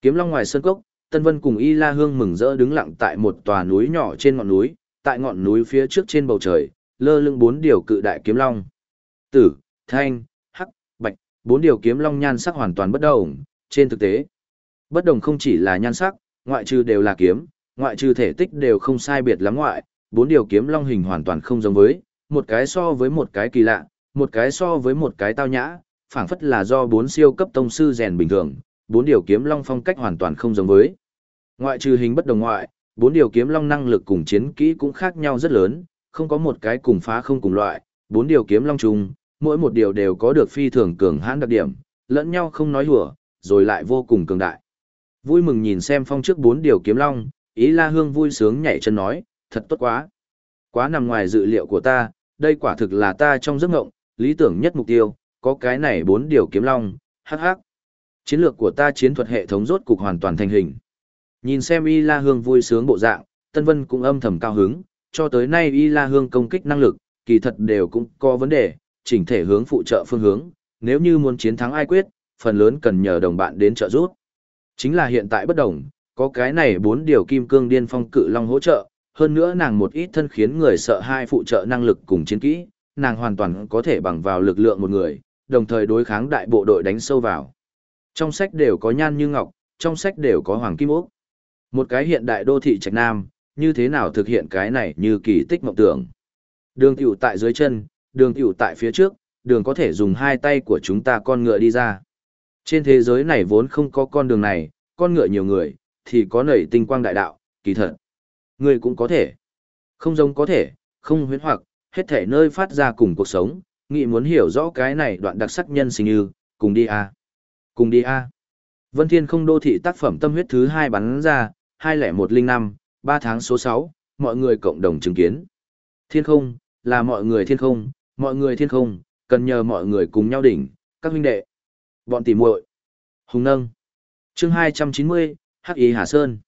Kiếm Long ngoài sơn cốc, Tân Vân cùng Y La Hương mừng rỡ đứng lặng tại một tòa núi nhỏ trên ngọn núi, tại ngọn núi phía trước trên bầu trời, lơ lưng bốn điều cự đại kiếm long. Tử, thanh, hắc, bạch, bốn điều kiếm long nhan sắc hoàn toàn bất đồng, trên thực tế. Bất đồng không chỉ là nhan sắc, ngoại trừ đều là kiếm, ngoại trừ thể tích đều không sai biệt lắm ngoại, bốn điều kiếm long hình hoàn toàn không giống với, một cái so với một cái kỳ lạ, một cái so với một cái tao nhã, phảng phất là do bốn siêu cấp tông sư rèn bình thường, bốn điều kiếm long phong cách hoàn toàn không giống với. Ngoại trừ hình bất đồng ngoại, bốn điều kiếm long năng lực cùng chiến kỹ cũng khác nhau rất lớn, không có một cái cùng phá không cùng loại, bốn điều kiếm long chung, mỗi một điều đều có được phi thường cường hãn đặc điểm, lẫn nhau không nói hùa, rồi lại vô cùng cường đại. Vui mừng nhìn xem phong trước bốn điều kiếm long, ý la hương vui sướng nhảy chân nói, thật tốt quá. Quá nằm ngoài dự liệu của ta, đây quả thực là ta trong giấc ngộng, lý tưởng nhất mục tiêu, có cái này bốn điều kiếm long, hắc hắc. Chiến lược của ta chiến thuật hệ thống rốt cục hoàn toàn thành hình. Nhìn xem Y La Hương vui sướng bộ dạng, Tân Vân cũng âm thầm cao hứng, cho tới nay Y La Hương công kích năng lực, kỳ thật đều cũng có vấn đề, chỉnh thể hướng phụ trợ phương hướng, nếu như muốn chiến thắng ai quyết, phần lớn cần nhờ đồng bạn đến trợ giúp. Chính là hiện tại bất đồng, có cái này bốn điều kim cương điên phong cự long hỗ trợ, hơn nữa nàng một ít thân khiến người sợ hai phụ trợ năng lực cùng chiến kỹ, nàng hoàn toàn có thể bằng vào lực lượng một người, đồng thời đối kháng đại bộ đội đánh sâu vào. Trong sách đều có nhan như ngọc, trong sách đều có hoàng kim ốc. Một cái hiện đại đô thị trạch nam, như thế nào thực hiện cái này như kỳ tích mộng tưởng. Đường tiểu tại dưới chân, đường tiểu tại phía trước, đường có thể dùng hai tay của chúng ta con ngựa đi ra. Trên thế giới này vốn không có con đường này, con ngựa nhiều người, thì có nảy tinh quang đại đạo, kỳ thật. Người cũng có thể. Không giống có thể, không huyến hoặc, hết thể nơi phát ra cùng cuộc sống, nghị muốn hiểu rõ cái này đoạn đặc sắc nhân sinh như, cùng đi a Cùng đi a Vân Thiên không đô thị tác phẩm tâm huyết thứ hai bắn ra, 20105, 3 tháng số 6, mọi người cộng đồng chứng kiến. Thiên không, là mọi người thiên không, mọi người thiên không, cần nhờ mọi người cùng nhau đỉnh, các huynh đệ. Bọn tỉ muội Hùng nâng. Chương 290, Hắc Ý Hà Sơn.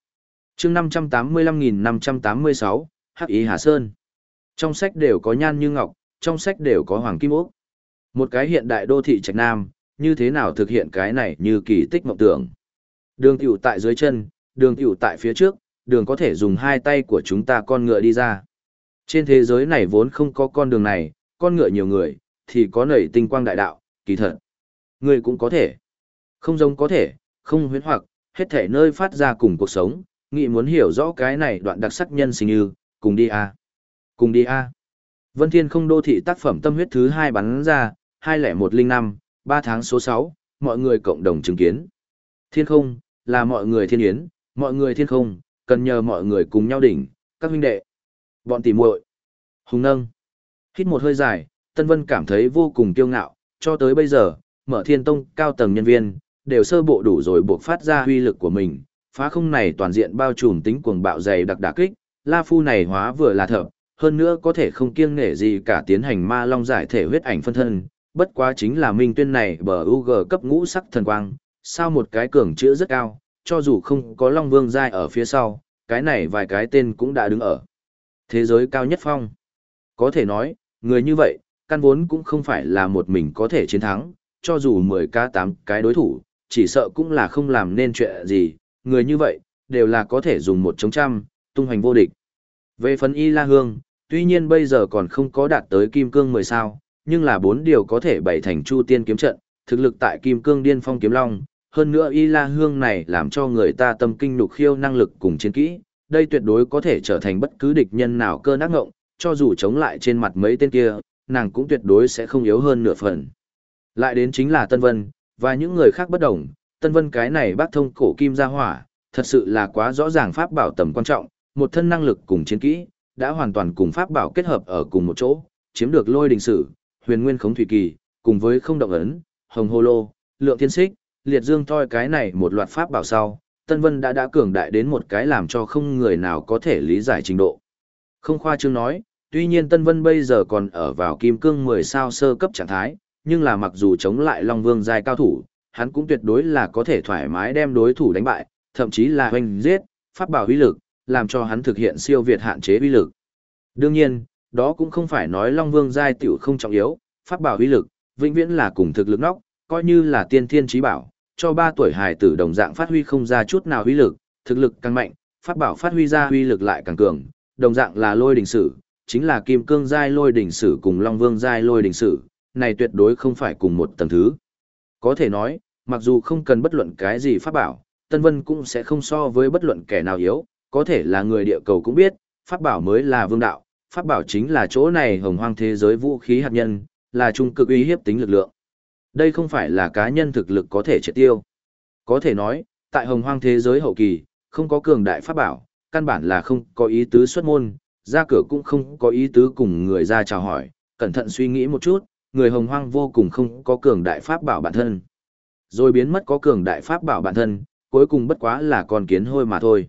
Chương 585586, Hắc Ý Hà Sơn. Trong sách đều có nhan như ngọc, trong sách đều có hoàng kim ốc. Một cái hiện đại đô thị trạch nam, như thế nào thực hiện cái này như kỳ tích mộng tưởng. Đường tiểu tại dưới chân, đường tiểu tại phía trước, đường có thể dùng hai tay của chúng ta con ngựa đi ra. Trên thế giới này vốn không có con đường này, con ngựa nhiều người, thì có nảy tinh quang đại đạo, kỳ thật. Người cũng có thể. Không giống có thể, không huyến hoặc, hết thể nơi phát ra cùng cuộc sống, nghĩ muốn hiểu rõ cái này đoạn đặc sắc nhân sinh như, cùng đi a Cùng đi a Vân Thiên không đô thị tác phẩm tâm huyết thứ hai bắn ra, 20105, 3 tháng số 6, mọi người cộng đồng chứng kiến. Thiên không, là mọi người thiên yến, mọi người thiên không, cần nhờ mọi người cùng nhau đỉnh, các huynh đệ. Bọn tỉ muội Hùng nâng. Hít một hơi dài, Tân Vân cảm thấy vô cùng kiêu ngạo, cho tới bây giờ, mở thiên tông cao tầng nhân viên, đều sơ bộ đủ rồi buộc phát ra huy lực của mình, phá không này toàn diện bao trùm tính cuồng bạo dày đặc đả kích, La Phu này hóa vừa là thợ, hơn nữa có thể không kiêng nể gì cả tiến hành ma long giải thể huyết ảnh phân thân, bất quá chính là minh tuyên này bờ UG cấp ngũ sắc thần quang, sao một cái cường chữ rất cao, cho dù không có Long Vương giai ở phía sau, cái này vài cái tên cũng đã đứng ở thế giới cao nhất phong. Có thể nói, người như vậy, căn vốn cũng không phải là một mình có thể chiến thắng, cho dù 10 k 8 cái đối thủ, chỉ sợ cũng là không làm nên chuyện gì, người như vậy, đều là có thể dùng một chống trăm, tung hoành vô địch. Về phần Y La Hương, tuy nhiên bây giờ còn không có đạt tới kim cương 10 sao, nhưng là bốn điều có thể bày thành chu tiên kiếm trận, thực lực tại kim cương điên phong kiếm long, hơn nữa Y La Hương này làm cho người ta tâm kinh nục khiêu năng lực cùng chiến kỹ, đây tuyệt đối có thể trở thành bất cứ địch nhân nào cơ nắc ngộng, cho dù chống lại trên mặt mấy tên kia, nàng cũng tuyệt đối sẽ không yếu hơn nửa phần. Lại đến chính là Tân Vân, và những người khác bất đồng, Tân Vân cái này bác thông cổ kim gia hỏa, thật sự là quá rõ ràng pháp bảo tầm quan trọng, một thân năng lực cùng chiến kỹ, đã hoàn toàn cùng pháp bảo kết hợp ở cùng một chỗ, chiếm được lôi đình sử, huyền nguyên khống thủy kỳ, cùng với không động ấn, hồng hô lô, lượng thiên xích, liệt dương toi cái này một loạt pháp bảo sau, Tân Vân đã đã cường đại đến một cái làm cho không người nào có thể lý giải trình độ. Không khoa trương nói, tuy nhiên Tân Vân bây giờ còn ở vào kim cương 10 sao sơ cấp trạng thái, nhưng là mặc dù chống lại Long Vương giai cao thủ, hắn cũng tuyệt đối là có thể thoải mái đem đối thủ đánh bại, thậm chí là hoành giết, pháp bảo uy lực, làm cho hắn thực hiện siêu việt hạn chế uy lực. Đương nhiên, đó cũng không phải nói Long Vương giai tiểu không trọng yếu, pháp bảo uy lực, vĩnh viễn là cùng thực lực nóc, coi như là tiên thiên trí bảo, cho ba tuổi hài tử đồng dạng phát huy không ra chút nào uy lực, thực lực càng mạnh, pháp bảo phát huy ra uy lực lại càng cường, đồng dạng là lôi đỉnh sử, chính là kim cương giai lôi đỉnh sử cùng long vương giai lôi đỉnh sử, này tuyệt đối không phải cùng một tầng thứ. Có thể nói, mặc dù không cần bất luận cái gì pháp bảo, Tân Vân cũng sẽ không so với bất luận kẻ nào yếu, có thể là người địa cầu cũng biết, pháp bảo mới là vương đạo, pháp bảo chính là chỗ này hồng hoang thế giới vũ khí hạt nhân, là trung cực uy hiếp tính lực lượng. Đây không phải là cá nhân thực lực có thể triệt tiêu. Có thể nói, tại hồng hoang thế giới hậu kỳ, không có cường đại pháp bảo, căn bản là không có ý tứ xuất môn, ra cửa cũng không có ý tứ cùng người ra chào hỏi, cẩn thận suy nghĩ một chút, người hồng hoang vô cùng không có cường đại pháp bảo bản thân. Rồi biến mất có cường đại pháp bảo bản thân, cuối cùng bất quá là con kiến hôi mà thôi.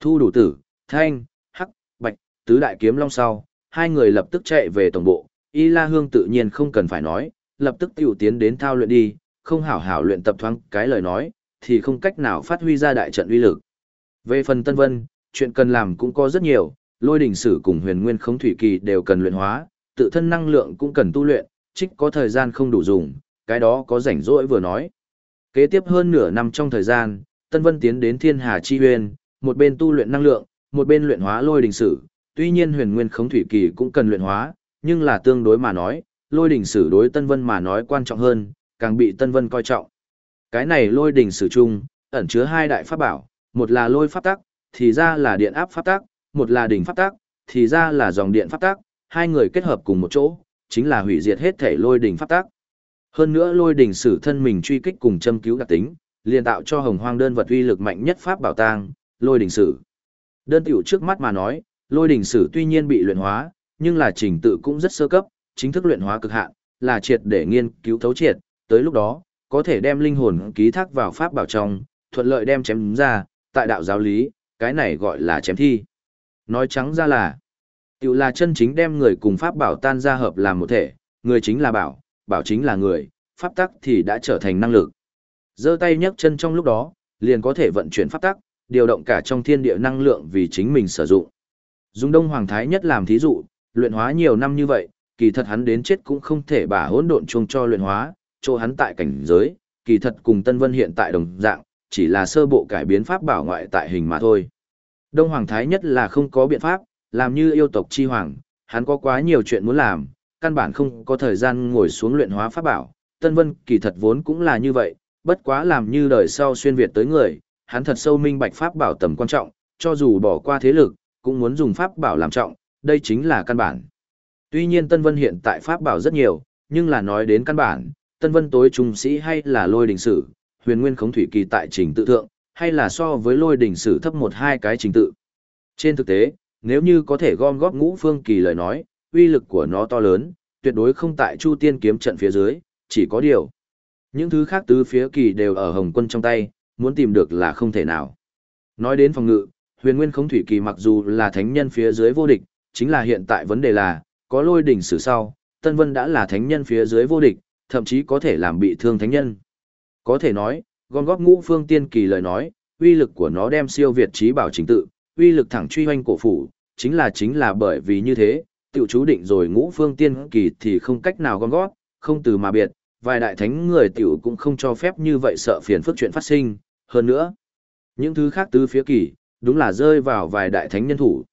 Thu đủ tử, thanh, hắc, bạch, tứ đại kiếm long sau, hai người lập tức chạy về tổng bộ, Y La Hương tự nhiên không cần phải nói, lập tức tiểu tiến đến thao luyện đi, không hảo hảo luyện tập thoáng cái lời nói, thì không cách nào phát huy ra đại trận uy lực. Về phần Tân Vân, chuyện cần làm cũng có rất nhiều, lôi đỉnh sử cùng huyền nguyên khống thủy kỳ đều cần luyện hóa, tự thân năng lượng cũng cần tu luyện, trích có thời gian không đủ dùng, cái đó có rảnh rỗi vừa nói. Kế tiếp hơn nửa năm trong thời gian, Tân Vân tiến đến Thiên Hà Chi Huyền, một bên tu luyện năng lượng, một bên luyện hóa lôi đỉnh sử, tuy nhiên huyền nguyên khống thủy kỳ cũng cần luyện hóa, nhưng là tương đối mà nói, lôi đỉnh sử đối Tân Vân mà nói quan trọng hơn, càng bị Tân Vân coi trọng. Cái này lôi đỉnh sử chung, ẩn chứa hai đại pháp bảo, một là lôi pháp tắc, thì ra là điện áp pháp tắc, một là đỉnh pháp tắc, thì ra là dòng điện pháp tắc, hai người kết hợp cùng một chỗ, chính là hủy diệt hết thể lôi đỉnh pháp tác. Hơn nữa lôi đỉnh sử thân mình truy kích cùng châm cứu đặc tính, liền tạo cho hồng hoang đơn vật uy lực mạnh nhất pháp bảo tàng, lôi đỉnh sử. Đơn tiểu trước mắt mà nói, lôi đỉnh sử tuy nhiên bị luyện hóa, nhưng là trình tự cũng rất sơ cấp, chính thức luyện hóa cực hạn, là triệt để nghiên cứu thấu triệt, tới lúc đó, có thể đem linh hồn ký thác vào pháp bảo trong, thuận lợi đem chém ra, tại đạo giáo lý, cái này gọi là chém thi. Nói trắng ra là, tự là chân chính đem người cùng pháp bảo tan ra hợp làm một thể, người chính là bảo, bảo chính là người, pháp tắc thì đã trở thành năng lực. giơ tay nhấc chân trong lúc đó, liền có thể vận chuyển pháp tắc, điều động cả trong thiên địa năng lượng vì chính mình sử dụng. dung Đông Hoàng Thái nhất làm thí dụ, luyện hóa nhiều năm như vậy, kỳ thật hắn đến chết cũng không thể bả hỗn độn chuông cho luyện hóa, chỗ hắn tại cảnh giới, kỳ thật cùng Tân Vân hiện tại đồng dạng, chỉ là sơ bộ cải biến pháp bảo ngoại tại hình mà thôi. Đông Hoàng Thái nhất là không có biện pháp, làm như yêu tộc chi hoàng, hắn có quá nhiều chuyện muốn làm, căn bản không có thời gian ngồi xuống luyện hóa pháp bảo. Tân Vân kỳ thật vốn cũng là như vậy, bất quá làm như đời sau xuyên Việt tới người, hắn thật sâu minh bạch pháp bảo tầm quan trọng, cho dù bỏ qua thế lực, cũng muốn dùng pháp bảo làm trọng, đây chính là căn bản. Tuy nhiên Tân Vân hiện tại pháp bảo rất nhiều, nhưng là nói đến căn bản, Tân Vân tối trung sĩ hay là lôi đình sử, huyền nguyên khống thủy kỳ tại trình tự thượng, hay là so với lôi đình sử thấp một hai cái trình tự. Trên thực tế, nếu như có thể gom góp ngũ phương kỳ lời nói, uy lực của nó to lớn, tuyệt đối không tại Chu Tiên kiếm trận phía dưới, chỉ có điều. Những thứ khác tứ phía kỳ đều ở Hồng Quân trong tay, muốn tìm được là không thể nào. Nói đến phòng ngự, huyền nguyên khống thủy kỳ mặc dù là thánh nhân phía dưới vô địch, chính là hiện tại vấn đề là, có lôi đỉnh sử sau, Tân Vân đã là thánh nhân phía dưới vô địch, thậm chí có thể làm bị thương thánh nhân. Có thể nói, gom góp ngũ phương tiên kỳ lời nói, uy lực của nó đem siêu việt trí bảo chính tự, uy lực thẳng truy hoanh cổ phủ, chính là chính là bởi vì như thế, tiểu chú định rồi ngũ phương tiên kỳ thì không cách nào gom góp, không từ mà biệt, vài đại thánh người tiểu cũng không cho phép như vậy sợ phiền phức chuyện phát sinh, hơn nữa. Những thứ khác tứ phía kỳ, đúng là rơi vào vài đại thánh nhân thủ.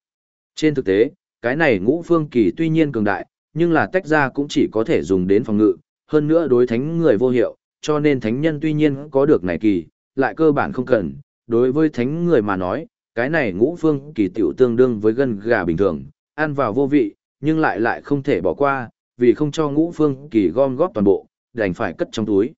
Trên thực tế, cái này ngũ phương kỳ tuy nhiên cường đại, nhưng là tách ra cũng chỉ có thể dùng đến phòng ngự, hơn nữa đối thánh người vô hiệu, cho nên thánh nhân tuy nhiên có được này kỳ, lại cơ bản không cần, đối với thánh người mà nói, cái này ngũ phương kỳ tiểu tương đương với gân gà bình thường, ăn vào vô vị, nhưng lại lại không thể bỏ qua, vì không cho ngũ phương kỳ gom góp toàn bộ, đành phải cất trong túi.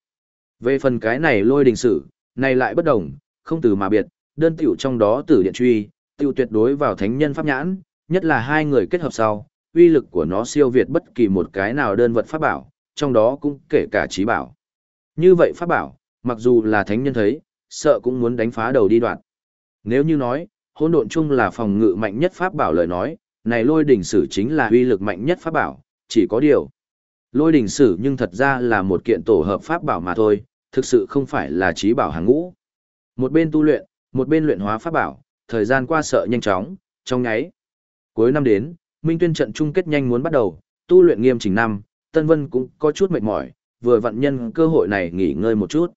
Về phần cái này lôi đình sử, này lại bất đồng, không từ mà biệt, đơn tiểu trong đó tử điện truy, tiểu tuyệt đối vào thánh nhân pháp nhãn, nhất là hai người kết hợp sau, uy lực của nó siêu việt bất kỳ một cái nào đơn vật pháp bảo, trong đó cũng kể cả trí bảo. Như vậy pháp bảo, mặc dù là thánh nhân thấy, sợ cũng muốn đánh phá đầu đi đoạn. Nếu như nói, hỗn độn chung là phòng ngự mạnh nhất pháp bảo lời nói, này lôi đỉnh sử chính là uy lực mạnh nhất pháp bảo, chỉ có điều. Lôi đỉnh sử nhưng thật ra là một kiện tổ hợp pháp bảo mà thôi, thực sự không phải là trí bảo hàng ngũ. Một bên tu luyện, một bên luyện hóa pháp bảo, thời gian qua sợ nhanh chóng, trong nháy. Cuối năm đến, Minh Tuyên trận chung kết nhanh muốn bắt đầu, tu luyện nghiêm chỉnh năm, Tân Vân cũng có chút mệt mỏi, vừa vận nhân cơ hội này nghỉ ngơi một chút.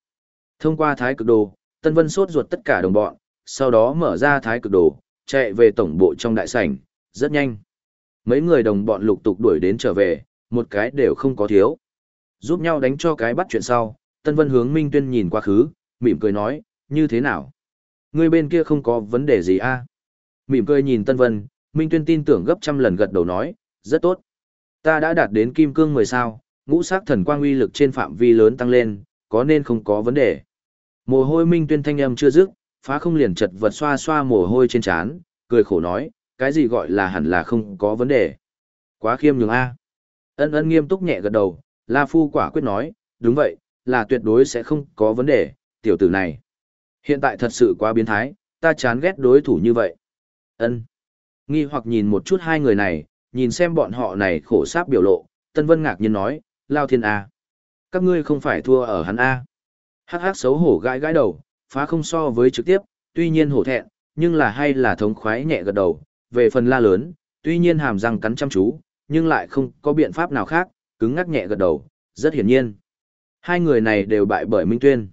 Thông qua thái cực đồ, Tân Vân sốt ruột tất cả đồng bọn, sau đó mở ra thái cực đồ, chạy về tổng bộ trong đại sảnh, rất nhanh. Mấy người đồng bọn lục tục đuổi đến trở về, một cái đều không có thiếu. Giúp nhau đánh cho cái bắt chuyện sau, Tân Vân hướng Minh Tuyên nhìn qua khứ, mỉm cười nói, như thế nào? Người bên kia không có vấn đề gì a? À? Mỉm cười nhìn Tân Vân, Minh Tuyên tin tưởng gấp trăm lần gật đầu nói, rất tốt. Ta đã đạt đến kim cương 10 sao, ngũ sắc thần quang uy lực trên phạm vi lớn tăng lên, có nên không có vấn đề. Mồ hôi Minh Tuyên thanh âm chưa dứt, phá không liền chật vật xoa xoa mồ hôi trên trán, cười khổ nói, cái gì gọi là hẳn là không có vấn đề. Quá khiêm nhường A. Ân ân nghiêm túc nhẹ gật đầu, La Phu quả quyết nói, đúng vậy, là tuyệt đối sẽ không có vấn đề, tiểu tử này. Hiện tại thật sự quá biến thái, ta chán ghét đối thủ như vậy. Ân. Nghi hoặc nhìn một chút hai người này, nhìn xem bọn họ này khổ sáp biểu lộ, Tân Vân ngạc nhiên nói, Lao Thiên A. Các ngươi không phải thua ở hắn A. Hắc hắc xấu hổ gãi gãi đầu, phá không so với trực tiếp, tuy nhiên hổ thẹn, nhưng là hay là thống khoái nhẹ gật đầu, về phần la lớn, tuy nhiên hàm răng cắn chăm chú, nhưng lại không có biện pháp nào khác, cứng ngắc nhẹ gật đầu, rất hiển nhiên. Hai người này đều bại bởi Minh Tuyên.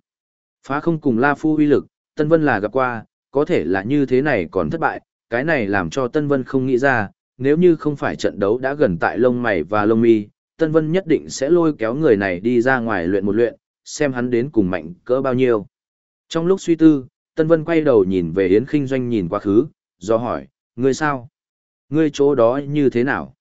Phá không cùng La Phu uy lực, Tân Vân là gặp qua, có thể là như thế này còn thất bại, cái này làm cho Tân Vân không nghĩ ra, nếu như không phải trận đấu đã gần tại lông mày và lông mi, Tân Vân nhất định sẽ lôi kéo người này đi ra ngoài luyện một luyện, xem hắn đến cùng mạnh cỡ bao nhiêu. Trong lúc suy tư, Tân Vân quay đầu nhìn về Yến Kinh Doanh nhìn quá khứ, do hỏi, ngươi sao? Ngươi chỗ đó như thế nào?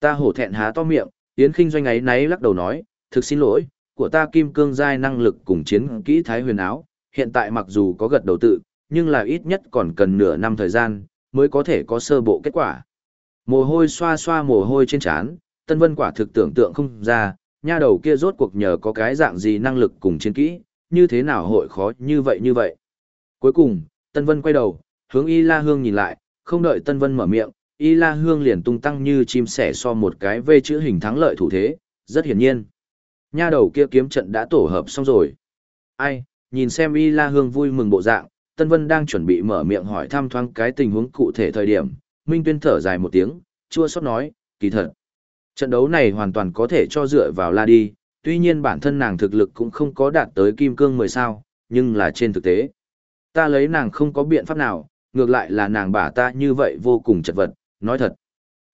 Ta hổ thẹn há to miệng, Yến Kinh Doanh ấy náy lắc đầu nói, thực xin lỗi, của ta kim cương giai năng lực cùng chiến kỹ thái huyền áo, hiện tại mặc dù có gật đầu tự, nhưng là ít nhất còn cần nửa năm thời gian, mới có thể có sơ bộ kết quả. Mồ hôi xoa xoa mồ hôi trên trán, Tân Vân quả thực tưởng tượng không ra, nha đầu kia rốt cuộc nhờ có cái dạng gì năng lực cùng chiến kỹ, như thế nào hội khó như vậy như vậy. Cuối cùng, Tân Vân quay đầu, hướng Y La Hương nhìn lại, không đợi Tân Vân mở miệng, Y La Hương liền tung tăng như chim sẻ so một cái vê chữ hình thắng lợi thủ thế, rất hiển nhiên. Nha đầu kia kiếm trận đã tổ hợp xong rồi. Ai, nhìn xem Y La Hương vui mừng bộ dạng, Tân Vân đang chuẩn bị mở miệng hỏi thăm thoáng cái tình huống cụ thể thời điểm, Minh Tuyên thở dài một tiếng, chua xót nói, kỳ thật. Trận đấu này hoàn toàn có thể cho dựa vào La đi, tuy nhiên bản thân nàng thực lực cũng không có đạt tới kim cương 10 sao, nhưng là trên thực tế. Ta lấy nàng không có biện pháp nào, ngược lại là nàng bả ta như vậy vô cùng chật vật, nói thật.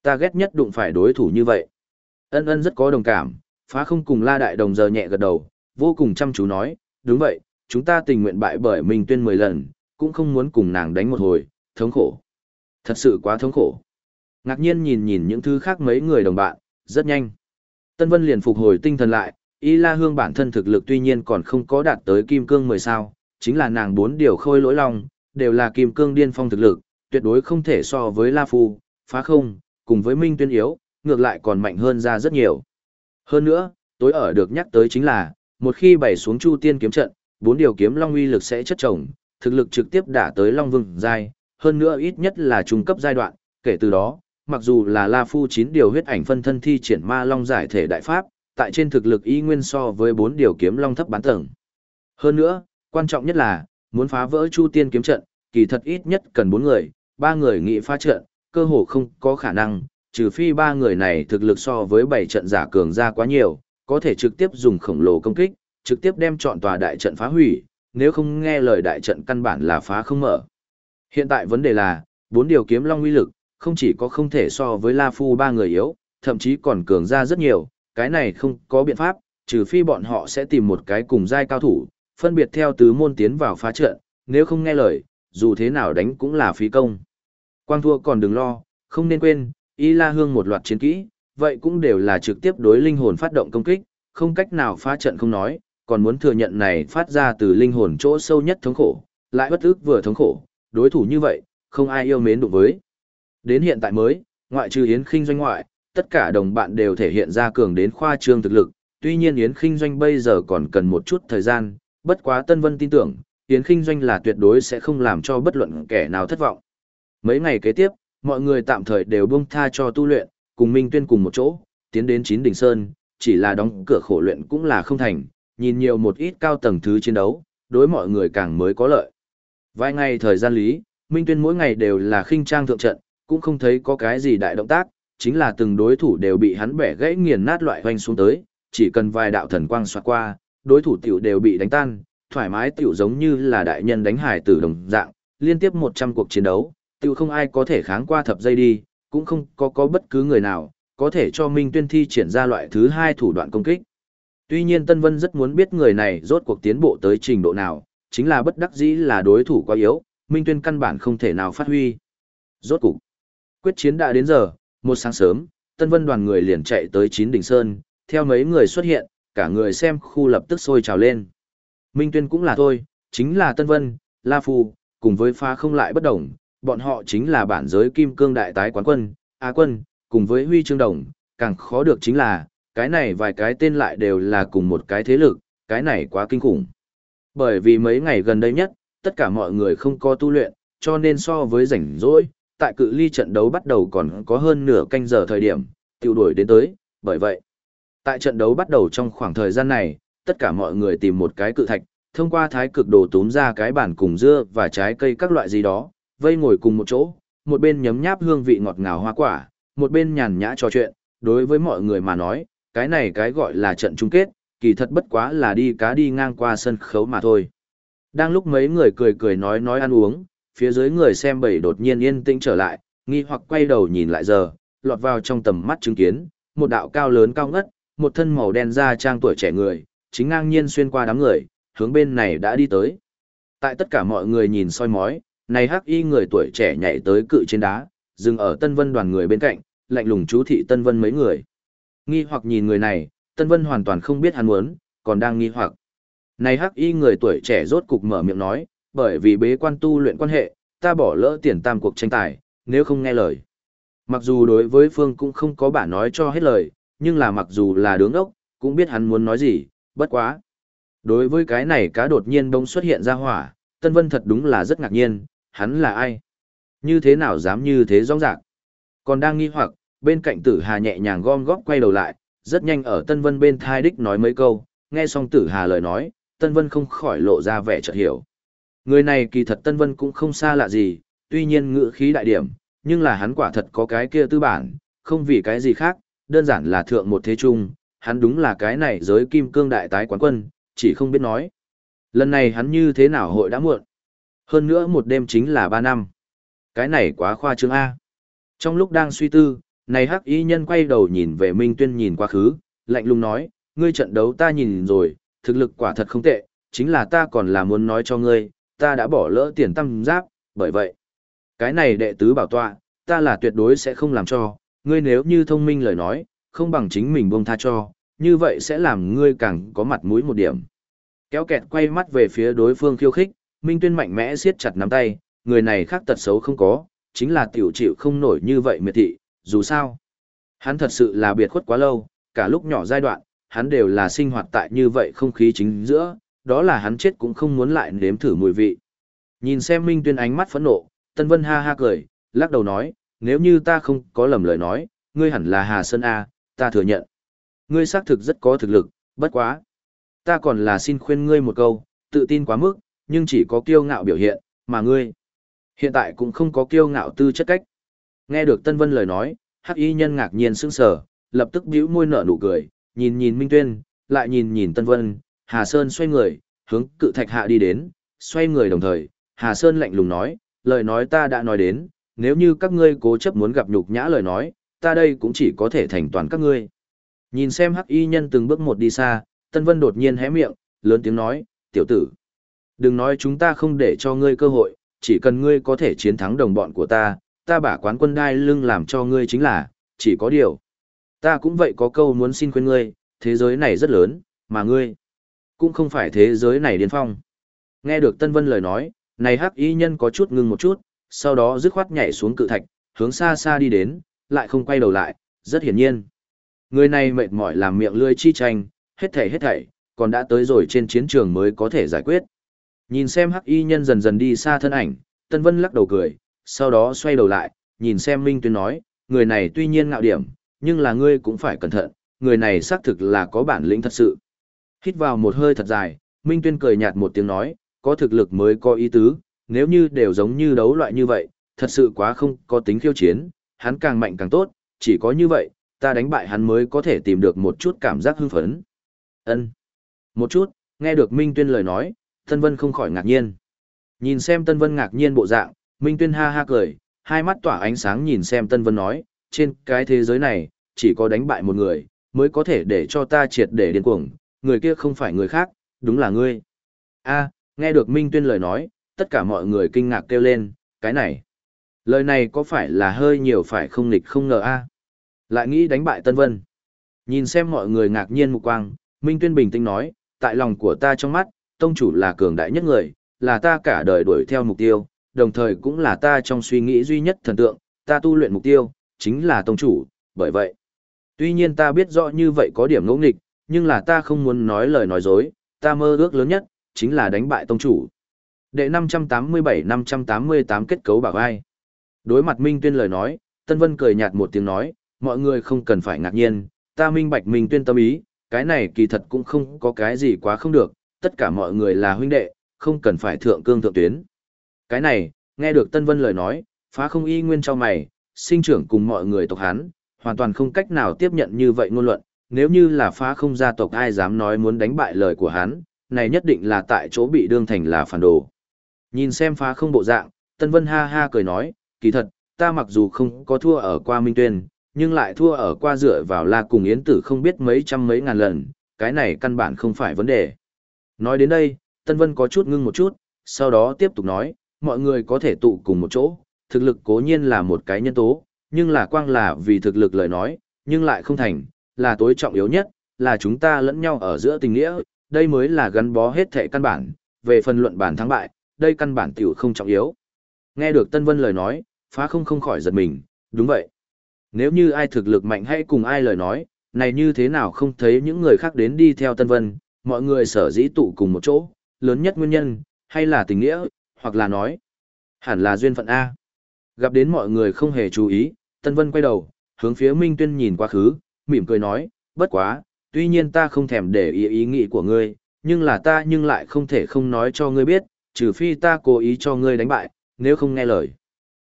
Ta ghét nhất đụng phải đối thủ như vậy. Ân ân rất có đồng cảm, phá không cùng la đại đồng giờ nhẹ gật đầu, vô cùng chăm chú nói, đúng vậy, chúng ta tình nguyện bại bởi mình tuyên 10 lần, cũng không muốn cùng nàng đánh một hồi, thống khổ. Thật sự quá thống khổ. Ngạc nhiên nhìn nhìn những thứ khác mấy người đồng bạn, rất nhanh. Tân Vân liền phục hồi tinh thần lại, Y La Hương bản thân thực lực tuy nhiên còn không có đạt tới kim cương 10 sao, chính là nàng bốn điều khôi lỗi long, đều là kim cương điên phong thực lực, tuyệt đối không thể so với La Phu, phá không, cùng với Minh Tuyên yếu, ngược lại còn mạnh hơn ra rất nhiều. Hơn nữa, tối ở được nhắc tới chính là, một khi bày xuống Chu Tiên kiếm trận, bốn điều kiếm long uy lực sẽ chất chồng, thực lực trực tiếp đả tới Long Vương giai, hơn nữa ít nhất là trung cấp giai đoạn, kể từ đó, mặc dù là La Phu chín điều huyết ảnh phân thân thi triển ma long giải thể đại pháp, tại trên thực lực y nguyên so với bốn điều kiếm long thấp bán tầng. Hơn nữa, quan trọng nhất là, muốn phá vỡ Chu Tiên kiếm trận, kỳ thật ít nhất cần bốn người, ba người nghị phá trận, cơ hồ không có khả năng, trừ phi ba người này thực lực so với bảy trận giả cường ra quá nhiều, có thể trực tiếp dùng khổng lồ công kích, trực tiếp đem chọn tòa đại trận phá hủy, nếu không nghe lời đại trận căn bản là phá không mở. Hiện tại vấn đề là, bốn điều kiếm long uy lực, không chỉ có không thể so với La Phu ba người yếu, thậm chí còn cường ra rất nhiều, cái này không có biện pháp, trừ phi bọn họ sẽ tìm một cái cùng giai cao thủ, phân biệt theo tứ môn tiến vào phá trận, nếu không nghe lời, dù thế nào đánh cũng là phí công. Quang thua còn đừng lo, không nên quên, Y La Hương một loạt chiến kỹ, vậy cũng đều là trực tiếp đối linh hồn phát động công kích, không cách nào phá trận không nói, còn muốn thừa nhận này phát ra từ linh hồn chỗ sâu nhất thống khổ, lại bất ức vừa thống khổ, đối thủ như vậy, không ai yêu mến đụng với. Đến hiện tại mới, ngoại trừ Yến Kinh doanh ngoại, tất cả đồng bạn đều thể hiện ra cường đến khoa trương thực lực, tuy nhiên Yến Kinh doanh bây giờ còn cần một chút thời gian, bất quá Tân Vân tin tưởng, Yến Kinh doanh là tuyệt đối sẽ không làm cho bất luận kẻ nào thất vọng. Mấy ngày kế tiếp, mọi người tạm thời đều buông tha cho tu luyện, cùng Minh Tuyên cùng một chỗ, tiến đến chín đỉnh sơn, chỉ là đóng cửa khổ luyện cũng là không thành, nhìn nhiều một ít cao tầng thứ chiến đấu, đối mọi người càng mới có lợi. Vài ngày thời gian lý, Minh Tuyên mỗi ngày đều là khinh trang thượng trận, cũng không thấy có cái gì đại động tác, chính là từng đối thủ đều bị hắn bẻ gãy nghiền nát loại hoành xuống tới, chỉ cần vài đạo thần quang xoạt qua, đối thủ tiểu đều bị đánh tan, thoải mái tiểu giống như là đại nhân đánh hải tử đồng dạng, liên tiếp 100 cuộc chiến đấu, tiểu không ai có thể kháng qua thập giây đi, cũng không có có bất cứ người nào, có thể cho Minh Tuyên thi triển ra loại thứ hai thủ đoạn công kích. Tuy nhiên Tân Vân rất muốn biết người này rốt cuộc tiến bộ tới trình độ nào, chính là bất đắc dĩ là đối thủ quá yếu, Minh Tuyên căn bản không thể nào phát huy. Rốt cục, quyết chiến đã đến giờ, một sáng sớm, Tân Vân đoàn người liền chạy tới chín đỉnh sơn, theo mấy người xuất hiện, cả người xem khu lập tức sôi trào lên. Minh Tuyên cũng là thôi, chính là Tân Vân, La Phu, cùng với pha không lại bất đồng, bọn họ chính là bản giới kim cương đại tái quán quân, Á quân, cùng với huy chương đồng, càng khó được chính là, cái này vài cái tên lại đều là cùng một cái thế lực, cái này quá kinh khủng. Bởi vì mấy ngày gần đây nhất, tất cả mọi người không có tu luyện, cho nên so với rảnh rỗi, tại cự ly trận đấu bắt đầu còn có hơn nửa canh giờ thời điểm, tiêu đuổi đến tới, bởi vậy, tại trận đấu bắt đầu trong khoảng thời gian này, tất cả mọi người tìm một cái cự thạch, thông qua thái cực đồ túm ra cái bản cùng dưa và trái cây các loại gì đó, vây ngồi cùng một chỗ, một bên nhấm nháp hương vị ngọt ngào hoa quả, một bên nhàn nhã trò chuyện, đối với mọi người mà nói, cái này cái gọi là trận chung kết, kỳ thật bất quá là đi cá đi ngang qua sân khấu mà thôi. Đang lúc mấy người cười cười nói nói ăn uống, phía dưới người xem bầy đột nhiên yên tĩnh trở lại, nghi hoặc quay đầu nhìn lại giờ, lọt vào trong tầm mắt chứng kiến, một đạo cao lớn cao ngất, một thân màu đen da trang tuổi trẻ người, chính ngang nhiên xuyên qua đám người, hướng bên này đã đi tới. Tại tất cả mọi người nhìn soi mói, này hắc y người tuổi trẻ nhảy tới cự trên đá, dừng ở Tân Vân đoàn người bên cạnh, lạnh lùng chú thị Tân Vân mấy người. Nghi hoặc nhìn người này, Tân Vân hoàn toàn không biết hắn muốn, còn đang nghi hoặc. Này hắc y người tuổi trẻ rốt cục mở miệng nói, bởi vì bế quan tu luyện quan hệ, ta bỏ lỡ tiền tam cuộc tranh tài, nếu không nghe lời. Mặc dù đối với Phương cũng không có bà nói cho hết lời, nhưng là mặc dù là đứng ốc, cũng biết hắn muốn nói gì, bất quá. Đối với cái này cá đột nhiên bỗng xuất hiện ra hỏa, Tân Vân thật đúng là rất ngạc nhiên, hắn là ai? Như thế nào dám như thế rõ ràng? Còn đang nghi hoặc, bên cạnh tử hà nhẹ nhàng gom góp quay đầu lại, rất nhanh ở Tân Vân bên thai đích nói mấy câu, nghe xong tử hà lời nói, Tân Vân không khỏi lộ ra vẻ chợt hiểu. Người này kỳ thật Tân Vân cũng không xa lạ gì, tuy nhiên ngữ khí đại điểm, nhưng là hắn quả thật có cái kia tư bản, không vì cái gì khác, đơn giản là thượng một thế trung, hắn đúng là cái này giới kim cương đại tái quán quân, chỉ không biết nói. Lần này hắn như thế nào hội đã muộn. Hơn nữa một đêm chính là ba năm. Cái này quá khoa trương A. Trong lúc đang suy tư, này hắc y nhân quay đầu nhìn về Minh Tuyên nhìn quá khứ, lạnh lùng nói, ngươi trận đấu ta nhìn rồi, thực lực quả thật không tệ, chính là ta còn là muốn nói cho ngươi, ta đã bỏ lỡ tiền tăng giáp, bởi vậy. Cái này đệ tứ bảo tọa, ta là tuyệt đối sẽ không làm cho, ngươi nếu như thông minh lời nói, không bằng chính mình buông tha cho, như vậy sẽ làm ngươi càng có mặt mũi một điểm. Kéo kẹt quay mắt về phía đối phương khiêu khích, Minh Tuyên mạnh mẽ siết chặt nắm tay, người này khác tật xấu không có, chính là tiểu chịu không nổi như vậy miệt thị, dù sao. Hắn thật sự là biệt khuất quá lâu, cả lúc nhỏ giai đoạn, hắn đều là sinh hoạt tại như vậy không khí chính giữa, đó là hắn chết cũng không muốn lại nếm thử mùi vị. Nhìn xem Minh Tuyên ánh mắt phẫn nộ, Tân Vân ha ha cười, lắc đầu nói, nếu như ta không có lầm lời nói, ngươi hẳn là Hà Sơn A, ta thừa nhận. Ngươi xác thực rất có thực lực, bất quá. Ta còn là xin khuyên ngươi một câu, tự tin quá mức, nhưng chỉ có kiêu ngạo biểu hiện, mà ngươi. Hiện tại cũng không có kiêu ngạo tư chất cách. Nghe được Tân Vân lời nói, hắc y nhân ngạc nhiên sững sờ, lập tức bĩu môi nở nụ cười, nhìn nhìn Minh Tuyên, lại nhìn nhìn Tân Vân, Hà Sơn xoay người, hướng cự thạch hạ đi đến, xoay người đồng thời, Hà Sơn lạnh lùng nói, lời nói ta đã nói đến, nếu như các ngươi cố chấp muốn gặp nhục nhã lời nói, ta đây cũng chỉ có thể thành toàn các ngươi. Nhìn xem hắc y nhân từng bước một đi xa, Tân Vân đột nhiên hé miệng, lớn tiếng nói, tiểu tử. Đừng nói chúng ta không để cho ngươi cơ hội, chỉ cần ngươi có thể chiến thắng đồng bọn của ta, ta bả quán quân đai lưng làm cho ngươi chính là, chỉ có điều. Ta cũng vậy có câu muốn xin khuyên ngươi, thế giới này rất lớn, mà ngươi cũng không phải thế giới này điên phong. Nghe được Tân Vân lời nói, này hắc y nhân có chút ngưng một chút, sau đó dứt khoát nhảy xuống cự thạch, hướng xa xa đi đến, lại không quay đầu lại, rất hiển nhiên. Người này mệt mỏi làm miệng lươi chi tranh, hết thảy hết thảy, còn đã tới rồi trên chiến trường mới có thể giải quyết. Nhìn xem hắc y nhân dần dần đi xa thân ảnh, Tân Vân lắc đầu cười, sau đó xoay đầu lại, nhìn xem Minh Tuyên nói, người này tuy nhiên ngạo điểm, nhưng là ngươi cũng phải cẩn thận, người này xác thực là có bản lĩnh thật sự. Hít vào một hơi thật dài, Minh Tuyên cười nhạt một tiếng nói, có thực lực mới có ý tứ, nếu như đều giống như đấu loại như vậy, thật sự quá không có tính khiêu chiến, hắn càng mạnh càng tốt, chỉ có như vậy, ta đánh bại hắn mới có thể tìm được một chút cảm giác hưng phấn. Ân, Một chút, nghe được Minh Tuyên lời nói, Tân Vân không khỏi ngạc nhiên. Nhìn xem Tân Vân ngạc nhiên bộ dạng, Minh Tuyên ha ha cười, hai mắt tỏa ánh sáng nhìn xem Tân Vân nói, trên cái thế giới này, chỉ có đánh bại một người, mới có thể để cho ta triệt để điên cuồng, người kia không phải người khác, đúng là ngươi. A, nghe được Minh Tuyên lời nói, tất cả mọi người kinh ngạc kêu lên, cái này. Lời này có phải là hơi nhiều phải không nghịch không ngờ a? Lại nghĩ đánh bại Tân Vân. Nhìn xem mọi người ngạc nhiên mục quang, Minh Tuyên bình tĩnh nói, tại lòng của ta trong mắt, tông chủ là cường đại nhất người, là ta cả đời đuổi theo mục tiêu, đồng thời cũng là ta trong suy nghĩ duy nhất thần tượng, ta tu luyện mục tiêu, chính là tông chủ, bởi vậy. Tuy nhiên ta biết rõ như vậy có điểm ngẫu nghịch, nhưng là ta không muốn nói lời nói dối, ta mơ ước lớn nhất, chính là đánh bại tông chủ. Đệ 587-588 kết cấu bảo ai. Đối mặt Minh Tuyên lời nói, Tân Vân cười nhạt một tiếng nói, mọi người không cần phải ngạc nhiên, ta minh bạch Minh Tuyên tâm ý, cái này kỳ thật cũng không có cái gì quá không được, tất cả mọi người là huynh đệ, không cần phải thượng cương thượng tuyến. Cái này, nghe được Tân Vân lời nói, phá không y nguyên cho mày, sinh trưởng cùng mọi người tộc Hán, hoàn toàn không cách nào tiếp nhận như vậy ngôn luận, nếu như là phá không gia tộc ai dám nói muốn đánh bại lời của hắn, này nhất định là tại chỗ bị đương thành là phản đồ. Nhìn xem phá không bộ dạng, Tân Vân ha ha cười nói, kỳ thật, ta mặc dù không có thua ở qua Minh Tuyên, nhưng lại thua ở qua dựa vào La cùng Yến Tử không biết mấy trăm mấy ngàn lần, cái này căn bản không phải vấn đề. Nói đến đây, Tân Vân có chút ngưng một chút, sau đó tiếp tục nói, mọi người có thể tụ cùng một chỗ, thực lực cố nhiên là một cái nhân tố, nhưng là quang là vì thực lực lời nói, nhưng lại không thành, là tối trọng yếu nhất, là chúng ta lẫn nhau ở giữa tình nghĩa, đây mới là gắn bó hết thể căn bản, về phần luận bản thắng bại, đây căn bản tiểu không trọng yếu. Nghe được Tân Vân lời nói, phá không không khỏi giật mình, đúng vậy. Nếu như ai thực lực mạnh hay cùng ai lời nói, này như thế nào không thấy những người khác đến đi theo Tân Vân, mọi người sở dĩ tụ cùng một chỗ, lớn nhất nguyên nhân, hay là tình nghĩa, hoặc là nói, hẳn là duyên phận A. Gặp đến mọi người không hề chú ý, Tân Vân quay đầu, hướng phía Minh Tuyên nhìn quá khứ, mỉm cười nói, bất quá, tuy nhiên ta không thèm để ý ý nghĩ của ngươi, nhưng là ta nhưng lại không thể không nói cho ngươi biết, trừ phi ta cố ý cho ngươi đánh bại, nếu không nghe lời.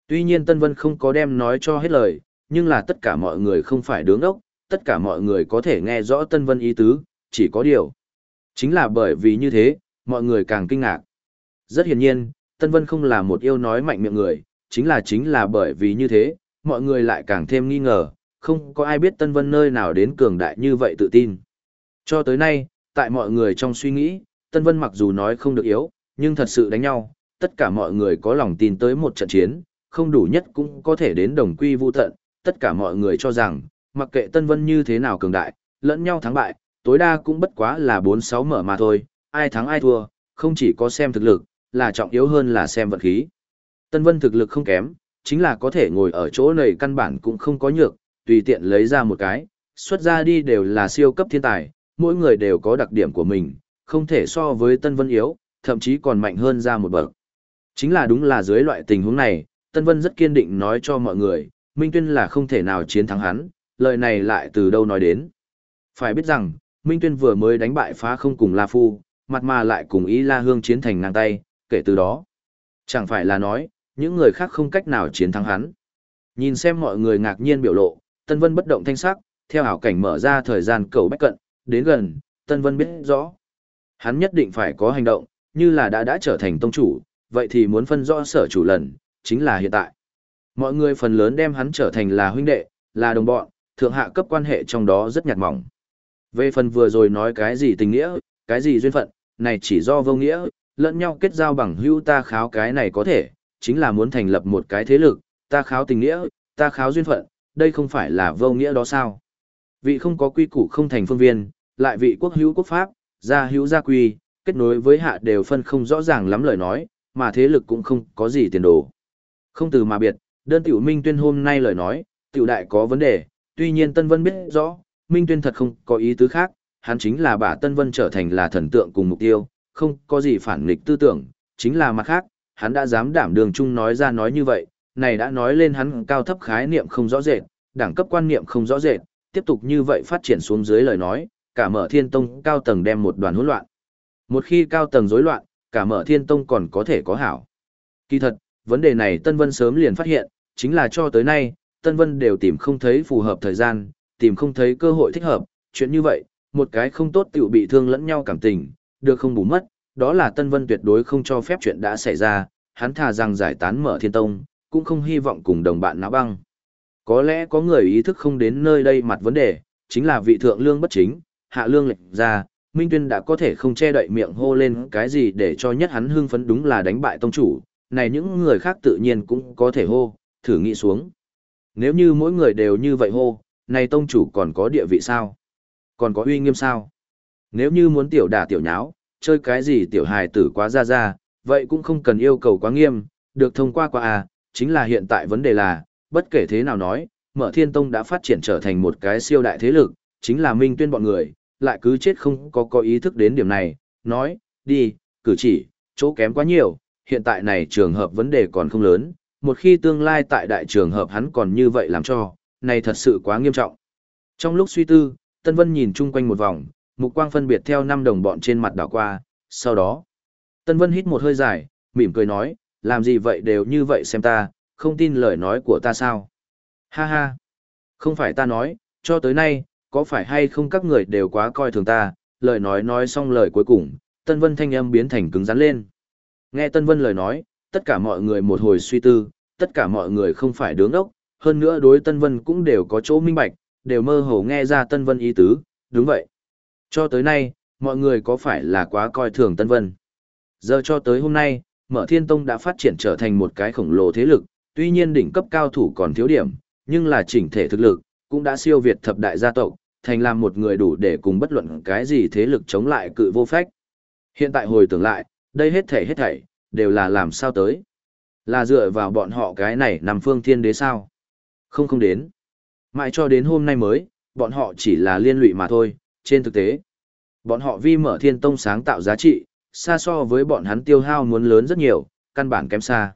Tuy nhiên Tân Vân không có đem nói cho hết lời, nhưng là tất cả mọi người không phải đứng ốc, tất cả mọi người có thể nghe rõ Tân Vân ý tứ, chỉ có điều. Chính là bởi vì như thế, mọi người càng kinh ngạc. Rất hiển nhiên, Tân Vân không là một yêu nói mạnh miệng người, chính là chính là bởi vì như thế, mọi người lại càng thêm nghi ngờ, không có ai biết Tân Vân nơi nào đến cường đại như vậy tự tin. Cho tới nay, tại mọi người trong suy nghĩ, Tân Vân mặc dù nói không được yếu, nhưng thật sự đánh nhau, tất cả mọi người có lòng tin tới một trận chiến, không đủ nhất cũng có thể đến đồng quy vu tận, tất cả mọi người cho rằng, mặc kệ Tân Vân như thế nào cường đại, lẫn nhau thắng bại, tối đa cũng bất quá là 4-6 mở mà thôi, ai thắng ai thua, không chỉ có xem thực lực, là trọng yếu hơn là xem vận khí. Tân Vân thực lực không kém, chính là có thể ngồi ở chỗ này căn bản cũng không có nhược, tùy tiện lấy ra một cái, xuất ra đi đều là siêu cấp thiên tài, mỗi người đều có đặc điểm của mình, không thể so với Tân Vân yếu, thậm chí còn mạnh hơn ra một bậc. Chính là đúng là dưới loại tình huống này, Tân Vân rất kiên định nói cho mọi người, Minh Tuyên là không thể nào chiến thắng hắn, lời này lại từ đâu nói đến. Phải biết rằng, Minh Tuyên vừa mới đánh bại phá không cùng La Phu, mặt mà lại cùng Ý La Hương chiến thành ngang tay, kể từ đó. Chẳng phải là nói, những người khác không cách nào chiến thắng hắn. Nhìn xem mọi người ngạc nhiên biểu lộ, Tân Vân bất động thanh sắc, theo ảo cảnh mở ra thời gian cầu bách cận, đến gần, Tân Vân biết rõ. Hắn nhất định phải có hành động, như là đã đã trở thành tông chủ, vậy thì muốn phân rõ sở chủ lần, chính là hiện tại. Mọi người phần lớn đem hắn trở thành là huynh đệ, là đồng bọn, thượng hạ cấp quan hệ trong đó rất nhạt mỏng. Về phần vừa rồi nói cái gì tình nghĩa, cái gì duyên phận, này chỉ do vô nghĩa, lẫn nhau kết giao bằng hữu ta kháo cái này có thể, chính là muốn thành lập một cái thế lực, ta kháo tình nghĩa, ta kháo duyên phận, đây không phải là vô nghĩa đó sao? Vị không có quy củ không thành phương viên, lại vị quốc hữu quốc pháp, gia hữu gia quy, kết nối với hạ đều phân không rõ ràng lắm lời nói, mà thế lực cũng không có gì tiền đồ. Không từ mà biệt, đơn tiểu Minh Tuyên hôm nay lời nói, tiểu đại có vấn đề, tuy nhiên Tân Vân biết rõ, Minh Tuyên thật không có ý tứ khác, hắn chính là bà Tân Vân trở thành là thần tượng cùng mục tiêu, không có gì phản nghịch tư tưởng, chính là mặt khác, hắn đã dám đảm đường chung nói ra nói như vậy, này đã nói lên hắn cao thấp khái niệm không rõ rệt, đẳng cấp quan niệm không rõ rệt, tiếp tục như vậy phát triển xuống dưới lời nói, cả mở thiên tông cao tầng đem một đoàn hỗn loạn. Một khi cao tầng rối loạn, cả mở thiên tông còn có thể có hảo. Kỳ thật, vấn đề này Tân Vân sớm liền phát hiện, chính là cho tới nay, Tân Vân đều tìm không thấy phù hợp thời gian, tìm không thấy cơ hội thích hợp, chuyện như vậy, một cái không tốt tiểu bị thương lẫn nhau cảm tình, được không bù mất, đó là Tân Vân tuyệt đối không cho phép chuyện đã xảy ra, hắn thà rằng giải tán mở thiên tông, cũng không hy vọng cùng đồng bạn náo băng. Có lẽ có người ý thức không đến nơi đây mặt vấn đề, chính là vị thượng lương bất chính, hạ lương lệnh ra, Minh Tuyên đã có thể không che đậy miệng hô lên cái gì để cho nhất hắn hưng phấn đúng là đánh bại tông chủ, này những người khác tự nhiên cũng có thể hô, thử nghĩ xuống. Nếu như mỗi người đều như vậy hô, này tông chủ còn có địa vị sao? Còn có uy nghiêm sao? Nếu như muốn tiểu đả tiểu nháo, chơi cái gì tiểu hài tử quá ra ra, vậy cũng không cần yêu cầu quá nghiêm, được thông qua qua à, chính là hiện tại vấn đề là, bất kể thế nào nói, mở thiên tông đã phát triển trở thành một cái siêu đại thế lực, chính là minh tuyên bọn người, lại cứ chết không có có ý thức đến điểm này, nói, đi, cử chỉ, chỗ kém quá nhiều, hiện tại này trường hợp vấn đề còn không lớn, một khi tương lai tại đại trường hợp hắn còn như vậy làm cho, này thật sự quá nghiêm trọng. Trong lúc suy tư, Tân Vân nhìn chung quanh một vòng, mục quang phân biệt theo năm đồng bọn trên mặt đảo qua, sau đó, Tân Vân hít một hơi dài, mỉm cười nói, làm gì vậy đều như vậy xem ta, không tin lời nói của ta sao? Ha ha, không phải ta nói, cho tới nay, có phải hay không các người đều quá coi thường ta, lời nói nói xong lời cuối cùng, Tân Vân thanh âm biến thành cứng rắn lên. Nghe Tân Vân lời nói, tất cả mọi người một hồi suy tư, tất cả mọi người không phải đứng ốc, hơn nữa đối Tân Vân cũng đều có chỗ minh bạch, đều mơ hồ nghe ra Tân Vân ý tứ, đúng vậy. Cho tới nay, mọi người có phải là quá coi thường Tân Vân? Giờ cho tới hôm nay, Mở Thiên Tông đã phát triển trở thành một cái khổng lồ thế lực, tuy nhiên đỉnh cấp cao thủ còn thiếu điểm, nhưng là chỉnh thể thực lực, cũng đã siêu việt thập đại gia tộc, thành làm một người đủ để cùng bất luận cái gì thế lực chống lại cự vô phách. Hiện tại hồi tưởng lại, đây hết thảy hết thảy, đều là làm sao tới. Là dựa vào bọn họ cái này nằm phương thiên đế sao? Không không đến. Mãi cho đến hôm nay mới, bọn họ chỉ là liên lụy mà thôi, trên thực tế. Bọn họ vi mở thiên tông sáng tạo giá trị, xa so với bọn hắn tiêu hao muốn lớn rất nhiều, căn bản kém xa.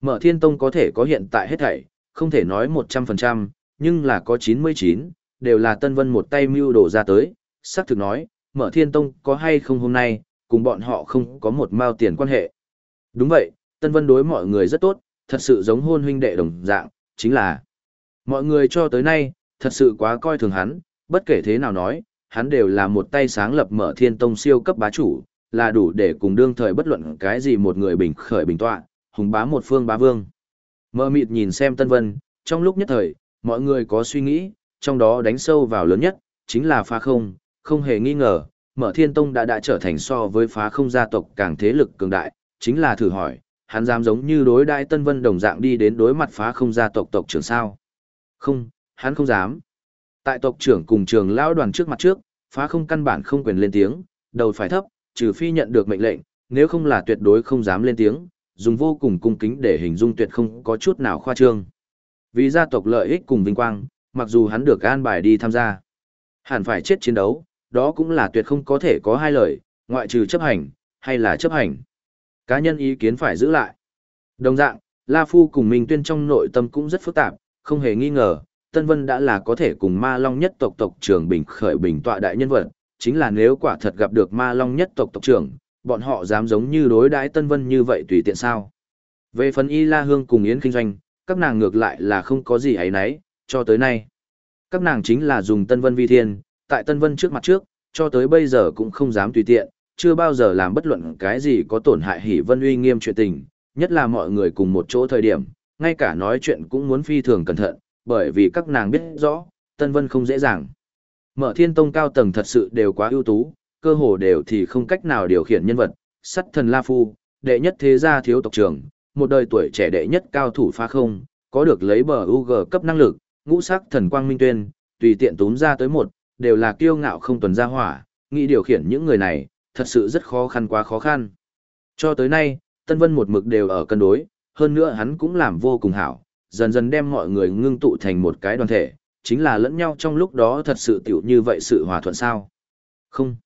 Mở thiên tông có thể có hiện tại hết thảy, không thể nói 100%, nhưng là có 99, đều là Tân Vân một tay mưu đổ ra tới, xác thực nói, mở thiên tông có hay không hôm nay, cùng bọn họ không có một mao tiền quan hệ. Đúng vậy, Tân Vân đối mọi người rất tốt, thật sự giống hôn huynh đệ đồng dạng, chính là mọi người cho tới nay, thật sự quá coi thường hắn, bất kể thế nào nói, hắn đều là một tay sáng lập mở thiên tông siêu cấp bá chủ, là đủ để cùng đương thời bất luận cái gì một người bình khởi bình tọa, hùng bá một phương bá vương. Mơ mịt nhìn xem Tân Vân, trong lúc nhất thời, mọi người có suy nghĩ, trong đó đánh sâu vào lớn nhất, chính là phá không, không hề nghi ngờ, mở thiên tông đã đã trở thành so với phá không gia tộc càng thế lực cường đại, chính là thử hỏi, hắn dám giống như đối đại Tân Vân đồng dạng đi đến đối mặt phá không gia tộc tộc trưởng sao. Không, hắn không dám. Tại tộc trưởng cùng trường lão đoàn trước mặt trước, phá không căn bản không quyền lên tiếng, đầu phải thấp, trừ phi nhận được mệnh lệnh, nếu không là tuyệt đối không dám lên tiếng, dùng vô cùng cung kính để hình dung tuyệt không có chút nào khoa trương. Vì gia tộc lợi ích cùng vinh quang, mặc dù hắn được an bài đi tham gia, hẳn phải chết chiến đấu, đó cũng là tuyệt không có thể có hai lời, ngoại trừ chấp hành, hay là chấp hành. Cá nhân ý kiến phải giữ lại. Đồng dạng, La Phu cùng Minh Tuyên trong nội tâm cũng rất phức tạp, không hề nghi ngờ, Tân Vân đã là có thể cùng Ma Long nhất tộc tộc trưởng bình khởi bình tọa đại nhân vật, chính là nếu quả thật gặp được Ma Long nhất tộc tộc trưởng, bọn họ dám giống như đối đãi Tân Vân như vậy tùy tiện sao. Về phần Y La Hương cùng Yến Kinh Doanh, các nàng ngược lại là không có gì ấy nấy, cho tới nay. Các nàng chính là dùng Tân Vân vi thiên, tại Tân Vân trước mặt trước, cho tới bây giờ cũng không dám tùy tiện, chưa bao giờ làm bất luận cái gì có tổn hại hỷ vân uy nghiêm chuyện tình, nhất là mọi người cùng một chỗ thời điểm, ngay cả nói chuyện cũng muốn phi thường cẩn thận, bởi vì các nàng biết rõ, Tân Vân không dễ dàng. Mở thiên tông cao tầng thật sự đều quá ưu tú, cơ hồ đều thì không cách nào điều khiển nhân vật, sắt thần La Phu, đệ nhất thế gia thiếu tộc trưởng, một đời tuổi trẻ đệ nhất cao thủ phá không, có được lấy bờ UG cấp năng lực, ngũ sắc thần quang minh tuyên, tùy tiện túm ra tới một, đều là kiêu ngạo không tuần ra hỏa, nghĩ điều khiển những người này, thật sự rất khó khăn quá khó khăn. Cho tới nay, Tân Vân một mực đều ở cân đối, hơn nữa hắn cũng làm vô cùng hảo, dần dần đem mọi người ngưng tụ thành một cái đoàn thể, chính là lẫn nhau trong lúc đó thật sự tiểu như vậy sự hòa thuận sao. Không.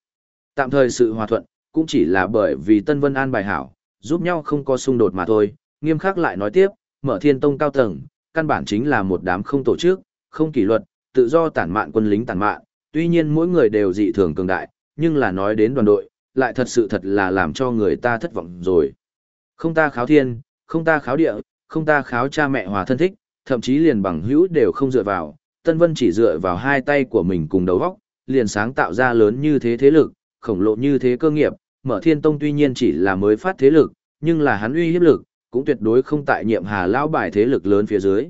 Tạm thời sự hòa thuận, cũng chỉ là bởi vì Tân Vân an bài hảo, giúp nhau không có xung đột mà thôi, nghiêm khắc lại nói tiếp, mở thiên tông cao tầng, căn bản chính là một đám không tổ chức, không kỷ luật, tự do tản mạn quân lính tản mạn, tuy nhiên mỗi người đều dị thường cường đại, nhưng là nói đến đoàn đội, lại thật sự thật là làm cho người ta thất vọng rồi. Không ta kháo thiên, không ta kháo địa, không ta kháo cha mẹ hòa thân thích, thậm chí liền bằng hữu đều không dựa vào, Tân Vân chỉ dựa vào hai tay của mình cùng đầu óc, liền sáng tạo ra lớn như thế thế lực, khổng lồ như thế cơ nghiệp, mở thiên tông tuy nhiên chỉ là mới phát thế lực, nhưng là hắn uy hiếp lực, cũng tuyệt đối không tại nhiệm hà lão bài thế lực lớn phía dưới.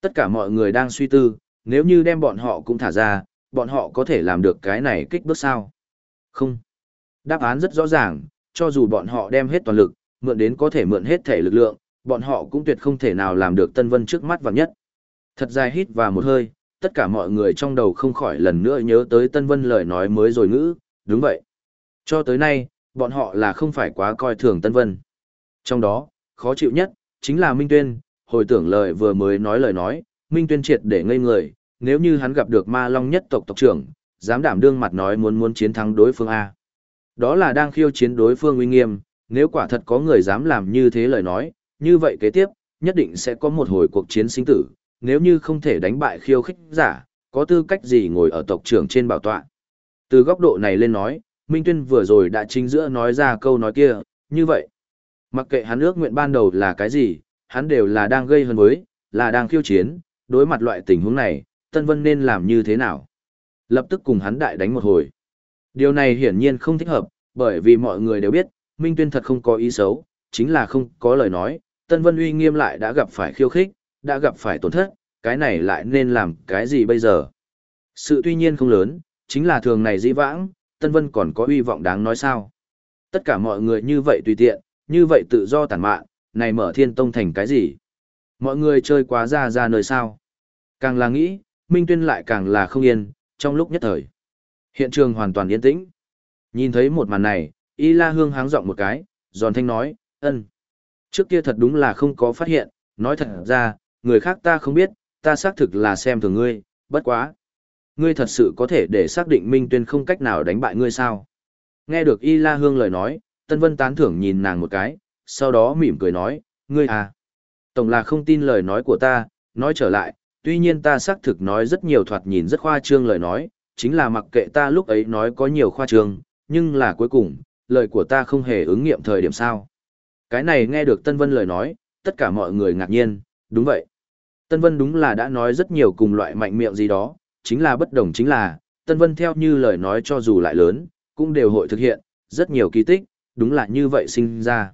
Tất cả mọi người đang suy tư, nếu như đem bọn họ cũng thả ra, bọn họ có thể làm được cái này kích bước sao? Không. Đáp án rất rõ ràng, cho dù bọn họ đem hết toàn lực, mượn đến có thể mượn hết thể lực lượng, bọn họ cũng tuyệt không thể nào làm được Tân Vân trước mắt vàng nhất. Thật dài hít và một hơi, tất cả mọi người trong đầu không khỏi lần nữa nhớ tới Tân Vân lời nói mới rồi ngữ, đúng vậy. Cho tới nay, bọn họ là không phải quá coi thường Tân Vân. Trong đó, khó chịu nhất, chính là Minh Tuyên, hồi tưởng lời vừa mới nói lời nói, Minh Tuyên triệt để ngây người, nếu như hắn gặp được ma long nhất tộc tộc trưởng, dám đảm đương mặt nói muốn muốn chiến thắng đối phương A. Đó là đang khiêu chiến đối phương uy nghiêm, nếu quả thật có người dám làm như thế lời nói, như vậy kế tiếp, nhất định sẽ có một hồi cuộc chiến sinh tử, nếu như không thể đánh bại khiêu khích giả, có tư cách gì ngồi ở tộc trưởng trên bảo tọa. Từ góc độ này lên nói, Minh Tuyên vừa rồi đã chính giữa nói ra câu nói kia, như vậy. Mặc kệ hắn ước nguyện ban đầu là cái gì, hắn đều là đang gây hấn với, là đang khiêu chiến, đối mặt loại tình huống này, Tân Vân nên làm như thế nào? Lập tức cùng hắn đại đánh một hồi. Điều này hiển nhiên không thích hợp, bởi vì mọi người đều biết, Minh Tuyên thật không có ý xấu, chính là không có lời nói, Tân Vân uy nghiêm lại đã gặp phải khiêu khích, đã gặp phải tổn thất, cái này lại nên làm cái gì bây giờ? Sự tuy nhiên không lớn, chính là thường này dĩ vãng, Tân Vân còn có hy vọng đáng nói sao? Tất cả mọi người như vậy tùy tiện, như vậy tự do tản mạn, này mở thiên tông thành cái gì? Mọi người chơi quá ra ra nơi sao? Càng là nghĩ, Minh Tuyên lại càng là không yên, trong lúc nhất thời. Hiện trường hoàn toàn yên tĩnh. Nhìn thấy một màn này, Y La Hương háng giọng một cái, giòn thanh nói, ân. Trước kia thật đúng là không có phát hiện, nói thật ra, người khác ta không biết, ta xác thực là xem thường ngươi, bất quá. Ngươi thật sự có thể để xác định Minh Tuyên không cách nào đánh bại ngươi sao? Nghe được Y La Hương lời nói, Tân Vân tán thưởng nhìn nàng một cái, sau đó mỉm cười nói, ngươi à. Tổng là không tin lời nói của ta, nói trở lại, tuy nhiên ta xác thực nói rất nhiều thoạt nhìn rất khoa trương lời nói, chính là mặc kệ ta lúc ấy nói có nhiều khoa trương, nhưng là cuối cùng, lời của ta không hề ứng nghiệm thời điểm sao. Cái này nghe được Tân Vân lời nói, tất cả mọi người ngạc nhiên, đúng vậy. Tân Vân đúng là đã nói rất nhiều cùng loại mạnh miệng gì đó, chính là bất đồng chính là, Tân Vân theo như lời nói cho dù lại lớn, cũng đều hội thực hiện, rất nhiều kỳ tích, đúng là như vậy sinh ra.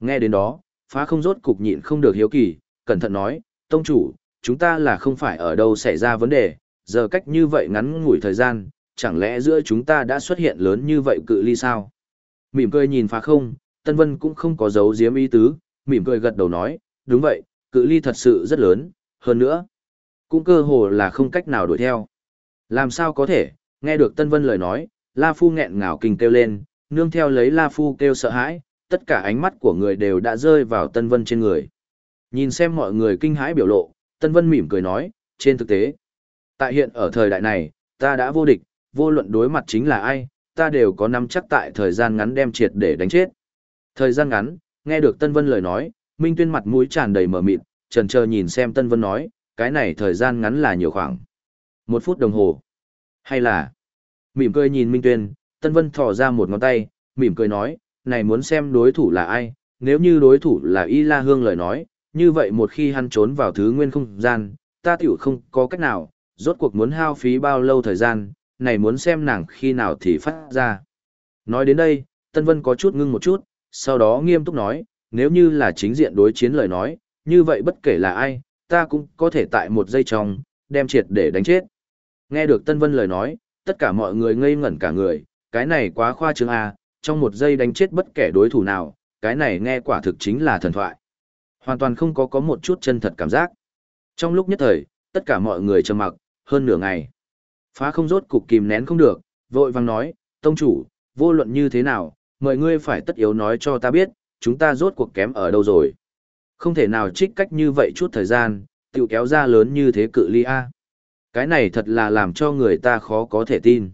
Nghe đến đó, phá không rốt cục nhịn không được hiếu kỳ, cẩn thận nói, tông chủ, chúng ta là không phải ở đâu xảy ra vấn đề, giờ cách như vậy ngắn ngủi thời gian, chẳng lẽ giữa chúng ta đã xuất hiện lớn như vậy cự ly sao? Mỉm cười nhìn phá không, Tân Vân cũng không có giấu diếm ý tứ, mỉm cười gật đầu nói, đúng vậy, cự ly thật sự rất lớn, hơn nữa, cũng cơ hồ là không cách nào đuổi theo. Làm sao có thể, nghe được Tân Vân lời nói, La Phu nghẹn ngào kinh kêu lên, nương theo lấy La Phu kêu sợ hãi, tất cả ánh mắt của người đều đã rơi vào Tân Vân trên người. Nhìn xem mọi người kinh hãi biểu lộ, Tân Vân mỉm cười nói, trên thực tế, tại hiện ở thời đại này, ta đã vô địch, vô luận đối mặt chính là ai, ta đều có nắm chắc tại thời gian ngắn đem triệt để đánh chết. Thời gian ngắn, nghe được Tân Vân lời nói, Minh Tuyên mặt mũi tràn đầy mở mịt, trần chờ nhìn xem Tân Vân nói, cái này thời gian ngắn là nhiều khoảng. Một phút đồng hồ. Hay là... Mỉm cười nhìn Minh Tuyên, Tân Vân thò ra một ngón tay, mỉm cười nói, này muốn xem đối thủ là ai, nếu như đối thủ là Y La Hương lời nói, như vậy một khi hắn trốn vào thứ nguyên không gian, ta tiểu không có cách nào, rốt cuộc muốn hao phí bao lâu thời gian, này muốn xem nàng khi nào thì phát ra. Nói đến đây, Tân Vân có chút ngưng một chút, sau đó nghiêm túc nói, nếu như là chính diện đối chiến lời nói, như vậy bất kể là ai, ta cũng có thể tại một giây trong, đem triệt để đánh chết. Nghe được Tân Vân lời nói, tất cả mọi người ngây ngẩn cả người, cái này quá khoa trương A, trong một giây đánh chết bất kể đối thủ nào, cái này nghe quả thực chính là thần thoại. Hoàn toàn không có có một chút chân thật cảm giác. Trong lúc nhất thời, tất cả mọi người trầm mặc, hơn nửa ngày. Phá không rốt cục kìm nén không được, vội vang nói, tông chủ, vô luận như thế nào, mọi ngươi phải tất yếu nói cho ta biết, chúng ta rốt cuộc kém ở đâu rồi. Không thể nào trích cách như vậy chút thời gian, tiểu kéo ra lớn như thế cự ly A. Cái này thật là làm cho người ta khó có thể tin.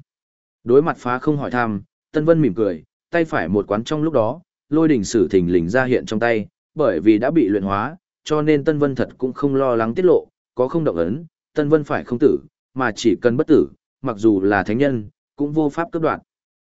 Đối mặt phá không hỏi thăm, Tân Vân mỉm cười, tay phải một quán trong lúc đó, lôi đỉnh sử thình lình ra hiện trong tay, bởi vì đã bị luyện hóa, cho nên Tân Vân thật cũng không lo lắng tiết lộ, có không động ấn, Tân Vân phải không tử, mà chỉ cần bất tử, mặc dù là thánh nhân, cũng vô pháp cấp đoạn.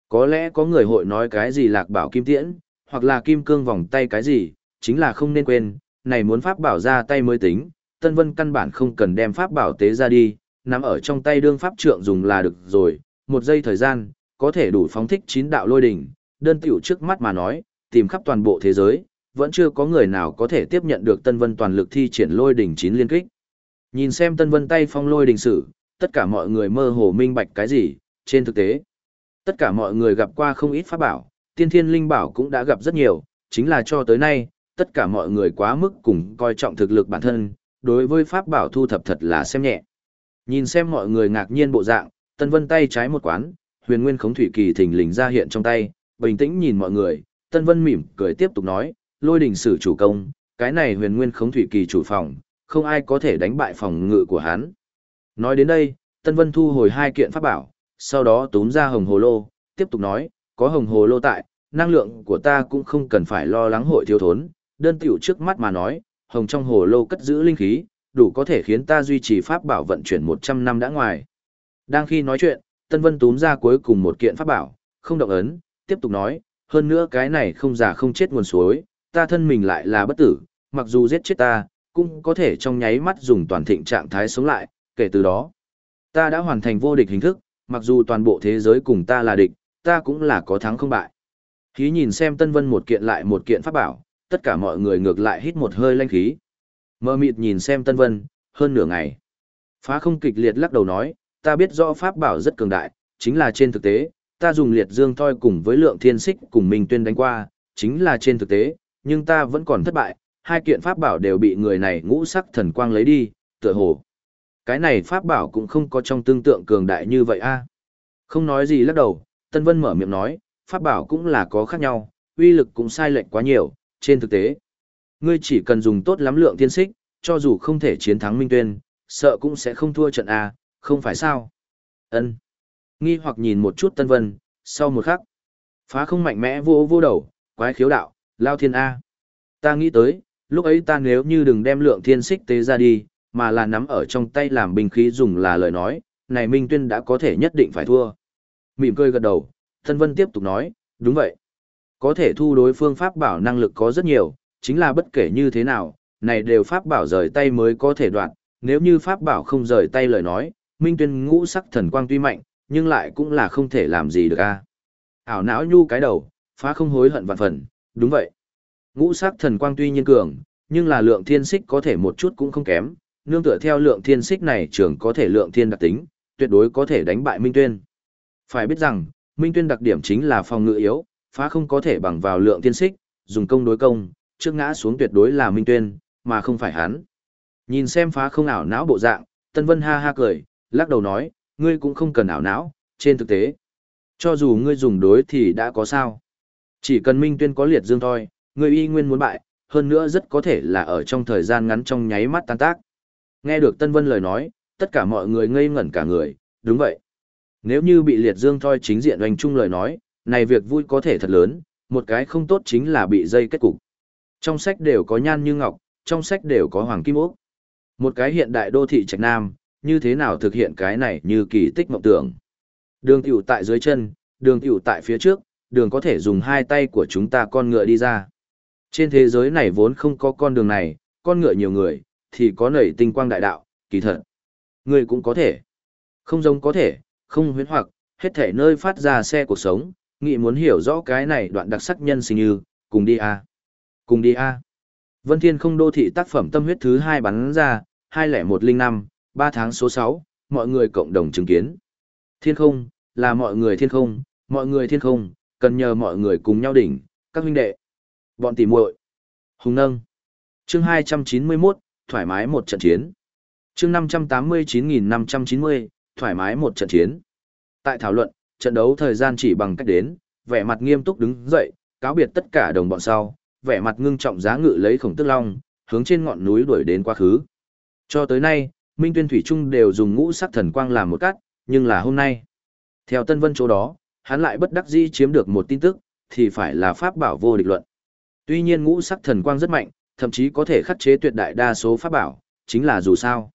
Có lẽ có người hội nói cái gì lạc bảo kim tiễn, hoặc là kim cương vòng tay cái gì, chính là không nên quên, này muốn pháp bảo ra tay mới tính, Tân Vân căn bản không cần đem pháp bảo tế ra đi, nắm ở trong tay đương pháp trượng dùng là được rồi, một giây thời gian, có thể đủ phóng thích chín đạo lôi đỉnh, đơn tiểu trước mắt mà nói, tìm khắp toàn bộ thế giới, vẫn chưa có người nào có thể tiếp nhận được Tân Vân toàn lực thi triển lôi đỉnh chín liên kích. Nhìn xem Tân Vân tay phong lôi đỉnh sử, tất cả mọi người mơ hồ minh bạch cái gì, trên thực tế. Tất cả mọi người gặp qua không ít pháp bảo, tiên thiên linh bảo cũng đã gặp rất nhiều, chính là cho tới nay, tất cả mọi người quá mức cùng coi trọng thực lực bản thân, đối với pháp bảo thu thập thật là xem nhẹ. Nhìn xem mọi người ngạc nhiên bộ dạng, Tân Vân tay trái một quán, huyền nguyên khống thủy kỳ thình lình ra hiện trong tay, bình tĩnh nhìn mọi người, Tân Vân mỉm cười tiếp tục nói, lôi đình sử chủ công, cái này huyền nguyên khống thủy kỳ chủ phòng, không ai có thể đánh bại phòng ngự của hắn. Nói đến đây, Tân Vân thu hồi hai kiện pháp bảo, sau đó túm ra hồng hồ lô, tiếp tục nói, có hồng hồ lô tại, năng lượng của ta cũng không cần phải lo lắng hội thiếu thốn, đơn tiểu trước mắt mà nói, hồng trong hồ lô cất giữ linh khí, đủ có thể khiến ta duy trì pháp bảo vận chuyển 100 năm đã ngoài. Đang khi nói chuyện, Tân Vân túm ra cuối cùng một kiện pháp bảo, không động ấn, tiếp tục nói, hơn nữa cái này không già không chết nguồn suối, ta thân mình lại là bất tử, mặc dù giết chết ta, cũng có thể trong nháy mắt dùng toàn thịnh trạng thái sống lại, kể từ đó, ta đã hoàn thành vô địch hình thức, mặc dù toàn bộ thế giới cùng ta là địch, ta cũng là có thắng không bại. Khí nhìn xem Tân Vân một kiện lại một kiện pháp bảo, tất cả mọi người ngược lại hít một hơi lanh khí. Mơ mịt nhìn xem Tân Vân, hơn nửa ngày. Phá không kịch liệt lắc đầu nói, ta biết rõ pháp bảo rất cường đại, chính là trên thực tế, ta dùng liệt dương thoi cùng với lượng thiên xích cùng mình tuyên đánh qua, chính là trên thực tế, nhưng ta vẫn còn thất bại, hai kiện pháp bảo đều bị người này ngũ sắc thần quang lấy đi, tựa hồ. Cái này pháp bảo cũng không có trong tương tượng cường đại như vậy a. Không nói gì lắc đầu, Tân Vân mở miệng nói, pháp bảo cũng là có khác nhau, uy lực cũng sai lệch quá nhiều, trên thực tế. Ngươi chỉ cần dùng tốt lắm lượng thiên xích, cho dù không thể chiến thắng Minh Tuyên, sợ cũng sẽ không thua trận A, không phải sao? Ân. Nghi hoặc nhìn một chút Tân Vân, sau một khắc. Phá không mạnh mẽ vô vô đầu, quái khiếu đạo, lao thiên A. Ta nghĩ tới, lúc ấy ta nếu như đừng đem lượng thiên xích tế ra đi, mà là nắm ở trong tay làm binh khí dùng là lời nói, này Minh Tuyên đã có thể nhất định phải thua. Mỉm cười gật đầu, Tân Vân tiếp tục nói, đúng vậy. Có thể thu đối phương pháp bảo năng lực có rất nhiều, chính là bất kể như thế nào, này đều pháp bảo rời tay mới có thể đoạn, nếu như pháp bảo không rời tay lời nói, Minh Tuyên ngũ sắc thần quang tuy mạnh, nhưng lại cũng là không thể làm gì được a. Ảo não nhu cái đầu, phá không hối hận vạn phần, đúng vậy. Ngũ sắc thần quang tuy nhiên cường, nhưng là lượng thiên xích có thể một chút cũng không kém, nương tựa theo lượng thiên xích này trưởng có thể lượng thiên đặc tính, tuyệt đối có thể đánh bại Minh Tuyên. Phải biết rằng, Minh Tuyên đặc điểm chính là phòng ngự yếu, phá không có thể bằng vào lượng tiên xích, dùng công đối công, trước ngã xuống tuyệt đối là Minh Tuyên, mà không phải hắn. Nhìn xem phá không ảo não bộ dạng, Tân Vân ha ha cười, lắc đầu nói, ngươi cũng không cần ảo não, trên thực tế. Cho dù ngươi dùng đối thì đã có sao. Chỉ cần Minh Tuyên có liệt dương thôi, ngươi y nguyên muốn bại, hơn nữa rất có thể là ở trong thời gian ngắn trong nháy mắt tan tác. Nghe được Tân Vân lời nói, tất cả mọi người ngây ngẩn cả người, đúng vậy. Nếu như bị liệt dương thôi chính diện oanh chung lời nói, này việc vui có thể thật lớn, một cái không tốt chính là bị dây kết cục. Trong sách đều có nhan như ngọc, trong sách đều có hoàng kim ốc. Một cái hiện đại đô thị trạch nam, như thế nào thực hiện cái này như kỳ tích mộng tưởng. Đường tiểu tại dưới chân, đường tiểu tại phía trước, đường có thể dùng hai tay của chúng ta con ngựa đi ra. Trên thế giới này vốn không có con đường này, con ngựa nhiều người, thì có nảy tinh quang đại đạo, kỳ thật. Người cũng có thể. Không giống có thể, không huyến hoặc, hết thể nơi phát ra xe cuộc sống, nghị muốn hiểu rõ cái này đoạn đặc sắc nhân sinh như, cùng đi a Cùng đi a Vân Thiên không đô thị tác phẩm tâm huyết thứ hai bắn ra, 20105, 3 tháng số 6, mọi người cộng đồng chứng kiến. Thiên không, là mọi người thiên không, mọi người thiên không, cần nhờ mọi người cùng nhau đỉnh, các huynh đệ. Bọn tỉ muội Hùng nâng. Chương 291, thoải mái một trận chiến. Chương 589590, thoải mái một trận chiến. Tại thảo luận, trận đấu thời gian chỉ bằng cách đến, vẻ mặt nghiêm túc đứng dậy, cáo biệt tất cả đồng bọn sau, vẻ mặt ngưng trọng giá ngự lấy khổng tức long, hướng trên ngọn núi đuổi đến quá khứ. Cho tới nay, Minh Tuyên Thủy Trung đều dùng ngũ sắc thần quang làm một cắt, nhưng là hôm nay. Theo Tân Vân chỗ đó, hắn lại bất đắc dĩ chiếm được một tin tức, thì phải là pháp bảo vô địch luận. Tuy nhiên ngũ sắc thần quang rất mạnh, thậm chí có thể khắc chế tuyệt đại đa số pháp bảo, chính là dù sao.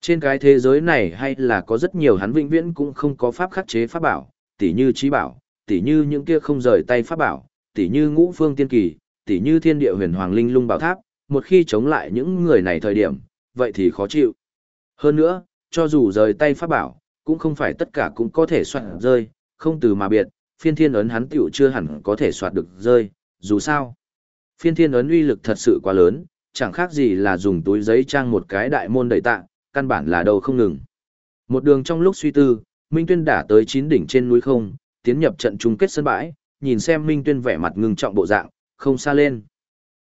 Trên cái thế giới này hay là có rất nhiều hắn vĩnh viễn cũng không có pháp khắc chế pháp bảo, tỉ như trí bảo, tỉ như những kia không rời tay pháp bảo, tỉ như ngũ phương tiên kỳ, tỉ như thiên địa huyền hoàng linh lung bảo tháp, một khi chống lại những người này thời điểm, vậy thì khó chịu. Hơn nữa, cho dù rời tay pháp bảo, cũng không phải tất cả cũng có thể soạn rơi, không từ mà biệt, phiên thiên ấn hắn tiểu chưa hẳn có thể soạt được rơi, dù sao. Phiên thiên ấn uy lực thật sự quá lớn, chẳng khác gì là dùng túi giấy trang một cái đại môn đầy tạ, căn bản là đầu không ngừng. Một đường trong lúc suy tư, Minh Tuyên đã tới chín đỉnh trên núi không, tiến nhập trận chung kết sân bãi, nhìn xem Minh Tuyên vẻ mặt ngưng trọng bộ dạng, không xa lên.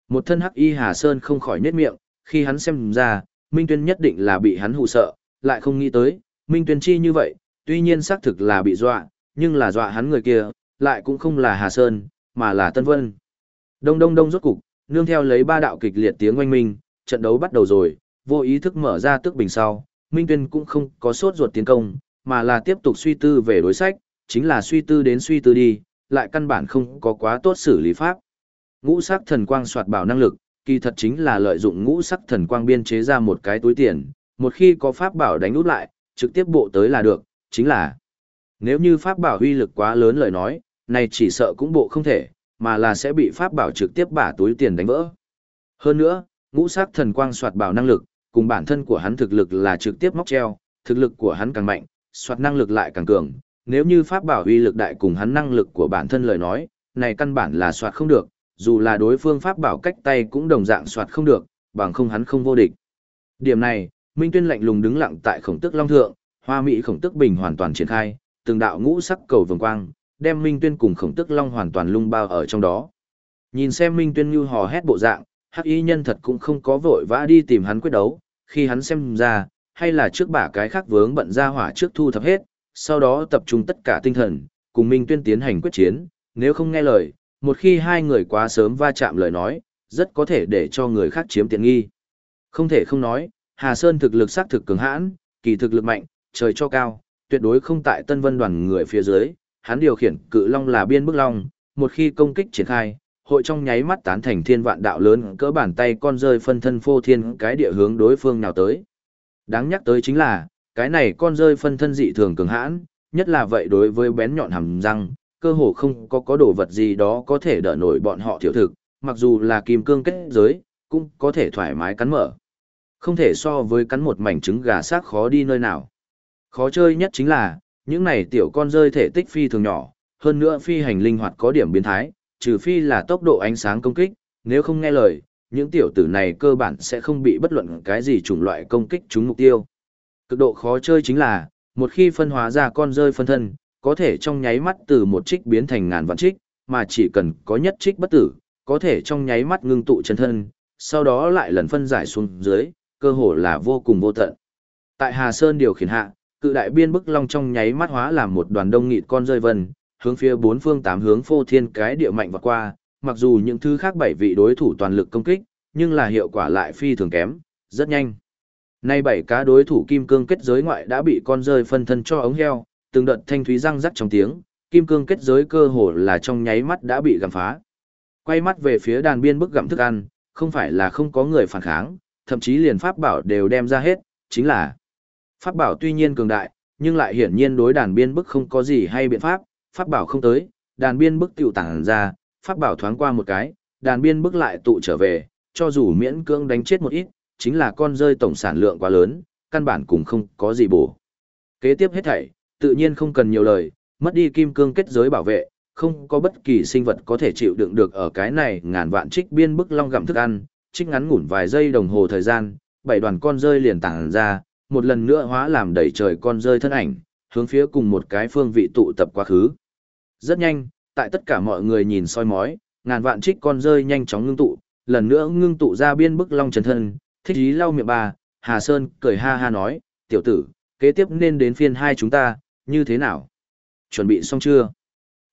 Một thân hắc y Hà Sơn không khỏi nhếch miệng, khi hắn xem ra, Minh Tuyên nhất định là bị hắn hù sợ, lại không nghĩ tới, Minh Tuyên chi như vậy, tuy nhiên xác thực là bị dọa, nhưng là dọa hắn người kia, lại cũng không là Hà Sơn, mà là Tân Vân. Đông đông đông rốt cục, nương theo lấy ba đạo kịch liệt tiếng oanh minh, trận đấu bắt đầu rồi, vô ý thức mở ra tước bình sau, Minh Tuyên cũng không có sốt ruột tiến công, mà là tiếp tục suy tư về đối sách, chính là suy tư đến suy tư đi, lại căn bản không có quá tốt xử lý pháp. Ngũ sắc thần quang soạt bảo năng lực, kỳ thật chính là lợi dụng ngũ sắc thần quang biên chế ra một cái túi tiền, một khi có pháp bảo đánh nút lại, trực tiếp bộ tới là được, chính là nếu như pháp bảo uy lực quá lớn lời nói, này chỉ sợ cũng bộ không thể, mà là sẽ bị pháp bảo trực tiếp bả túi tiền đánh vỡ. Hơn nữa, ngũ sắc thần quang soạt bảo năng lực, cùng bản thân của hắn thực lực là trực tiếp móc treo, thực lực của hắn càng mạnh, soạt năng lực lại càng cường. Nếu như pháp bảo uy lực đại cùng hắn năng lực của bản thân lời nói, này căn bản là soạt không được, dù là đối phương pháp bảo cách tay cũng đồng dạng soạt không được, bằng không hắn không vô địch. Điểm này, Minh Tuyên lạnh lùng đứng lặng tại khổng tức long thượng, hoa mỹ khổng tức bình hoàn toàn triển khai, từng đạo ngũ sắc cầu vồng quang, đem Minh Tuyên cùng khổng tức long hoàn toàn lung bao ở trong đó. Nhìn xem Minh Tuyên như hò hét bộ dạng, hắc y nhân thật cũng không có vội vã đi tìm hắn quyết đấu, khi hắn xem ra, hay là trước bả cái khác vướng bận ra hỏa trước thu thập hết, sau đó tập trung tất cả tinh thần, cùng Minh Tuyên tiến hành quyết chiến, nếu không nghe lời, một khi hai người quá sớm va chạm lời nói, rất có thể để cho người khác chiếm tiện nghi. Không thể không nói, Hà Sơn thực lực xác thực cường hãn, kỳ thực lực mạnh, trời cho cao, tuyệt đối không tại Tân Vân đoàn người phía dưới, hắn điều khiển cự long là biên bức long, một khi công kích triển khai, hội trong nháy mắt tán thành thiên vạn đạo lớn cỡ bàn tay con rơi phân thân phô thiên cái địa hướng đối phương nào tới. Đáng nhắc tới chính là, cái này con rơi phân thân dị thường cường hãn, nhất là vậy đối với bén nhọn hàm răng, cơ hồ không có có đồ vật gì đó có thể đỡ nổi bọn họ thiểu thực, mặc dù là kim cương kết giới, cũng có thể thoải mái cắn mở. Không thể so với cắn một mảnh trứng gà xác khó đi nơi nào. Khó chơi nhất chính là, những này tiểu con rơi thể tích phi thường nhỏ, hơn nữa phi hành linh hoạt có điểm biến thái, trừ phi là tốc độ ánh sáng công kích, nếu không nghe lời, những tiểu tử này cơ bản sẽ không bị bất luận cái gì chủng loại công kích chúng mục tiêu. Cực độ khó chơi chính là, một khi phân hóa ra con rơi phân thân, có thể trong nháy mắt từ một trích biến thành ngàn vạn trích, mà chỉ cần có nhất trích bất tử, có thể trong nháy mắt ngưng tụ chân thân, sau đó lại lần phân giải xuống dưới, cơ hồ là vô cùng vô tận. Tại Hà Sơn điều khiển hạ, cự đại biên bức long trong nháy mắt hóa làm một đoàn đông nghịt con rơi vân, hướng phía bốn phương tám hướng phô thiên cái địa mạnh và qua, mặc dù những thứ khác bảy vị đối thủ toàn lực công kích, nhưng là hiệu quả lại phi thường kém, rất nhanh. Nay bảy cá đối thủ kim cương kết giới ngoại đã bị con rơi phân thân cho ống heo, từng đợt thanh thúy răng rắc trong tiếng, kim cương kết giới cơ hồ là trong nháy mắt đã bị gặm phá. Quay mắt về phía đàn biên bức gặm thức ăn, không phải là không có người phản kháng, thậm chí liền pháp bảo đều đem ra hết, chính là pháp bảo tuy nhiên cường đại, nhưng lại hiển nhiên đối đàn biên bức không có gì hay biện pháp, pháp bảo không tới, đàn biên bức tiểu tản ra, pháp bảo thoáng qua một cái, đàn biên bước lại tụ trở về, cho dù miễn cưỡng đánh chết một ít, chính là con rơi tổng sản lượng quá lớn, căn bản cũng không có gì bổ. Kế tiếp hết thảy, tự nhiên không cần nhiều lời, mất đi kim cương kết giới bảo vệ, không có bất kỳ sinh vật có thể chịu đựng được ở cái này ngàn vạn trích biên bức long gặm thức ăn, trích ngắn ngủn vài giây đồng hồ thời gian, bảy đoàn con rơi liền tàng ra, một lần nữa hóa làm đầy trời con rơi thân ảnh, hướng phía cùng một cái phương vị tụ tập quá khứ. Rất nhanh, tại tất cả mọi người nhìn soi mói, ngàn vạn trích con rơi nhanh chóng ngưng tụ, lần nữa ngưng tụ ra biên bức long trần thân, thích ý lau miệng bà, Hà Sơn cười ha ha nói, tiểu tử, kế tiếp nên đến phiên hai chúng ta, như thế nào? Chuẩn bị xong chưa?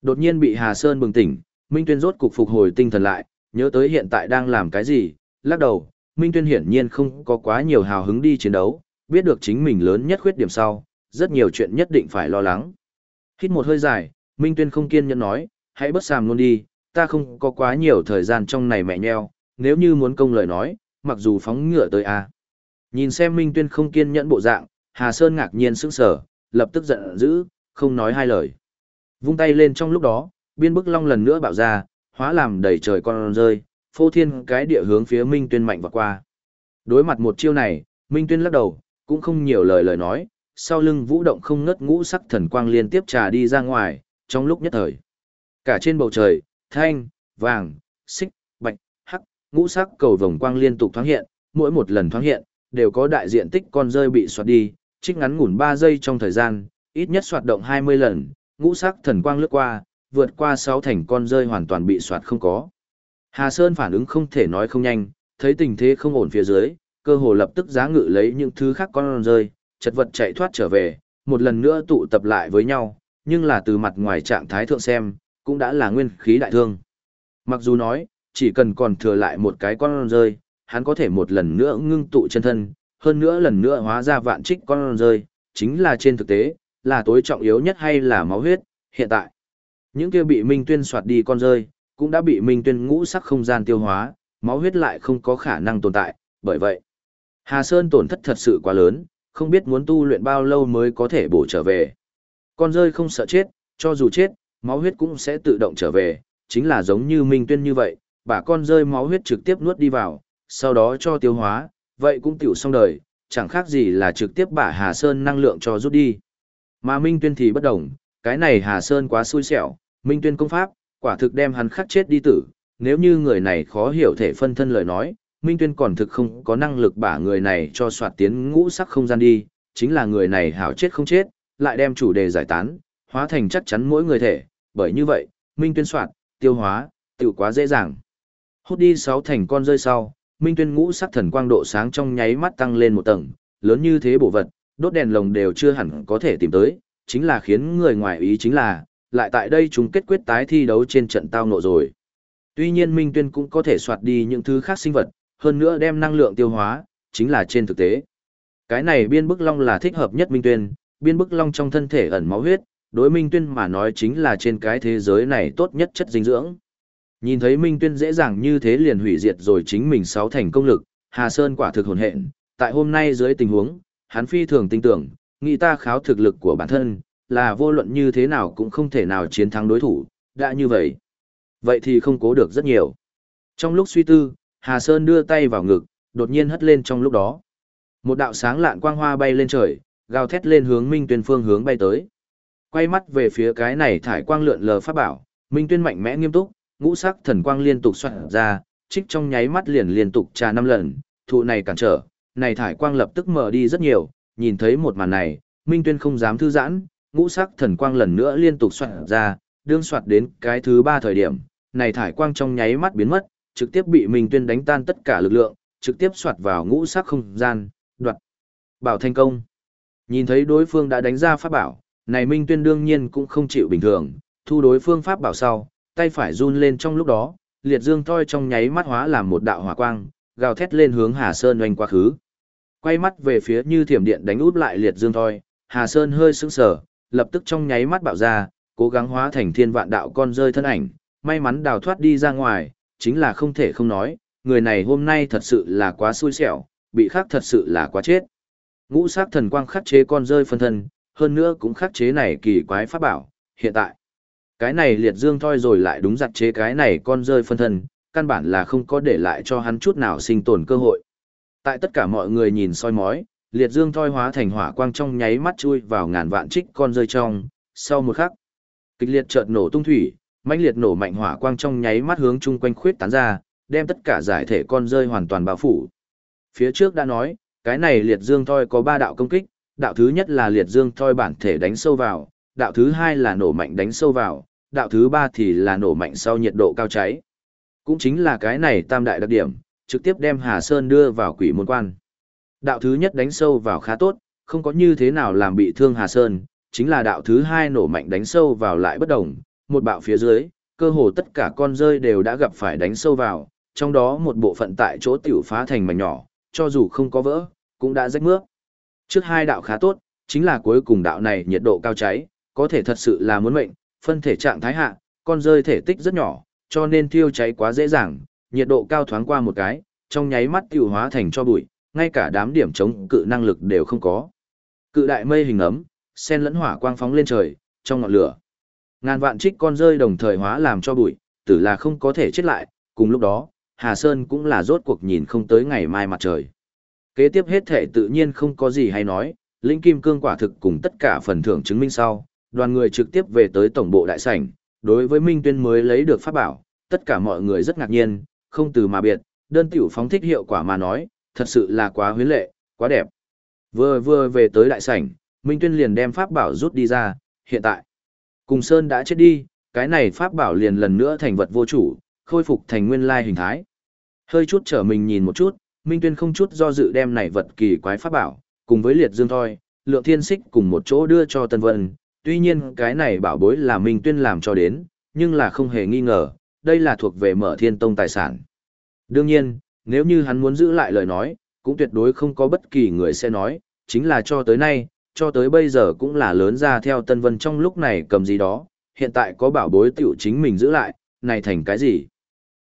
Đột nhiên bị Hà Sơn bừng tỉnh, Minh Tuyên rốt cục phục hồi tinh thần lại, nhớ tới hiện tại đang làm cái gì, lắc đầu, Minh Tuyên hiển nhiên không có quá nhiều hào hứng đi chiến đấu, biết được chính mình lớn nhất khuyết điểm sau, rất nhiều chuyện nhất định phải lo lắng. Hít một hơi dài, Minh Tuyên không kiên nhẫn nói, hãy bất sàm luôn đi, ta không có quá nhiều thời gian trong này mẹ nheo, nếu như muốn công lời nói, mặc dù phóng ngựa tới a. Nhìn xem Minh Tuyên không kiên nhẫn bộ dạng, Hà Sơn ngạc nhiên sững sờ, lập tức giận dữ, không nói hai lời. Vung tay lên trong lúc đó, biên bức long lần nữa bạo ra, hóa làm đầy trời con rơi, phô thiên cái địa hướng phía Minh Tuyên mạnh và qua. Đối mặt một chiêu này, Minh Tuyên lắc đầu, cũng không nhiều lời lời nói, sau lưng vũ động không ngớt ngũ sắc thần quang liên tiếp trà đi ra ngoài, trong lúc nhất thời. Cả trên bầu trời, thanh, vàng, xích, bạch, hắc, ngũ sắc cầu vồng quang liên tục thoáng hiện, mỗi một lần thoáng hiện, đều có đại diện tích con rơi bị xoạt đi, trích ngắn ngủn 3 giây trong thời gian, ít nhất xoạt động 20 lần, ngũ sắc thần quang lướt qua, vượt qua 6 thành con rơi hoàn toàn bị xoạt không có. Hà Sơn phản ứng không thể nói không nhanh, thấy tình thế không ổn phía dưới, cơ hồ lập tức giá ngự lấy những thứ khác con rơi, chật vật chạy thoát trở về, một lần nữa tụ tập lại với nhau, nhưng là từ mặt ngoài trạng thái thượng xem, cũng đã là nguyên khí đại thương. Mặc dù nói, chỉ cần còn thừa lại một cái con rơi, hắn có thể một lần nữa ngưng tụ chân thân, hơn nữa lần nữa hóa ra vạn trích con rơi, chính là trên thực tế, là tối trọng yếu nhất hay là máu huyết, hiện tại. Những kia bị Minh Tuyên soạt đi con rơi, cũng đã bị Minh Tuyên ngũ sắc không gian tiêu hóa, máu huyết lại không có khả năng tồn tại, bởi vậy, Hà Sơn tổn thất thật sự quá lớn, không biết muốn tu luyện bao lâu mới có thể bổ trở về. Con rơi không sợ chết, cho dù chết, máu huyết cũng sẽ tự động trở về, chính là giống như Minh Tuyên như vậy, bà con rơi máu huyết trực tiếp nuốt đi vào, sau đó cho tiêu hóa, vậy cũng tiểu xong đời, chẳng khác gì là trực tiếp bả Hà Sơn năng lượng cho rút đi. Mà Minh Tuyên thì bất đồng, cái này Hà Sơn quá xui xẻo, Minh Tuyên công pháp, quả thực đem hắn khắc chết đi tử, nếu như người này khó hiểu thể phân thân lời nói, Minh Tuyên còn thực không có năng lực bả người này cho soạt tiến ngũ sắc không gian đi, chính là người này hảo chết không chết, lại đem chủ đề giải tán, hóa thành chắc chắn mỗi người thể, bởi như vậy, Minh Tuyên soạn, tiêu hóa, tự quá dễ dàng. Hút đi sáu thành con rơi sau, Minh Tuyên ngũ sắc thần quang độ sáng trong nháy mắt tăng lên một tầng, lớn như thế bộ vật, đốt đèn lồng đều chưa hẳn có thể tìm tới, chính là khiến người ngoài ý chính là, lại tại đây chúng kết quyết tái thi đấu trên trận tao nộ rồi. Tuy nhiên Minh Tuyên cũng có thể soạt đi những thứ khác sinh vật, hơn nữa đem năng lượng tiêu hóa, chính là trên thực tế. Cái này biên bức long là thích hợp nhất Minh Tuyên, biên bức long trong thân thể ẩn máu huyết, đối Minh Tuyên mà nói chính là trên cái thế giới này tốt nhất chất dinh dưỡng. Nhìn thấy Minh Tuyên dễ dàng như thế liền hủy diệt rồi chính mình sáu thành công lực, Hà Sơn quả thực hồn hện, tại hôm nay dưới tình huống, hắn phi thường tin tưởng, nghĩ ta kháo thực lực của bản thân, là vô luận như thế nào cũng không thể nào chiến thắng đối thủ, đã như vậy. Vậy thì không cố được rất nhiều. Trong lúc suy tư, Hà Sơn đưa tay vào ngực, đột nhiên hất lên trong lúc đó. Một đạo sáng lạn quang hoa bay lên trời, gào thét lên hướng Minh Tuyên phương hướng bay tới. Quay mắt về phía cái này thải quang lượn lờ pháp bảo, Minh Tuyên mạnh mẽ nghiêm túc, ngũ sắc thần quang liên tục xoát ra, trích trong nháy mắt liền liên tục trà năm lần, thụ này cản trở, này thải quang lập tức mở đi rất nhiều, nhìn thấy một màn này, Minh Tuyên không dám thư giãn, ngũ sắc thần quang lần nữa liên tục xoát ra, đương xoát đến cái thứ ba thời điểm, này thải quang trong nháy mắt biến mất, trực tiếp bị Minh Tuyên đánh tan tất cả lực lượng, trực tiếp xoát vào ngũ sắc không gian, đoạt. Bảo thành công. Nhìn thấy đối phương đã đánh ra pháp bảo, này Minh Tuyên đương nhiên cũng không chịu bình thường, thu đối phương pháp bảo sau, tay phải run lên trong lúc đó, liệt dương thoi trong nháy mắt hóa làm một đạo hỏa quang, gào thét lên hướng Hà Sơn oanh quá khứ. Quay mắt về phía như thiểm điện đánh út lại liệt dương thoi, Hà Sơn hơi sững sờ, lập tức trong nháy mắt bạo ra, cố gắng hóa thành thiên vạn đạo con rơi thân ảnh, may mắn đào thoát đi ra ngoài, chính là không thể không nói, người này hôm nay thật sự là quá xui xẻo, bị khắc thật sự là quá chết. Ngũ sắc thần quang khắc chế con rơi phân thân, hơn nữa cũng khắc chế này kỳ quái pháp bảo, hiện tại. Cái này liệt dương thoi rồi lại đúng giặt chế cái này con rơi phân thân, căn bản là không có để lại cho hắn chút nào sinh tồn cơ hội. Tại tất cả mọi người nhìn soi mói, liệt dương thoi hóa thành hỏa quang trong nháy mắt chui vào ngàn vạn trích con rơi trong, sau một khắc. Kịch liệt chợt nổ tung thủy, mãnh liệt nổ mạnh hỏa quang trong nháy mắt hướng chung quanh khuyết tán ra, đem tất cả giải thể con rơi hoàn toàn bao phủ. Phía trước đã nói, cái này liệt dương thoi có ba đạo công kích, đạo thứ nhất là liệt dương thoi bản thể đánh sâu vào, đạo thứ hai là nổ mạnh đánh sâu vào, đạo thứ ba thì là nổ mạnh sau nhiệt độ cao cháy. Cũng chính là cái này tam đại đặc điểm, trực tiếp đem Hà Sơn đưa vào quỷ môn quan. Đạo thứ nhất đánh sâu vào khá tốt, không có như thế nào làm bị thương Hà Sơn, chính là đạo thứ hai nổ mạnh đánh sâu vào lại bất đồng, một bạo phía dưới, cơ hồ tất cả con rơi đều đã gặp phải đánh sâu vào, trong đó một bộ phận tại chỗ tiểu phá thành mảnh nhỏ, cho dù không có vỡ, cũng đã rách mướp. Trước hai đạo khá tốt, chính là cuối cùng đạo này nhiệt độ cao cháy, có thể thật sự là muốn mệnh, phân thể trạng thái hạ, con rơi thể tích rất nhỏ, cho nên thiêu cháy quá dễ dàng, nhiệt độ cao thoáng qua một cái, trong nháy mắt tiêu hóa thành cho bụi, ngay cả đám điểm chống cự năng lực đều không có. Cự đại mây hình ấm, sen lẫn hỏa quang phóng lên trời, trong ngọn lửa. Ngàn vạn trích con rơi đồng thời hóa làm cho bụi, tử là không có thể chết lại, cùng lúc đó, Hà Sơn cũng là rốt cuộc nhìn không tới ngày mai mặt trời. Kế tiếp hết thể tự nhiên không có gì hay nói, Linh Kim Cương quả thực cùng tất cả phần thưởng chứng minh sau, đoàn người trực tiếp về tới tổng bộ đại sảnh, đối với Minh Tuyên mới lấy được pháp bảo, tất cả mọi người rất ngạc nhiên, không từ mà biệt, đơn tiểu phóng thích hiệu quả mà nói, thật sự là quá huyến lệ, quá đẹp. Vừa vừa về tới đại sảnh, Minh Tuyên liền đem pháp bảo rút đi ra, hiện tại. Cùng Sơn đã chết đi, cái này pháp bảo liền lần nữa thành vật vô chủ, khôi phục thành nguyên lai hình thái. Hơi chút trở mình nhìn một chút, Minh Tuyên không chút do dự đem này vật kỳ quái pháp bảo, cùng với liệt dương thôi, lượng thiên xích cùng một chỗ đưa cho Tân Vân. Tuy nhiên cái này bảo bối là Minh Tuyên làm cho đến, nhưng là không hề nghi ngờ, đây là thuộc về mở thiên tông tài sản. Đương nhiên, nếu như hắn muốn giữ lại lời nói, cũng tuyệt đối không có bất kỳ người sẽ nói, chính là cho tới nay, cho tới bây giờ cũng là lớn ra theo Tân Vân trong lúc này cầm gì đó, hiện tại có bảo bối tiểu chính mình giữ lại, này thành cái gì?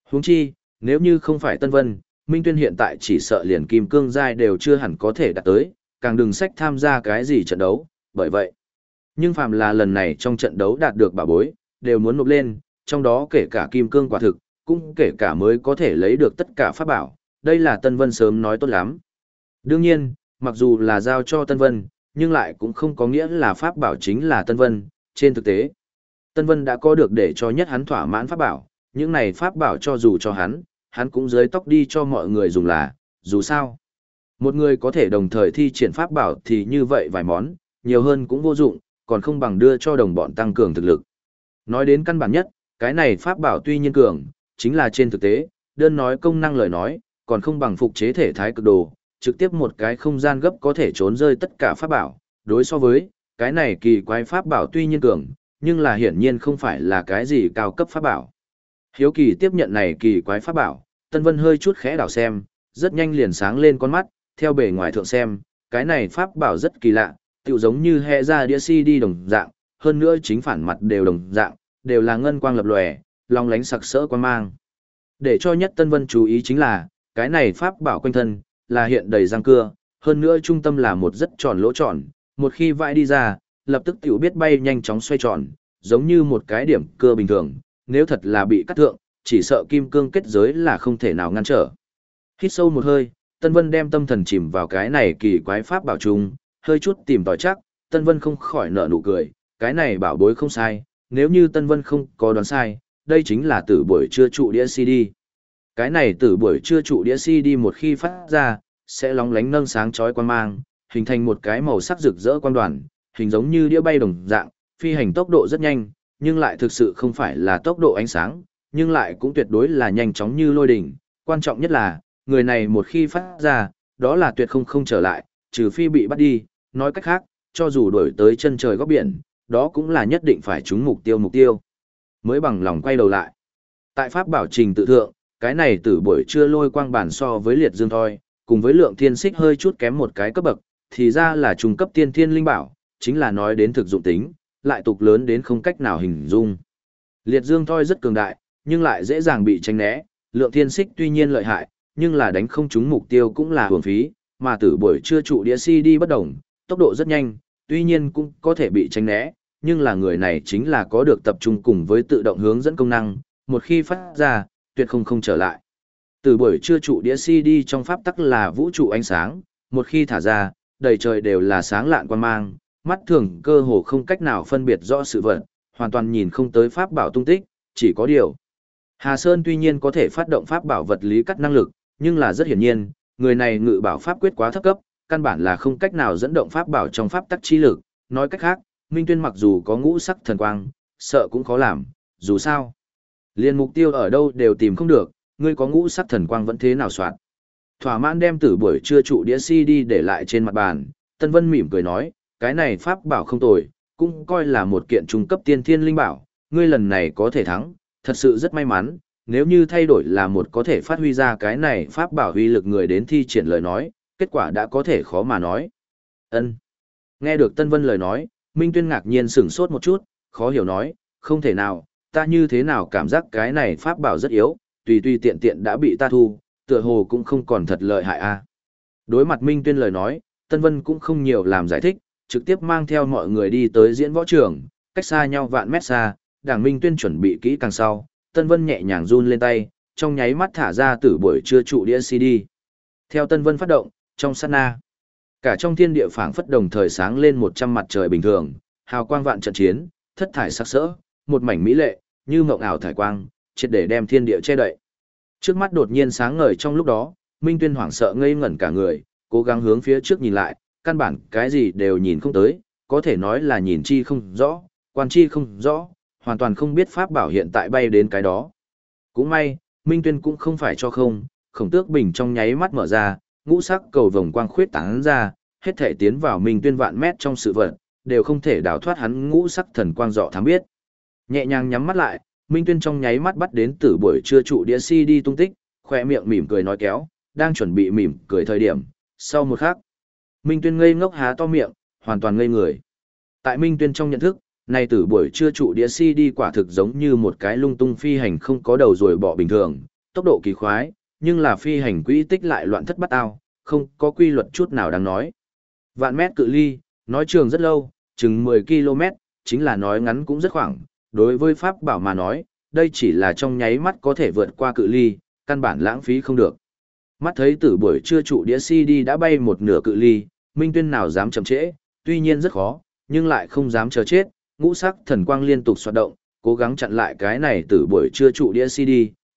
Huống chi, nếu như không phải Tân Vân, Minh Tuyên hiện tại chỉ sợ liền kim cương giai đều chưa hẳn có thể đạt tới, càng đừng sách tham gia cái gì trận đấu, bởi vậy. Nhưng phàm là lần này trong trận đấu đạt được bảo bối, đều muốn nộp lên, trong đó kể cả kim cương quả thực, cũng kể cả mới có thể lấy được tất cả pháp bảo, đây là Tân Vân sớm nói tốt lắm. Đương nhiên, mặc dù là giao cho Tân Vân, nhưng lại cũng không có nghĩa là pháp bảo chính là Tân Vân, trên thực tế. Tân Vân đã có được để cho nhất hắn thỏa mãn pháp bảo, những này pháp bảo cho dù cho hắn, hắn cũng dưới tóc đi cho mọi người dùng là, dù sao. Một người có thể đồng thời thi triển pháp bảo thì như vậy vài món, nhiều hơn cũng vô dụng, còn không bằng đưa cho đồng bọn tăng cường thực lực. Nói đến căn bản nhất, cái này pháp bảo tuy nhiên cường, chính là trên thực tế, đơn nói công năng lời nói, còn không bằng phục chế thể thái cực đồ, trực tiếp một cái không gian gấp có thể trốn rơi tất cả pháp bảo, đối so với, cái này kỳ quái pháp bảo tuy nhiên cường, nhưng là hiển nhiên không phải là cái gì cao cấp pháp bảo. Hiếu kỳ tiếp nhận này kỳ quái pháp bảo, Tân Vân hơi chút khẽ đảo xem, rất nhanh liền sáng lên con mắt, theo bề ngoài thượng xem, cái này pháp bảo rất kỳ lạ, tựu giống như hệ ra đĩa CD đồng dạng, hơn nữa chính phản mặt đều đồng dạng, đều là ngân quang lập lòe, long lánh sặc sỡ quan mang. Để cho nhất Tân Vân chú ý chính là, cái này pháp bảo quanh thân, là hiện đầy răng cưa, hơn nữa trung tâm là một rất tròn lỗ tròn, một khi vãi đi ra, lập tức tiểu biết bay nhanh chóng xoay tròn, giống như một cái điểm cưa bình thường, nếu thật là bị cắt thượng, chỉ sợ kim cương kết giới là không thể nào ngăn trở. Hít sâu một hơi, Tân Vân đem tâm thần chìm vào cái này kỳ quái pháp bảo trung, hơi chút tìm tòi chắc, Tân Vân không khỏi nở nụ cười, cái này bảo bối không sai, nếu như Tân Vân không có đoán sai, đây chính là tử buổi trưa trụ đĩa CD. Cái này tử buổi trưa trụ đĩa CD một khi phát ra, sẽ lóng lánh nâng sáng chói quan mang, hình thành một cái màu sắc rực rỡ quan đoàn, hình giống như đĩa bay đồng dạng, phi hành tốc độ rất nhanh, nhưng lại thực sự không phải là tốc độ ánh sáng, nhưng lại cũng tuyệt đối là nhanh chóng như lôi đỉnh. Quan trọng nhất là, người này một khi phát ra, đó là tuyệt không không trở lại, trừ phi bị bắt đi, nói cách khác, cho dù đổi tới chân trời góc biển, đó cũng là nhất định phải trúng mục tiêu mục tiêu. Mới bằng lòng quay đầu lại. Tại pháp bảo trình tự thượng, cái này từ buổi trưa lôi quang bản so với liệt dương thôi, cùng với lượng thiên xích hơi chút kém một cái cấp bậc, thì ra là trung cấp tiên thiên linh bảo, chính là nói đến thực dụng tính, lại tục lớn đến không cách nào hình dung. Liệt dương thôi rất cường đại, nhưng lại dễ dàng bị tránh né, lượng thiên xích tuy nhiên lợi hại, nhưng là đánh không trúng mục tiêu cũng là hưởng phí, mà tử buổi chưa trụ đĩa CD bất động, tốc độ rất nhanh, tuy nhiên cũng có thể bị tránh né, nhưng là người này chính là có được tập trung cùng với tự động hướng dẫn công năng, một khi phát ra, tuyệt không không trở lại. Từ buổi trưa trụ đĩa CD trong pháp tắc là vũ trụ ánh sáng, một khi thả ra, đầy trời đều là sáng lạn quan mang, mắt thường cơ hồ không cách nào phân biệt rõ sự vật, hoàn toàn nhìn không tới pháp bảo tung tích, chỉ có điều. Hà Sơn tuy nhiên có thể phát động pháp bảo vật lý cắt năng lực, nhưng là rất hiển nhiên, người này ngự bảo pháp quyết quá thấp cấp, căn bản là không cách nào dẫn động pháp bảo trong pháp tắc chi lực, nói cách khác, Minh Tuyên mặc dù có ngũ sắc thần quang, sợ cũng khó làm, dù sao. Liên mục tiêu ở đâu đều tìm không được, ngươi có ngũ sắc thần quang vẫn thế nào soạn. Thỏa mãn đem tử buổi trưa trụ đĩa CD để lại trên mặt bàn, Tân Vân mỉm cười nói, cái này pháp bảo không tồi, cũng coi là một kiện trung cấp tiên thiên linh bảo, ngươi lần này có thể thắng, thật sự rất may mắn, nếu như thay đổi là một có thể phát huy ra cái này pháp bảo huy lực người đến thi triển lời nói, kết quả đã có thể khó mà nói. Ân. Nghe được Tân Vân lời nói, Minh Tuyên ngạc nhiên sửng sốt một chút, khó hiểu nói, không thể nào, ta như thế nào cảm giác cái này pháp bảo rất yếu, tùy tùy tiện tiện đã bị ta thu, tựa hồ cũng không còn thật lợi hại a. Đối mặt Minh Tuyên lời nói, Tân Vân cũng không nhiều làm giải thích, trực tiếp mang theo mọi người đi tới diễn võ trường, cách xa nhau vạn mét xa, đảng Minh Tuyên chuẩn bị kỹ càng sau, Tân Vân nhẹ nhàng run lên tay, trong nháy mắt thả ra từ buổi trưa trụ đĩa CD. Theo Tân Vân phát động, trong sát na, cả trong thiên địa phảng phất đồng thời sáng lên một trăm mặt trời bình thường, hào quang vạn trận chiến, thất thải sắc sỡ, một mảnh mỹ lệ, như mộng ảo thải quang, triệt để đem thiên địa che đậy. Trước mắt đột nhiên sáng ngời trong lúc đó, Minh Tuyên hoảng sợ ngây ngẩn cả người, cố gắng hướng phía trước nhìn lại, căn bản cái gì đều nhìn không tới, có thể nói là nhìn chi không rõ, quan chi không rõ, hoàn toàn không biết pháp bảo hiện tại bay đến cái đó. Cũng may, Minh Tuyên cũng không phải cho không, khổng tước bình trong nháy mắt mở ra, ngũ sắc cầu vồng quang khuyết tán ra, hết thể tiến vào Minh Tuyên vạn mét trong sự vật, đều không thể đào thoát hắn ngũ sắc thần quang dọ thám biết. Nhẹ nhàng nhắm mắt lại, Minh Tuyên trong nháy mắt bắt đến từ buổi trưa trụ đĩa đi tung tích, khỏe miệng mỉm cười nói kéo, đang chuẩn bị mỉm cười thời điểm, sau một khắc, Minh Tuyên ngây ngốc há to miệng, hoàn toàn ngây người. Tại Minh Tuyên trong nhận thức, nay từ buổi trưa trụ đĩa CD quả thực giống như một cái lung tung phi hành không có đầu rồi bỏ bình thường, tốc độ kỳ khoái, nhưng là phi hành quỹ tích lại loạn thất bắt ao, không có quy luật chút nào đáng nói. Vạn mét cự ly, nói trường rất lâu, chừng 10 km, chính là nói ngắn cũng rất khoảng, đối với Pháp bảo mà nói, đây chỉ là trong nháy mắt có thể vượt qua cự ly, căn bản lãng phí không được. Mắt thấy từ buổi trưa trụ đĩa CD đã bay một nửa cự ly, Minh Tuyên nào dám chậm trễ, tuy nhiên rất khó, nhưng lại không dám chờ chết, ngũ sắc thần quang liên tục xoạt động, cố gắng chặn lại cái này từ buổi trưa trụ đĩa CD,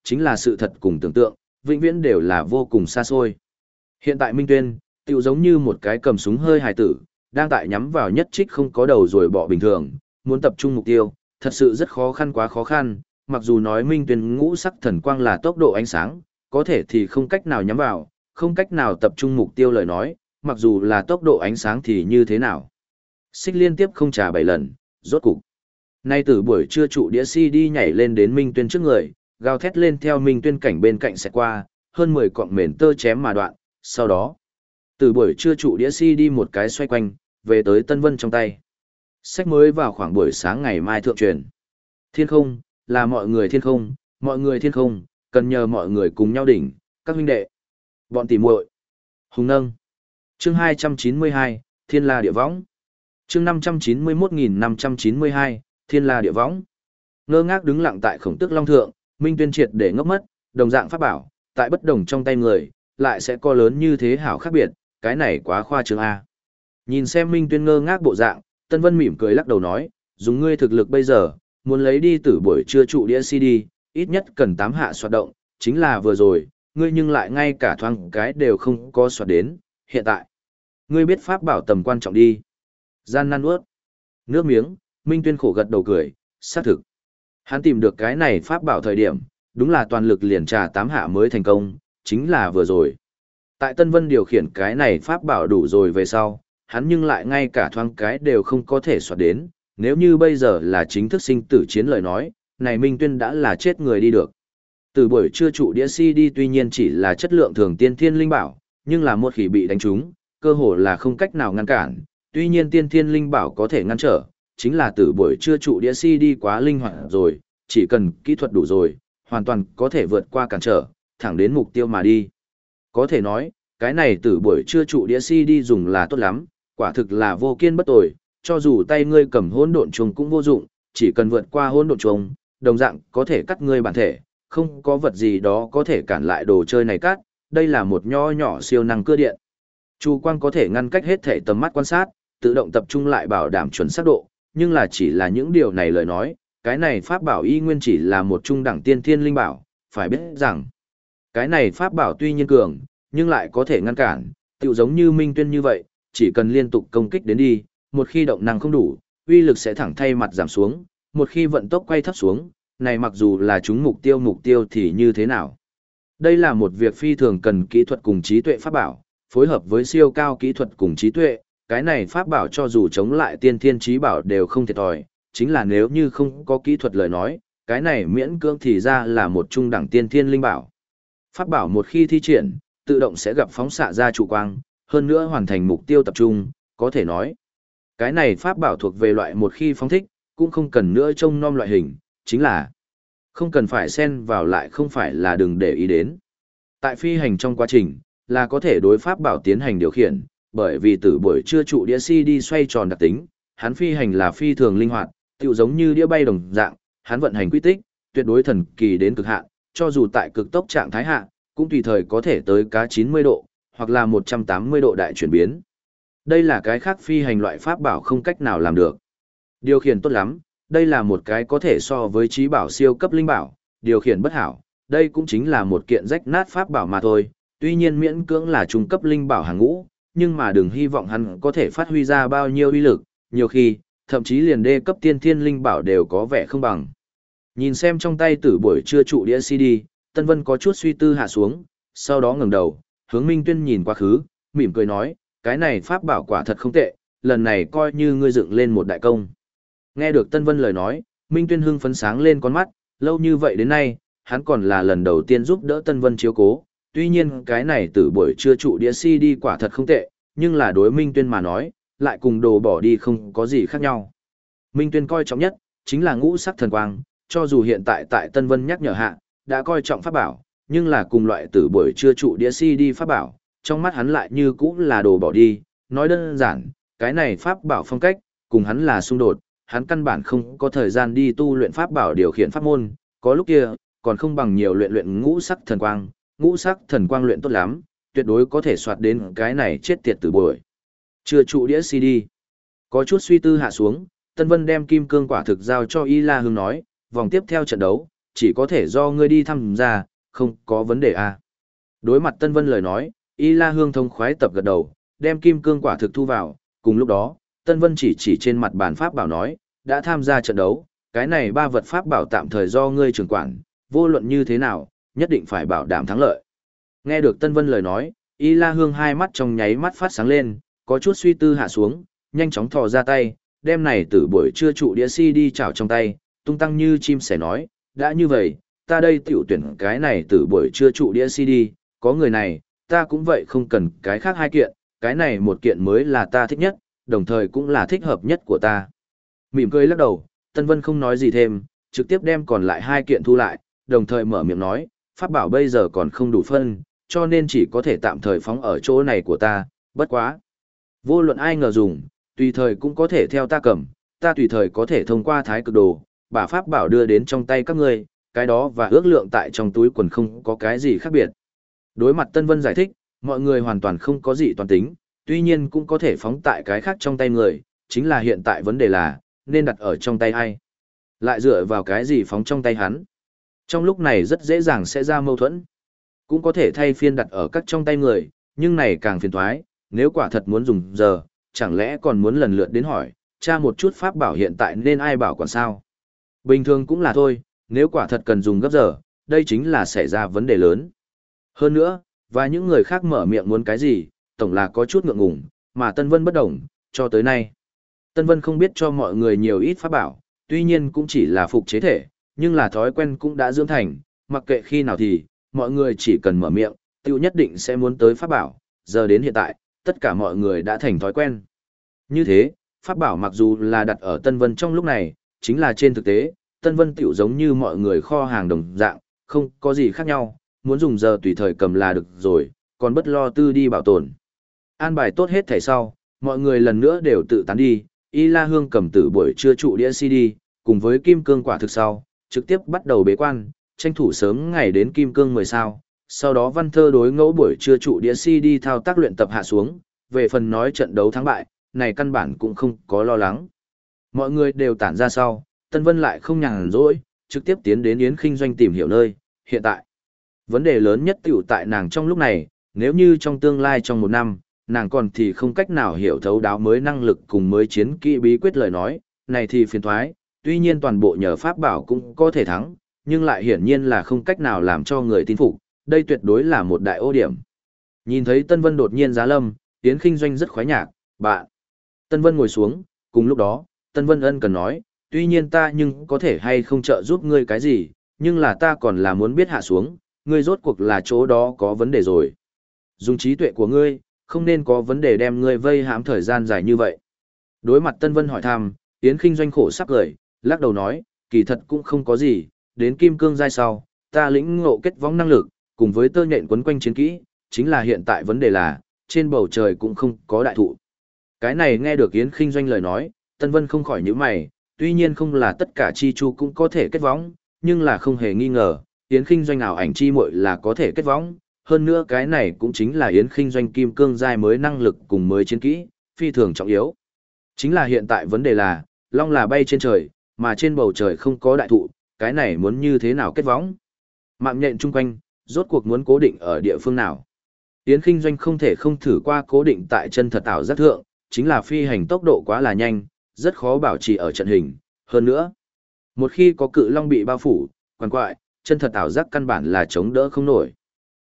chính là sự thật cùng tưởng tượng, vĩnh viễn đều là vô cùng xa xôi. Hiện tại Minh Tuyên, tựu giống như một cái cầm súng hơi hài tử, đang tại nhắm vào nhất trích không có đầu rồi bỏ bình thường, muốn tập trung mục tiêu, thật sự rất khó khăn quá khó khăn, mặc dù nói Minh Tuyên ngũ sắc thần quang là tốc độ ánh sáng, có thể thì không cách nào nhắm vào, không cách nào tập trung mục tiêu lời nói, mặc dù là tốc độ ánh sáng thì như thế nào. Xích liên tiếp không trả bảy lần, rốt cục. Nay từ buổi trưa trụ đĩa CD nhảy lên đến Minh Tuyên trước người, gào thét lên theo Minh Tuyên cảnh bên cạnh sẽ qua, hơn 10 cọng mền tơ chém mà đoạn, sau đó. Từ buổi trưa trụ đĩa CD một cái xoay quanh, về tới Tân Vân trong tay. Sách mới vào khoảng buổi sáng ngày mai thượng truyền. Thiên không, là mọi người thiên không, mọi người thiên không, cần nhờ mọi người cùng nhau đỉnh, các huynh đệ. Bọn tỉ muội Hùng nâng. Chương 292, Thiên La Địa Võng chương 591.592, Thiên La Địa Võng. Ngơ ngác đứng lặng tại khổng tức long thượng, Minh Tuyên triệt để ngốc mất, đồng dạng pháp bảo, tại bất đồng trong tay người, lại sẽ co lớn như thế hảo khác biệt, cái này quá khoa trương A. Nhìn xem Minh Tuyên ngơ ngác bộ dạng, Tân Vân mỉm cười lắc đầu nói, dùng ngươi thực lực bây giờ, muốn lấy đi từ buổi trưa trụ đĩa CD, ít nhất cần 8 hạ soạt động, chính là vừa rồi, ngươi nhưng lại ngay cả thoáng cái đều không có soạt đến, hiện tại. Ngươi biết pháp bảo tầm quan trọng đi. Gian nan ướt. Nước miếng, Minh Tuyên khổ gật đầu cười, xác thực. Hắn tìm được cái này pháp bảo thời điểm, đúng là toàn lực liền trà tám hạ mới thành công, chính là vừa rồi. Tại Tân Vân điều khiển cái này pháp bảo đủ rồi về sau, hắn nhưng lại ngay cả thoáng cái đều không có thể soạt đến, nếu như bây giờ là chính thức sinh tử chiến lời nói, này Minh Tuyên đã là chết người đi được. Từ buổi trưa trụ đĩa CD tuy nhiên chỉ là chất lượng thường tiên thiên linh bảo, nhưng là một khi bị đánh trúng, cơ hồ là không cách nào ngăn cản, tuy nhiên tiên thiên linh bảo có thể ngăn trở, chính là từ buổi trưa trụ đĩa đi quá linh hoạt rồi, chỉ cần kỹ thuật đủ rồi, hoàn toàn có thể vượt qua cản trở, thẳng đến mục tiêu mà đi. Có thể nói, cái này từ buổi trưa trụ đĩa đi dùng là tốt lắm, quả thực là vô kiên bất tồi, cho dù tay ngươi cầm hỗn độn trùng cũng vô dụng, chỉ cần vượt qua hỗn độn trùng, đồng dạng có thể cắt ngươi bản thể, không có vật gì đó có thể cản lại đồ chơi này cắt, đây là một nho nhỏ siêu năng cưa điện. Chu quang có thể ngăn cách hết thể tầm mắt quan sát, tự động tập trung lại bảo đảm chuẩn xác độ, nhưng là chỉ là những điều này lời nói, cái này pháp bảo y nguyên chỉ là một trung đẳng tiên thiên linh bảo, phải biết rằng, cái này pháp bảo tuy nhiên cường, nhưng lại có thể ngăn cản, tựu giống như minh tuyên như vậy, chỉ cần liên tục công kích đến đi, một khi động năng không đủ, uy lực sẽ thẳng thay mặt giảm xuống, một khi vận tốc quay thấp xuống, này mặc dù là chúng mục tiêu mục tiêu thì như thế nào. Đây là một việc phi thường cần kỹ thuật cùng trí tuệ pháp bảo, phối hợp với siêu cao kỹ thuật cùng trí tuệ, cái này pháp bảo cho dù chống lại tiên thiên trí bảo đều không thiệt thòi, chính là nếu như không có kỹ thuật lời nói, cái này miễn cưỡng thì ra là một trung đẳng tiên thiên linh bảo. Pháp bảo một khi thi triển, tự động sẽ gặp phóng xạ ra trụ quang, hơn nữa hoàn thành mục tiêu tập trung, có thể nói. Cái này pháp bảo thuộc về loại một khi phóng thích, cũng không cần nữa trông nom loại hình, chính là không cần phải xen vào lại không phải là đừng để ý đến. Tại phi hành trong quá trình, là có thể đối pháp bảo tiến hành điều khiển, bởi vì từ buổi trưa trụ đĩa CD xoay tròn đặc tính, hắn phi hành là phi thường linh hoạt, tựu giống như đĩa bay đồng dạng, hắn vận hành quy tích, tuyệt đối thần kỳ đến cực hạn, cho dù tại cực tốc trạng thái hạ, cũng tùy thời có thể tới cá 90 độ, hoặc là 180 độ đại chuyển biến. Đây là cái khác phi hành loại pháp bảo không cách nào làm được. Điều khiển tốt lắm, đây là một cái có thể so với trí bảo siêu cấp linh bảo, điều khiển bất hảo, đây cũng chính là một kiện rách nát pháp bảo mà thôi, tuy nhiên miễn cưỡng là trung cấp linh bảo hàng ngũ, nhưng mà đừng hy vọng hắn có thể phát huy ra bao nhiêu uy lực, nhiều khi, thậm chí liền đê cấp tiên thiên linh bảo đều có vẻ không bằng. Nhìn xem trong tay tử buổi chưa trụ đĩa CD, Tân Vân có chút suy tư hạ xuống, sau đó ngẩng đầu, hướng Minh Tuyên nhìn quá khứ, mỉm cười nói, cái này pháp bảo quả thật không tệ, lần này coi như ngươi dựng lên một đại công. Nghe được Tân Vân lời nói, Minh Tuyên hưng phấn sáng lên con mắt, lâu như vậy đến nay, hắn còn là lần đầu tiên giúp đỡ Tân Vân chiếu cố, tuy nhiên cái này từ buổi chưa trụ đĩa CD quả thật không tệ, nhưng là đối Minh Tuyên mà nói, lại cùng đồ bỏ đi không có gì khác nhau. Minh Tuyên coi trọng nhất, chính là ngũ sắc thần quang, cho dù hiện tại tại Tân Vân nhắc nhở hạ, đã coi trọng pháp bảo, nhưng là cùng loại từ buổi chưa trụ đĩa CD pháp bảo, trong mắt hắn lại như cũng là đồ bỏ đi, nói đơn giản, cái này pháp bảo phong cách, cùng hắn là xung đột, hắn căn bản không có thời gian đi tu luyện pháp bảo điều khiển pháp môn, có lúc kia, còn không bằng nhiều luyện luyện ngũ sắc thần quang, ngũ sắc thần quang luyện tốt lắm, tuyệt đối có thể soạt đến cái này chết tiệt từ buổi. Chưa trụ đĩa CD. Có chút suy tư hạ xuống, Tân Vân đem kim cương quả thực giao cho Y La Hưng nói, vòng tiếp theo trận đấu, chỉ có thể do ngươi đi thăm ra, không có vấn đề à. Đối mặt Tân Vân lời nói, Y La Hương thông khoái tập gật đầu, đem kim cương quả thực thu vào, cùng lúc đó, Tân Vân chỉ chỉ trên mặt bàn pháp bảo nói, đã tham gia trận đấu, cái này ba vật pháp bảo tạm thời do ngươi trưởng quản, vô luận như thế nào, nhất định phải bảo đảm thắng lợi. Nghe được Tân Vân lời nói, Y La Hương hai mắt trong nháy mắt phát sáng lên, có chút suy tư hạ xuống, nhanh chóng thò ra tay, đem này từ buổi trưa trụ đĩa CD chảo trong tay, tung tăng như chim sẻ nói, đã như vậy, ta đây tiểu tuyển cái này từ buổi trưa trụ đĩa CD, có người này, ta cũng vậy không cần cái khác hai kiện, cái này một kiện mới là ta thích nhất, đồng thời cũng là thích hợp nhất của ta. Mỉm cười lắc đầu, Tân Vân không nói gì thêm, trực tiếp đem còn lại hai kiện thu lại, đồng thời mở miệng nói, pháp bảo bây giờ còn không đủ phân, cho nên chỉ có thể tạm thời phóng ở chỗ này của ta, bất quá. Vô luận ai ngờ dùng, tùy thời cũng có thể theo ta cầm, ta tùy thời có thể thông qua thái cực đồ, bà pháp bảo đưa đến trong tay các ngươi, cái đó và ước lượng tại trong túi quần không có cái gì khác biệt. Đối mặt Tân Vân giải thích, mọi người hoàn toàn không có gì toàn tính, tuy nhiên cũng có thể phóng tại cái khác trong tay người, chính là hiện tại vấn đề là, nên đặt ở trong tay ai. Lại dựa vào cái gì phóng trong tay hắn. Trong lúc này rất dễ dàng sẽ ra mâu thuẫn. Cũng có thể thay phiên đặt ở các trong tay người, nhưng này càng phiền thoái, nếu quả thật muốn dùng giờ, chẳng lẽ còn muốn lần lượt đến hỏi, tra một chút pháp bảo hiện tại nên ai bảo quản sao. Bình thường cũng là thôi, nếu quả thật cần dùng gấp giờ, đây chính là xảy ra vấn đề lớn. Hơn nữa, và những người khác mở miệng muốn cái gì, tổng là có chút ngượng ngùng, mà Tân Vân bất đồng, cho tới nay. Tân Vân không biết cho mọi người nhiều ít pháp bảo, tuy nhiên cũng chỉ là phục chế thể, nhưng là thói quen cũng đã dưỡng thành, mặc kệ khi nào thì, mọi người chỉ cần mở miệng, tiêu nhất định sẽ muốn tới pháp bảo, giờ đến hiện tại, tất cả mọi người đã thành thói quen. Như thế, pháp bảo mặc dù là đặt ở Tân Vân trong lúc này, chính là trên thực tế, Tân Vân tiểu giống như mọi người kho hàng đồng dạng, không có gì khác nhau, muốn dùng giờ tùy thời cầm là được rồi, còn bất lo tư đi bảo tồn. An bài tốt hết thẻ sau, mọi người lần nữa đều tự tán đi, Y La Hương cầm tử buổi trưa trụ đĩa CD, cùng với Kim Cương quả thực sau, trực tiếp bắt đầu bế quan, tranh thủ sớm ngày đến Kim Cương 10 sao. Sau đó văn thơ đối ngẫu buổi trưa trụ đĩa CD thao tác luyện tập hạ xuống, về phần nói trận đấu thắng bại, này căn bản cũng không có lo lắng. Mọi người đều tản ra sau, Tân Vân lại không nhàn rỗi, trực tiếp tiến đến Yến Kinh doanh tìm hiểu nơi, hiện tại. Vấn đề lớn nhất tiểu tại nàng trong lúc này, nếu như trong tương lai trong một năm, nàng còn thì không cách nào hiểu thấu đáo mới năng lực cùng mới chiến kỹ bí quyết lời nói, này thì phiền thoái, tuy nhiên toàn bộ nhờ pháp bảo cũng có thể thắng, nhưng lại hiển nhiên là không cách nào làm cho người tin phục, đây tuyệt đối là một đại ô điểm. Nhìn thấy Tân Vân đột nhiên giá lâm, Yến Kinh doanh rất khoái nhạc, bạn. Tân Vân ngồi xuống, cùng lúc đó, Tân Vân ân cần nói, tuy nhiên ta nhưng có thể hay không trợ giúp ngươi cái gì, nhưng là ta còn là muốn biết hạ xuống, ngươi rốt cuộc là chỗ đó có vấn đề rồi. Dùng trí tuệ của ngươi, không nên có vấn đề đem ngươi vây hãm thời gian dài như vậy. Đối mặt Tân Vân hỏi thăm, Yến Kinh doanh khổ sắp cười, lắc đầu nói, kỳ thật cũng không có gì, đến kim cương giai sau, ta lĩnh ngộ kết vong năng lực, cùng với tơ nhện quấn quanh chiến kỹ, chính là hiện tại vấn đề là, trên bầu trời cũng không có đại thụ. Cái này nghe được Yến Kinh doanh lời nói, Tân Vân không khỏi nhíu mày, tuy nhiên không là tất cả chi chu cũng có thể kết vong, nhưng là không hề nghi ngờ, Yến Kinh doanh nào ảnh chi muội là có thể kết vong, hơn nữa cái này cũng chính là Yến Kinh doanh kim cương giai mới năng lực cùng mới chiến kỹ, phi thường trọng yếu. Chính là hiện tại vấn đề là, long là bay trên trời, mà trên bầu trời không có đại thụ, cái này muốn như thế nào kết võng? Mạng nhện chung quanh, rốt cuộc muốn cố định ở địa phương nào? Yến Kinh doanh không thể không thử qua cố định tại chân thật ảo giác thượng, chính là phi hành tốc độ quá là nhanh, rất khó bảo trì ở trận hình, hơn nữa. Một khi có cự long bị bao phủ, quan quại, chân thật ảo giác căn bản là chống đỡ không nổi.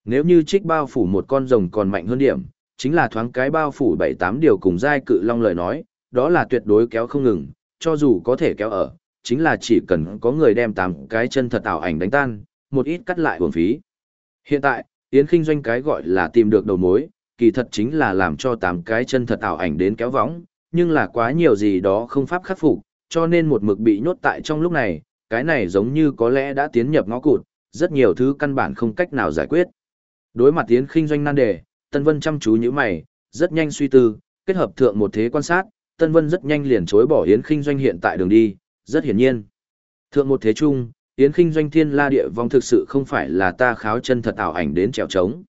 Nếu như trích bao phủ một con rồng còn mạnh hơn điểm, chính là thoáng cái bao phủ 7-8 điều cùng giai cự long lời nói, đó là tuyệt đối kéo không ngừng, cho dù có thể kéo ở, chính là chỉ cần có người đem tám cái chân thật ảo ảnh đánh tan, một ít cắt lại uổng phí. Hiện tại, Yến Kinh doanh cái gọi là tìm được đầu mối, kỳ thật chính là làm cho tám cái chân thật ảo ảnh đến kéo võng, nhưng là quá nhiều gì đó không pháp khắc phục, cho nên một mực bị nhốt tại trong lúc này, cái này giống như có lẽ đã tiến nhập ngõ cụt, rất nhiều thứ căn bản không cách nào giải quyết. Đối mặt tiến kinh doanh nan đề, Tân Vân chăm chú như mày, rất nhanh suy tư, kết hợp thượng một thế quan sát, Tân Vân rất nhanh liền chối bỏ Yến Kinh Doanh hiện tại đường đi, rất hiển nhiên. Thượng một thế chung, Yến Kinh Doanh thiên la địa vong thực sự không phải là ta kháo chân thật ảo ảnh đến trèo trống.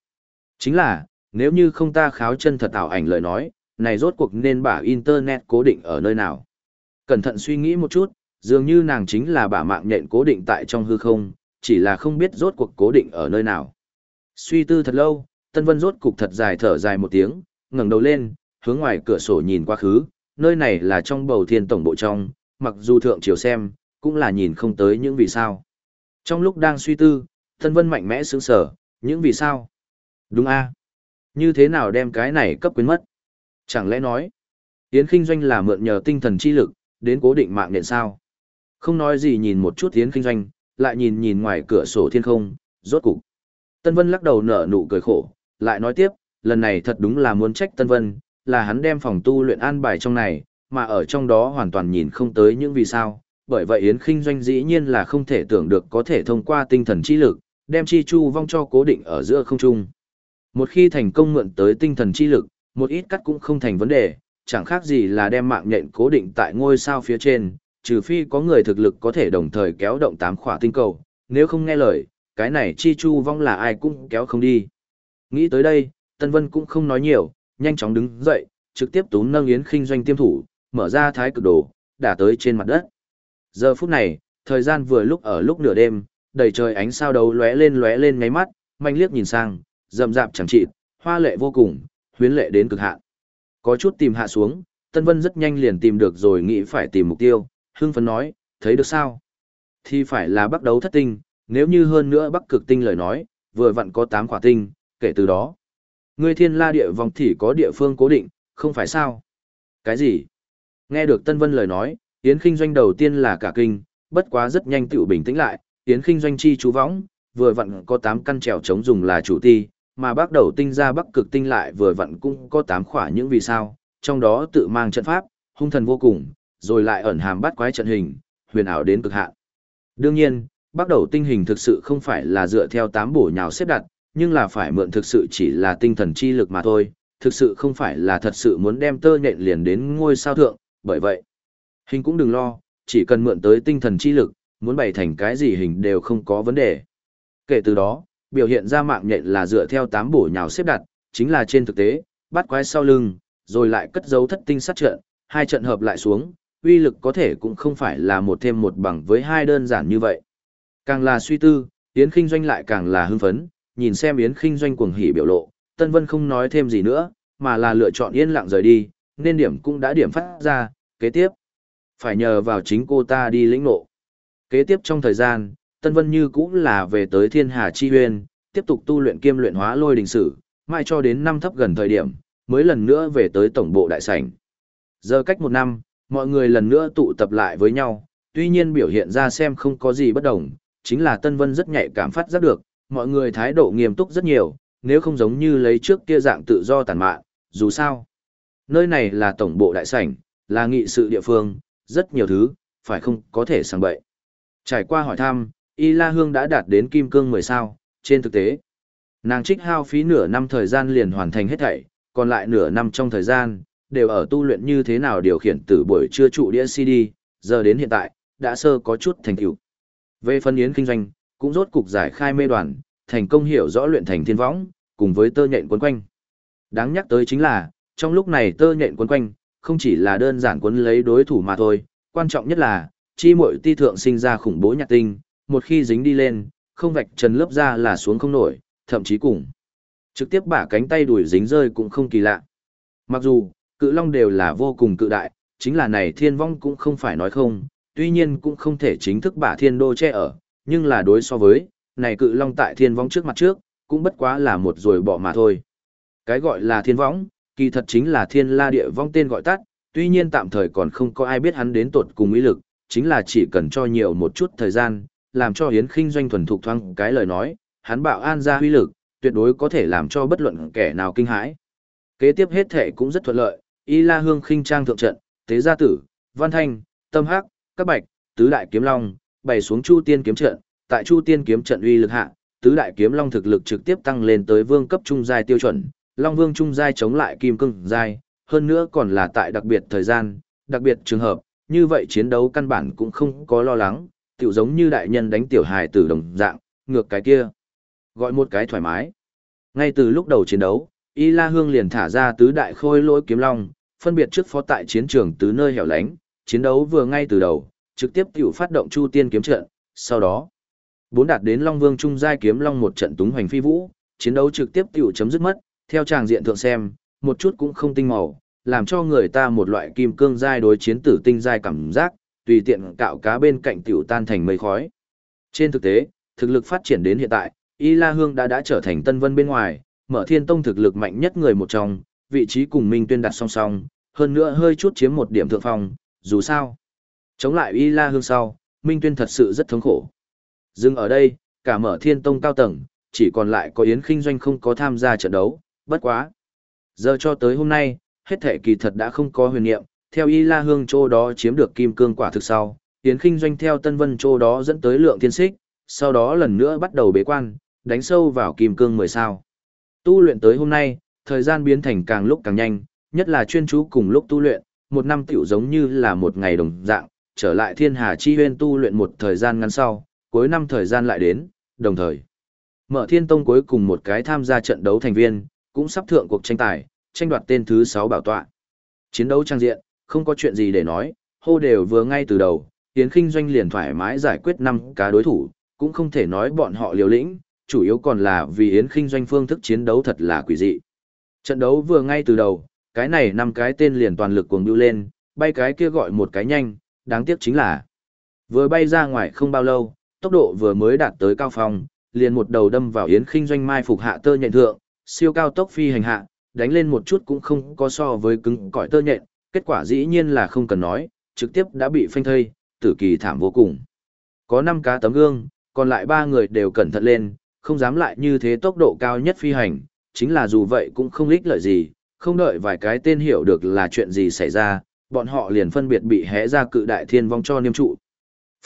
Chính là, nếu như không ta kháo chân thật ảo ảnh lời nói, này rốt cuộc nên bả Internet cố định ở nơi nào. Cẩn thận suy nghĩ một chút, dường như nàng chính là bả mạng nhện cố định tại trong hư không, chỉ là không biết rốt cuộc cố định ở nơi nào. Suy tư thật lâu, Tân Vân rốt cục thật dài thở dài một tiếng, ngẩng đầu lên, hướng ngoài cửa sổ nhìn qua khứ, nơi này là trong bầu thiên tổng bộ trong, mặc dù thượng chiều xem, cũng là nhìn không tới những vì sao. Trong lúc đang suy tư, Tân Vân mạnh mẽ sướng sở, những vì sao? Đúng a Như thế nào đem cái này cấp quyến mất? Chẳng lẽ nói, Yến Kinh Doanh là mượn nhờ tinh thần chi lực, đến cố định mạng nền sao? Không nói gì nhìn một chút Yến Kinh Doanh, lại nhìn nhìn ngoài cửa sổ thiên không, rốt cục. Tân Vân lắc đầu nở nụ cười khổ, lại nói tiếp, lần này thật đúng là muốn trách Tân Vân, là hắn đem phòng tu luyện an bài trong này, mà ở trong đó hoàn toàn nhìn không tới những vì sao. Bởi vậy Yến Kinh Doanh dĩ nhiên là không thể tưởng được có thể thông qua tinh thần chi lực, đem chi chu vong cho cố định ở giữa không trung. Một khi thành công mượn tới tinh thần chi lực, một ít cắt cũng không thành vấn đề, chẳng khác gì là đem mạng nhện cố định tại ngôi sao phía trên, trừ phi có người thực lực có thể đồng thời kéo động tám khỏa tinh cầu, nếu không nghe lời, cái này chi chu vong là ai cũng kéo không đi. Nghĩ tới đây, Tân Vân cũng không nói nhiều, nhanh chóng đứng dậy, trực tiếp túm nâng yến khinh doanh tiêm thủ, mở ra thái cực đồ, đả tới trên mặt đất. Giờ phút này, thời gian vừa lúc ở lúc nửa đêm, đầy trời ánh sao đấu lóe lên lóe lên ngáy mắt, manh liếc nhìn sang, rậm rạp chẳng trị, hoa lệ vô cùng, huyến lệ đến cực hạn. Có chút tìm hạ xuống, Tân Vân rất nhanh liền tìm được rồi nghĩ phải tìm mục tiêu, hưng phấn nói, thấy được sao? Thì phải là bắt đầu thất tinh, nếu như hơn nữa bắc cực tinh lời nói, vừa vặn có 8 quả tinh, kể từ đó. Ngươi thiên la địa vòng thì có địa phương cố định, Không phải sao? Cái gì? Nghe được Tân Vân lời nói, Yến Kinh Doanh đầu tiên là cả kinh, bất quá rất nhanh tựu bình tĩnh lại, Yến Kinh Doanh chi chú võng, vừa vặn có 8 căn trèo chống dùng là chủ ti, mà bắt đầu tinh ra bắc cực tinh lại vừa vặn cũng có 8 khỏa những vì sao, trong đó tự mang trận pháp, hung thần vô cùng, rồi lại ẩn hàm bắt quái trận hình, huyền ảo đến cực hạn. Đương nhiên, bắt đầu tinh hình thực sự không phải là dựa theo 8 bổ nhào xếp đặt, nhưng là phải mượn thực sự chỉ là tinh thần chi lực mà thôi, thực sự không phải là thật sự muốn đem tơ nhện liền đến ngôi sao thượng, bởi vậy, hình cũng đừng lo, chỉ cần mượn tới tinh thần chi lực, muốn bày thành cái gì hình đều không có vấn đề. Kể từ đó, biểu hiện ra mạng nhện là dựa theo tám bổ nhào xếp đặt, chính là trên thực tế, bắt quái sau lưng, rồi lại cất dấu thất tinh sát trận, hai trận hợp lại xuống, uy lực có thể cũng không phải là một thêm một bằng với hai đơn giản như vậy. Càng là suy tư, Yến Kinh Doanh lại càng là hưng phấn, nhìn xem Yến Kinh Doanh cuồng hỉ biểu lộ, Tân Vân không nói thêm gì nữa, mà là lựa chọn yên lặng rời đi, nên điểm cũng đã điểm phát ra, kế tiếp. Phải nhờ vào chính cô ta đi lĩnh ngộ. Kế tiếp trong thời gian, Tân Vân như cũng là về tới Thiên Hà Chi Huyên, tiếp tục tu luyện kiêm luyện hóa lôi đình sử, mãi cho đến năm thấp gần thời điểm, mới lần nữa về tới tổng bộ đại sảnh. Giờ cách một năm, mọi người lần nữa tụ tập lại với nhau, tuy nhiên biểu hiện ra xem không có gì bất đồng, chính là Tân Vân rất nhạy cảm phát giác được, mọi người thái độ nghiêm túc rất nhiều, nếu không giống như lấy trước kia dạng tự do tàn mạn, dù sao. Nơi này là tổng bộ đại sảnh, là nghị sự địa phương, rất nhiều thứ, phải không có thể sang bậy. Trải qua hỏi thăm, Y La Hương đã đạt đến kim cương 10 sao, trên thực tế. Nàng trích hao phí nửa năm thời gian liền hoàn thành hết thảy, còn lại nửa năm trong thời gian, đều ở tu luyện như thế nào điều khiển từ buổi trưa trụ đĩa CD, giờ đến hiện tại, đã sơ có chút thành tựu. Về phân yến kinh doanh, cũng rốt cục giải khai mê đoàn, thành công hiểu rõ luyện thành thiên võng, cùng với tơ nhện quấn quanh. Đáng nhắc tới chính là, trong lúc này tơ nhện quấn quanh, không chỉ là đơn giản quấn lấy đối thủ mà thôi, quan trọng nhất là, chi muội ti thượng sinh ra khủng bố nhạc tinh, một khi dính đi lên, không vạch trần lớp ra là xuống không nổi, thậm chí cùng. Trực tiếp bả cánh tay đuổi dính rơi cũng không kỳ lạ. Mặc dù, cự long đều là vô cùng cự đại, chính là này thiên vong cũng không phải nói không, tuy nhiên cũng không thể chính thức bả thiên đô che ở, nhưng là đối so với, này cự long tại thiên vong trước mặt trước, cũng bất quá là một rồi bỏ mà thôi. Cái gọi là thiên vong, kỳ thật chính là thiên la địa vong tên gọi tắt, tuy nhiên tạm thời còn không có ai biết hắn đến tột cùng ý lực, chính là chỉ cần cho nhiều một chút thời gian, làm cho hiến khinh doanh thuần thục thoáng cái lời nói, hắn bạo an ra huy lực, tuyệt đối có thể làm cho bất luận kẻ nào kinh hãi. Kế tiếp hết thể cũng rất thuận lợi, Y La Hương khinh trang thượng trận, Tế Gia Tử, Văn Thanh, Tâm Hắc, Các Bạch, Tứ Đại Kiếm Long, bày xuống Chu Tiên Kiếm Trận, tại Chu Tiên Kiếm Trận uy lực hạ, Tứ Đại Kiếm Long thực lực trực tiếp tăng lên tới vương cấp trung giai tiêu chuẩn, Long Vương trung giai chống lại Kim Cương giai, hơn nữa còn là tại đặc biệt thời gian, đặc biệt trường hợp, như vậy chiến đấu căn bản cũng không có lo lắng, tiểu giống như đại nhân đánh tiểu hài tử đồng dạng, ngược cái kia. Gọi một cái thoải mái. Ngay từ lúc đầu chiến đấu, Y La Hương liền thả ra tứ đại khôi lỗi kiếm long, phân biệt trước phó tại chiến trường tứ nơi hẻo lánh, chiến đấu vừa ngay từ đầu, trực tiếp tiểu phát động Chu Tiên kiếm trận, sau đó, bốn đạt đến Long Vương trung giai kiếm long một trận túng hoành phi vũ, chiến đấu trực tiếp tiểu chấm dứt mất, theo tràng diện thượng xem, một chút cũng không tinh màu, làm cho người ta một loại kim cương giai đối chiến tử tinh giai cảm giác, tùy tiện cạo cá bên cạnh tiểu tan thành mây khói. Trên thực tế, thực lực phát triển đến hiện tại, Y La Hương đã đã trở thành Tân Vân bên ngoài, mở thiên tông thực lực mạnh nhất người một trong, vị trí cùng Minh Tuyên đặt song song, hơn nữa hơi chút chiếm một điểm thượng phong, dù sao. Chống lại Y La Hương sau, Minh Tuyên thật sự rất thống khổ. Dừng ở đây, cả mở thiên tông cao tầng, chỉ còn lại có Yến Kinh Doanh không có tham gia trận đấu, bất quá. Giờ cho tới hôm nay, hết thể kỳ thật đã không có huyền niệm, theo Y La Hương Châu đó chiếm được kim cương quả thực sau, Yến Kinh Doanh theo Tân Vân Châu đó dẫn tới lượng thiên xích, sau đó lần nữa bắt đầu bế quan, đánh sâu vào kim cương 10 sao. Tu luyện tới hôm nay, thời gian biến thành càng lúc càng nhanh, nhất là chuyên chú cùng lúc tu luyện, một năm tiểu giống như là một ngày đồng dạng, trở lại thiên hà chi huyên tu luyện một thời gian ngắn sau, cuối năm thời gian lại đến, đồng thời. Mở thiên tông cuối cùng một cái tham gia trận đấu thành viên, cũng sắp thượng cuộc tranh tài, tranh đoạt tên thứ 6 bảo tọa. Chiến đấu trang diện, không có chuyện gì để nói, hô đều vừa ngay từ đầu, Tiến Kinh Doanh liền thoải mái giải quyết năm cá đối thủ, cũng không thể nói bọn họ liều lĩnh, chủ yếu còn là vì Yến Kinh Doanh phương thức chiến đấu thật là quỷ dị. Trận đấu vừa ngay từ đầu, cái này năm cái tên liền toàn lực cuồng bưu lên, bay cái kia gọi một cái nhanh, đáng tiếc chính là vừa bay ra ngoài không bao lâu, tốc độ vừa mới đạt tới cao phong, liền một đầu đâm vào Yến Kinh Doanh mai phục hạ tơ nhện thượng, siêu cao tốc phi hành hạ, đánh lên một chút cũng không có so với cứng cỏi tơ nhện, kết quả dĩ nhiên là không cần nói, trực tiếp đã bị phanh thây, tử kỳ thảm vô cùng. Có năm cá tấm gương, còn lại ba người đều cẩn thận lên, không dám lại như thế tốc độ cao nhất phi hành, chính là dù vậy cũng không ích lợi gì, không đợi vài cái tên hiểu được là chuyện gì xảy ra, bọn họ liền phân biệt bị hé ra cự đại thiên vong cho niêm trụ.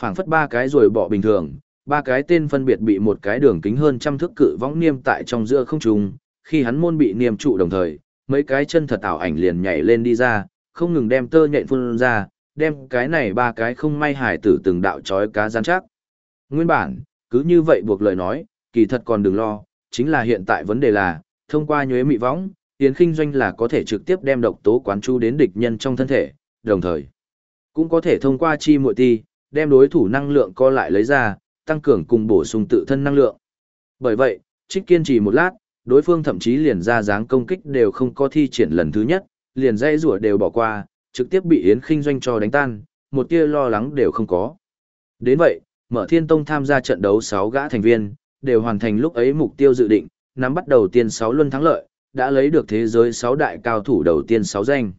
phảng phất ba cái rồi bỏ bình thường, ba cái tên phân biệt bị một cái đường kính hơn trăm thước cự vong niêm tại trong giữa không trung, khi hắn môn bị niêm trụ đồng thời, mấy cái chân thật ảo ảnh liền nhảy lên đi ra, không ngừng đem tơ nhện phun ra, đem cái này ba cái không may hải tử từng đạo chói cá gian chắc. Nguyên bản, cứ như vậy buộc lời nói, kỳ thật còn đừng lo, chính là hiện tại vấn đề là, thông qua nhuế mị võng, Yến Kinh doanh là có thể trực tiếp đem độc tố quán chú đến địch nhân trong thân thể, đồng thời, cũng có thể thông qua chi muội ti, đem đối thủ năng lượng co lại lấy ra, tăng cường cùng bổ sung tự thân năng lượng. Bởi vậy, trích kiên trì một lát, đối phương thậm chí liền ra dáng công kích đều không có thi triển lần thứ nhất, liền dây rủa đều bỏ qua, trực tiếp bị Yến Kinh Doanh cho đánh tan, một tia lo lắng đều không có. Đến vậy, Mở Thiên Tông tham gia trận đấu 6 gã thành viên, đều hoàn thành lúc ấy mục tiêu dự định, nắm bắt đầu tiên 6 luân thắng lợi, đã lấy được thế giới 6 đại cao thủ đầu tiên 6 danh.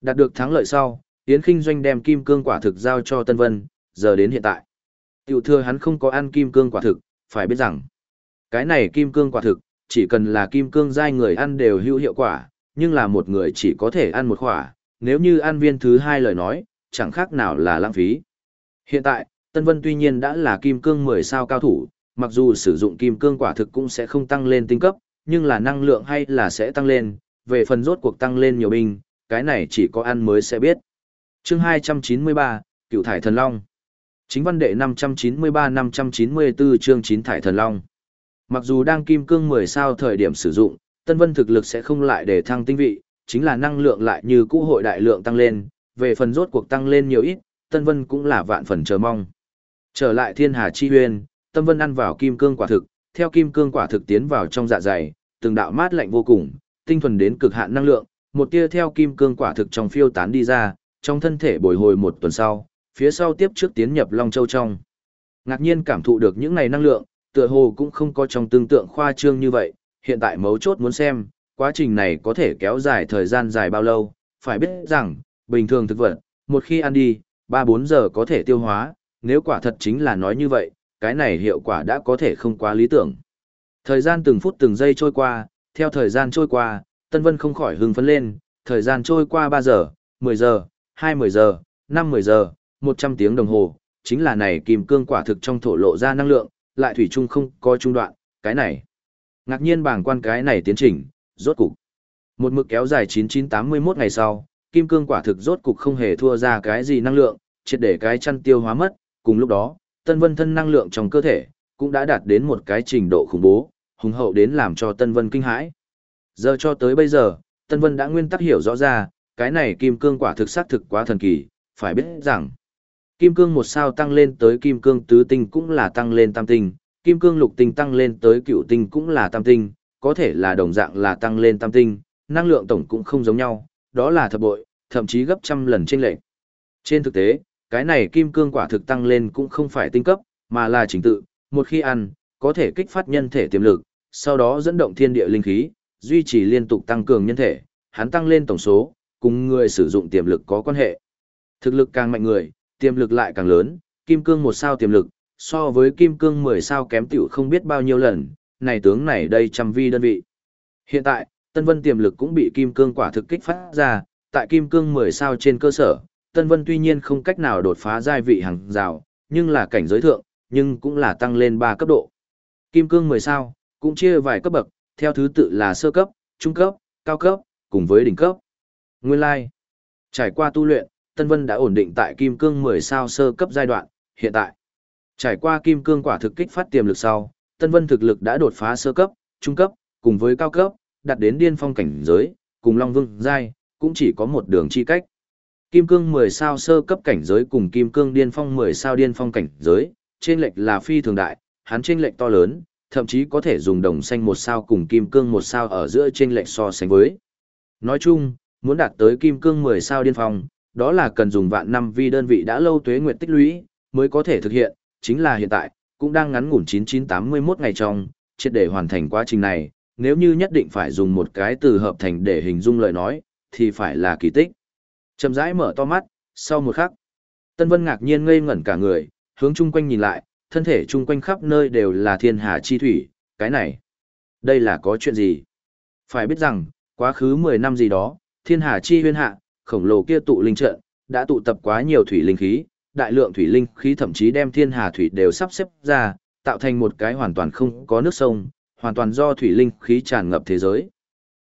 Đạt được thắng lợi sau, Yến Kinh Doanh đem kim cương quả thực giao cho Tân Vân, giờ đến hiện tại. Tiểu thừa hắn không có ăn kim cương quả thực, phải biết rằng, cái này kim cương quả thực, chỉ cần là kim cương giai người ăn đều hữu hiệu quả, nhưng là một người chỉ có thể ăn một quả, nếu như ăn viên thứ hai lời nói, chẳng khác nào là lãng phí. Hiện tại, Tân Vân tuy nhiên đã là kim cương 10 sao cao thủ, mặc dù sử dụng kim cương quả thực cũng sẽ không tăng lên tinh cấp, nhưng là năng lượng hay là sẽ tăng lên, về phần rốt cuộc tăng lên nhiều binh, cái này chỉ có ăn mới sẽ biết. chương 293, Cựu Thải Thần Long Chính văn đệ 593-594 chương 9 Thải Thần Long Mặc dù đang kim cương 10 sao thời điểm sử dụng, Tân Vân thực lực sẽ không lại để thăng tinh vị, chính là năng lượng lại như cũ hội đại lượng tăng lên, về phần rốt cuộc tăng lên nhiều ít, Tân Vân cũng là vạn phần chờ mong. Trở lại thiên hà chi huyền Tân Vân ăn vào kim cương quả thực, theo kim cương quả thực tiến vào trong dạ dày, từng đạo mát lạnh vô cùng, tinh thuần đến cực hạn năng lượng, một tia theo kim cương quả thực trong phiêu tán đi ra, trong thân thể bồi hồi một tuần sau, phía sau tiếp trước tiến nhập Long Châu trong. Ngạc nhiên cảm thụ được những này năng lượng, tựa hồ cũng không có trong tương tượng khoa trương như vậy, hiện tại mấu chốt muốn xem, quá trình này có thể kéo dài thời gian dài bao lâu, phải biết rằng, bình thường thực vật, một khi ăn đi, 3-4 giờ có thể tiêu hóa, nếu quả thật chính là nói như vậy, cái này hiệu quả đã có thể không quá lý tưởng. Thời gian từng phút từng giây trôi qua, theo thời gian trôi qua, Tân Vân không khỏi hưng phấn lên, thời gian trôi qua 3 giờ, 10 giờ, 20 giờ, 50 giờ, 100 tiếng đồng hồ, chính là này kim cương quả thực trong thổ lộ ra năng lượng, lại thủy chung không có trung đoạn, cái này. Ngạc nhiên bảng quan cái này tiến trình, rốt cục. Một mực kéo dài 9981 ngày sau, kim cương quả thực rốt cục không hề thua ra cái gì năng lượng, triệt để cái chăn tiêu hóa mất, cùng lúc đó, Tân Vân thân năng lượng trong cơ thể, cũng đã đạt đến một cái trình độ khủng bố, hùng hậu đến làm cho Tân Vân kinh hãi. Giờ cho tới bây giờ, Tân Vân đã nguyên tắc hiểu rõ ra, cái này kim cương quả thực xác thực quá thần kỳ, phải biết rằng, kim cương một sao tăng lên tới kim cương tứ tinh cũng là tăng lên tam tinh, kim cương lục tinh tăng lên tới cựu tinh cũng là tam tinh, có thể là đồng dạng là tăng lên tam tinh, năng lượng tổng cũng không giống nhau, đó là thập bội, thậm chí gấp trăm lần trên lệnh. Trên thực tế, cái này kim cương quả thực tăng lên cũng không phải tinh cấp, mà là trình tự, một khi ăn, có thể kích phát nhân thể tiềm lực, sau đó dẫn động thiên địa linh khí, duy trì liên tục tăng cường nhân thể, hắn tăng lên tổng số, cùng người sử dụng tiềm lực có quan hệ. Thực lực càng mạnh người, tiềm lực lại càng lớn, kim cương một sao tiềm lực, so với kim cương 10 sao kém tiểu không biết bao nhiêu lần, này tướng này đây trăm vi đơn vị. Hiện tại, Tân Vân tiềm lực cũng bị kim cương quả thực kích phát ra, tại kim cương 10 sao trên cơ sở, Tân Vân tuy nhiên không cách nào đột phá giai vị hàng rào, nhưng là cảnh giới thượng, nhưng cũng là tăng lên 3 cấp độ. Kim cương 10 sao, cũng chia vài cấp bậc, theo thứ tự là sơ cấp, trung cấp, cao cấp, cùng với đỉnh cấp. Nguyên lai, trải qua tu luyện, Tân Vân đã ổn định tại kim cương 10 sao sơ cấp giai đoạn, hiện tại. Trải qua kim cương quả thực kích phát tiềm lực sau, Tân Vân thực lực đã đột phá sơ cấp, trung cấp, cùng với cao cấp, đạt đến điên phong cảnh giới, cùng Long Vương giai, cũng chỉ có một đường chi cách. Kim cương 10 sao sơ cấp cảnh giới cùng kim cương điên phong 10 sao điên phong cảnh giới, trên lệch là phi thường đại, hắn trên lệch to lớn, thậm chí có thể dùng đồng xanh một sao cùng kim cương một sao ở giữa trên lệch so sánh với. Nói chung, muốn đạt tới kim cương 10 sao điên phong, đó là cần dùng vạn năm vi đơn vị đã lâu tuế nguyệt tích lũy, mới có thể thực hiện, chính là hiện tại, cũng đang ngắn ngủn 9981 ngày trong, triệt để hoàn thành quá trình này, nếu như nhất định phải dùng một cái từ hợp thành để hình dung lời nói, thì phải là kỳ tích. Chậm rãi mở to mắt, sau một khắc, Tân Vân ngạc nhiên ngây ngẩn cả người, hướng chung quanh nhìn lại, thân thể chung quanh khắp nơi đều là thiên hà chi thủy, cái này, đây là có chuyện gì? Phải biết rằng, quá khứ 10 năm gì đó, thiên hà chi huyên hạ, khổng lồ kia tụ linh trận, đã tụ tập quá nhiều thủy linh khí, đại lượng thủy linh khí thậm chí đem thiên hà thủy đều sắp xếp ra, tạo thành một cái hoàn toàn không có nước sông, hoàn toàn do thủy linh khí tràn ngập thế giới.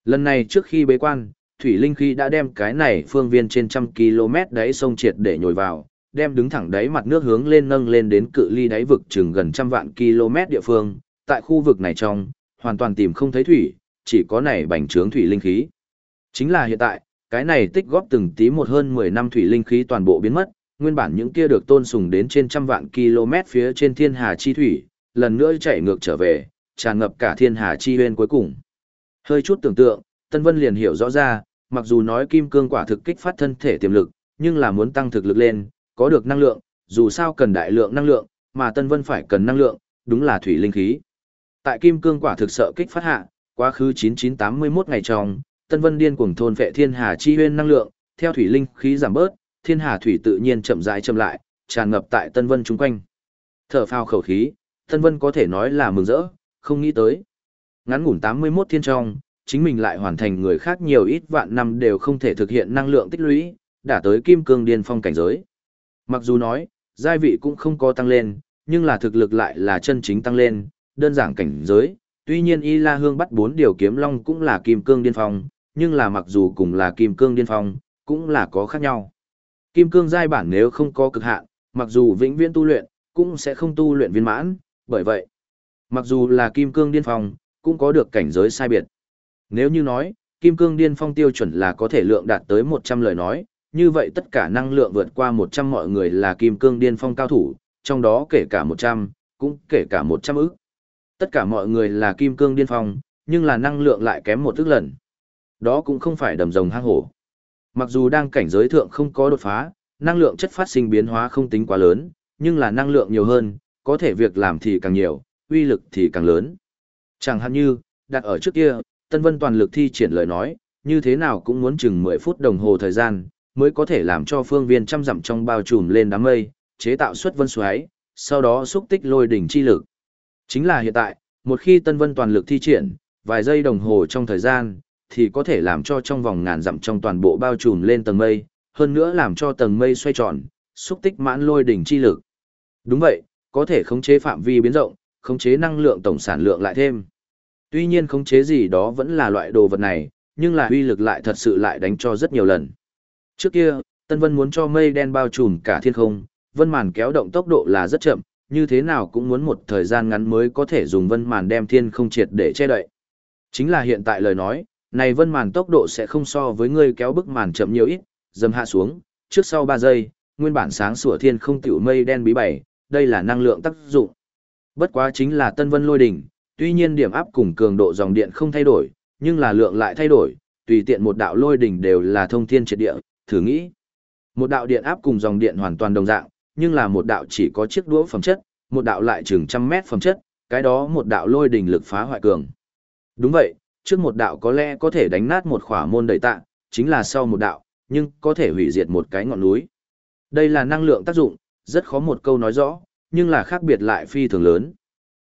Lần này trước khi bế quan, thủy linh khí đã đem cái này phương viên trên trăm km đáy sông triệt để nhồi vào, đem đứng thẳng đáy mặt nước hướng lên nâng lên đến cự ly đáy vực chừng gần trăm vạn km địa phương, tại khu vực này trong, hoàn toàn tìm không thấy thủy, chỉ có này bành trướng thủy linh khí. Chính là hiện tại, cái này tích góp từng tí một hơn 10 năm thủy linh khí toàn bộ biến mất, nguyên bản những kia được tôn sùng đến trên trăm vạn km phía trên thiên hà chi thủy, lần nữa chạy ngược trở về, tràn ngập cả thiên hà chi bên cuối cùng. Hơi chút tưởng tượng, Tân Vân liền hiểu rõ ra, mặc dù nói kim cương quả thực kích phát thân thể tiềm lực, nhưng là muốn tăng thực lực lên, có được năng lượng, dù sao cần đại lượng năng lượng, mà Tân Vân phải cần năng lượng, đúng là thủy linh khí. Tại kim cương quả thực sợ kích phát hạ, quá khứ 9981 ngày trong, Tân Vân điên cuồng thôn vệ thiên hà chi huyên năng lượng, theo thủy linh khí giảm bớt, thiên hà thủy tự nhiên chậm rãi chậm lại, tràn ngập tại Tân Vân chung quanh. Thở phào khẩu khí, Tân Vân có thể nói là mừng rỡ, không nghĩ tới. Ngắn ngủn 81 thiên trong, chính mình lại hoàn thành người khác nhiều ít vạn năm đều không thể thực hiện năng lượng tích lũy, đã tới kim cương điên phong cảnh giới. Mặc dù nói, giai vị cũng không có tăng lên, nhưng là thực lực lại là chân chính tăng lên, đơn giản cảnh giới. Tuy nhiên Y La Hương bắt bốn điều kiếm long cũng là kim cương điên phong, nhưng là mặc dù cùng là kim cương điên phong, cũng là có khác nhau. Kim cương giai bản nếu không có cực hạn, mặc dù vĩnh viễn tu luyện, cũng sẽ không tu luyện viên mãn, bởi vậy, mặc dù là kim cương điên phong, cũng có được cảnh giới sai biệt. Nếu như nói, kim cương điên phong tiêu chuẩn là có thể lượng đạt tới 100 lời nói, như vậy tất cả năng lượng vượt qua 100 mọi người là kim cương điên phong cao thủ, trong đó kể cả 100, cũng kể cả 100 ức. Tất cả mọi người là kim cương điên phong, nhưng là năng lượng lại kém một ức lần. Đó cũng không phải đầm rồng hang hổ. Mặc dù đang cảnh giới thượng không có đột phá, năng lượng chất phát sinh biến hóa không tính quá lớn, nhưng là năng lượng nhiều hơn, có thể việc làm thì càng nhiều, uy lực thì càng lớn. Chẳng hạn như, đặt ở trước kia, Tân Vân toàn lực thi triển lời nói, như thế nào cũng muốn chừng 10 phút đồng hồ thời gian, mới có thể làm cho phương viên trăm dặm trong bao trùm lên đám mây, chế tạo xuất vân xoáy, sau đó xúc tích lôi đỉnh chi lực. Chính là hiện tại, một khi Tân Vân toàn lực thi triển, vài giây đồng hồ trong thời gian, thì có thể làm cho trong vòng ngàn dặm trong toàn bộ bao trùm lên tầng mây, hơn nữa làm cho tầng mây xoay tròn, xúc tích mãn lôi đỉnh chi lực. Đúng vậy, có thể khống chế phạm vi biến rộng, khống chế năng lượng tổng sản lượng lại thêm. Tuy nhiên khống chế gì đó vẫn là loại đồ vật này, nhưng là uy lực lại thật sự lại đánh cho rất nhiều lần. Trước kia, Tân Vân muốn cho mây đen bao trùm cả thiên không, vân màn kéo động tốc độ là rất chậm, như thế nào cũng muốn một thời gian ngắn mới có thể dùng vân màn đem thiên không triệt để che đậy. Chính là hiện tại lời nói, này vân màn tốc độ sẽ không so với ngươi kéo bức màn chậm nhiều ít, dầm hạ xuống, trước sau 3 giây, nguyên bản sáng sủa thiên không tiểu mây đen bí bảy, đây là năng lượng tác dụng. Bất quá chính là Tân Vân lôi đỉnh, tuy nhiên điểm áp cùng cường độ dòng điện không thay đổi, nhưng là lượng lại thay đổi, tùy tiện một đạo lôi đỉnh đều là thông thiên triệt địa, thử nghĩ. Một đạo điện áp cùng dòng điện hoàn toàn đồng dạng, nhưng là một đạo chỉ có chiếc đũa phẩm chất, một đạo lại chừng trăm mét phẩm chất, cái đó một đạo lôi đỉnh lực phá hoại cường. Đúng vậy, trước một đạo có lẽ có thể đánh nát một khỏa môn đầy tạ, chính là sau một đạo, nhưng có thể hủy diệt một cái ngọn núi. Đây là năng lượng tác dụng, rất khó một câu nói rõ, nhưng là khác biệt lại phi thường lớn.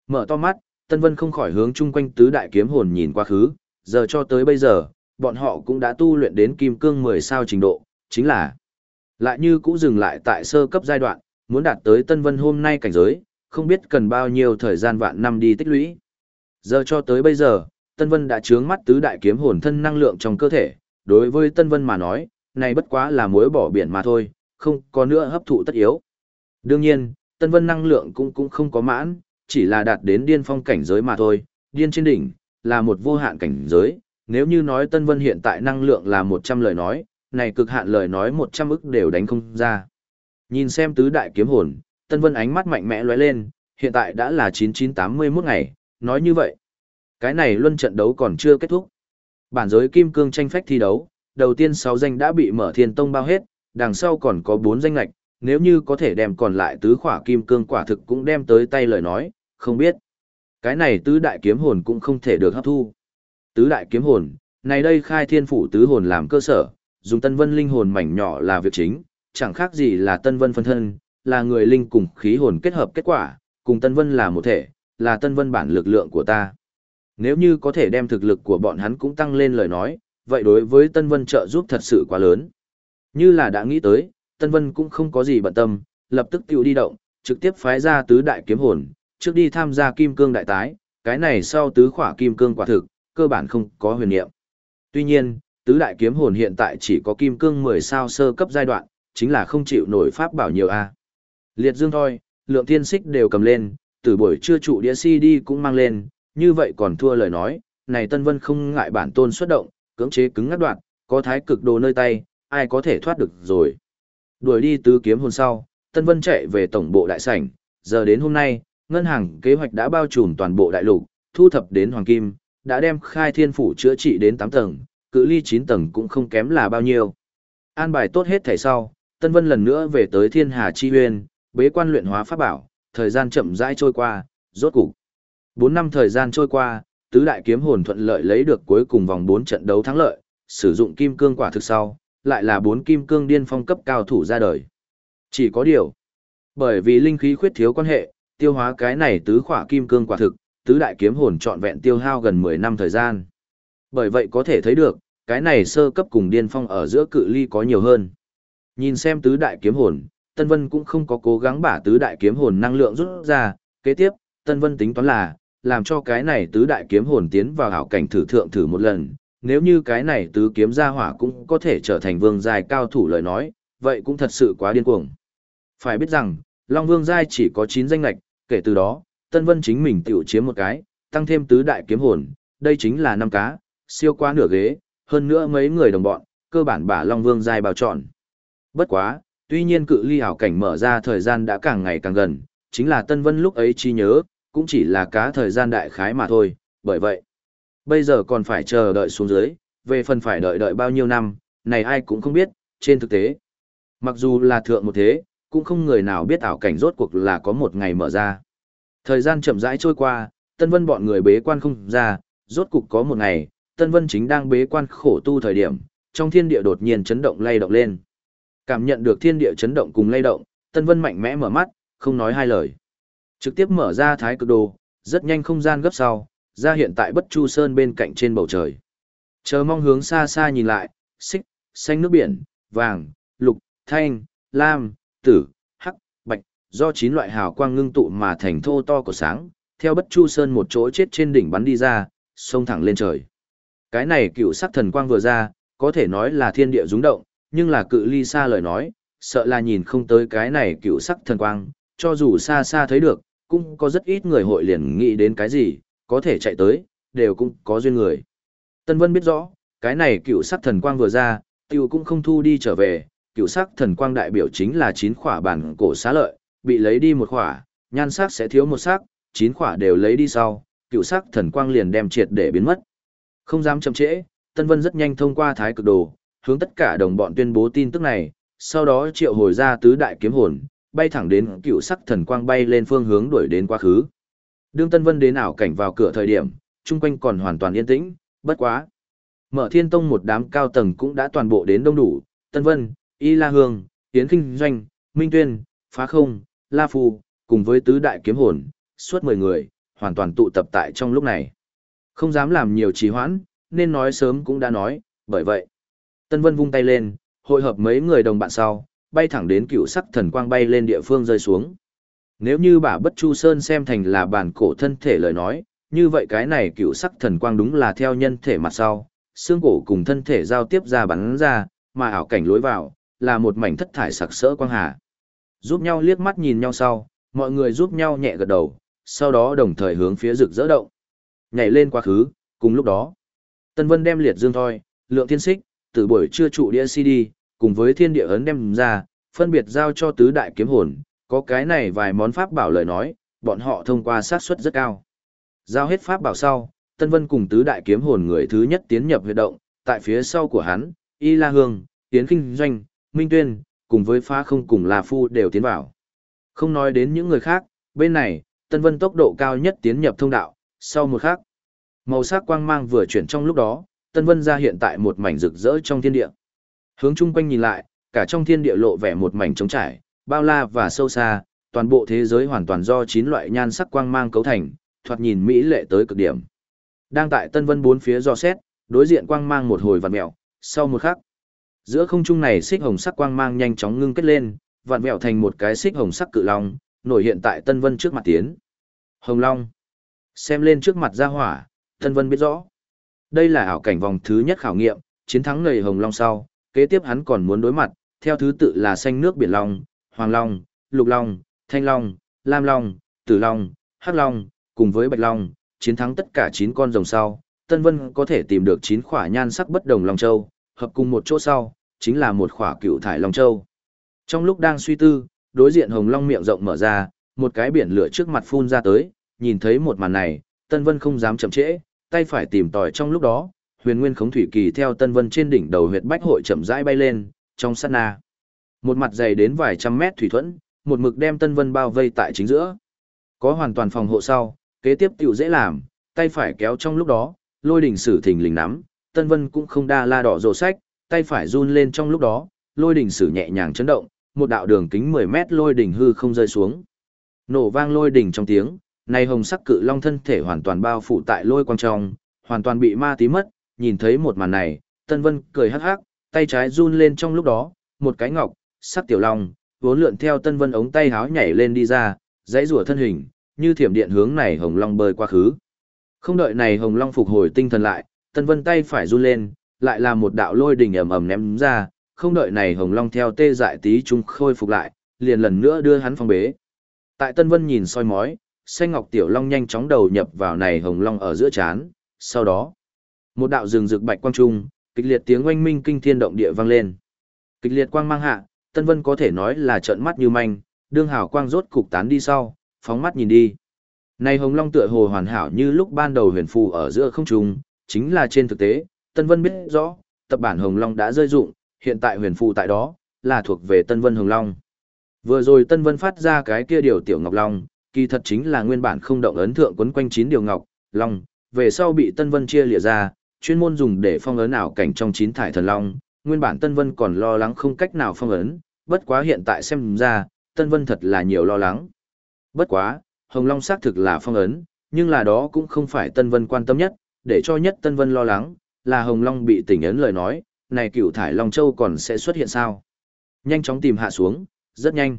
Mở to mắt, Tân Vân không khỏi hướng chung quanh tứ đại kiếm hồn nhìn quá khứ, giờ cho tới bây giờ, bọn họ cũng đã tu luyện đến kim cương 10 sao trình độ, chính là lại như cũ dừng lại tại sơ cấp giai đoạn, muốn đạt tới Tân Vân hôm nay cảnh giới, không biết cần bao nhiêu thời gian vạn năm đi tích lũy. Giờ cho tới bây giờ, Tân Vân đã chướng mắt tứ đại kiếm hồn thân năng lượng trong cơ thể, đối với Tân Vân mà nói, này bất quá là muối bỏ biển mà thôi, không có nữa hấp thụ tất yếu. Đương nhiên, Tân Vân năng lượng cũng cũng không có mãn, chỉ là đạt đến điên phong cảnh giới mà thôi, điên trên đỉnh, là một vô hạn cảnh giới, nếu như nói Tân Vân hiện tại năng lượng là 100 lời nói, này cực hạn lời nói 100 ức đều đánh không ra. Nhìn xem tứ đại kiếm hồn, Tân Vân ánh mắt mạnh mẽ lóe lên, hiện tại đã là 9981 ngày, nói như vậy. Cái này luân trận đấu còn chưa kết thúc. Bản giới kim cương tranh phách thi đấu, đầu tiên 6 danh đã bị mở thiên tông bao hết, đằng sau còn có 4 danh lạch, nếu như có thể đem còn lại tứ khỏa kim cương quả thực cũng đem tới tay lời nói, không biết. Cái này tứ đại kiếm hồn cũng không thể được hấp thu. Tứ đại kiếm hồn, này đây khai thiên phủ tứ hồn làm cơ sở, dùng tân vân linh hồn mảnh nhỏ là việc chính, chẳng khác gì là tân vân phân thân, là người linh cùng khí hồn kết hợp kết quả, cùng tân vân là một thể, là tân vân bản lực lượng của ta. Nếu như có thể đem thực lực của bọn hắn cũng tăng lên lời nói, vậy đối với tân vân trợ giúp thật sự quá lớn. Như là đã nghĩ tới, tân vân cũng không có gì bận tâm, lập tức tiểu đi động, trực tiếp phái ra tứ đại kiếm hồn, trước đi tham gia kim cương đại tái, cái này sau tứ khỏa kim cương quả thực, cơ bản không có huyền niệm. Tuy nhiên, tứ đại kiếm hồn hiện tại chỉ có kim cương 10 sao sơ cấp giai đoạn, chính là không chịu nổi pháp bảo nhiều a. Liệt dương thôi, lượng thiên xích đều cầm lên, từ buổi trưa trụ đĩa CD cũng mang lên, như vậy còn thua lời nói, này Tân Vân không ngại bản tôn xuất động, cưỡng chế cứng ngắt đoạn, có thái cực đồ nơi tay, ai có thể thoát được rồi. Đuổi đi tứ kiếm hồn sau, Tân Vân chạy về tổng bộ đại sảnh, giờ đến hôm nay, ngân hàng kế hoạch đã bao trùm toàn bộ đại lục, thu thập đến hoàng kim, đã đem khai thiên phủ chữa trị đến 8 tầng, cự ly 9 tầng cũng không kém là bao nhiêu. An bài tốt hết thảy sau, Tân Vân lần nữa về tới Thiên Hà Chi Huyên, bế quan luyện hóa pháp bảo, thời gian chậm rãi trôi qua, rốt cục. 4 năm thời gian trôi qua, tứ đại kiếm hồn thuận lợi lấy được cuối cùng vòng 4 trận đấu thắng lợi, sử dụng kim cương quả thực sau, lại là bốn kim cương điên phong cấp cao thủ ra đời. Chỉ có điều, bởi vì linh khí khuyết thiếu quan hệ, tiêu hóa cái này tứ khỏa kim cương quả thực, tứ đại kiếm hồn trọn vẹn tiêu hao gần 10 năm thời gian. Bởi vậy có thể thấy được, cái này sơ cấp cùng điên phong ở giữa cự ly có nhiều hơn. Nhìn xem tứ đại kiếm hồn, Tân Vân cũng không có cố gắng bả tứ đại kiếm hồn năng lượng rút ra, kế tiếp, Tân Vân tính toán là, làm cho cái này tứ đại kiếm hồn tiến vào hảo cảnh thử thượng thử một lần, nếu như cái này tứ kiếm gia hỏa cũng có thể trở thành vương giai cao thủ lời nói, vậy cũng thật sự quá điên cuồng. Phải biết rằng, Long Vương giai chỉ có 9 danh lạch, kể từ đó, Tân Vân chính mình tiểu chiếm một cái, tăng thêm tứ đại kiếm hồn, đây chính là năm cá, siêu quá nửa ghế, hơn nữa mấy người đồng bọn, cơ bản bả Long Vương giai bao trọn. Bất quá, tuy nhiên cự ly hảo cảnh mở ra thời gian đã càng ngày càng gần, chính là Tân Vân lúc ấy chi nhớ, cũng chỉ là cá thời gian đại khái mà thôi, bởi vậy, bây giờ còn phải chờ đợi xuống dưới, về phần phải đợi đợi bao nhiêu năm, này ai cũng không biết, trên thực tế. Mặc dù là thượng một thế, cũng không người nào biết ảo cảnh rốt cuộc là có một ngày mở ra. Thời gian chậm rãi trôi qua, Tân Vân bọn người bế quan không ra, rốt cục có một ngày, Tân Vân chính đang bế quan khổ tu thời điểm, trong thiên địa đột nhiên chấn động lay động lên. Cảm nhận được thiên địa chấn động cùng lay động, Tân Vân mạnh mẽ mở mắt, không nói hai lời. Trực tiếp mở ra thái cực đồ, rất nhanh không gian gấp sau, ra hiện tại Bất Chu Sơn bên cạnh trên bầu trời. Chờ mong hướng xa xa nhìn lại, xích, xanh nước biển, vàng, lục, thanh, lam, tử, hắc, bạch, do chín loại hào quang ngưng tụ mà thành thô to của sáng, theo Bất Chu Sơn một chỗ chết trên đỉnh bắn đi ra, xông thẳng lên trời. Cái này cựu sắc thần quang vừa ra, có thể nói là thiên địa rúng động, nhưng là cự ly xa lời nói, sợ là nhìn không tới cái này cựu sắc thần quang, cho dù xa xa thấy được, cũng có rất ít người hội liền nghĩ đến cái gì, có thể chạy tới, đều cũng có duyên người. Tân Vân biết rõ, cái này cựu sắc thần quang vừa ra, tiêu cũng không thu đi trở về, cựu sắc thần quang đại biểu chính là chín khỏa bản cổ xá lợi, bị lấy đi một khỏa, nhan sắc sẽ thiếu một sắc, chín khỏa đều lấy đi sau, cựu sắc thần quang liền đem triệt để biến mất. Không dám chậm trễ, Tân Vân rất nhanh thông qua thái cực đồ, hướng tất cả đồng bọn tuyên bố tin tức này, sau đó triệu hồi ra tứ đại kiếm hồn, bay thẳng đến cựu sắc thần quang bay lên phương hướng đuổi đến quá khứ. Đương Tân Vân đến ảo cảnh vào cửa thời điểm, chung quanh còn hoàn toàn yên tĩnh, bất quá. Mở Thiên Tông một đám cao tầng cũng đã toàn bộ đến đông đủ, Tân Vân, Y La Hương, Yến Kinh Doanh, Minh Tuyên, Phá Không, La Phu, cùng với tứ đại kiếm hồn, suốt 10 người, hoàn toàn tụ tập tại trong lúc này. Không dám làm nhiều trì hoãn, nên nói sớm cũng đã nói, bởi vậy. Tân Vân vung tay lên, hội hợp mấy người đồng bạn sau, bay thẳng đến cựu sắc thần quang bay lên địa phương rơi xuống. Nếu như bà Bất Chu Sơn xem thành là bản cổ thân thể lời nói, như vậy cái này cựu sắc thần quang đúng là theo nhân thể mặt sau, xương cổ cùng thân thể giao tiếp ra bắn ra, mà ảo cảnh lối vào, là một mảnh thất thải sặc sỡ quang hà. Giúp nhau liếc mắt nhìn nhau sau, mọi người giúp nhau nhẹ gật đầu, sau đó đồng thời hướng phía rực rỡ động. Nhảy lên quá khứ, cùng lúc đó, Tân Vân đem liệt dương thôi lượng thiên xích, từ buổi trưa trụ đĩa CD, cùng với thiên địa ấn đem ra, phân biệt giao cho tứ đại kiếm hồn, có cái này vài món pháp bảo lời nói, bọn họ thông qua xác suất rất cao. Giao hết pháp bảo sau, Tân Vân cùng tứ đại kiếm hồn người thứ nhất tiến nhập huyệt động, tại phía sau của hắn, Y La Hương, Tiến Kinh Doanh, Minh Tuyên, cùng với phá không cùng La Phu đều tiến vào. Không nói đến những người khác, bên này, Tân Vân tốc độ cao nhất tiến nhập thông đạo, sau một khắc. Màu sắc quang mang vừa chuyển trong lúc đó, Tân Vân ra hiện tại một mảnh rực rỡ trong thiên địa. Hướng chung quanh nhìn lại, cả trong thiên địa lộ vẻ một mảnh trống trải, bao la và sâu xa, toàn bộ thế giới hoàn toàn do chín loại nhan sắc quang mang cấu thành, thoạt nhìn mỹ lệ tới cực điểm. Đang tại Tân Vân bốn phía do xét, đối diện quang mang một hồi vặn mèo, sau một khắc, giữa không trung này xích hồng sắc quang mang nhanh chóng ngưng kết lên, vặn mèo thành một cái xích hồng sắc cự long, nổi hiện tại Tân Vân trước mặt tiến. Hồng Long. Xem lên trước mặt ra hỏa, Tân Vân biết rõ. Đây là ảo cảnh vòng thứ nhất khảo nghiệm, chiến thắng nầy Hồng Long sau, kế tiếp hắn còn muốn đối mặt, theo thứ tự là xanh nước biển Long, Hoàng Long, Lục Long, Thanh Long, Lam Long, Tử Long, Hắc Long, cùng với Bạch Long, chiến thắng tất cả 9 con rồng sau, Tân Vân có thể tìm được 9 khỏa nhan sắc bất đồng Long Châu, hợp cùng một chỗ sau, chính là một khỏa cựu thải Long Châu. Trong lúc đang suy tư, đối diện Hồng Long miệng rộng mở ra, một cái biển lửa trước mặt phun ra tới, nhìn thấy một màn này, Tân Vân không dám chậm trễ, tay phải tìm tòi trong lúc đó, huyền nguyên khống thủy kỳ theo Tân Vân trên đỉnh đầu huyệt bách hội chậm rãi bay lên, trong sát na. Một mặt dày đến vài trăm mét thủy thuẫn, một mực đem Tân Vân bao vây tại chính giữa. Có hoàn toàn phòng hộ sau, kế tiếp tiểu dễ làm, tay phải kéo trong lúc đó, lôi đỉnh sử thình lình nắm, Tân Vân cũng không đa la đỏ rồ sách, tay phải run lên trong lúc đó, lôi đỉnh sử nhẹ nhàng chấn động, một đạo đường kính 10 mét lôi đỉnh hư không rơi xuống. Nổ vang lôi đỉnh trong tiếng, này hồng sắc cự long thân thể hoàn toàn bao phủ tại lôi quang trong, hoàn toàn bị ma tí mất, nhìn thấy một màn này, Tân Vân cười hắc hắc, tay trái run lên trong lúc đó, một cái ngọc, sắc tiểu long, vốn lượn theo Tân Vân ống tay háo nhảy lên đi ra, dãy rùa thân hình, như thiểm điện hướng này hồng long bơi qua khứ. Không đợi này hồng long phục hồi tinh thần lại, Tân Vân tay phải run lên, lại là một đạo lôi đỉnh ầm ầm ném ra, không đợi này hồng long theo tê dại tí trung khôi phục lại, liền lần nữa đưa hắn phong bế. Tại Tân Vân nhìn soi mói, xanh ngọc tiểu long nhanh chóng đầu nhập vào này hồng long ở giữa chán, sau đó, một đạo rừng rực bạch quang trung, kịch liệt tiếng oanh minh kinh thiên động địa vang lên. Kịch liệt quang mang hạ, Tân Vân có thể nói là trợn mắt như manh, đương hào quang rốt cục tán đi sau, phóng mắt nhìn đi. Này hồng long tựa hồ hoàn hảo như lúc ban đầu huyền phù ở giữa không trung, chính là trên thực tế, Tân Vân biết rõ, tập bản hồng long đã rơi dụng, hiện tại huyền phù tại đó, là thuộc về Tân Vân hồng long. Vừa rồi Tân Vân phát ra cái kia điều tiểu ngọc long, kỳ thật chính là nguyên bản không động ấn thượng quấn quanh chín điều ngọc, long, về sau bị Tân Vân chia lìa ra, chuyên môn dùng để phong ấn ảo cảnh trong chín thải thần long, nguyên bản Tân Vân còn lo lắng không cách nào phong ấn, bất quá hiện tại xem ra, Tân Vân thật là nhiều lo lắng. Bất quá, Hồng Long xác thực là phong ấn, nhưng là đó cũng không phải Tân Vân quan tâm nhất, để cho nhất Tân Vân lo lắng, là Hồng Long bị tỉnh ấn lời nói, này cựu thải Long Châu còn sẽ xuất hiện sao? Nhanh chóng tìm hạ xuống, rất nhanh.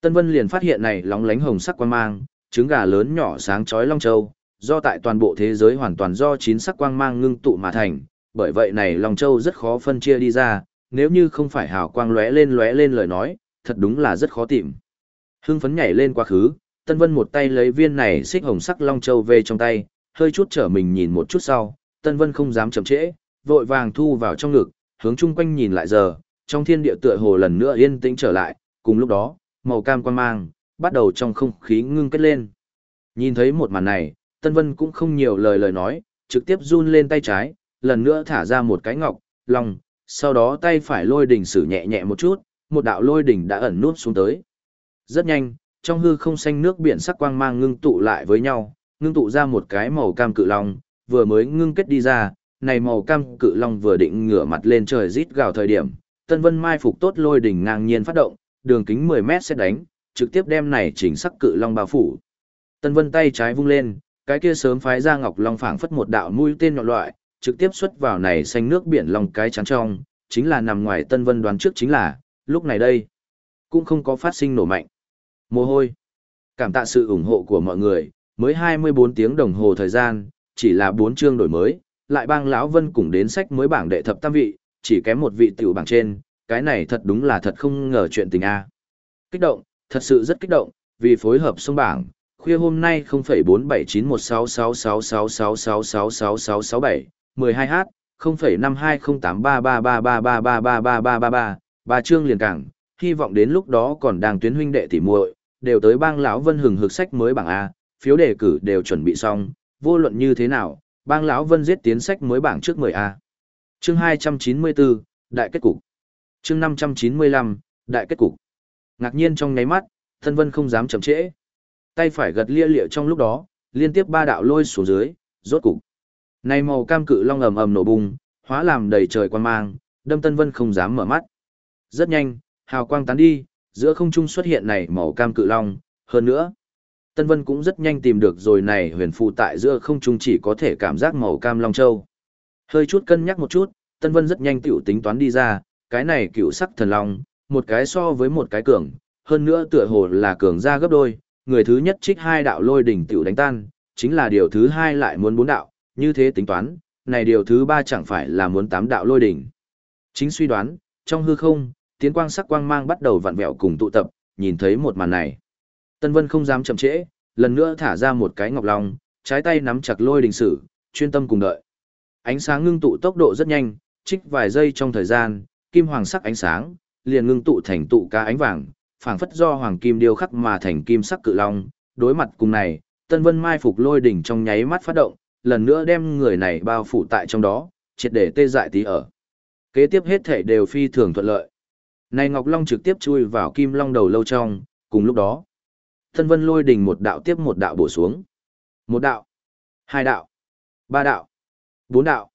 Tân Vân liền phát hiện này lóng lánh hồng sắc quang mang, trứng gà lớn nhỏ sáng chói Long Châu, do tại toàn bộ thế giới hoàn toàn do chín sắc quang mang ngưng tụ mà thành, bởi vậy này Long Châu rất khó phân chia đi ra, nếu như không phải hào quang lóe lên lóe lên lời nói, thật đúng là rất khó tìm. Hưng phấn nhảy lên quá khứ, Tân Vân một tay lấy viên này xích hồng sắc Long Châu về trong tay, hơi chút trở mình nhìn một chút sau, Tân Vân không dám chậm trễ, vội vàng thu vào trong ngực, hướng chung quanh nhìn lại giờ, trong thiên địa tựa hồ lần nữa yên tĩnh trở lại, cùng lúc đó, màu cam quan mang, bắt đầu trong không khí ngưng kết lên. Nhìn thấy một màn này, Tân Vân cũng không nhiều lời lời nói, trực tiếp run lên tay trái, lần nữa thả ra một cái ngọc, lòng, sau đó tay phải lôi đỉnh sử nhẹ nhẹ một chút, một đạo lôi đỉnh đã ẩn nút xuống tới. Rất nhanh, trong hư không xanh nước biển sắc quang mang ngưng tụ lại với nhau, ngưng tụ ra một cái màu cam cự long, vừa mới ngưng kết đi ra, này màu cam cự long vừa định ngửa mặt lên trời rít gào thời điểm, Tân Vân mai phục tốt lôi đỉnh ngang nhiên phát động, đường kính 10 mét sẽ đánh, trực tiếp đem này chỉnh sắc cự long bao phủ. Tân Vân tay trái vung lên, cái kia sớm phái ra ngọc long phảng phất một đạo mũi tên nhọn loại, trực tiếp xuất vào này xanh nước biển lòng cái chắn trong, chính là nằm ngoài Tân Vân đoán trước chính là, lúc này đây, cũng không có phát sinh nổ mạnh. Mồ hôi. Cảm tạ sự ủng hộ của mọi người, mới 24 tiếng đồng hồ thời gian, chỉ là 4 chương đổi mới, lại bang lão Vân cùng đến sách mới bảng đệ thập tam vị, chỉ kém một vị tiểu bảng trên, cái này thật đúng là thật không ngờ chuyện tình a. Kích động, thật sự rất kích động, vì phối hợp xông bảng, khuya hôm nay 0.47916666666667, 12h, 0.52083333333333, ba chương liền cảng, hy vọng đến lúc đó còn đang tuyến huynh đệ tỉ muội, đều tới bang lão Vân hừng hực sách mới bảng a, phiếu đề cử đều chuẩn bị xong, vô luận như thế nào, bang lão Vân giết tiến sách mới bảng trước 10 a. Chương 294, đại kết cục. Chương 595, đại kết cục. Ngạc nhiên trong nháy mắt, Thân Vân không dám chậm trễ. Tay phải gật lia lịa trong lúc đó, liên tiếp ba đạo lôi xuống dưới, rốt cục. Này màu cam cự long ầm ầm nổ bùng hóa làm đầy trời quan mang, đâm Tân Vân không dám mở mắt. Rất nhanh, hào quang tán đi, giữa không trung xuất hiện này màu cam cự long, hơn nữa. Tân Vân cũng rất nhanh tìm được rồi này huyền phù tại giữa không trung chỉ có thể cảm giác màu cam long châu. Hơi chút cân nhắc một chút, Tân Vân rất nhanh tiểu tính toán đi ra, cái này cựu sắc thần long, một cái so với một cái cường, hơn nữa tựa hồ là cường ra gấp đôi, người thứ nhất trích hai đạo lôi đỉnh tiểu đánh tan, chính là điều thứ hai lại muốn bốn đạo, như thế tính toán, này điều thứ ba chẳng phải là muốn tám đạo lôi đỉnh. Chính suy đoán, trong hư không, tiến quang sắc quang mang bắt đầu vặn vẹo cùng tụ tập, nhìn thấy một màn này. Tân Vân không dám chậm trễ, lần nữa thả ra một cái ngọc long, trái tay nắm chặt lôi đình sử, chuyên tâm cùng đợi. Ánh sáng ngưng tụ tốc độ rất nhanh, trích vài giây trong thời gian, kim hoàng sắc ánh sáng, liền ngưng tụ thành tụ ca ánh vàng, phảng phất do hoàng kim điêu khắc mà thành kim sắc cự long. Đối mặt cùng này, Tân Vân mai phục lôi đỉnh trong nháy mắt phát động, lần nữa đem người này bao phủ tại trong đó, triệt để tê dại tí ở. Kế tiếp hết thể đều phi thường thuận lợi. Này Ngọc Long trực tiếp chui vào kim long đầu lâu trong, cùng lúc đó. Tân Vân lôi đỉnh một đạo tiếp một đạo bổ xuống. Một đạo, hai đạo, ba đạo, bốn đạo.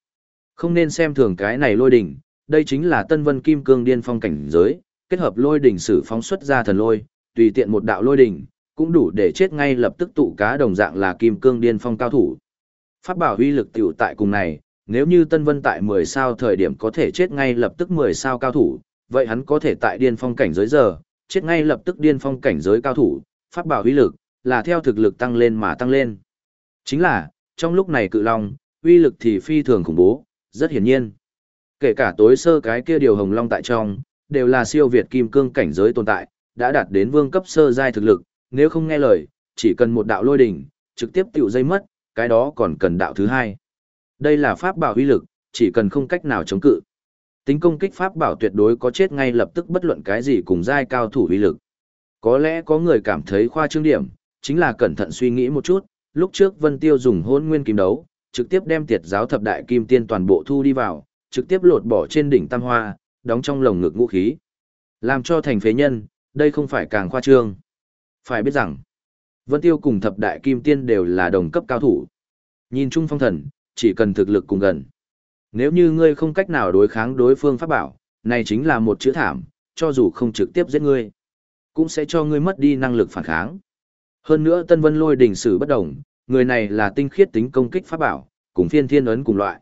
Không nên xem thường cái này lôi đỉnh, đây chính là Tân Vân Kim Cương Điên Phong cảnh giới, kết hợp lôi đỉnh sử phóng xuất ra thần lôi, tùy tiện một đạo lôi đỉnh, cũng đủ để chết ngay lập tức tụ cá đồng dạng là Kim Cương Điên Phong cao thủ. Pháp bảo huy lực tiểu tại cùng này, nếu như Tân Vân tại 10 sao thời điểm có thể chết ngay lập tức 10 sao cao thủ, vậy hắn có thể tại điên phong cảnh giới giờ, chết ngay lập tức điên phong cảnh giới cao thủ, pháp bảo huy lực, là theo thực lực tăng lên mà tăng lên. Chính là, trong lúc này cự long, uy lực thì phi thường khủng bố, rất hiển nhiên. Kể cả tối sơ cái kia điều hồng long tại trong, đều là siêu việt kim cương cảnh giới tồn tại, đã đạt đến vương cấp sơ giai thực lực, nếu không nghe lời, chỉ cần một đạo lôi đỉnh, trực tiếp tiểu dây mất, cái đó còn cần đạo thứ hai. Đây là pháp bảo uy lực, chỉ cần không cách nào chống cự. Tính công kích pháp bảo tuyệt đối có chết ngay lập tức bất luận cái gì cùng giai cao thủ uy lực. Có lẽ có người cảm thấy khoa trương điểm, chính là cẩn thận suy nghĩ một chút, lúc trước Vân Tiêu dùng hôn nguyên kim đấu, trực tiếp đem tiệt giáo thập đại kim tiên toàn bộ thu đi vào, trực tiếp lột bỏ trên đỉnh tam hoa, đóng trong lồng ngực ngũ khí. Làm cho thành phế nhân, đây không phải càng khoa trương. Phải biết rằng, Vân Tiêu cùng thập đại kim tiên đều là đồng cấp cao thủ. Nhìn chung phong thần, chỉ cần thực lực cùng gần. Nếu như ngươi không cách nào đối kháng đối phương pháp bảo, này chính là một chữ thảm, cho dù không trực tiếp giết ngươi, cũng sẽ cho ngươi mất đi năng lực phản kháng. Hơn nữa Tân Vân Lôi đỉnh sử bất đồng, người này là tinh khiết tính công kích pháp bảo, cùng phiên thiên ấn cùng loại.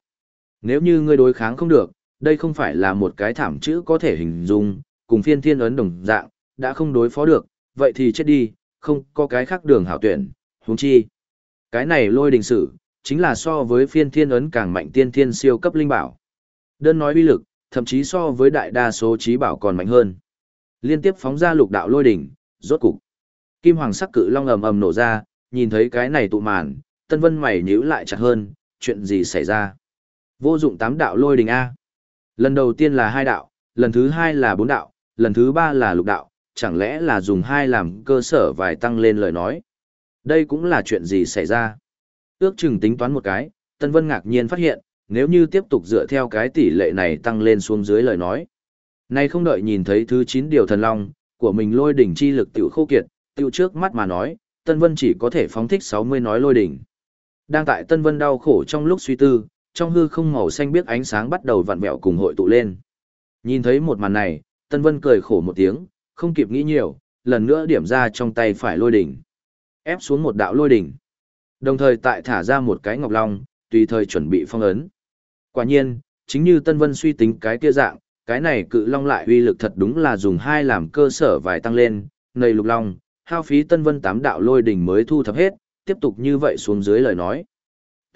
Nếu như ngươi đối kháng không được, đây không phải là một cái thảm chữ có thể hình dung, cùng phiên thiên ấn đồng dạng, đã không đối phó được, vậy thì chết đi, không có cái khác đường hảo tuyển, huống chi. Cái này lôi đình sử, chính là so với phiên thiên ấn càng mạnh tiên thiên siêu cấp linh bảo. Đơn nói uy lực, thậm chí so với đại đa số trí bảo còn mạnh hơn. Liên tiếp phóng ra lục đạo lôi đỉnh, rốt cục. Kim hoàng sắc cự long ầm ầm nổ ra, nhìn thấy cái này tụ màn, Tân Vân mày nhíu lại chặt hơn, chuyện gì xảy ra? Vô dụng tám đạo lôi đỉnh a. Lần đầu tiên là hai đạo, lần thứ hai là bốn đạo, lần thứ ba là lục đạo, chẳng lẽ là dùng hai làm cơ sở vài tăng lên lời nói. Đây cũng là chuyện gì xảy ra. Ước chừng tính toán một cái, Tân Vân ngạc nhiên phát hiện, nếu như tiếp tục dựa theo cái tỷ lệ này tăng lên xuống dưới lời nói. Nay không đợi nhìn thấy thứ 9 điều thần long, của mình lôi đỉnh chi lực tiểu khô kiệt, tiểu trước mắt mà nói, Tân Vân chỉ có thể phóng thích 60 nói lôi đỉnh. Đang tại Tân Vân đau khổ trong lúc suy tư, trong hư không màu xanh biết ánh sáng bắt đầu vặn vẹo cùng hội tụ lên. Nhìn thấy một màn này, Tân Vân cười khổ một tiếng, không kịp nghĩ nhiều, lần nữa điểm ra trong tay phải lôi đỉnh. Ép xuống một đạo lôi đỉnh. Đồng thời tại thả ra một cái ngọc long, tùy thời chuẩn bị phong ấn. Quả nhiên, chính như Tân Vân suy tính cái kia dạng, cái này cự long lại uy lực thật đúng là dùng hai làm cơ sở vài tăng lên, nầy lục long, hao phí Tân Vân tám đạo lôi đỉnh mới thu thập hết, tiếp tục như vậy xuống dưới lời nói.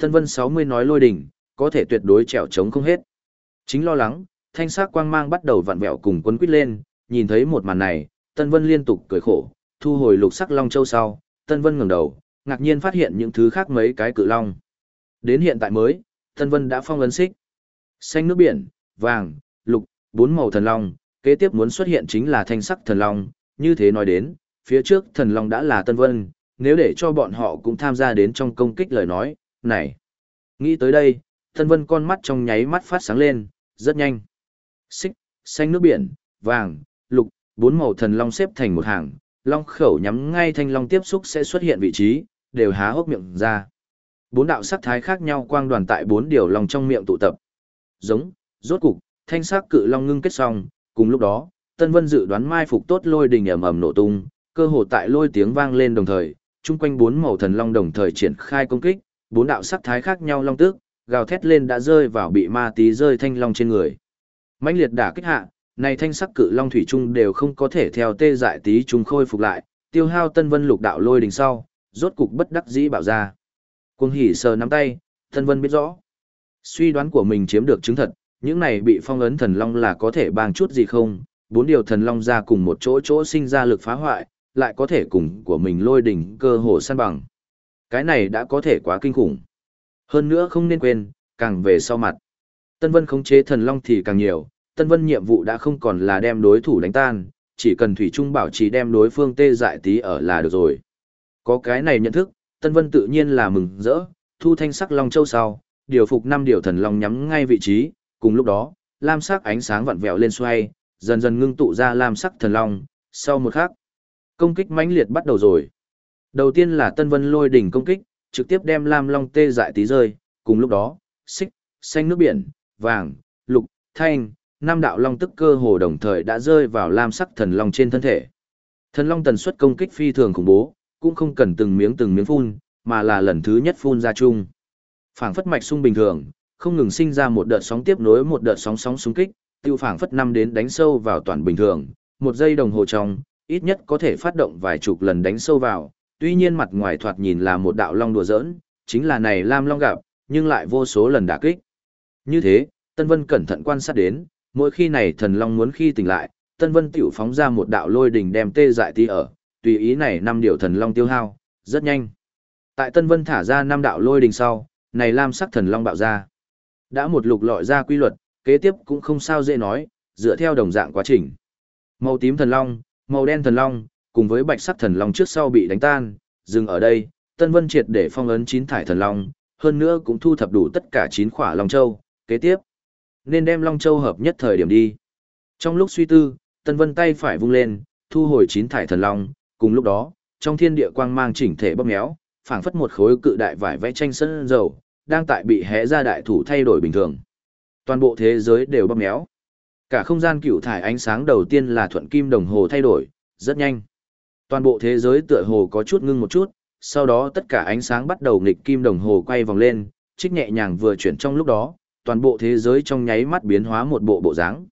Tân Vân 60 nói lôi đỉnh, có thể tuyệt đối trèo trống không hết. Chính lo lắng, thanh sắc quang mang bắt đầu vặn vẹo cùng quấn quýt lên, nhìn thấy một màn này, Tân Vân liên tục cười khổ, thu hồi lục sắc long châu sau, Tân Vân ngẩng đầu, ngạc nhiên phát hiện những thứ khác mấy cái cự long. Đến hiện tại mới, Tân Vân đã phong ấn xích. Xanh nước biển, vàng, lục, bốn màu thần long, kế tiếp muốn xuất hiện chính là thanh sắc thần long, như thế nói đến, phía trước thần long đã là Tân Vân, nếu để cho bọn họ cũng tham gia đến trong công kích lời nói, này. Nghĩ tới đây, Tân Vân con mắt trong nháy mắt phát sáng lên, rất nhanh. Xích, xanh nước biển, vàng, lục, bốn màu thần long xếp thành một hàng, long khẩu nhắm ngay thanh long tiếp xúc sẽ xuất hiện vị trí, đều há hốc miệng ra. Bốn đạo sắc thái khác nhau quang đoàn tại bốn điều long trong miệng tụ tập. Giống, rốt cục, thanh sắc cự long ngưng kết xong, cùng lúc đó, Tân Vân dự đoán mai phục tốt lôi đình ầm ầm nổ tung, cơ hồ tại lôi tiếng vang lên đồng thời, chung quanh bốn màu thần long đồng thời triển khai công kích, bốn đạo sắc thái khác nhau long tước, gào thét lên đã rơi vào bị ma tí rơi thanh long trên người. mãnh liệt đả kích hạ, này thanh sắc cự long thủy trung đều không có thể theo tê dại tí trung khôi phục lại, tiêu hao Tân Vân lục đạo lôi đình sau, rốt cục bất đắc dĩ bảo ra. Cuồng hỉ sờ nắm tay, Tân Vân biết rõ. Suy đoán của mình chiếm được chứng thật, những này bị phong ấn thần long là có thể bằng chút gì không, bốn điều thần long ra cùng một chỗ chỗ sinh ra lực phá hoại, lại có thể cùng của mình lôi đỉnh cơ hồ săn bằng. Cái này đã có thể quá kinh khủng. Hơn nữa không nên quên, càng về sau mặt. Tân Vân khống chế thần long thì càng nhiều, Tân Vân nhiệm vụ đã không còn là đem đối thủ đánh tan, chỉ cần Thủy Trung bảo trì đem đối phương tê dại tí ở là được rồi. Có cái này nhận thức, Tân Vân tự nhiên là mừng rỡ, thu thanh sắc long châu sau, điều phục năm điều thần long nhắm ngay vị trí, cùng lúc đó, lam sắc ánh sáng vặn vẹo lên xoay, dần dần ngưng tụ ra lam sắc thần long, sau một khắc, công kích mãnh liệt bắt đầu rồi. Đầu tiên là Tân Vân lôi đỉnh công kích, trực tiếp đem lam long tê dại tí rơi, cùng lúc đó, xích, xanh nước biển, vàng, lục, thanh, năm đạo long tức cơ hồ đồng thời đã rơi vào lam sắc thần long trên thân thể. Thần long tần suất công kích phi thường khủng bố, cũng không cần từng miếng từng miếng phun, mà là lần thứ nhất phun ra chung. Phảng phất mạch sung bình thường, không ngừng sinh ra một đợt sóng tiếp nối một đợt sóng sóng xung kích, tiêu phảng phất năm đến đánh sâu vào toàn bình thường, một giây đồng hồ trong, ít nhất có thể phát động vài chục lần đánh sâu vào, tuy nhiên mặt ngoài thoạt nhìn là một đạo long đùa giỡn, chính là này Lam Long gặp, nhưng lại vô số lần đả kích. Như thế, Tân Vân cẩn thận quan sát đến, mỗi khi này thần long muốn khi tỉnh lại, Tân Vân tiểu phóng ra một đạo lôi đỉnh đem tê dại tí ở, tùy ý này năm điều thần long tiêu hao, rất nhanh. Tại Tân Vân thả ra năm đạo lôi đỉnh sau, này lam sắc thần long bạo ra. Đã một lục lọi ra quy luật, kế tiếp cũng không sao dễ nói, dựa theo đồng dạng quá trình. Màu tím thần long, màu đen thần long, cùng với bạch sắc thần long trước sau bị đánh tan, dừng ở đây, Tân Vân triệt để phong ấn chín thải thần long, hơn nữa cũng thu thập đủ tất cả chín khỏa long châu, kế tiếp nên đem long châu hợp nhất thời điểm đi. Trong lúc suy tư, Tân Vân tay phải vung lên, thu hồi chín thải thần long, cùng lúc đó, trong thiên địa quang mang chỉnh thể bóp méo, phảng phất một khối cự đại vải vẽ tranh sân dầu, đang tại bị hé ra đại thủ thay đổi bình thường. Toàn bộ thế giới đều bóp méo. Cả không gian cựu thải ánh sáng đầu tiên là thuận kim đồng hồ thay đổi, rất nhanh. Toàn bộ thế giới tựa hồ có chút ngưng một chút, sau đó tất cả ánh sáng bắt đầu nghịch kim đồng hồ quay vòng lên, trích nhẹ nhàng vừa chuyển trong lúc đó, toàn bộ thế giới trong nháy mắt biến hóa một bộ bộ dáng.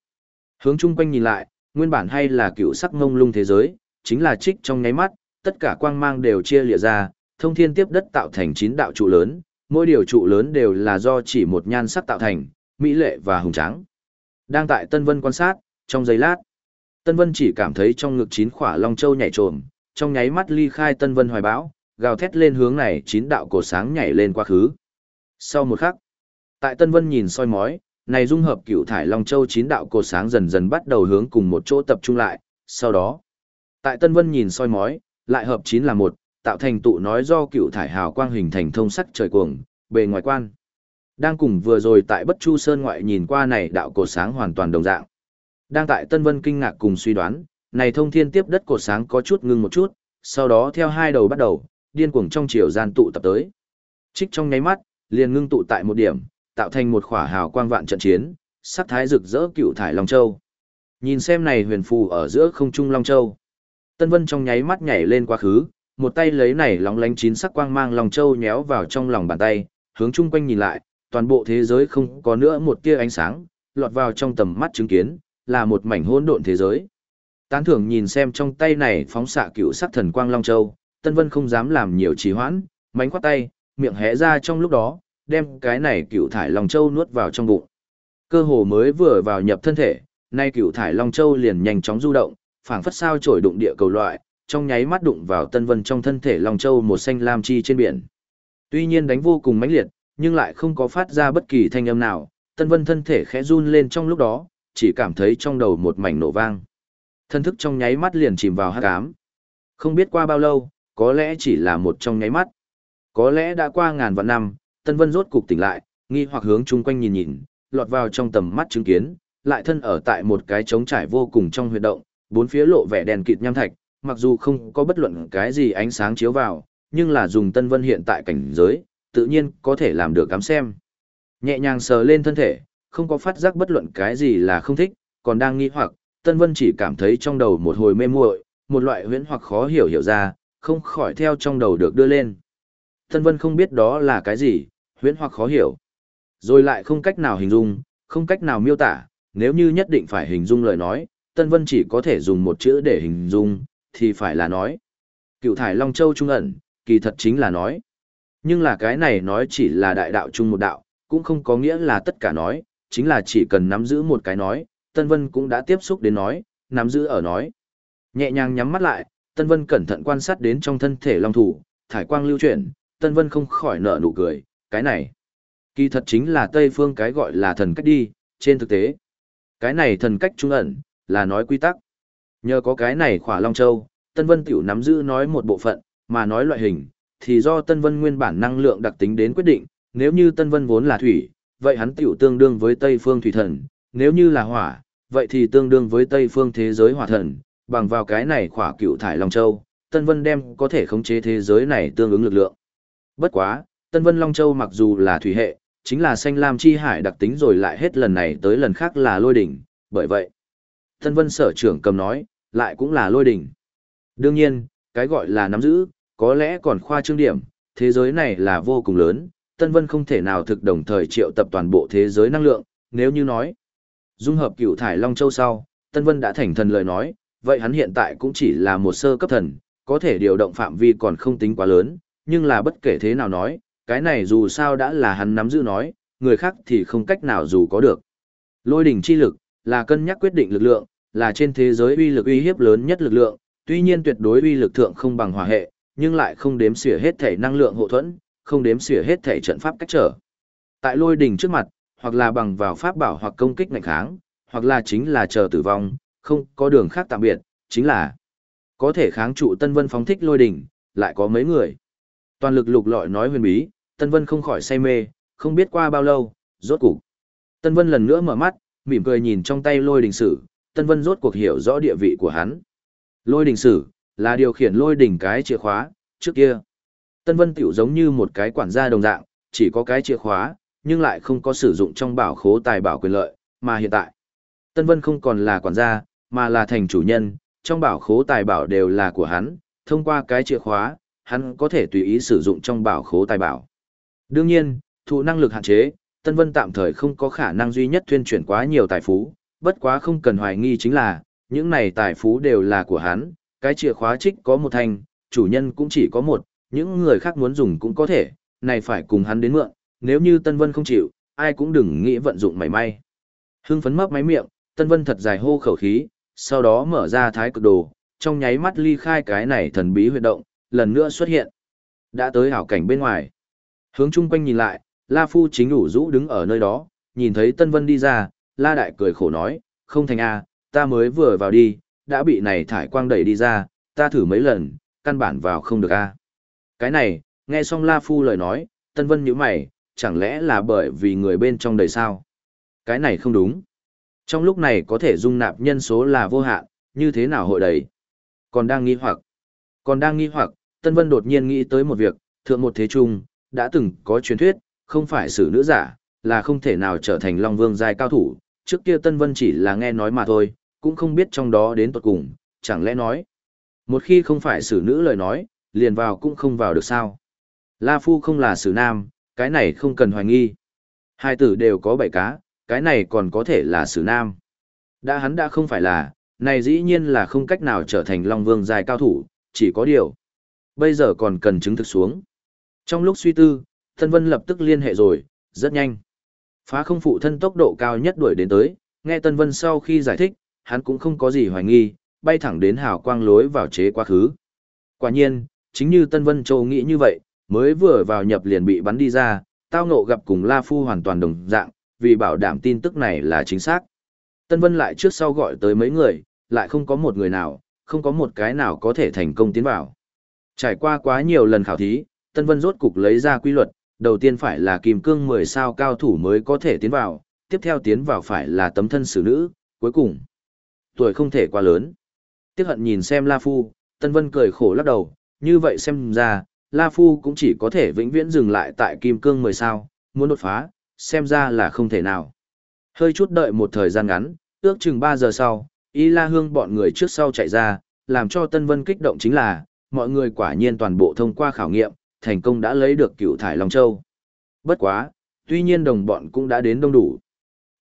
Hướng chung quanh nhìn lại, nguyên bản hay là cựu sắc ngông lung thế giới, chính là trích trong nháy mắt, tất cả quang mang đều chia lìa ra, thông thiên tiếp đất tạo thành chín đạo trụ lớn, mỗi điều trụ lớn đều là do chỉ một nhan sắc tạo thành, mỹ lệ và hùng tráng. Đang tại Tân Vân quan sát, trong giây lát, Tân Vân chỉ cảm thấy trong ngực chín khỏa long châu nhảy trồm, trong nháy mắt ly khai Tân Vân hoài bão, gào thét lên hướng này chín đạo cổ sáng nhảy lên quá khứ. Sau một khắc, tại Tân Vân nhìn soi mói, này dung hợp cựu thải long châu chín đạo cổ sáng dần dần bắt đầu hướng cùng một chỗ tập trung lại, sau đó, tại Tân Vân nhìn soi mói, lại hợp chín là một, tạo thành tụ nói do cựu thải hào quang hình thành thông sắc trời cuồng, bề ngoài quan. Đang cùng vừa rồi tại Bất Chu Sơn ngoại nhìn qua này đạo cổ sáng hoàn toàn đồng dạng. Đang tại Tân Vân kinh ngạc cùng suy đoán, này thông thiên tiếp đất cổ sáng có chút ngưng một chút, sau đó theo hai đầu bắt đầu, điên cuồng trong chiều gian tụ tập tới. Trích trong nháy mắt, liền ngưng tụ tại một điểm, tạo thành một khỏa hào quang vạn trận chiến, sắc thái rực rỡ cựu thải Long Châu. Nhìn xem này huyền phù ở giữa không trung Long Châu. Tân Vân trong nháy mắt nhảy lên quá khứ, một tay lấy này lóng lánh chín sắc quang mang Long Châu nhéo vào trong lòng bàn tay, hướng chung quanh nhìn lại, toàn bộ thế giới không có nữa một tia ánh sáng, lọt vào trong tầm mắt chứng kiến, là một mảnh hỗn độn thế giới. Tán thưởng nhìn xem trong tay này phóng xạ cựu sắc thần quang Long Châu, Tân Vân không dám làm nhiều trì hoãn, mánh khoát tay, miệng hé ra trong lúc đó, đem cái này cựu thải Long Châu nuốt vào trong bụng. Cơ hồ mới vừa vào nhập thân thể, nay cựu thải Long Châu liền nhanh chóng du động, phảng phất sao trổi đụng địa cầu loại, trong nháy mắt đụng vào Tân Vân trong thân thể Long Châu một xanh lam chi trên biển. Tuy nhiên đánh vô cùng mãnh liệt, nhưng lại không có phát ra bất kỳ thanh âm nào, Tân Vân thân thể khẽ run lên trong lúc đó, chỉ cảm thấy trong đầu một mảnh nổ vang. Thân thức trong nháy mắt liền chìm vào hắc ám. Không biết qua bao lâu, có lẽ chỉ là một trong nháy mắt. Có lẽ đã qua ngàn vạn năm, Tân Vân rốt cục tỉnh lại, nghi hoặc hướng chung quanh nhìn nhìn, lọt vào trong tầm mắt chứng kiến, lại thân ở tại một cái trống trải vô cùng trong huyệt động, bốn phía lộ vẻ đèn kịt nham thạch, mặc dù không có bất luận cái gì ánh sáng chiếu vào, nhưng là dùng Tân Vân hiện tại cảnh giới, tự nhiên có thể làm được cắm xem. Nhẹ nhàng sờ lên thân thể, không có phát giác bất luận cái gì là không thích, còn đang nghi hoặc, Tân Vân chỉ cảm thấy trong đầu một hồi mê muội, một loại huyễn hoặc khó hiểu hiểu ra, không khỏi theo trong đầu được đưa lên. Tân Vân không biết đó là cái gì, huyễn hoặc khó hiểu. Rồi lại không cách nào hình dung, không cách nào miêu tả, nếu như nhất định phải hình dung lời nói, Tân Vân chỉ có thể dùng một chữ để hình dung, thì phải là nói. Cựu thải Long Châu trung ẩn, kỳ thật chính là nói. Nhưng là cái này nói chỉ là đại đạo chung một đạo, cũng không có nghĩa là tất cả nói, chính là chỉ cần nắm giữ một cái nói, Tân Vân cũng đã tiếp xúc đến nói, nắm giữ ở nói. Nhẹ nhàng nhắm mắt lại, Tân Vân cẩn thận quan sát đến trong thân thể Long Thủ, thải quang lưu chuyển, Tân Vân không khỏi nở nụ cười, cái này. Kỳ thật chính là Tây phương cái gọi là thần cách đi, trên thực tế. Cái này thần cách trung ẩn, là nói quy tắc. Nhờ có cái này khỏa Long Châu, Tân Vân tiểu nắm giữ nói một bộ phận, mà nói loại hình, thì do Tân Vân nguyên bản năng lượng đặc tính đến quyết định, nếu như Tân Vân vốn là thủy, vậy hắn tiểu tương đương với Tây phương thủy thần, nếu như là hỏa, vậy thì tương đương với Tây phương thế giới hỏa thần, bằng vào cái này khỏa cựu thải Long Châu, Tân Vân đem có thể khống chế thế giới này tương ứng lực lượng. Bất quá, Tân Vân Long Châu mặc dù là thủy hệ, chính là xanh lam chi hải đặc tính rồi lại hết lần này tới lần khác là lôi đỉnh, bởi vậy. Tân Vân sở trưởng cầm nói, lại cũng là lôi đỉnh. Đương nhiên, cái gọi là nắm giữ, có lẽ còn khoa trương điểm, thế giới này là vô cùng lớn, Tân Vân không thể nào thực đồng thời triệu tập toàn bộ thế giới năng lượng, nếu như nói. Dung hợp cửu thải Long Châu sau, Tân Vân đã thành thần lời nói, vậy hắn hiện tại cũng chỉ là một sơ cấp thần, có thể điều động phạm vi còn không tính quá lớn, nhưng là bất kể thế nào nói, cái này dù sao đã là hắn nắm giữ nói, người khác thì không cách nào dù có được. Lôi đỉnh chi lực, là cân nhắc quyết định lực lượng, là trên thế giới uy lực uy hiếp lớn nhất lực lượng, tuy nhiên tuyệt đối uy lực thượng không bằng hòa hệ, nhưng lại không đếm xỉa hết thể năng lượng hộ thuẫn, không đếm xỉa hết thể trận pháp cách trở. Tại lôi đỉnh trước mặt, hoặc là bằng vào pháp bảo hoặc công kích ngạnh kháng, hoặc là chính là chờ tử vong, không có đường khác tạm biệt, chính là có thể kháng trụ Tân Vân phóng thích lôi đỉnh, lại có mấy người. Toàn lực lục lọi nói huyền bí, Tân Vân không khỏi say mê, không biết qua bao lâu, rốt cục Tân Vân lần nữa mở mắt, mỉm cười nhìn trong tay lôi đình sử, Tân Vân rốt cuộc hiểu rõ địa vị của hắn. Lôi đình sử, là điều khiển lôi đỉnh cái chìa khóa, trước kia. Tân Vân tiểu giống như một cái quản gia đồng dạng, chỉ có cái chìa khóa, nhưng lại không có sử dụng trong bảo khố tài bảo quyền lợi, mà hiện tại. Tân Vân không còn là quản gia, mà là thành chủ nhân, trong bảo khố tài bảo đều là của hắn, thông qua cái chìa khóa, hắn có thể tùy ý sử dụng trong bảo khố tài bảo. Đương nhiên, thụ năng lực hạn chế, Tân Vân tạm thời không có khả năng duy nhất thuyên chuyển quá nhiều tài phú, bất quá không cần hoài nghi chính là, những này tài phú đều là của hắn, cái chìa khóa trích có một thành chủ nhân cũng chỉ có một, những người khác muốn dùng cũng có thể, này phải cùng hắn đến mượn, nếu như Tân Vân không chịu, ai cũng đừng nghĩ vận dụng mảy may. Hưng phấn mấp máy miệng, Tân Vân thật dài hô khẩu khí, sau đó mở ra thái cực đồ, trong nháy mắt ly khai cái này thần bí huyệt động, lần nữa xuất hiện. Đã tới hảo cảnh bên ngoài. Hướng chung quanh nhìn lại, La Phu chính ủ rũ đứng ở nơi đó, nhìn thấy Tân Vân đi ra, La Đại cười khổ nói, không thành a, ta mới vừa vào đi, đã bị này thải quang đẩy đi ra, ta thử mấy lần, căn bản vào không được a. Cái này, nghe xong La Phu lời nói, Tân Vân nhíu mày, chẳng lẽ là bởi vì người bên trong đầy sao? Cái này không đúng. Trong lúc này có thể dung nạp nhân số là vô hạn, như thế nào hội đầy? Còn đang nghi hoặc. Còn đang nghi hoặc, Tân Vân đột nhiên nghĩ tới một việc, thượng một thế trung, đã từng có truyền thuyết, không phải xử nữ giả, là không thể nào trở thành Long Vương giai cao thủ, trước kia Tân Vân chỉ là nghe nói mà thôi, cũng không biết trong đó đến tuột cùng, chẳng lẽ nói. Một khi không phải xử nữ lời nói, liền vào cũng không vào được sao. La Phu không là xử nam, cái này không cần hoài nghi. Hai tử đều có bảy cá, cái này còn có thể là xử nam. Đã hắn đã không phải là, này dĩ nhiên là không cách nào trở thành Long Vương giai cao thủ, chỉ có điều. Bây giờ còn cần chứng thực xuống. Trong lúc suy tư, Tân Vân lập tức liên hệ rồi, rất nhanh. Phá không phụ thân tốc độ cao nhất đuổi đến tới, nghe Tân Vân sau khi giải thích, hắn cũng không có gì hoài nghi, bay thẳng đến hào quang lối vào chế quá khứ. Quả nhiên, chính như Tân Vân Châu nghĩ như vậy, mới vừa vào nhập liền bị bắn đi ra, tao ngộ gặp cùng La Phu hoàn toàn đồng dạng, vì bảo đảm tin tức này là chính xác. Tân Vân lại trước sau gọi tới mấy người, lại không có một người nào, không có một cái nào có thể thành công tiến vào. Trải qua quá nhiều lần khảo thí, Tân Vân rốt cục lấy ra quy luật, đầu tiên phải là kim cương 10 sao cao thủ mới có thể tiến vào, tiếp theo tiến vào phải là tấm thân xử nữ, cuối cùng. Tuổi không thể quá lớn. Tiếc hận nhìn xem La Phu, Tân Vân cười khổ lắc đầu, như vậy xem ra, La Phu cũng chỉ có thể vĩnh viễn dừng lại tại kim cương 10 sao, muốn đột phá, xem ra là không thể nào. Hơi chút đợi một thời gian ngắn, ước chừng 3 giờ sau, Y La Hương bọn người trước sau chạy ra, làm cho Tân Vân kích động chính là, mọi người quả nhiên toàn bộ thông qua khảo nghiệm, thành công đã lấy được cựu thải Long Châu. Bất quá, tuy nhiên đồng bọn cũng đã đến đông đủ.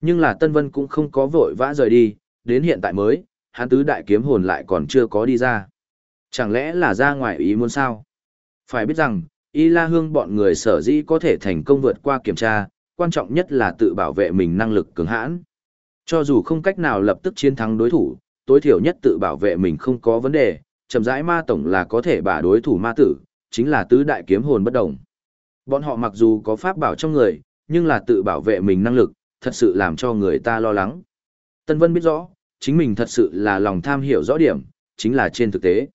Nhưng là Tân Vân cũng không có vội vã rời đi, đến hiện tại mới, hắn tứ đại kiếm hồn lại còn chưa có đi ra. Chẳng lẽ là ra ngoài ý muốn sao? Phải biết rằng, Y La Hương bọn người sở dĩ có thể thành công vượt qua kiểm tra, quan trọng nhất là tự bảo vệ mình năng lực cứng hãn. Cho dù không cách nào lập tức chiến thắng đối thủ, tối thiểu nhất tự bảo vệ mình không có vấn đề, chậm rãi ma tổng là có thể bả đối thủ ma tử, chính là tứ đại kiếm hồn bất động. Bọn họ mặc dù có pháp bảo trong người, nhưng là tự bảo vệ mình năng lực, thật sự làm cho người ta lo lắng. Tân Vân biết rõ, chính mình thật sự là lòng tham hiểu rõ điểm, chính là trên thực tế.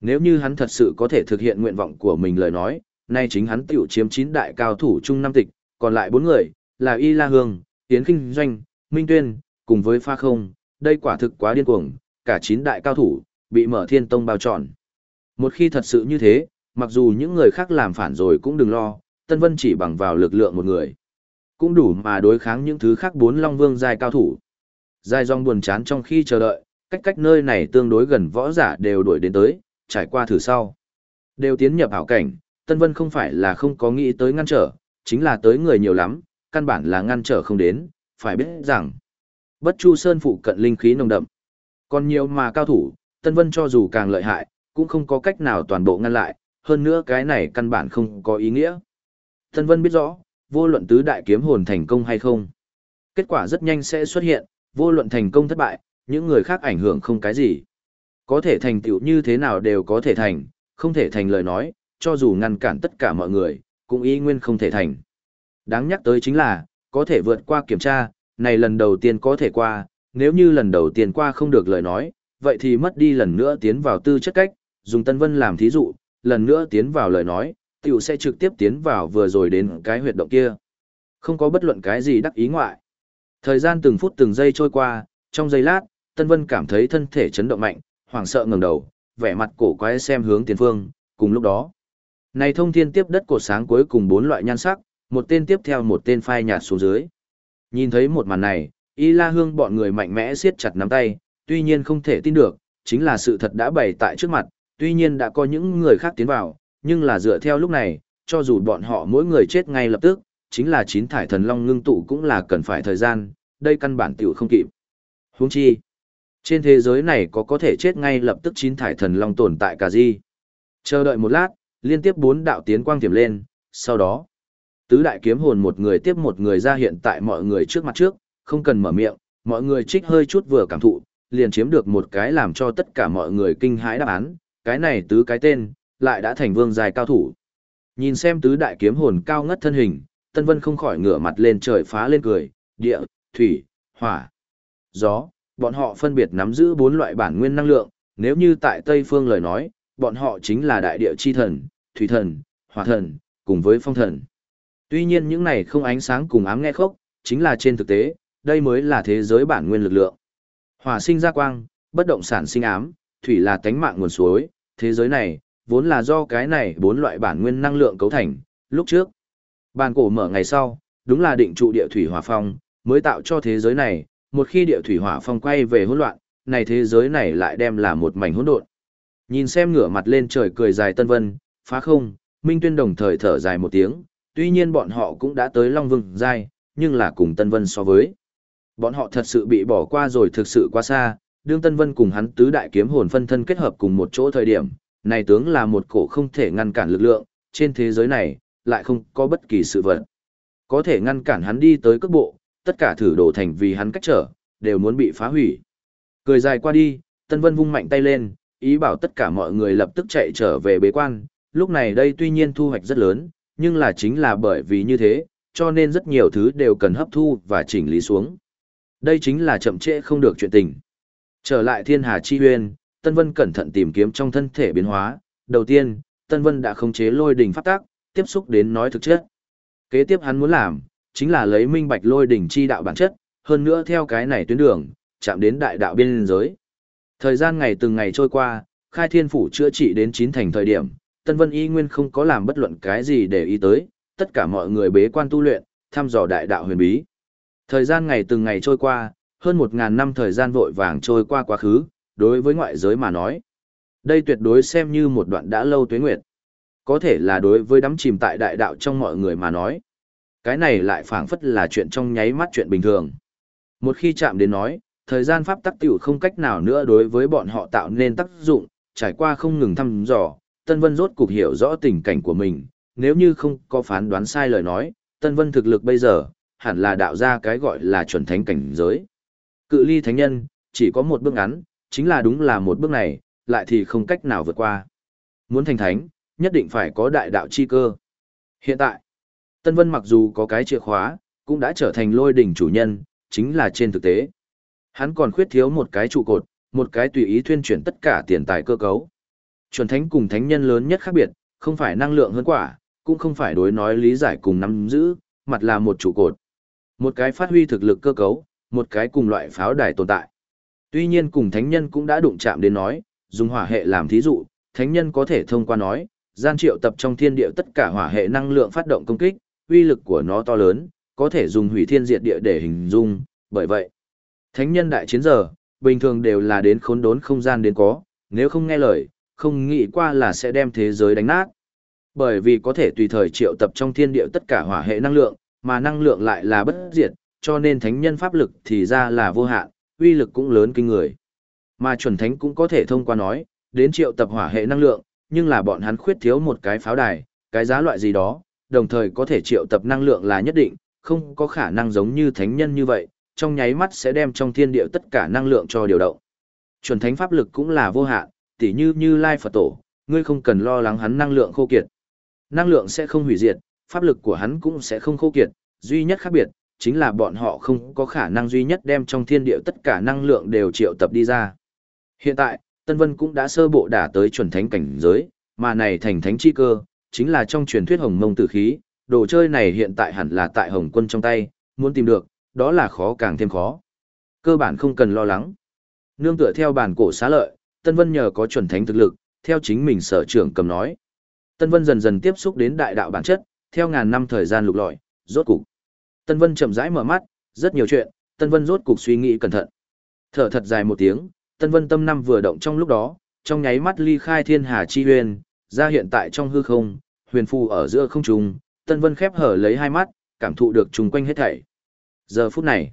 Nếu như hắn thật sự có thể thực hiện nguyện vọng của mình lời nói, nay chính hắn tiểu chiếm chín đại cao thủ trung năm tịch, còn lại bốn người, là Y La Hương, Tiến Kinh Doanh, Minh Tuyên, cùng với Pha Không, đây quả thực quá điên cuồng, cả chín đại cao thủ, bị mở thiên tông bao trọn. Một khi thật sự như thế, mặc dù những người khác làm phản rồi cũng đừng lo, Tân Vân chỉ bằng vào lực lượng một người. Cũng đủ mà đối kháng những thứ khác bốn Long Vương dài cao thủ. Dài dòng buồn chán trong khi chờ đợi, cách cách nơi này tương đối gần võ giả đều đuổi đến tới, trải qua thử sau. Đều tiến nhập hảo cảnh, Tân Vân không phải là không có nghĩ tới ngăn trở, chính là tới người nhiều lắm, căn bản là ngăn trở không đến, phải biết rằng. Bất Chu Sơn phụ cận linh khí nồng đậm. Còn nhiều mà cao thủ, Tân Vân cho dù càng lợi hại, cũng không có cách nào toàn bộ ngăn lại, hơn nữa cái này căn bản không có ý nghĩa. Tân Vân biết rõ, vô luận tứ đại kiếm hồn thành công hay không. Kết quả rất nhanh sẽ xuất hiện, vô luận thành công thất bại, những người khác ảnh hưởng không cái gì. Có thể thành tựu như thế nào đều có thể thành, không thể thành lời nói, cho dù ngăn cản tất cả mọi người, cũng y nguyên không thể thành. Đáng nhắc tới chính là, có thể vượt qua kiểm tra, này lần đầu tiên có thể qua, nếu như lần đầu tiên qua không được lời nói, vậy thì mất đi lần nữa tiến vào tư chất cách, dùng Tân Vân làm thí dụ, lần nữa tiến vào lời nói, tiểu sẽ trực tiếp tiến vào vừa rồi đến cái huyệt động kia. Không có bất luận cái gì đắc ý ngoại. Thời gian từng phút từng giây trôi qua, trong giây lát, Tân Vân cảm thấy thân thể chấn động mạnh, hoảng sợ ngẩng đầu, vẻ mặt cổ quái xem hướng tiền phương, cùng lúc đó. Này thông thiên tiếp đất cột sáng cuối cùng bốn loại nhan sắc, một tên tiếp theo một tên phai nhạt xuống dưới. Nhìn thấy một màn này, Y La Hương bọn người mạnh mẽ siết chặt nắm tay, tuy nhiên không thể tin được, chính là sự thật đã bày tại trước mặt, tuy nhiên đã có những người khác tiến vào, nhưng là dựa theo lúc này, cho dù bọn họ mỗi người chết ngay lập tức, chính là chín thải thần long ngưng tụ cũng là cần phải thời gian, đây căn bản tiểu không kịp. Huống chi, trên thế giới này có có thể chết ngay lập tức chín thải thần long tồn tại cả gì. Chờ đợi một lát, liên tiếp bốn đạo tiến quang tiềm lên, sau đó, tứ đại kiếm hồn một người tiếp một người ra hiện tại mọi người trước mặt trước, không cần mở miệng, mọi người trích hơi chút vừa cảm thụ, liền chiếm được một cái làm cho tất cả mọi người kinh hãi đáp án, cái này tứ cái tên, lại đã thành vương dài cao thủ. Nhìn xem tứ đại kiếm hồn cao ngất thân hình, Tân Vân không khỏi ngửa mặt lên trời phá lên cười, địa, thủy, hỏa, gió, bọn họ phân biệt nắm giữ bốn loại bản nguyên năng lượng, nếu như tại Tây Phương lời nói, bọn họ chính là đại địa chi thần, thủy thần, hỏa thần, cùng với phong thần. Tuy nhiên những này không ánh sáng cùng ám nghe khốc, chính là trên thực tế, đây mới là thế giới bản nguyên lực lượng. Hỏa sinh ra quang, bất động sản sinh ám, thủy là tánh mạng nguồn suối, thế giới này, vốn là do cái này bốn loại bản nguyên năng lượng cấu thành, lúc trước. Bàn cổ mở ngày sau, đúng là định trụ địa thủy hỏa phong, mới tạo cho thế giới này, một khi địa thủy hỏa phong quay về hỗn loạn, này thế giới này lại đem là một mảnh hỗn độn. Nhìn xem ngửa mặt lên trời cười dài tân vân, phá không, Minh Tuyên đồng thời thở dài một tiếng, tuy nhiên bọn họ cũng đã tới Long Vương giai, nhưng là cùng Tân Vân so với. Bọn họ thật sự bị bỏ qua rồi thực sự quá xa, đương Tân Vân cùng hắn tứ đại kiếm hồn phân thân kết hợp cùng một chỗ thời điểm, này tướng là một cổ không thể ngăn cản lực lượng, trên thế giới này, lại không có bất kỳ sự vật. Có thể ngăn cản hắn đi tới cước bộ, tất cả thử đổ thành vì hắn cách trở, đều muốn bị phá hủy. Cười dài qua đi, Tân Vân vung mạnh tay lên, ý bảo tất cả mọi người lập tức chạy trở về bế quan, lúc này đây tuy nhiên thu hoạch rất lớn, nhưng là chính là bởi vì như thế, cho nên rất nhiều thứ đều cần hấp thu và chỉnh lý xuống. Đây chính là chậm trễ không được chuyện tình. Trở lại thiên hà chi huyền, Tân Vân cẩn thận tìm kiếm trong thân thể biến hóa. Đầu tiên, Tân Vân đã khống chế lôi đỉnh pháp tác, tiếp xúc đến nói thực chất. Kế tiếp hắn muốn làm, chính là lấy minh bạch lôi đỉnh chi đạo bản chất, hơn nữa theo cái này tuyến đường, chạm đến đại đạo biên giới. Thời gian ngày từng ngày trôi qua, khai thiên phủ chữa trị đến chín thành thời điểm, Tân Vân y nguyên không có làm bất luận cái gì để ý tới, tất cả mọi người bế quan tu luyện, thăm dò đại đạo huyền bí. Thời gian ngày từng ngày trôi qua, hơn một ngàn năm thời gian vội vàng trôi qua quá khứ, đối với ngoại giới mà nói. Đây tuyệt đối xem như một đoạn đã lâu tuế nguyệt. Có thể là đối với đắm chìm tại đại đạo trong mọi người mà nói. Cái này lại phảng phất là chuyện trong nháy mắt chuyện bình thường. Một khi chạm đến nói, thời gian pháp tắc tiểu không cách nào nữa đối với bọn họ tạo nên tác dụng, trải qua không ngừng thăm dò, Tân Vân rốt cục hiểu rõ tình cảnh của mình, nếu như không có phán đoán sai lời nói, Tân Vân thực lực bây giờ, hẳn là đạo ra cái gọi là chuẩn thánh cảnh giới. Cự ly thánh nhân, chỉ có một bước ngắn, chính là đúng là một bước này, lại thì không cách nào vượt qua. Muốn thành thánh, nhất định phải có đại đạo chi cơ. Hiện tại, Tân Vân mặc dù có cái chìa khóa, cũng đã trở thành lôi đỉnh chủ nhân, chính là trên thực tế. Hắn còn khuyết thiếu một cái trụ cột, một cái tùy ý thuyên chuyển tất cả tiền tài cơ cấu. Chuẩn thánh cùng thánh nhân lớn nhất khác biệt, không phải năng lượng hơn quả, cũng không phải đối nói lý giải cùng nắm giữ, mặt là một trụ cột. Một cái phát huy thực lực cơ cấu, một cái cùng loại pháo đài tồn tại. Tuy nhiên cùng thánh nhân cũng đã đụng chạm đến nói, dùng hỏa hệ làm thí dụ, thánh nhân có thể thông qua nói, gian triệu tập trong thiên địa tất cả hỏa hệ năng lượng phát động công kích, uy lực của nó to lớn, có thể dùng hủy thiên diệt địa để hình dung, bởi vậy, thánh nhân đại chiến giờ, bình thường đều là đến khốn đốn không gian đến có, nếu không nghe lời, không nghĩ qua là sẽ đem thế giới đánh nát. Bởi vì có thể tùy thời triệu tập trong thiên địa tất cả hỏa hệ năng lượng, mà năng lượng lại là bất diệt, cho nên thánh nhân pháp lực thì ra là vô hạn, uy lực cũng lớn kinh người. Mà chuẩn thánh cũng có thể thông qua nói, đến triệu tập hỏa hệ năng lượng, nhưng là bọn hắn khuyết thiếu một cái pháo đài, cái giá loại gì đó, đồng thời có thể triệu tập năng lượng là nhất định, không có khả năng giống như thánh nhân như vậy, trong nháy mắt sẽ đem trong thiên địa tất cả năng lượng cho điều động. Chuẩn thánh pháp lực cũng là vô hạn, tỉ như như Lai Phật Tổ, ngươi không cần lo lắng hắn năng lượng khô kiệt. Năng lượng sẽ không hủy diệt, pháp lực của hắn cũng sẽ không khô kiệt, duy nhất khác biệt, chính là bọn họ không có khả năng duy nhất đem trong thiên địa tất cả năng lượng đều triệu tập đi ra. Hiện tại, Tân Vân cũng đã sơ bộ đả tới chuẩn thánh cảnh giới, mà này thành thánh chi cơ, chính là trong truyền thuyết hồng mông tử khí, đồ chơi này hiện tại hẳn là tại hồng quân trong tay, muốn tìm được, đó là khó càng thêm khó. Cơ bản không cần lo lắng. Nương tựa theo bản cổ xá lợi, Tân Vân nhờ có chuẩn thánh thực lực, theo chính mình sở trưởng cầm nói. Tân Vân dần dần tiếp xúc đến đại đạo bản chất, theo ngàn năm thời gian lục lọi, rốt cục. Tân Vân chậm rãi mở mắt, rất nhiều chuyện, Tân Vân rốt cục suy nghĩ cẩn thận. Thở thật dài một tiếng, Tân Vân tâm năm vừa động trong lúc đó, trong nháy mắt ly khai thiên hà chi huyền, ra hiện tại trong hư không, huyền phù ở giữa không trung, Tân Vân khép hở lấy hai mắt, cảm thụ được trùng quanh hết thảy. Giờ phút này,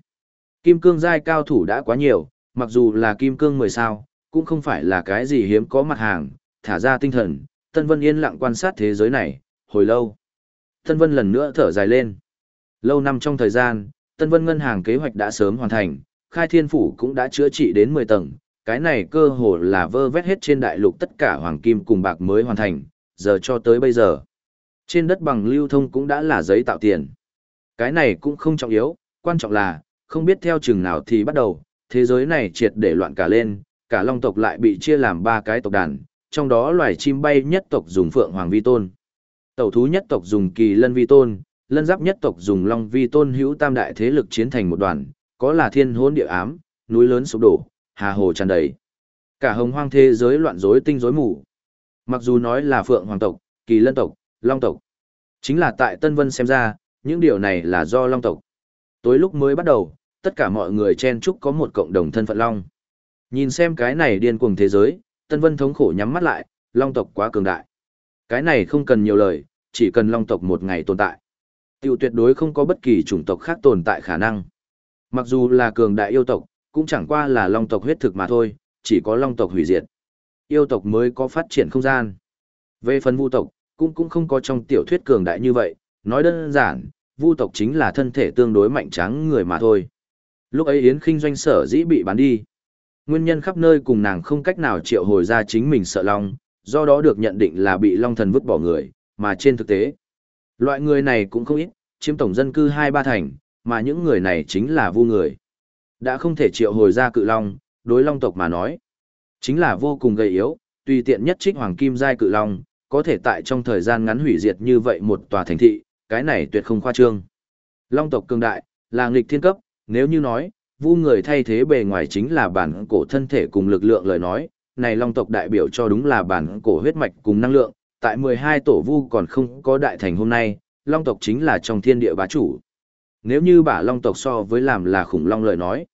kim cương giai cao thủ đã quá nhiều, mặc dù là kim cương 10 sao, cũng không phải là cái gì hiếm có mặt hàng, thả ra tinh thần, Tân Vân yên lặng quan sát thế giới này, hồi lâu. Tân Vân lần nữa thở dài lên. Lâu năm trong thời gian, Tân Vân ngân hàng kế hoạch đã sớm hoàn thành, khai thiên phủ cũng đã chữa trị đến 10 tầng, cái này cơ hồ là vơ vét hết trên đại lục tất cả hoàng kim cùng bạc mới hoàn thành, giờ cho tới bây giờ. Trên đất bằng lưu thông cũng đã là giấy tạo tiền. Cái này cũng không trọng yếu, quan trọng là, không biết theo chừng nào thì bắt đầu, thế giới này triệt để loạn cả lên, cả long tộc lại bị chia làm ba cái tộc đàn, trong đó loài chim bay nhất tộc dùng phượng hoàng vi tôn. Tẩu thú nhất tộc dùng kỳ lân vi tôn, lân giáp nhất tộc dùng long vi tôn hữu tam đại thế lực chiến thành một đoàn, có là thiên hôn địa ám, núi lớn sụp đổ, hà hồ tràn đầy. Cả hồng hoang thế giới loạn rối tinh rối mù. Mặc dù nói là phượng hoàng tộc, kỳ lân tộc, long tộc. Chính là tại Tân Vân xem ra, những điều này là do long tộc. Tối lúc mới bắt đầu, tất cả mọi người chen chúc có một cộng đồng thân phận long. Nhìn xem cái này điên cuồng thế giới, Tân Vân thống khổ nhắm mắt lại, long tộc quá cường đại. Cái này không cần nhiều lời, chỉ cần long tộc một ngày tồn tại. Tiểu tuyệt đối không có bất kỳ chủng tộc khác tồn tại khả năng. Mặc dù là cường đại yêu tộc, cũng chẳng qua là long tộc huyết thực mà thôi, chỉ có long tộc hủy diệt. Yêu tộc mới có phát triển không gian. Về phần vu tộc, cũng cũng không có trong tiểu thuyết cường đại như vậy, nói đơn giản, vu tộc chính là thân thể tương đối mạnh trắng người mà thôi. Lúc ấy Yến Kinh doanh sở dĩ bị bán đi. Nguyên nhân khắp nơi cùng nàng không cách nào triệu hồi ra chính mình sợ long, do đó được nhận định là bị long thần vứt bỏ người, mà trên thực tế. Loại người này cũng không ít, chiếm tổng dân cư hai ba thành, mà những người này chính là vu người. Đã không thể triệu hồi ra cự long, đối long tộc mà nói. Chính là vô cùng gầy yếu, tùy tiện nhất trích hoàng kim giai cự long, có thể tại trong thời gian ngắn hủy diệt như vậy một tòa thành thị, cái này tuyệt không khoa trương. Long tộc cường đại, là nghịch thiên cấp, nếu như nói, vu người thay thế bề ngoài chính là bản cổ thân thể cùng lực lượng lời nói, này long tộc đại biểu cho đúng là bản cổ huyết mạch cùng năng lượng, tại 12 tổ vu còn không có đại thành hôm nay, long tộc chính là trong thiên địa bá chủ. Nếu như bả long tộc so với làm là khủng long lời nói,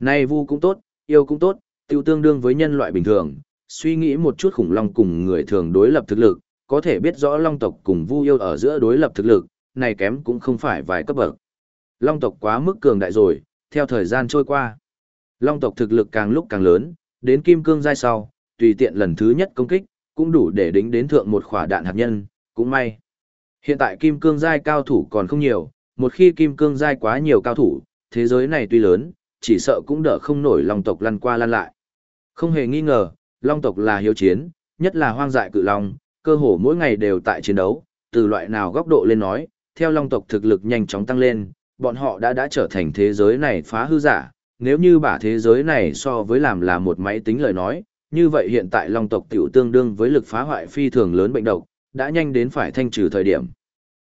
nay vu cũng tốt, yêu cũng tốt, tiêu tương đương với nhân loại bình thường, suy nghĩ một chút khủng long cùng người thường đối lập thực lực, có thể biết rõ long tộc cùng vu yêu ở giữa đối lập thực lực, này kém cũng không phải vài cấp bậc. Long tộc quá mức cường đại rồi, theo thời gian trôi qua. Long tộc thực lực càng lúc càng lớn, đến kim cương giai sau, tùy tiện lần thứ nhất công kích, cũng đủ để đính đến thượng một khỏa đạn hạt nhân, cũng may. Hiện tại kim cương giai cao thủ còn không nhiều, một khi kim cương giai quá nhiều cao thủ, thế giới này tuy lớn, chỉ sợ cũng đỡ không nổi long tộc lăn qua lăn lại. Không hề nghi ngờ, long tộc là hiếu chiến, nhất là hoang dại cự long, cơ hồ mỗi ngày đều tại chiến đấu, từ loại nào góc độ lên nói, theo long tộc thực lực nhanh chóng tăng lên, bọn họ đã đã trở thành thế giới này phá hư giả, nếu như bả thế giới này so với làm là một máy tính lời nói, như vậy hiện tại long tộc tiểu tương đương với lực phá hoại phi thường lớn bệnh độc, đã nhanh đến phải thanh trừ thời điểm.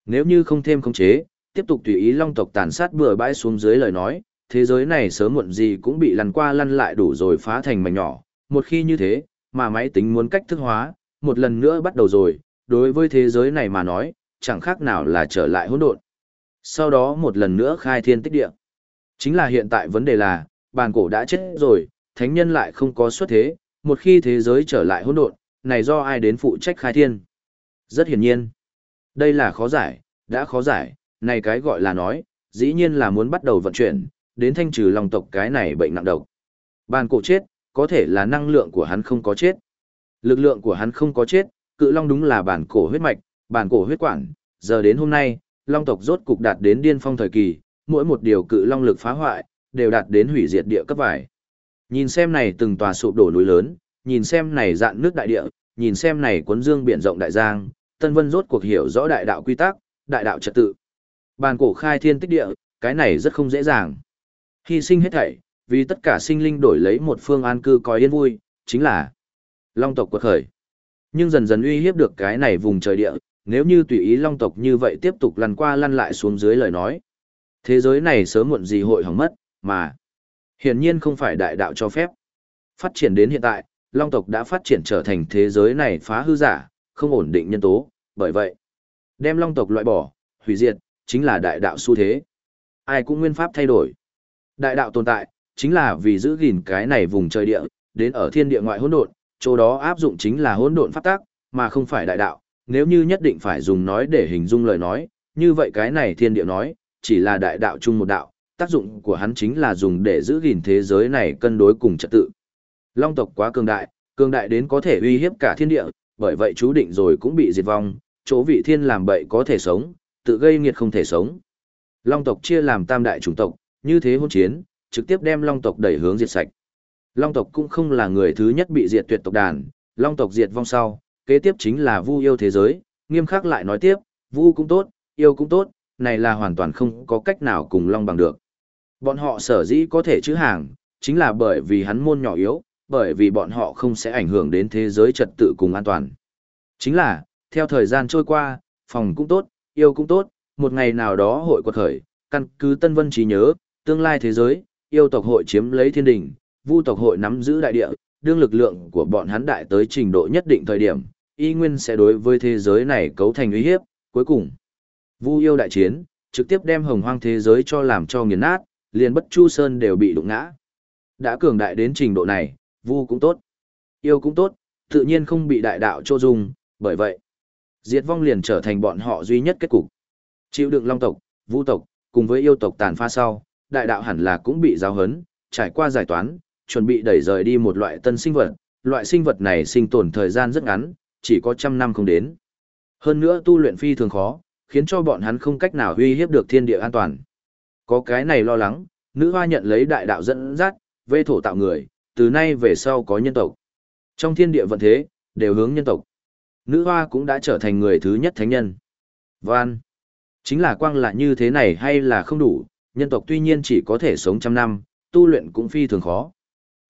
Nếu như không thêm khống chế, tiếp tục tùy ý long tộc tàn sát bừa bãi xuống dưới lời nói, thế giới này sớm muộn gì cũng bị lăn qua lăn lại đủ rồi phá thành mảnh nhỏ. Một khi như thế, mà máy tính muốn cách thức hóa, một lần nữa bắt đầu rồi, đối với thế giới này mà nói, chẳng khác nào là trở lại hỗn độn. Sau đó một lần nữa khai thiên tích địa. Chính là hiện tại vấn đề là, bàn cổ đã chết rồi, thánh nhân lại không có xuất thế, một khi thế giới trở lại hỗn độn, này do ai đến phụ trách khai thiên? Rất hiển nhiên. Đây là khó giải, đã khó giải, này cái gọi là nói, dĩ nhiên là muốn bắt đầu vận chuyển, đến thanh trừ lòng tộc cái này bệnh nặng độc. Bàn cổ chết, có thể là năng lượng của hắn không có chết. Lực lượng của hắn không có chết, cự long đúng là bản cổ huyết mạch, bản cổ huyết quản, giờ đến hôm nay, long tộc rốt cục đạt đến điên phong thời kỳ, mỗi một điều cự long lực phá hoại, đều đạt đến hủy diệt địa cấp vải. Nhìn xem này từng tòa sụp đổ núi lớn, nhìn xem này dạn nước đại địa, nhìn xem này cuốn dương biển rộng đại giang, Tân Vân rốt cuộc hiểu rõ đại đạo quy tắc, đại đạo trật tự. Bàn cổ khai thiên tích địa, cái này rất không dễ dàng. Hy sinh hết thảy, vì tất cả sinh linh đổi lấy một phương an cư coi yên vui, chính là Long tộc quật khởi. Nhưng dần dần uy hiếp được cái này vùng trời địa, nếu như tùy ý Long tộc như vậy tiếp tục lăn qua lăn lại xuống dưới lời nói. Thế giới này sớm muộn gì hội hỏng mất, mà hiển nhiên không phải đại đạo cho phép. Phát triển đến hiện tại, Long tộc đã phát triển trở thành thế giới này phá hư giả, không ổn định nhân tố, bởi vậy, đem Long tộc loại bỏ, hủy diệt, chính là đại đạo xu thế. Ai cũng nguyên pháp thay đổi. Đại đạo tồn tại, chính là vì giữ gìn cái này vùng trời địa, đến ở thiên địa ngoại hỗn độn, chỗ đó áp dụng chính là hỗn độn pháp tác, mà không phải đại đạo. Nếu như nhất định phải dùng nói để hình dung lời nói, như vậy cái này thiên địa nói, chỉ là đại đạo chung một đạo, tác dụng của hắn chính là dùng để giữ gìn thế giới này cân đối cùng trật tự. Long tộc quá cường đại, cường đại đến có thể uy hiếp cả thiên địa, bởi vậy chú định rồi cũng bị diệt vong, chỗ vị thiên làm bậy có thể sống, tự gây nghiệt không thể sống. Long tộc chia làm tam đại chủng tộc, như thế hôn chiến, trực tiếp đem long tộc đẩy hướng diệt sạch. Long tộc cũng không là người thứ nhất bị diệt tuyệt tộc đàn, long tộc diệt vong sau, kế tiếp chính là vu yêu thế giới, nghiêm khắc lại nói tiếp, vu cũng tốt, yêu cũng tốt, này là hoàn toàn không có cách nào cùng long bằng được. Bọn họ sở dĩ có thể chữ hàng, chính là bởi vì hắn môn nhỏ yếu, bởi vì bọn họ không sẽ ảnh hưởng đến thế giới trật tự cùng an toàn. Chính là, theo thời gian trôi qua, phòng cũng tốt, yêu cũng tốt, một ngày nào đó hội quật khởi, căn cứ Tân Vân trí nhớ, tương lai thế giới, yêu tộc hội chiếm lấy thiên đình, vu tộc hội nắm giữ đại địa, đương lực lượng của bọn hắn đại tới trình độ nhất định thời điểm, y nguyên sẽ đối với thế giới này cấu thành uy hiếp, cuối cùng. Vu yêu đại chiến, trực tiếp đem hồng hoang thế giới cho làm cho nghiền nát, liền bất chu sơn đều bị đụng ngã. Đã cường đại đến trình độ này, vu cũng tốt, yêu cũng tốt, tự nhiên không bị đại đạo cho dung, bởi vậy, diệt vong liền trở thành bọn họ duy nhất kết cục. Chịu đựng long tộc, vu tộc, cùng với yêu tộc tàn pha sau, đại đạo hẳn là cũng bị giáo hấn, trải qua giải toán, chuẩn bị đẩy rời đi một loại tân sinh vật, loại sinh vật này sinh tồn thời gian rất ngắn, chỉ có trăm năm không đến. Hơn nữa tu luyện phi thường khó, khiến cho bọn hắn không cách nào uy hiếp được thiên địa an toàn. Có cái này lo lắng, nữ hoa nhận lấy đại đạo dẫn dắt, vê thổ tạo người, từ nay về sau có nhân tộc. Trong thiên địa vận thế, đều hướng nhân tộc. Nữ hoa cũng đã trở thành người thứ nhất thánh nhân. Van. Chính là quang là như thế này hay là không đủ, nhân tộc tuy nhiên chỉ có thể sống trăm năm, tu luyện cũng phi thường khó.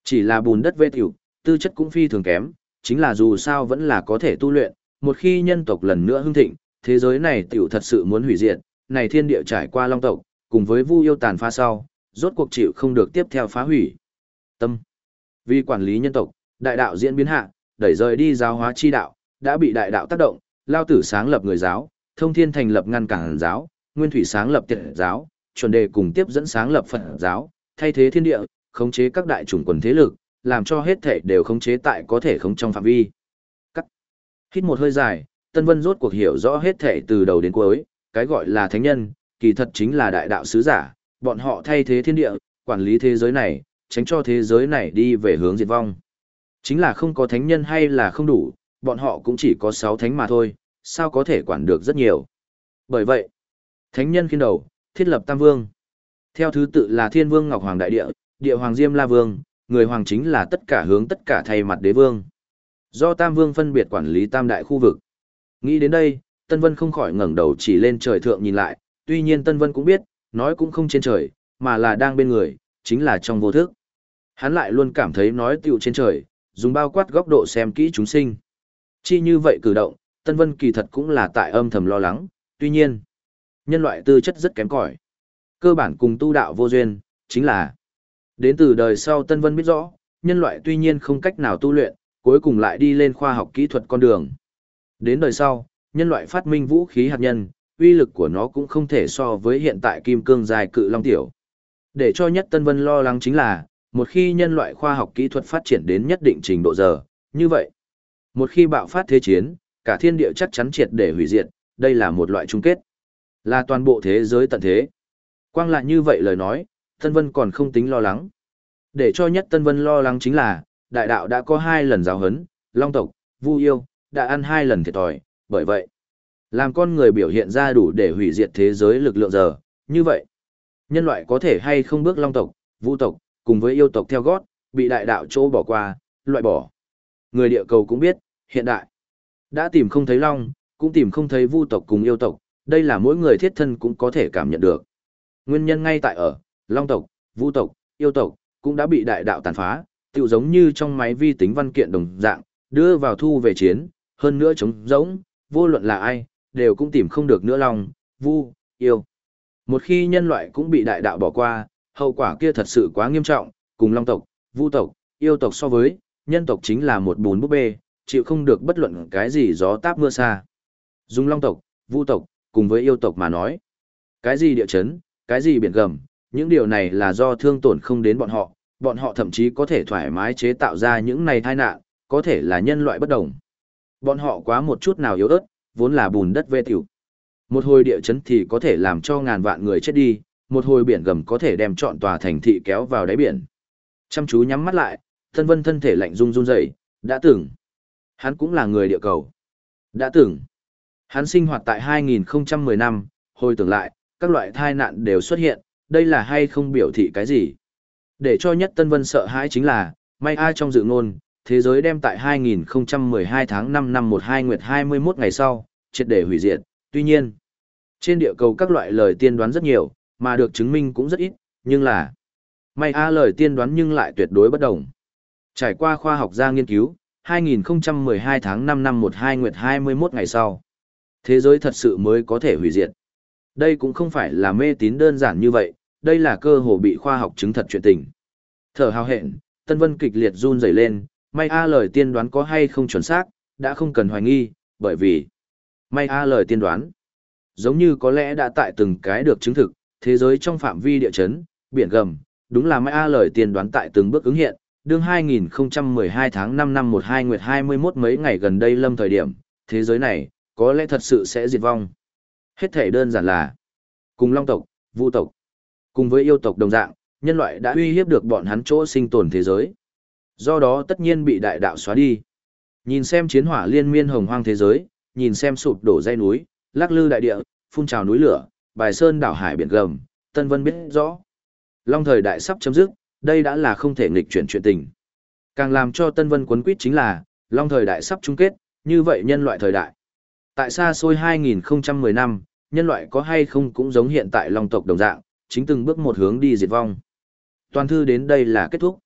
Chỉ là bùn đất vê tiểu, tư chất cũng phi thường kém, chính là dù sao vẫn là có thể tu luyện, một khi nhân tộc lần nữa hưng thịnh, thế giới này tiểu thật sự muốn hủy diệt, này thiên địa trải qua long tộc, cùng với vu yêu tàn phá sau, rốt cuộc chịu không được tiếp theo phá hủy. Tâm. Vì quản lý nhân tộc, đại đạo diễn biến hạ, đẩy rời đi giáo hóa chi đạo, đã bị đại đạo tác động, lao tử sáng lập người giáo, thông thiên thành lập ngăn cản giáo, nguyên thủy sáng lập tiệt giáo, chuẩn đề cùng tiếp dẫn sáng lập Phật giáo, thay thế thiên địa, khống chế các đại chủng quần thế lực, làm cho hết thể đều khống chế tại có thể không trong phạm vi. Cắt. Hít một hơi dài, Tân Vân rốt cuộc hiểu rõ hết thể từ đầu đến cuối, cái gọi là thánh nhân, kỳ thật chính là đại đạo sứ giả, bọn họ thay thế thiên địa, quản lý thế giới này, tránh cho thế giới này đi về hướng diệt vong. Chính là không có thánh nhân hay là không đủ, bọn họ cũng chỉ có 6 thánh mà thôi, sao có thể quản được rất nhiều. Bởi vậy, thánh nhân khiến đầu, thiết lập tam vương. Theo thứ tự là thiên vương Ngọc Hoàng Đại Địa, địa Hoàng Diêm La Vương, người Hoàng chính là tất cả hướng tất cả thay mặt đế vương. Do tam vương phân biệt quản lý tam đại khu vực. Nghĩ đến đây, Tân Vân không khỏi ngẩng đầu chỉ lên trời thượng nhìn lại, tuy nhiên Tân Vân cũng biết, nói cũng không trên trời, mà là đang bên người, chính là trong vô thức. Hắn lại luôn cảm thấy nói tiểu trên trời, dùng bao quát góc độ xem kỹ chúng sinh. Chi như vậy cử động, Tân Vân kỳ thật cũng là tại âm thầm lo lắng, tuy nhiên, nhân loại tư chất rất kém cỏi. Cơ bản cùng tu đạo vô duyên, chính là đến từ đời sau Tân Vân biết rõ, nhân loại tuy nhiên không cách nào tu luyện, cuối cùng lại đi lên khoa học kỹ thuật con đường. Đến đời sau, nhân loại phát minh vũ khí hạt nhân, uy lực của nó cũng không thể so với hiện tại kim cương dài cự long tiểu. Để cho nhất Tân Vân lo lắng chính là, một khi nhân loại khoa học kỹ thuật phát triển đến nhất định trình độ giờ, như vậy, một khi bạo phát thế chiến, cả thiên địa chắc chắn triệt để hủy diệt, đây là một loại chung kết. Là toàn bộ thế giới tận thế. Quang lại như vậy lời nói, Tân Vân còn không tính lo lắng. Để cho nhất Tân Vân lo lắng chính là, đại đạo đã có hai lần giáo hấn, long tộc, vu yêu, đã ăn hai lần thiệt thòi, bởi vậy, làm con người biểu hiện ra đủ để hủy diệt thế giới lực lượng giờ, như vậy, nhân loại có thể hay không bước long tộc, vu tộc, cùng với yêu tộc theo gót, bị đại đạo chỗ bỏ qua, loại bỏ. Người địa cầu cũng biết, hiện đại, đã tìm không thấy long, cũng tìm không thấy vu tộc cùng yêu tộc, đây là mỗi người thiết thân cũng có thể cảm nhận được. Nguyên nhân ngay tại ở, long tộc, vu tộc, yêu tộc, cũng đã bị đại đạo tàn phá, tựu giống như trong máy vi tính văn kiện đồng dạng, đưa vào thu về chiến, hơn nữa chống giống, vô luận là ai, đều cũng tìm không được nữa long, vu, yêu. Một khi nhân loại cũng bị đại đạo bỏ qua, hậu quả kia thật sự quá nghiêm trọng, cùng long tộc, vu tộc, yêu tộc so với, nhân tộc chính là một bùn búp bê, chịu không được bất luận cái gì gió táp mưa xa. Dùng long tộc, vu tộc, cùng với yêu tộc mà nói. Cái gì địa chấn, cái gì biển gầm, những điều này là do thương tổn không đến bọn họ, bọn họ thậm chí có thể thoải mái chế tạo ra những này tai nạn, có thể là nhân loại bất đồng. Bọn họ quá một chút nào yếu ớt, vốn là bùn đất vê tiểu. Một hồi địa chấn thì có thể làm cho ngàn vạn người chết đi, một hồi biển gầm có thể đem trọn tòa thành thị kéo vào đáy biển. Chăm chú nhắm mắt lại, thân vân thân thể lạnh run run rẩy, đã từng. Hắn cũng là người địa cầu. Đã từng. Hắn sinh hoạt tại 2010 năm, hồi tưởng lại, các loại tai nạn đều xuất hiện, đây là hay không biểu thị cái gì. Để cho nhất Tân Vân sợ hãi chính là, may ai trong dự ngôn, thế giới đem tại 2012 tháng 5 năm 12 nguyệt 21 ngày sau, triệt để hủy diệt. Tuy nhiên, trên địa cầu các loại lời tiên đoán rất nhiều, mà được chứng minh cũng rất ít, nhưng là may a lời tiên đoán nhưng lại tuyệt đối bất đồng. Trải qua khoa học gia nghiên cứu, 2012 tháng 5 năm 12 nguyệt 21 ngày sau, thế giới thật sự mới có thể hủy diệt. Đây cũng không phải là mê tín đơn giản như vậy, đây là cơ hồ bị khoa học chứng thật chuyện tình. Thở hào hẹn, Tân Vân kịch liệt run rẩy lên, may a lời tiên đoán có hay không chuẩn xác, đã không cần hoài nghi, bởi vì may a lời tiên đoán giống như có lẽ đã tại từng cái được chứng thực, thế giới trong phạm vi địa chấn, biển gầm, đúng là may a lời tiên đoán tại từng bước ứng hiện, đương 2012 tháng 5 năm 12 nguyệt 21 mấy ngày gần đây lâm thời điểm, thế giới này, có lẽ thật sự sẽ diệt vong. Hết thể đơn giản là, cùng long tộc, vu tộc, cùng với yêu tộc đồng dạng, nhân loại đã uy hiếp được bọn hắn chỗ sinh tồn thế giới. Do đó tất nhiên bị đại đạo xóa đi. Nhìn xem chiến hỏa liên miên hồng hoang thế giới, nhìn xem sụp đổ dây núi, lắc lư đại địa, phun trào núi lửa, bài sơn đảo hải biển gầm, Tân Vân biết rõ. Long thời đại sắp chấm dứt, đây đã là không thể nghịch chuyển chuyện tình. Càng làm cho Tân Vân quấn quýt chính là, Long thời đại sắp chung kết, như vậy nhân loại thời đại. Tại xa xôi 2010 năm, nhân loại có hay không cũng giống hiện tại Long tộc đồng dạng, chính từng bước một hướng đi diệt vong. Toàn thư đến đây là kết thúc.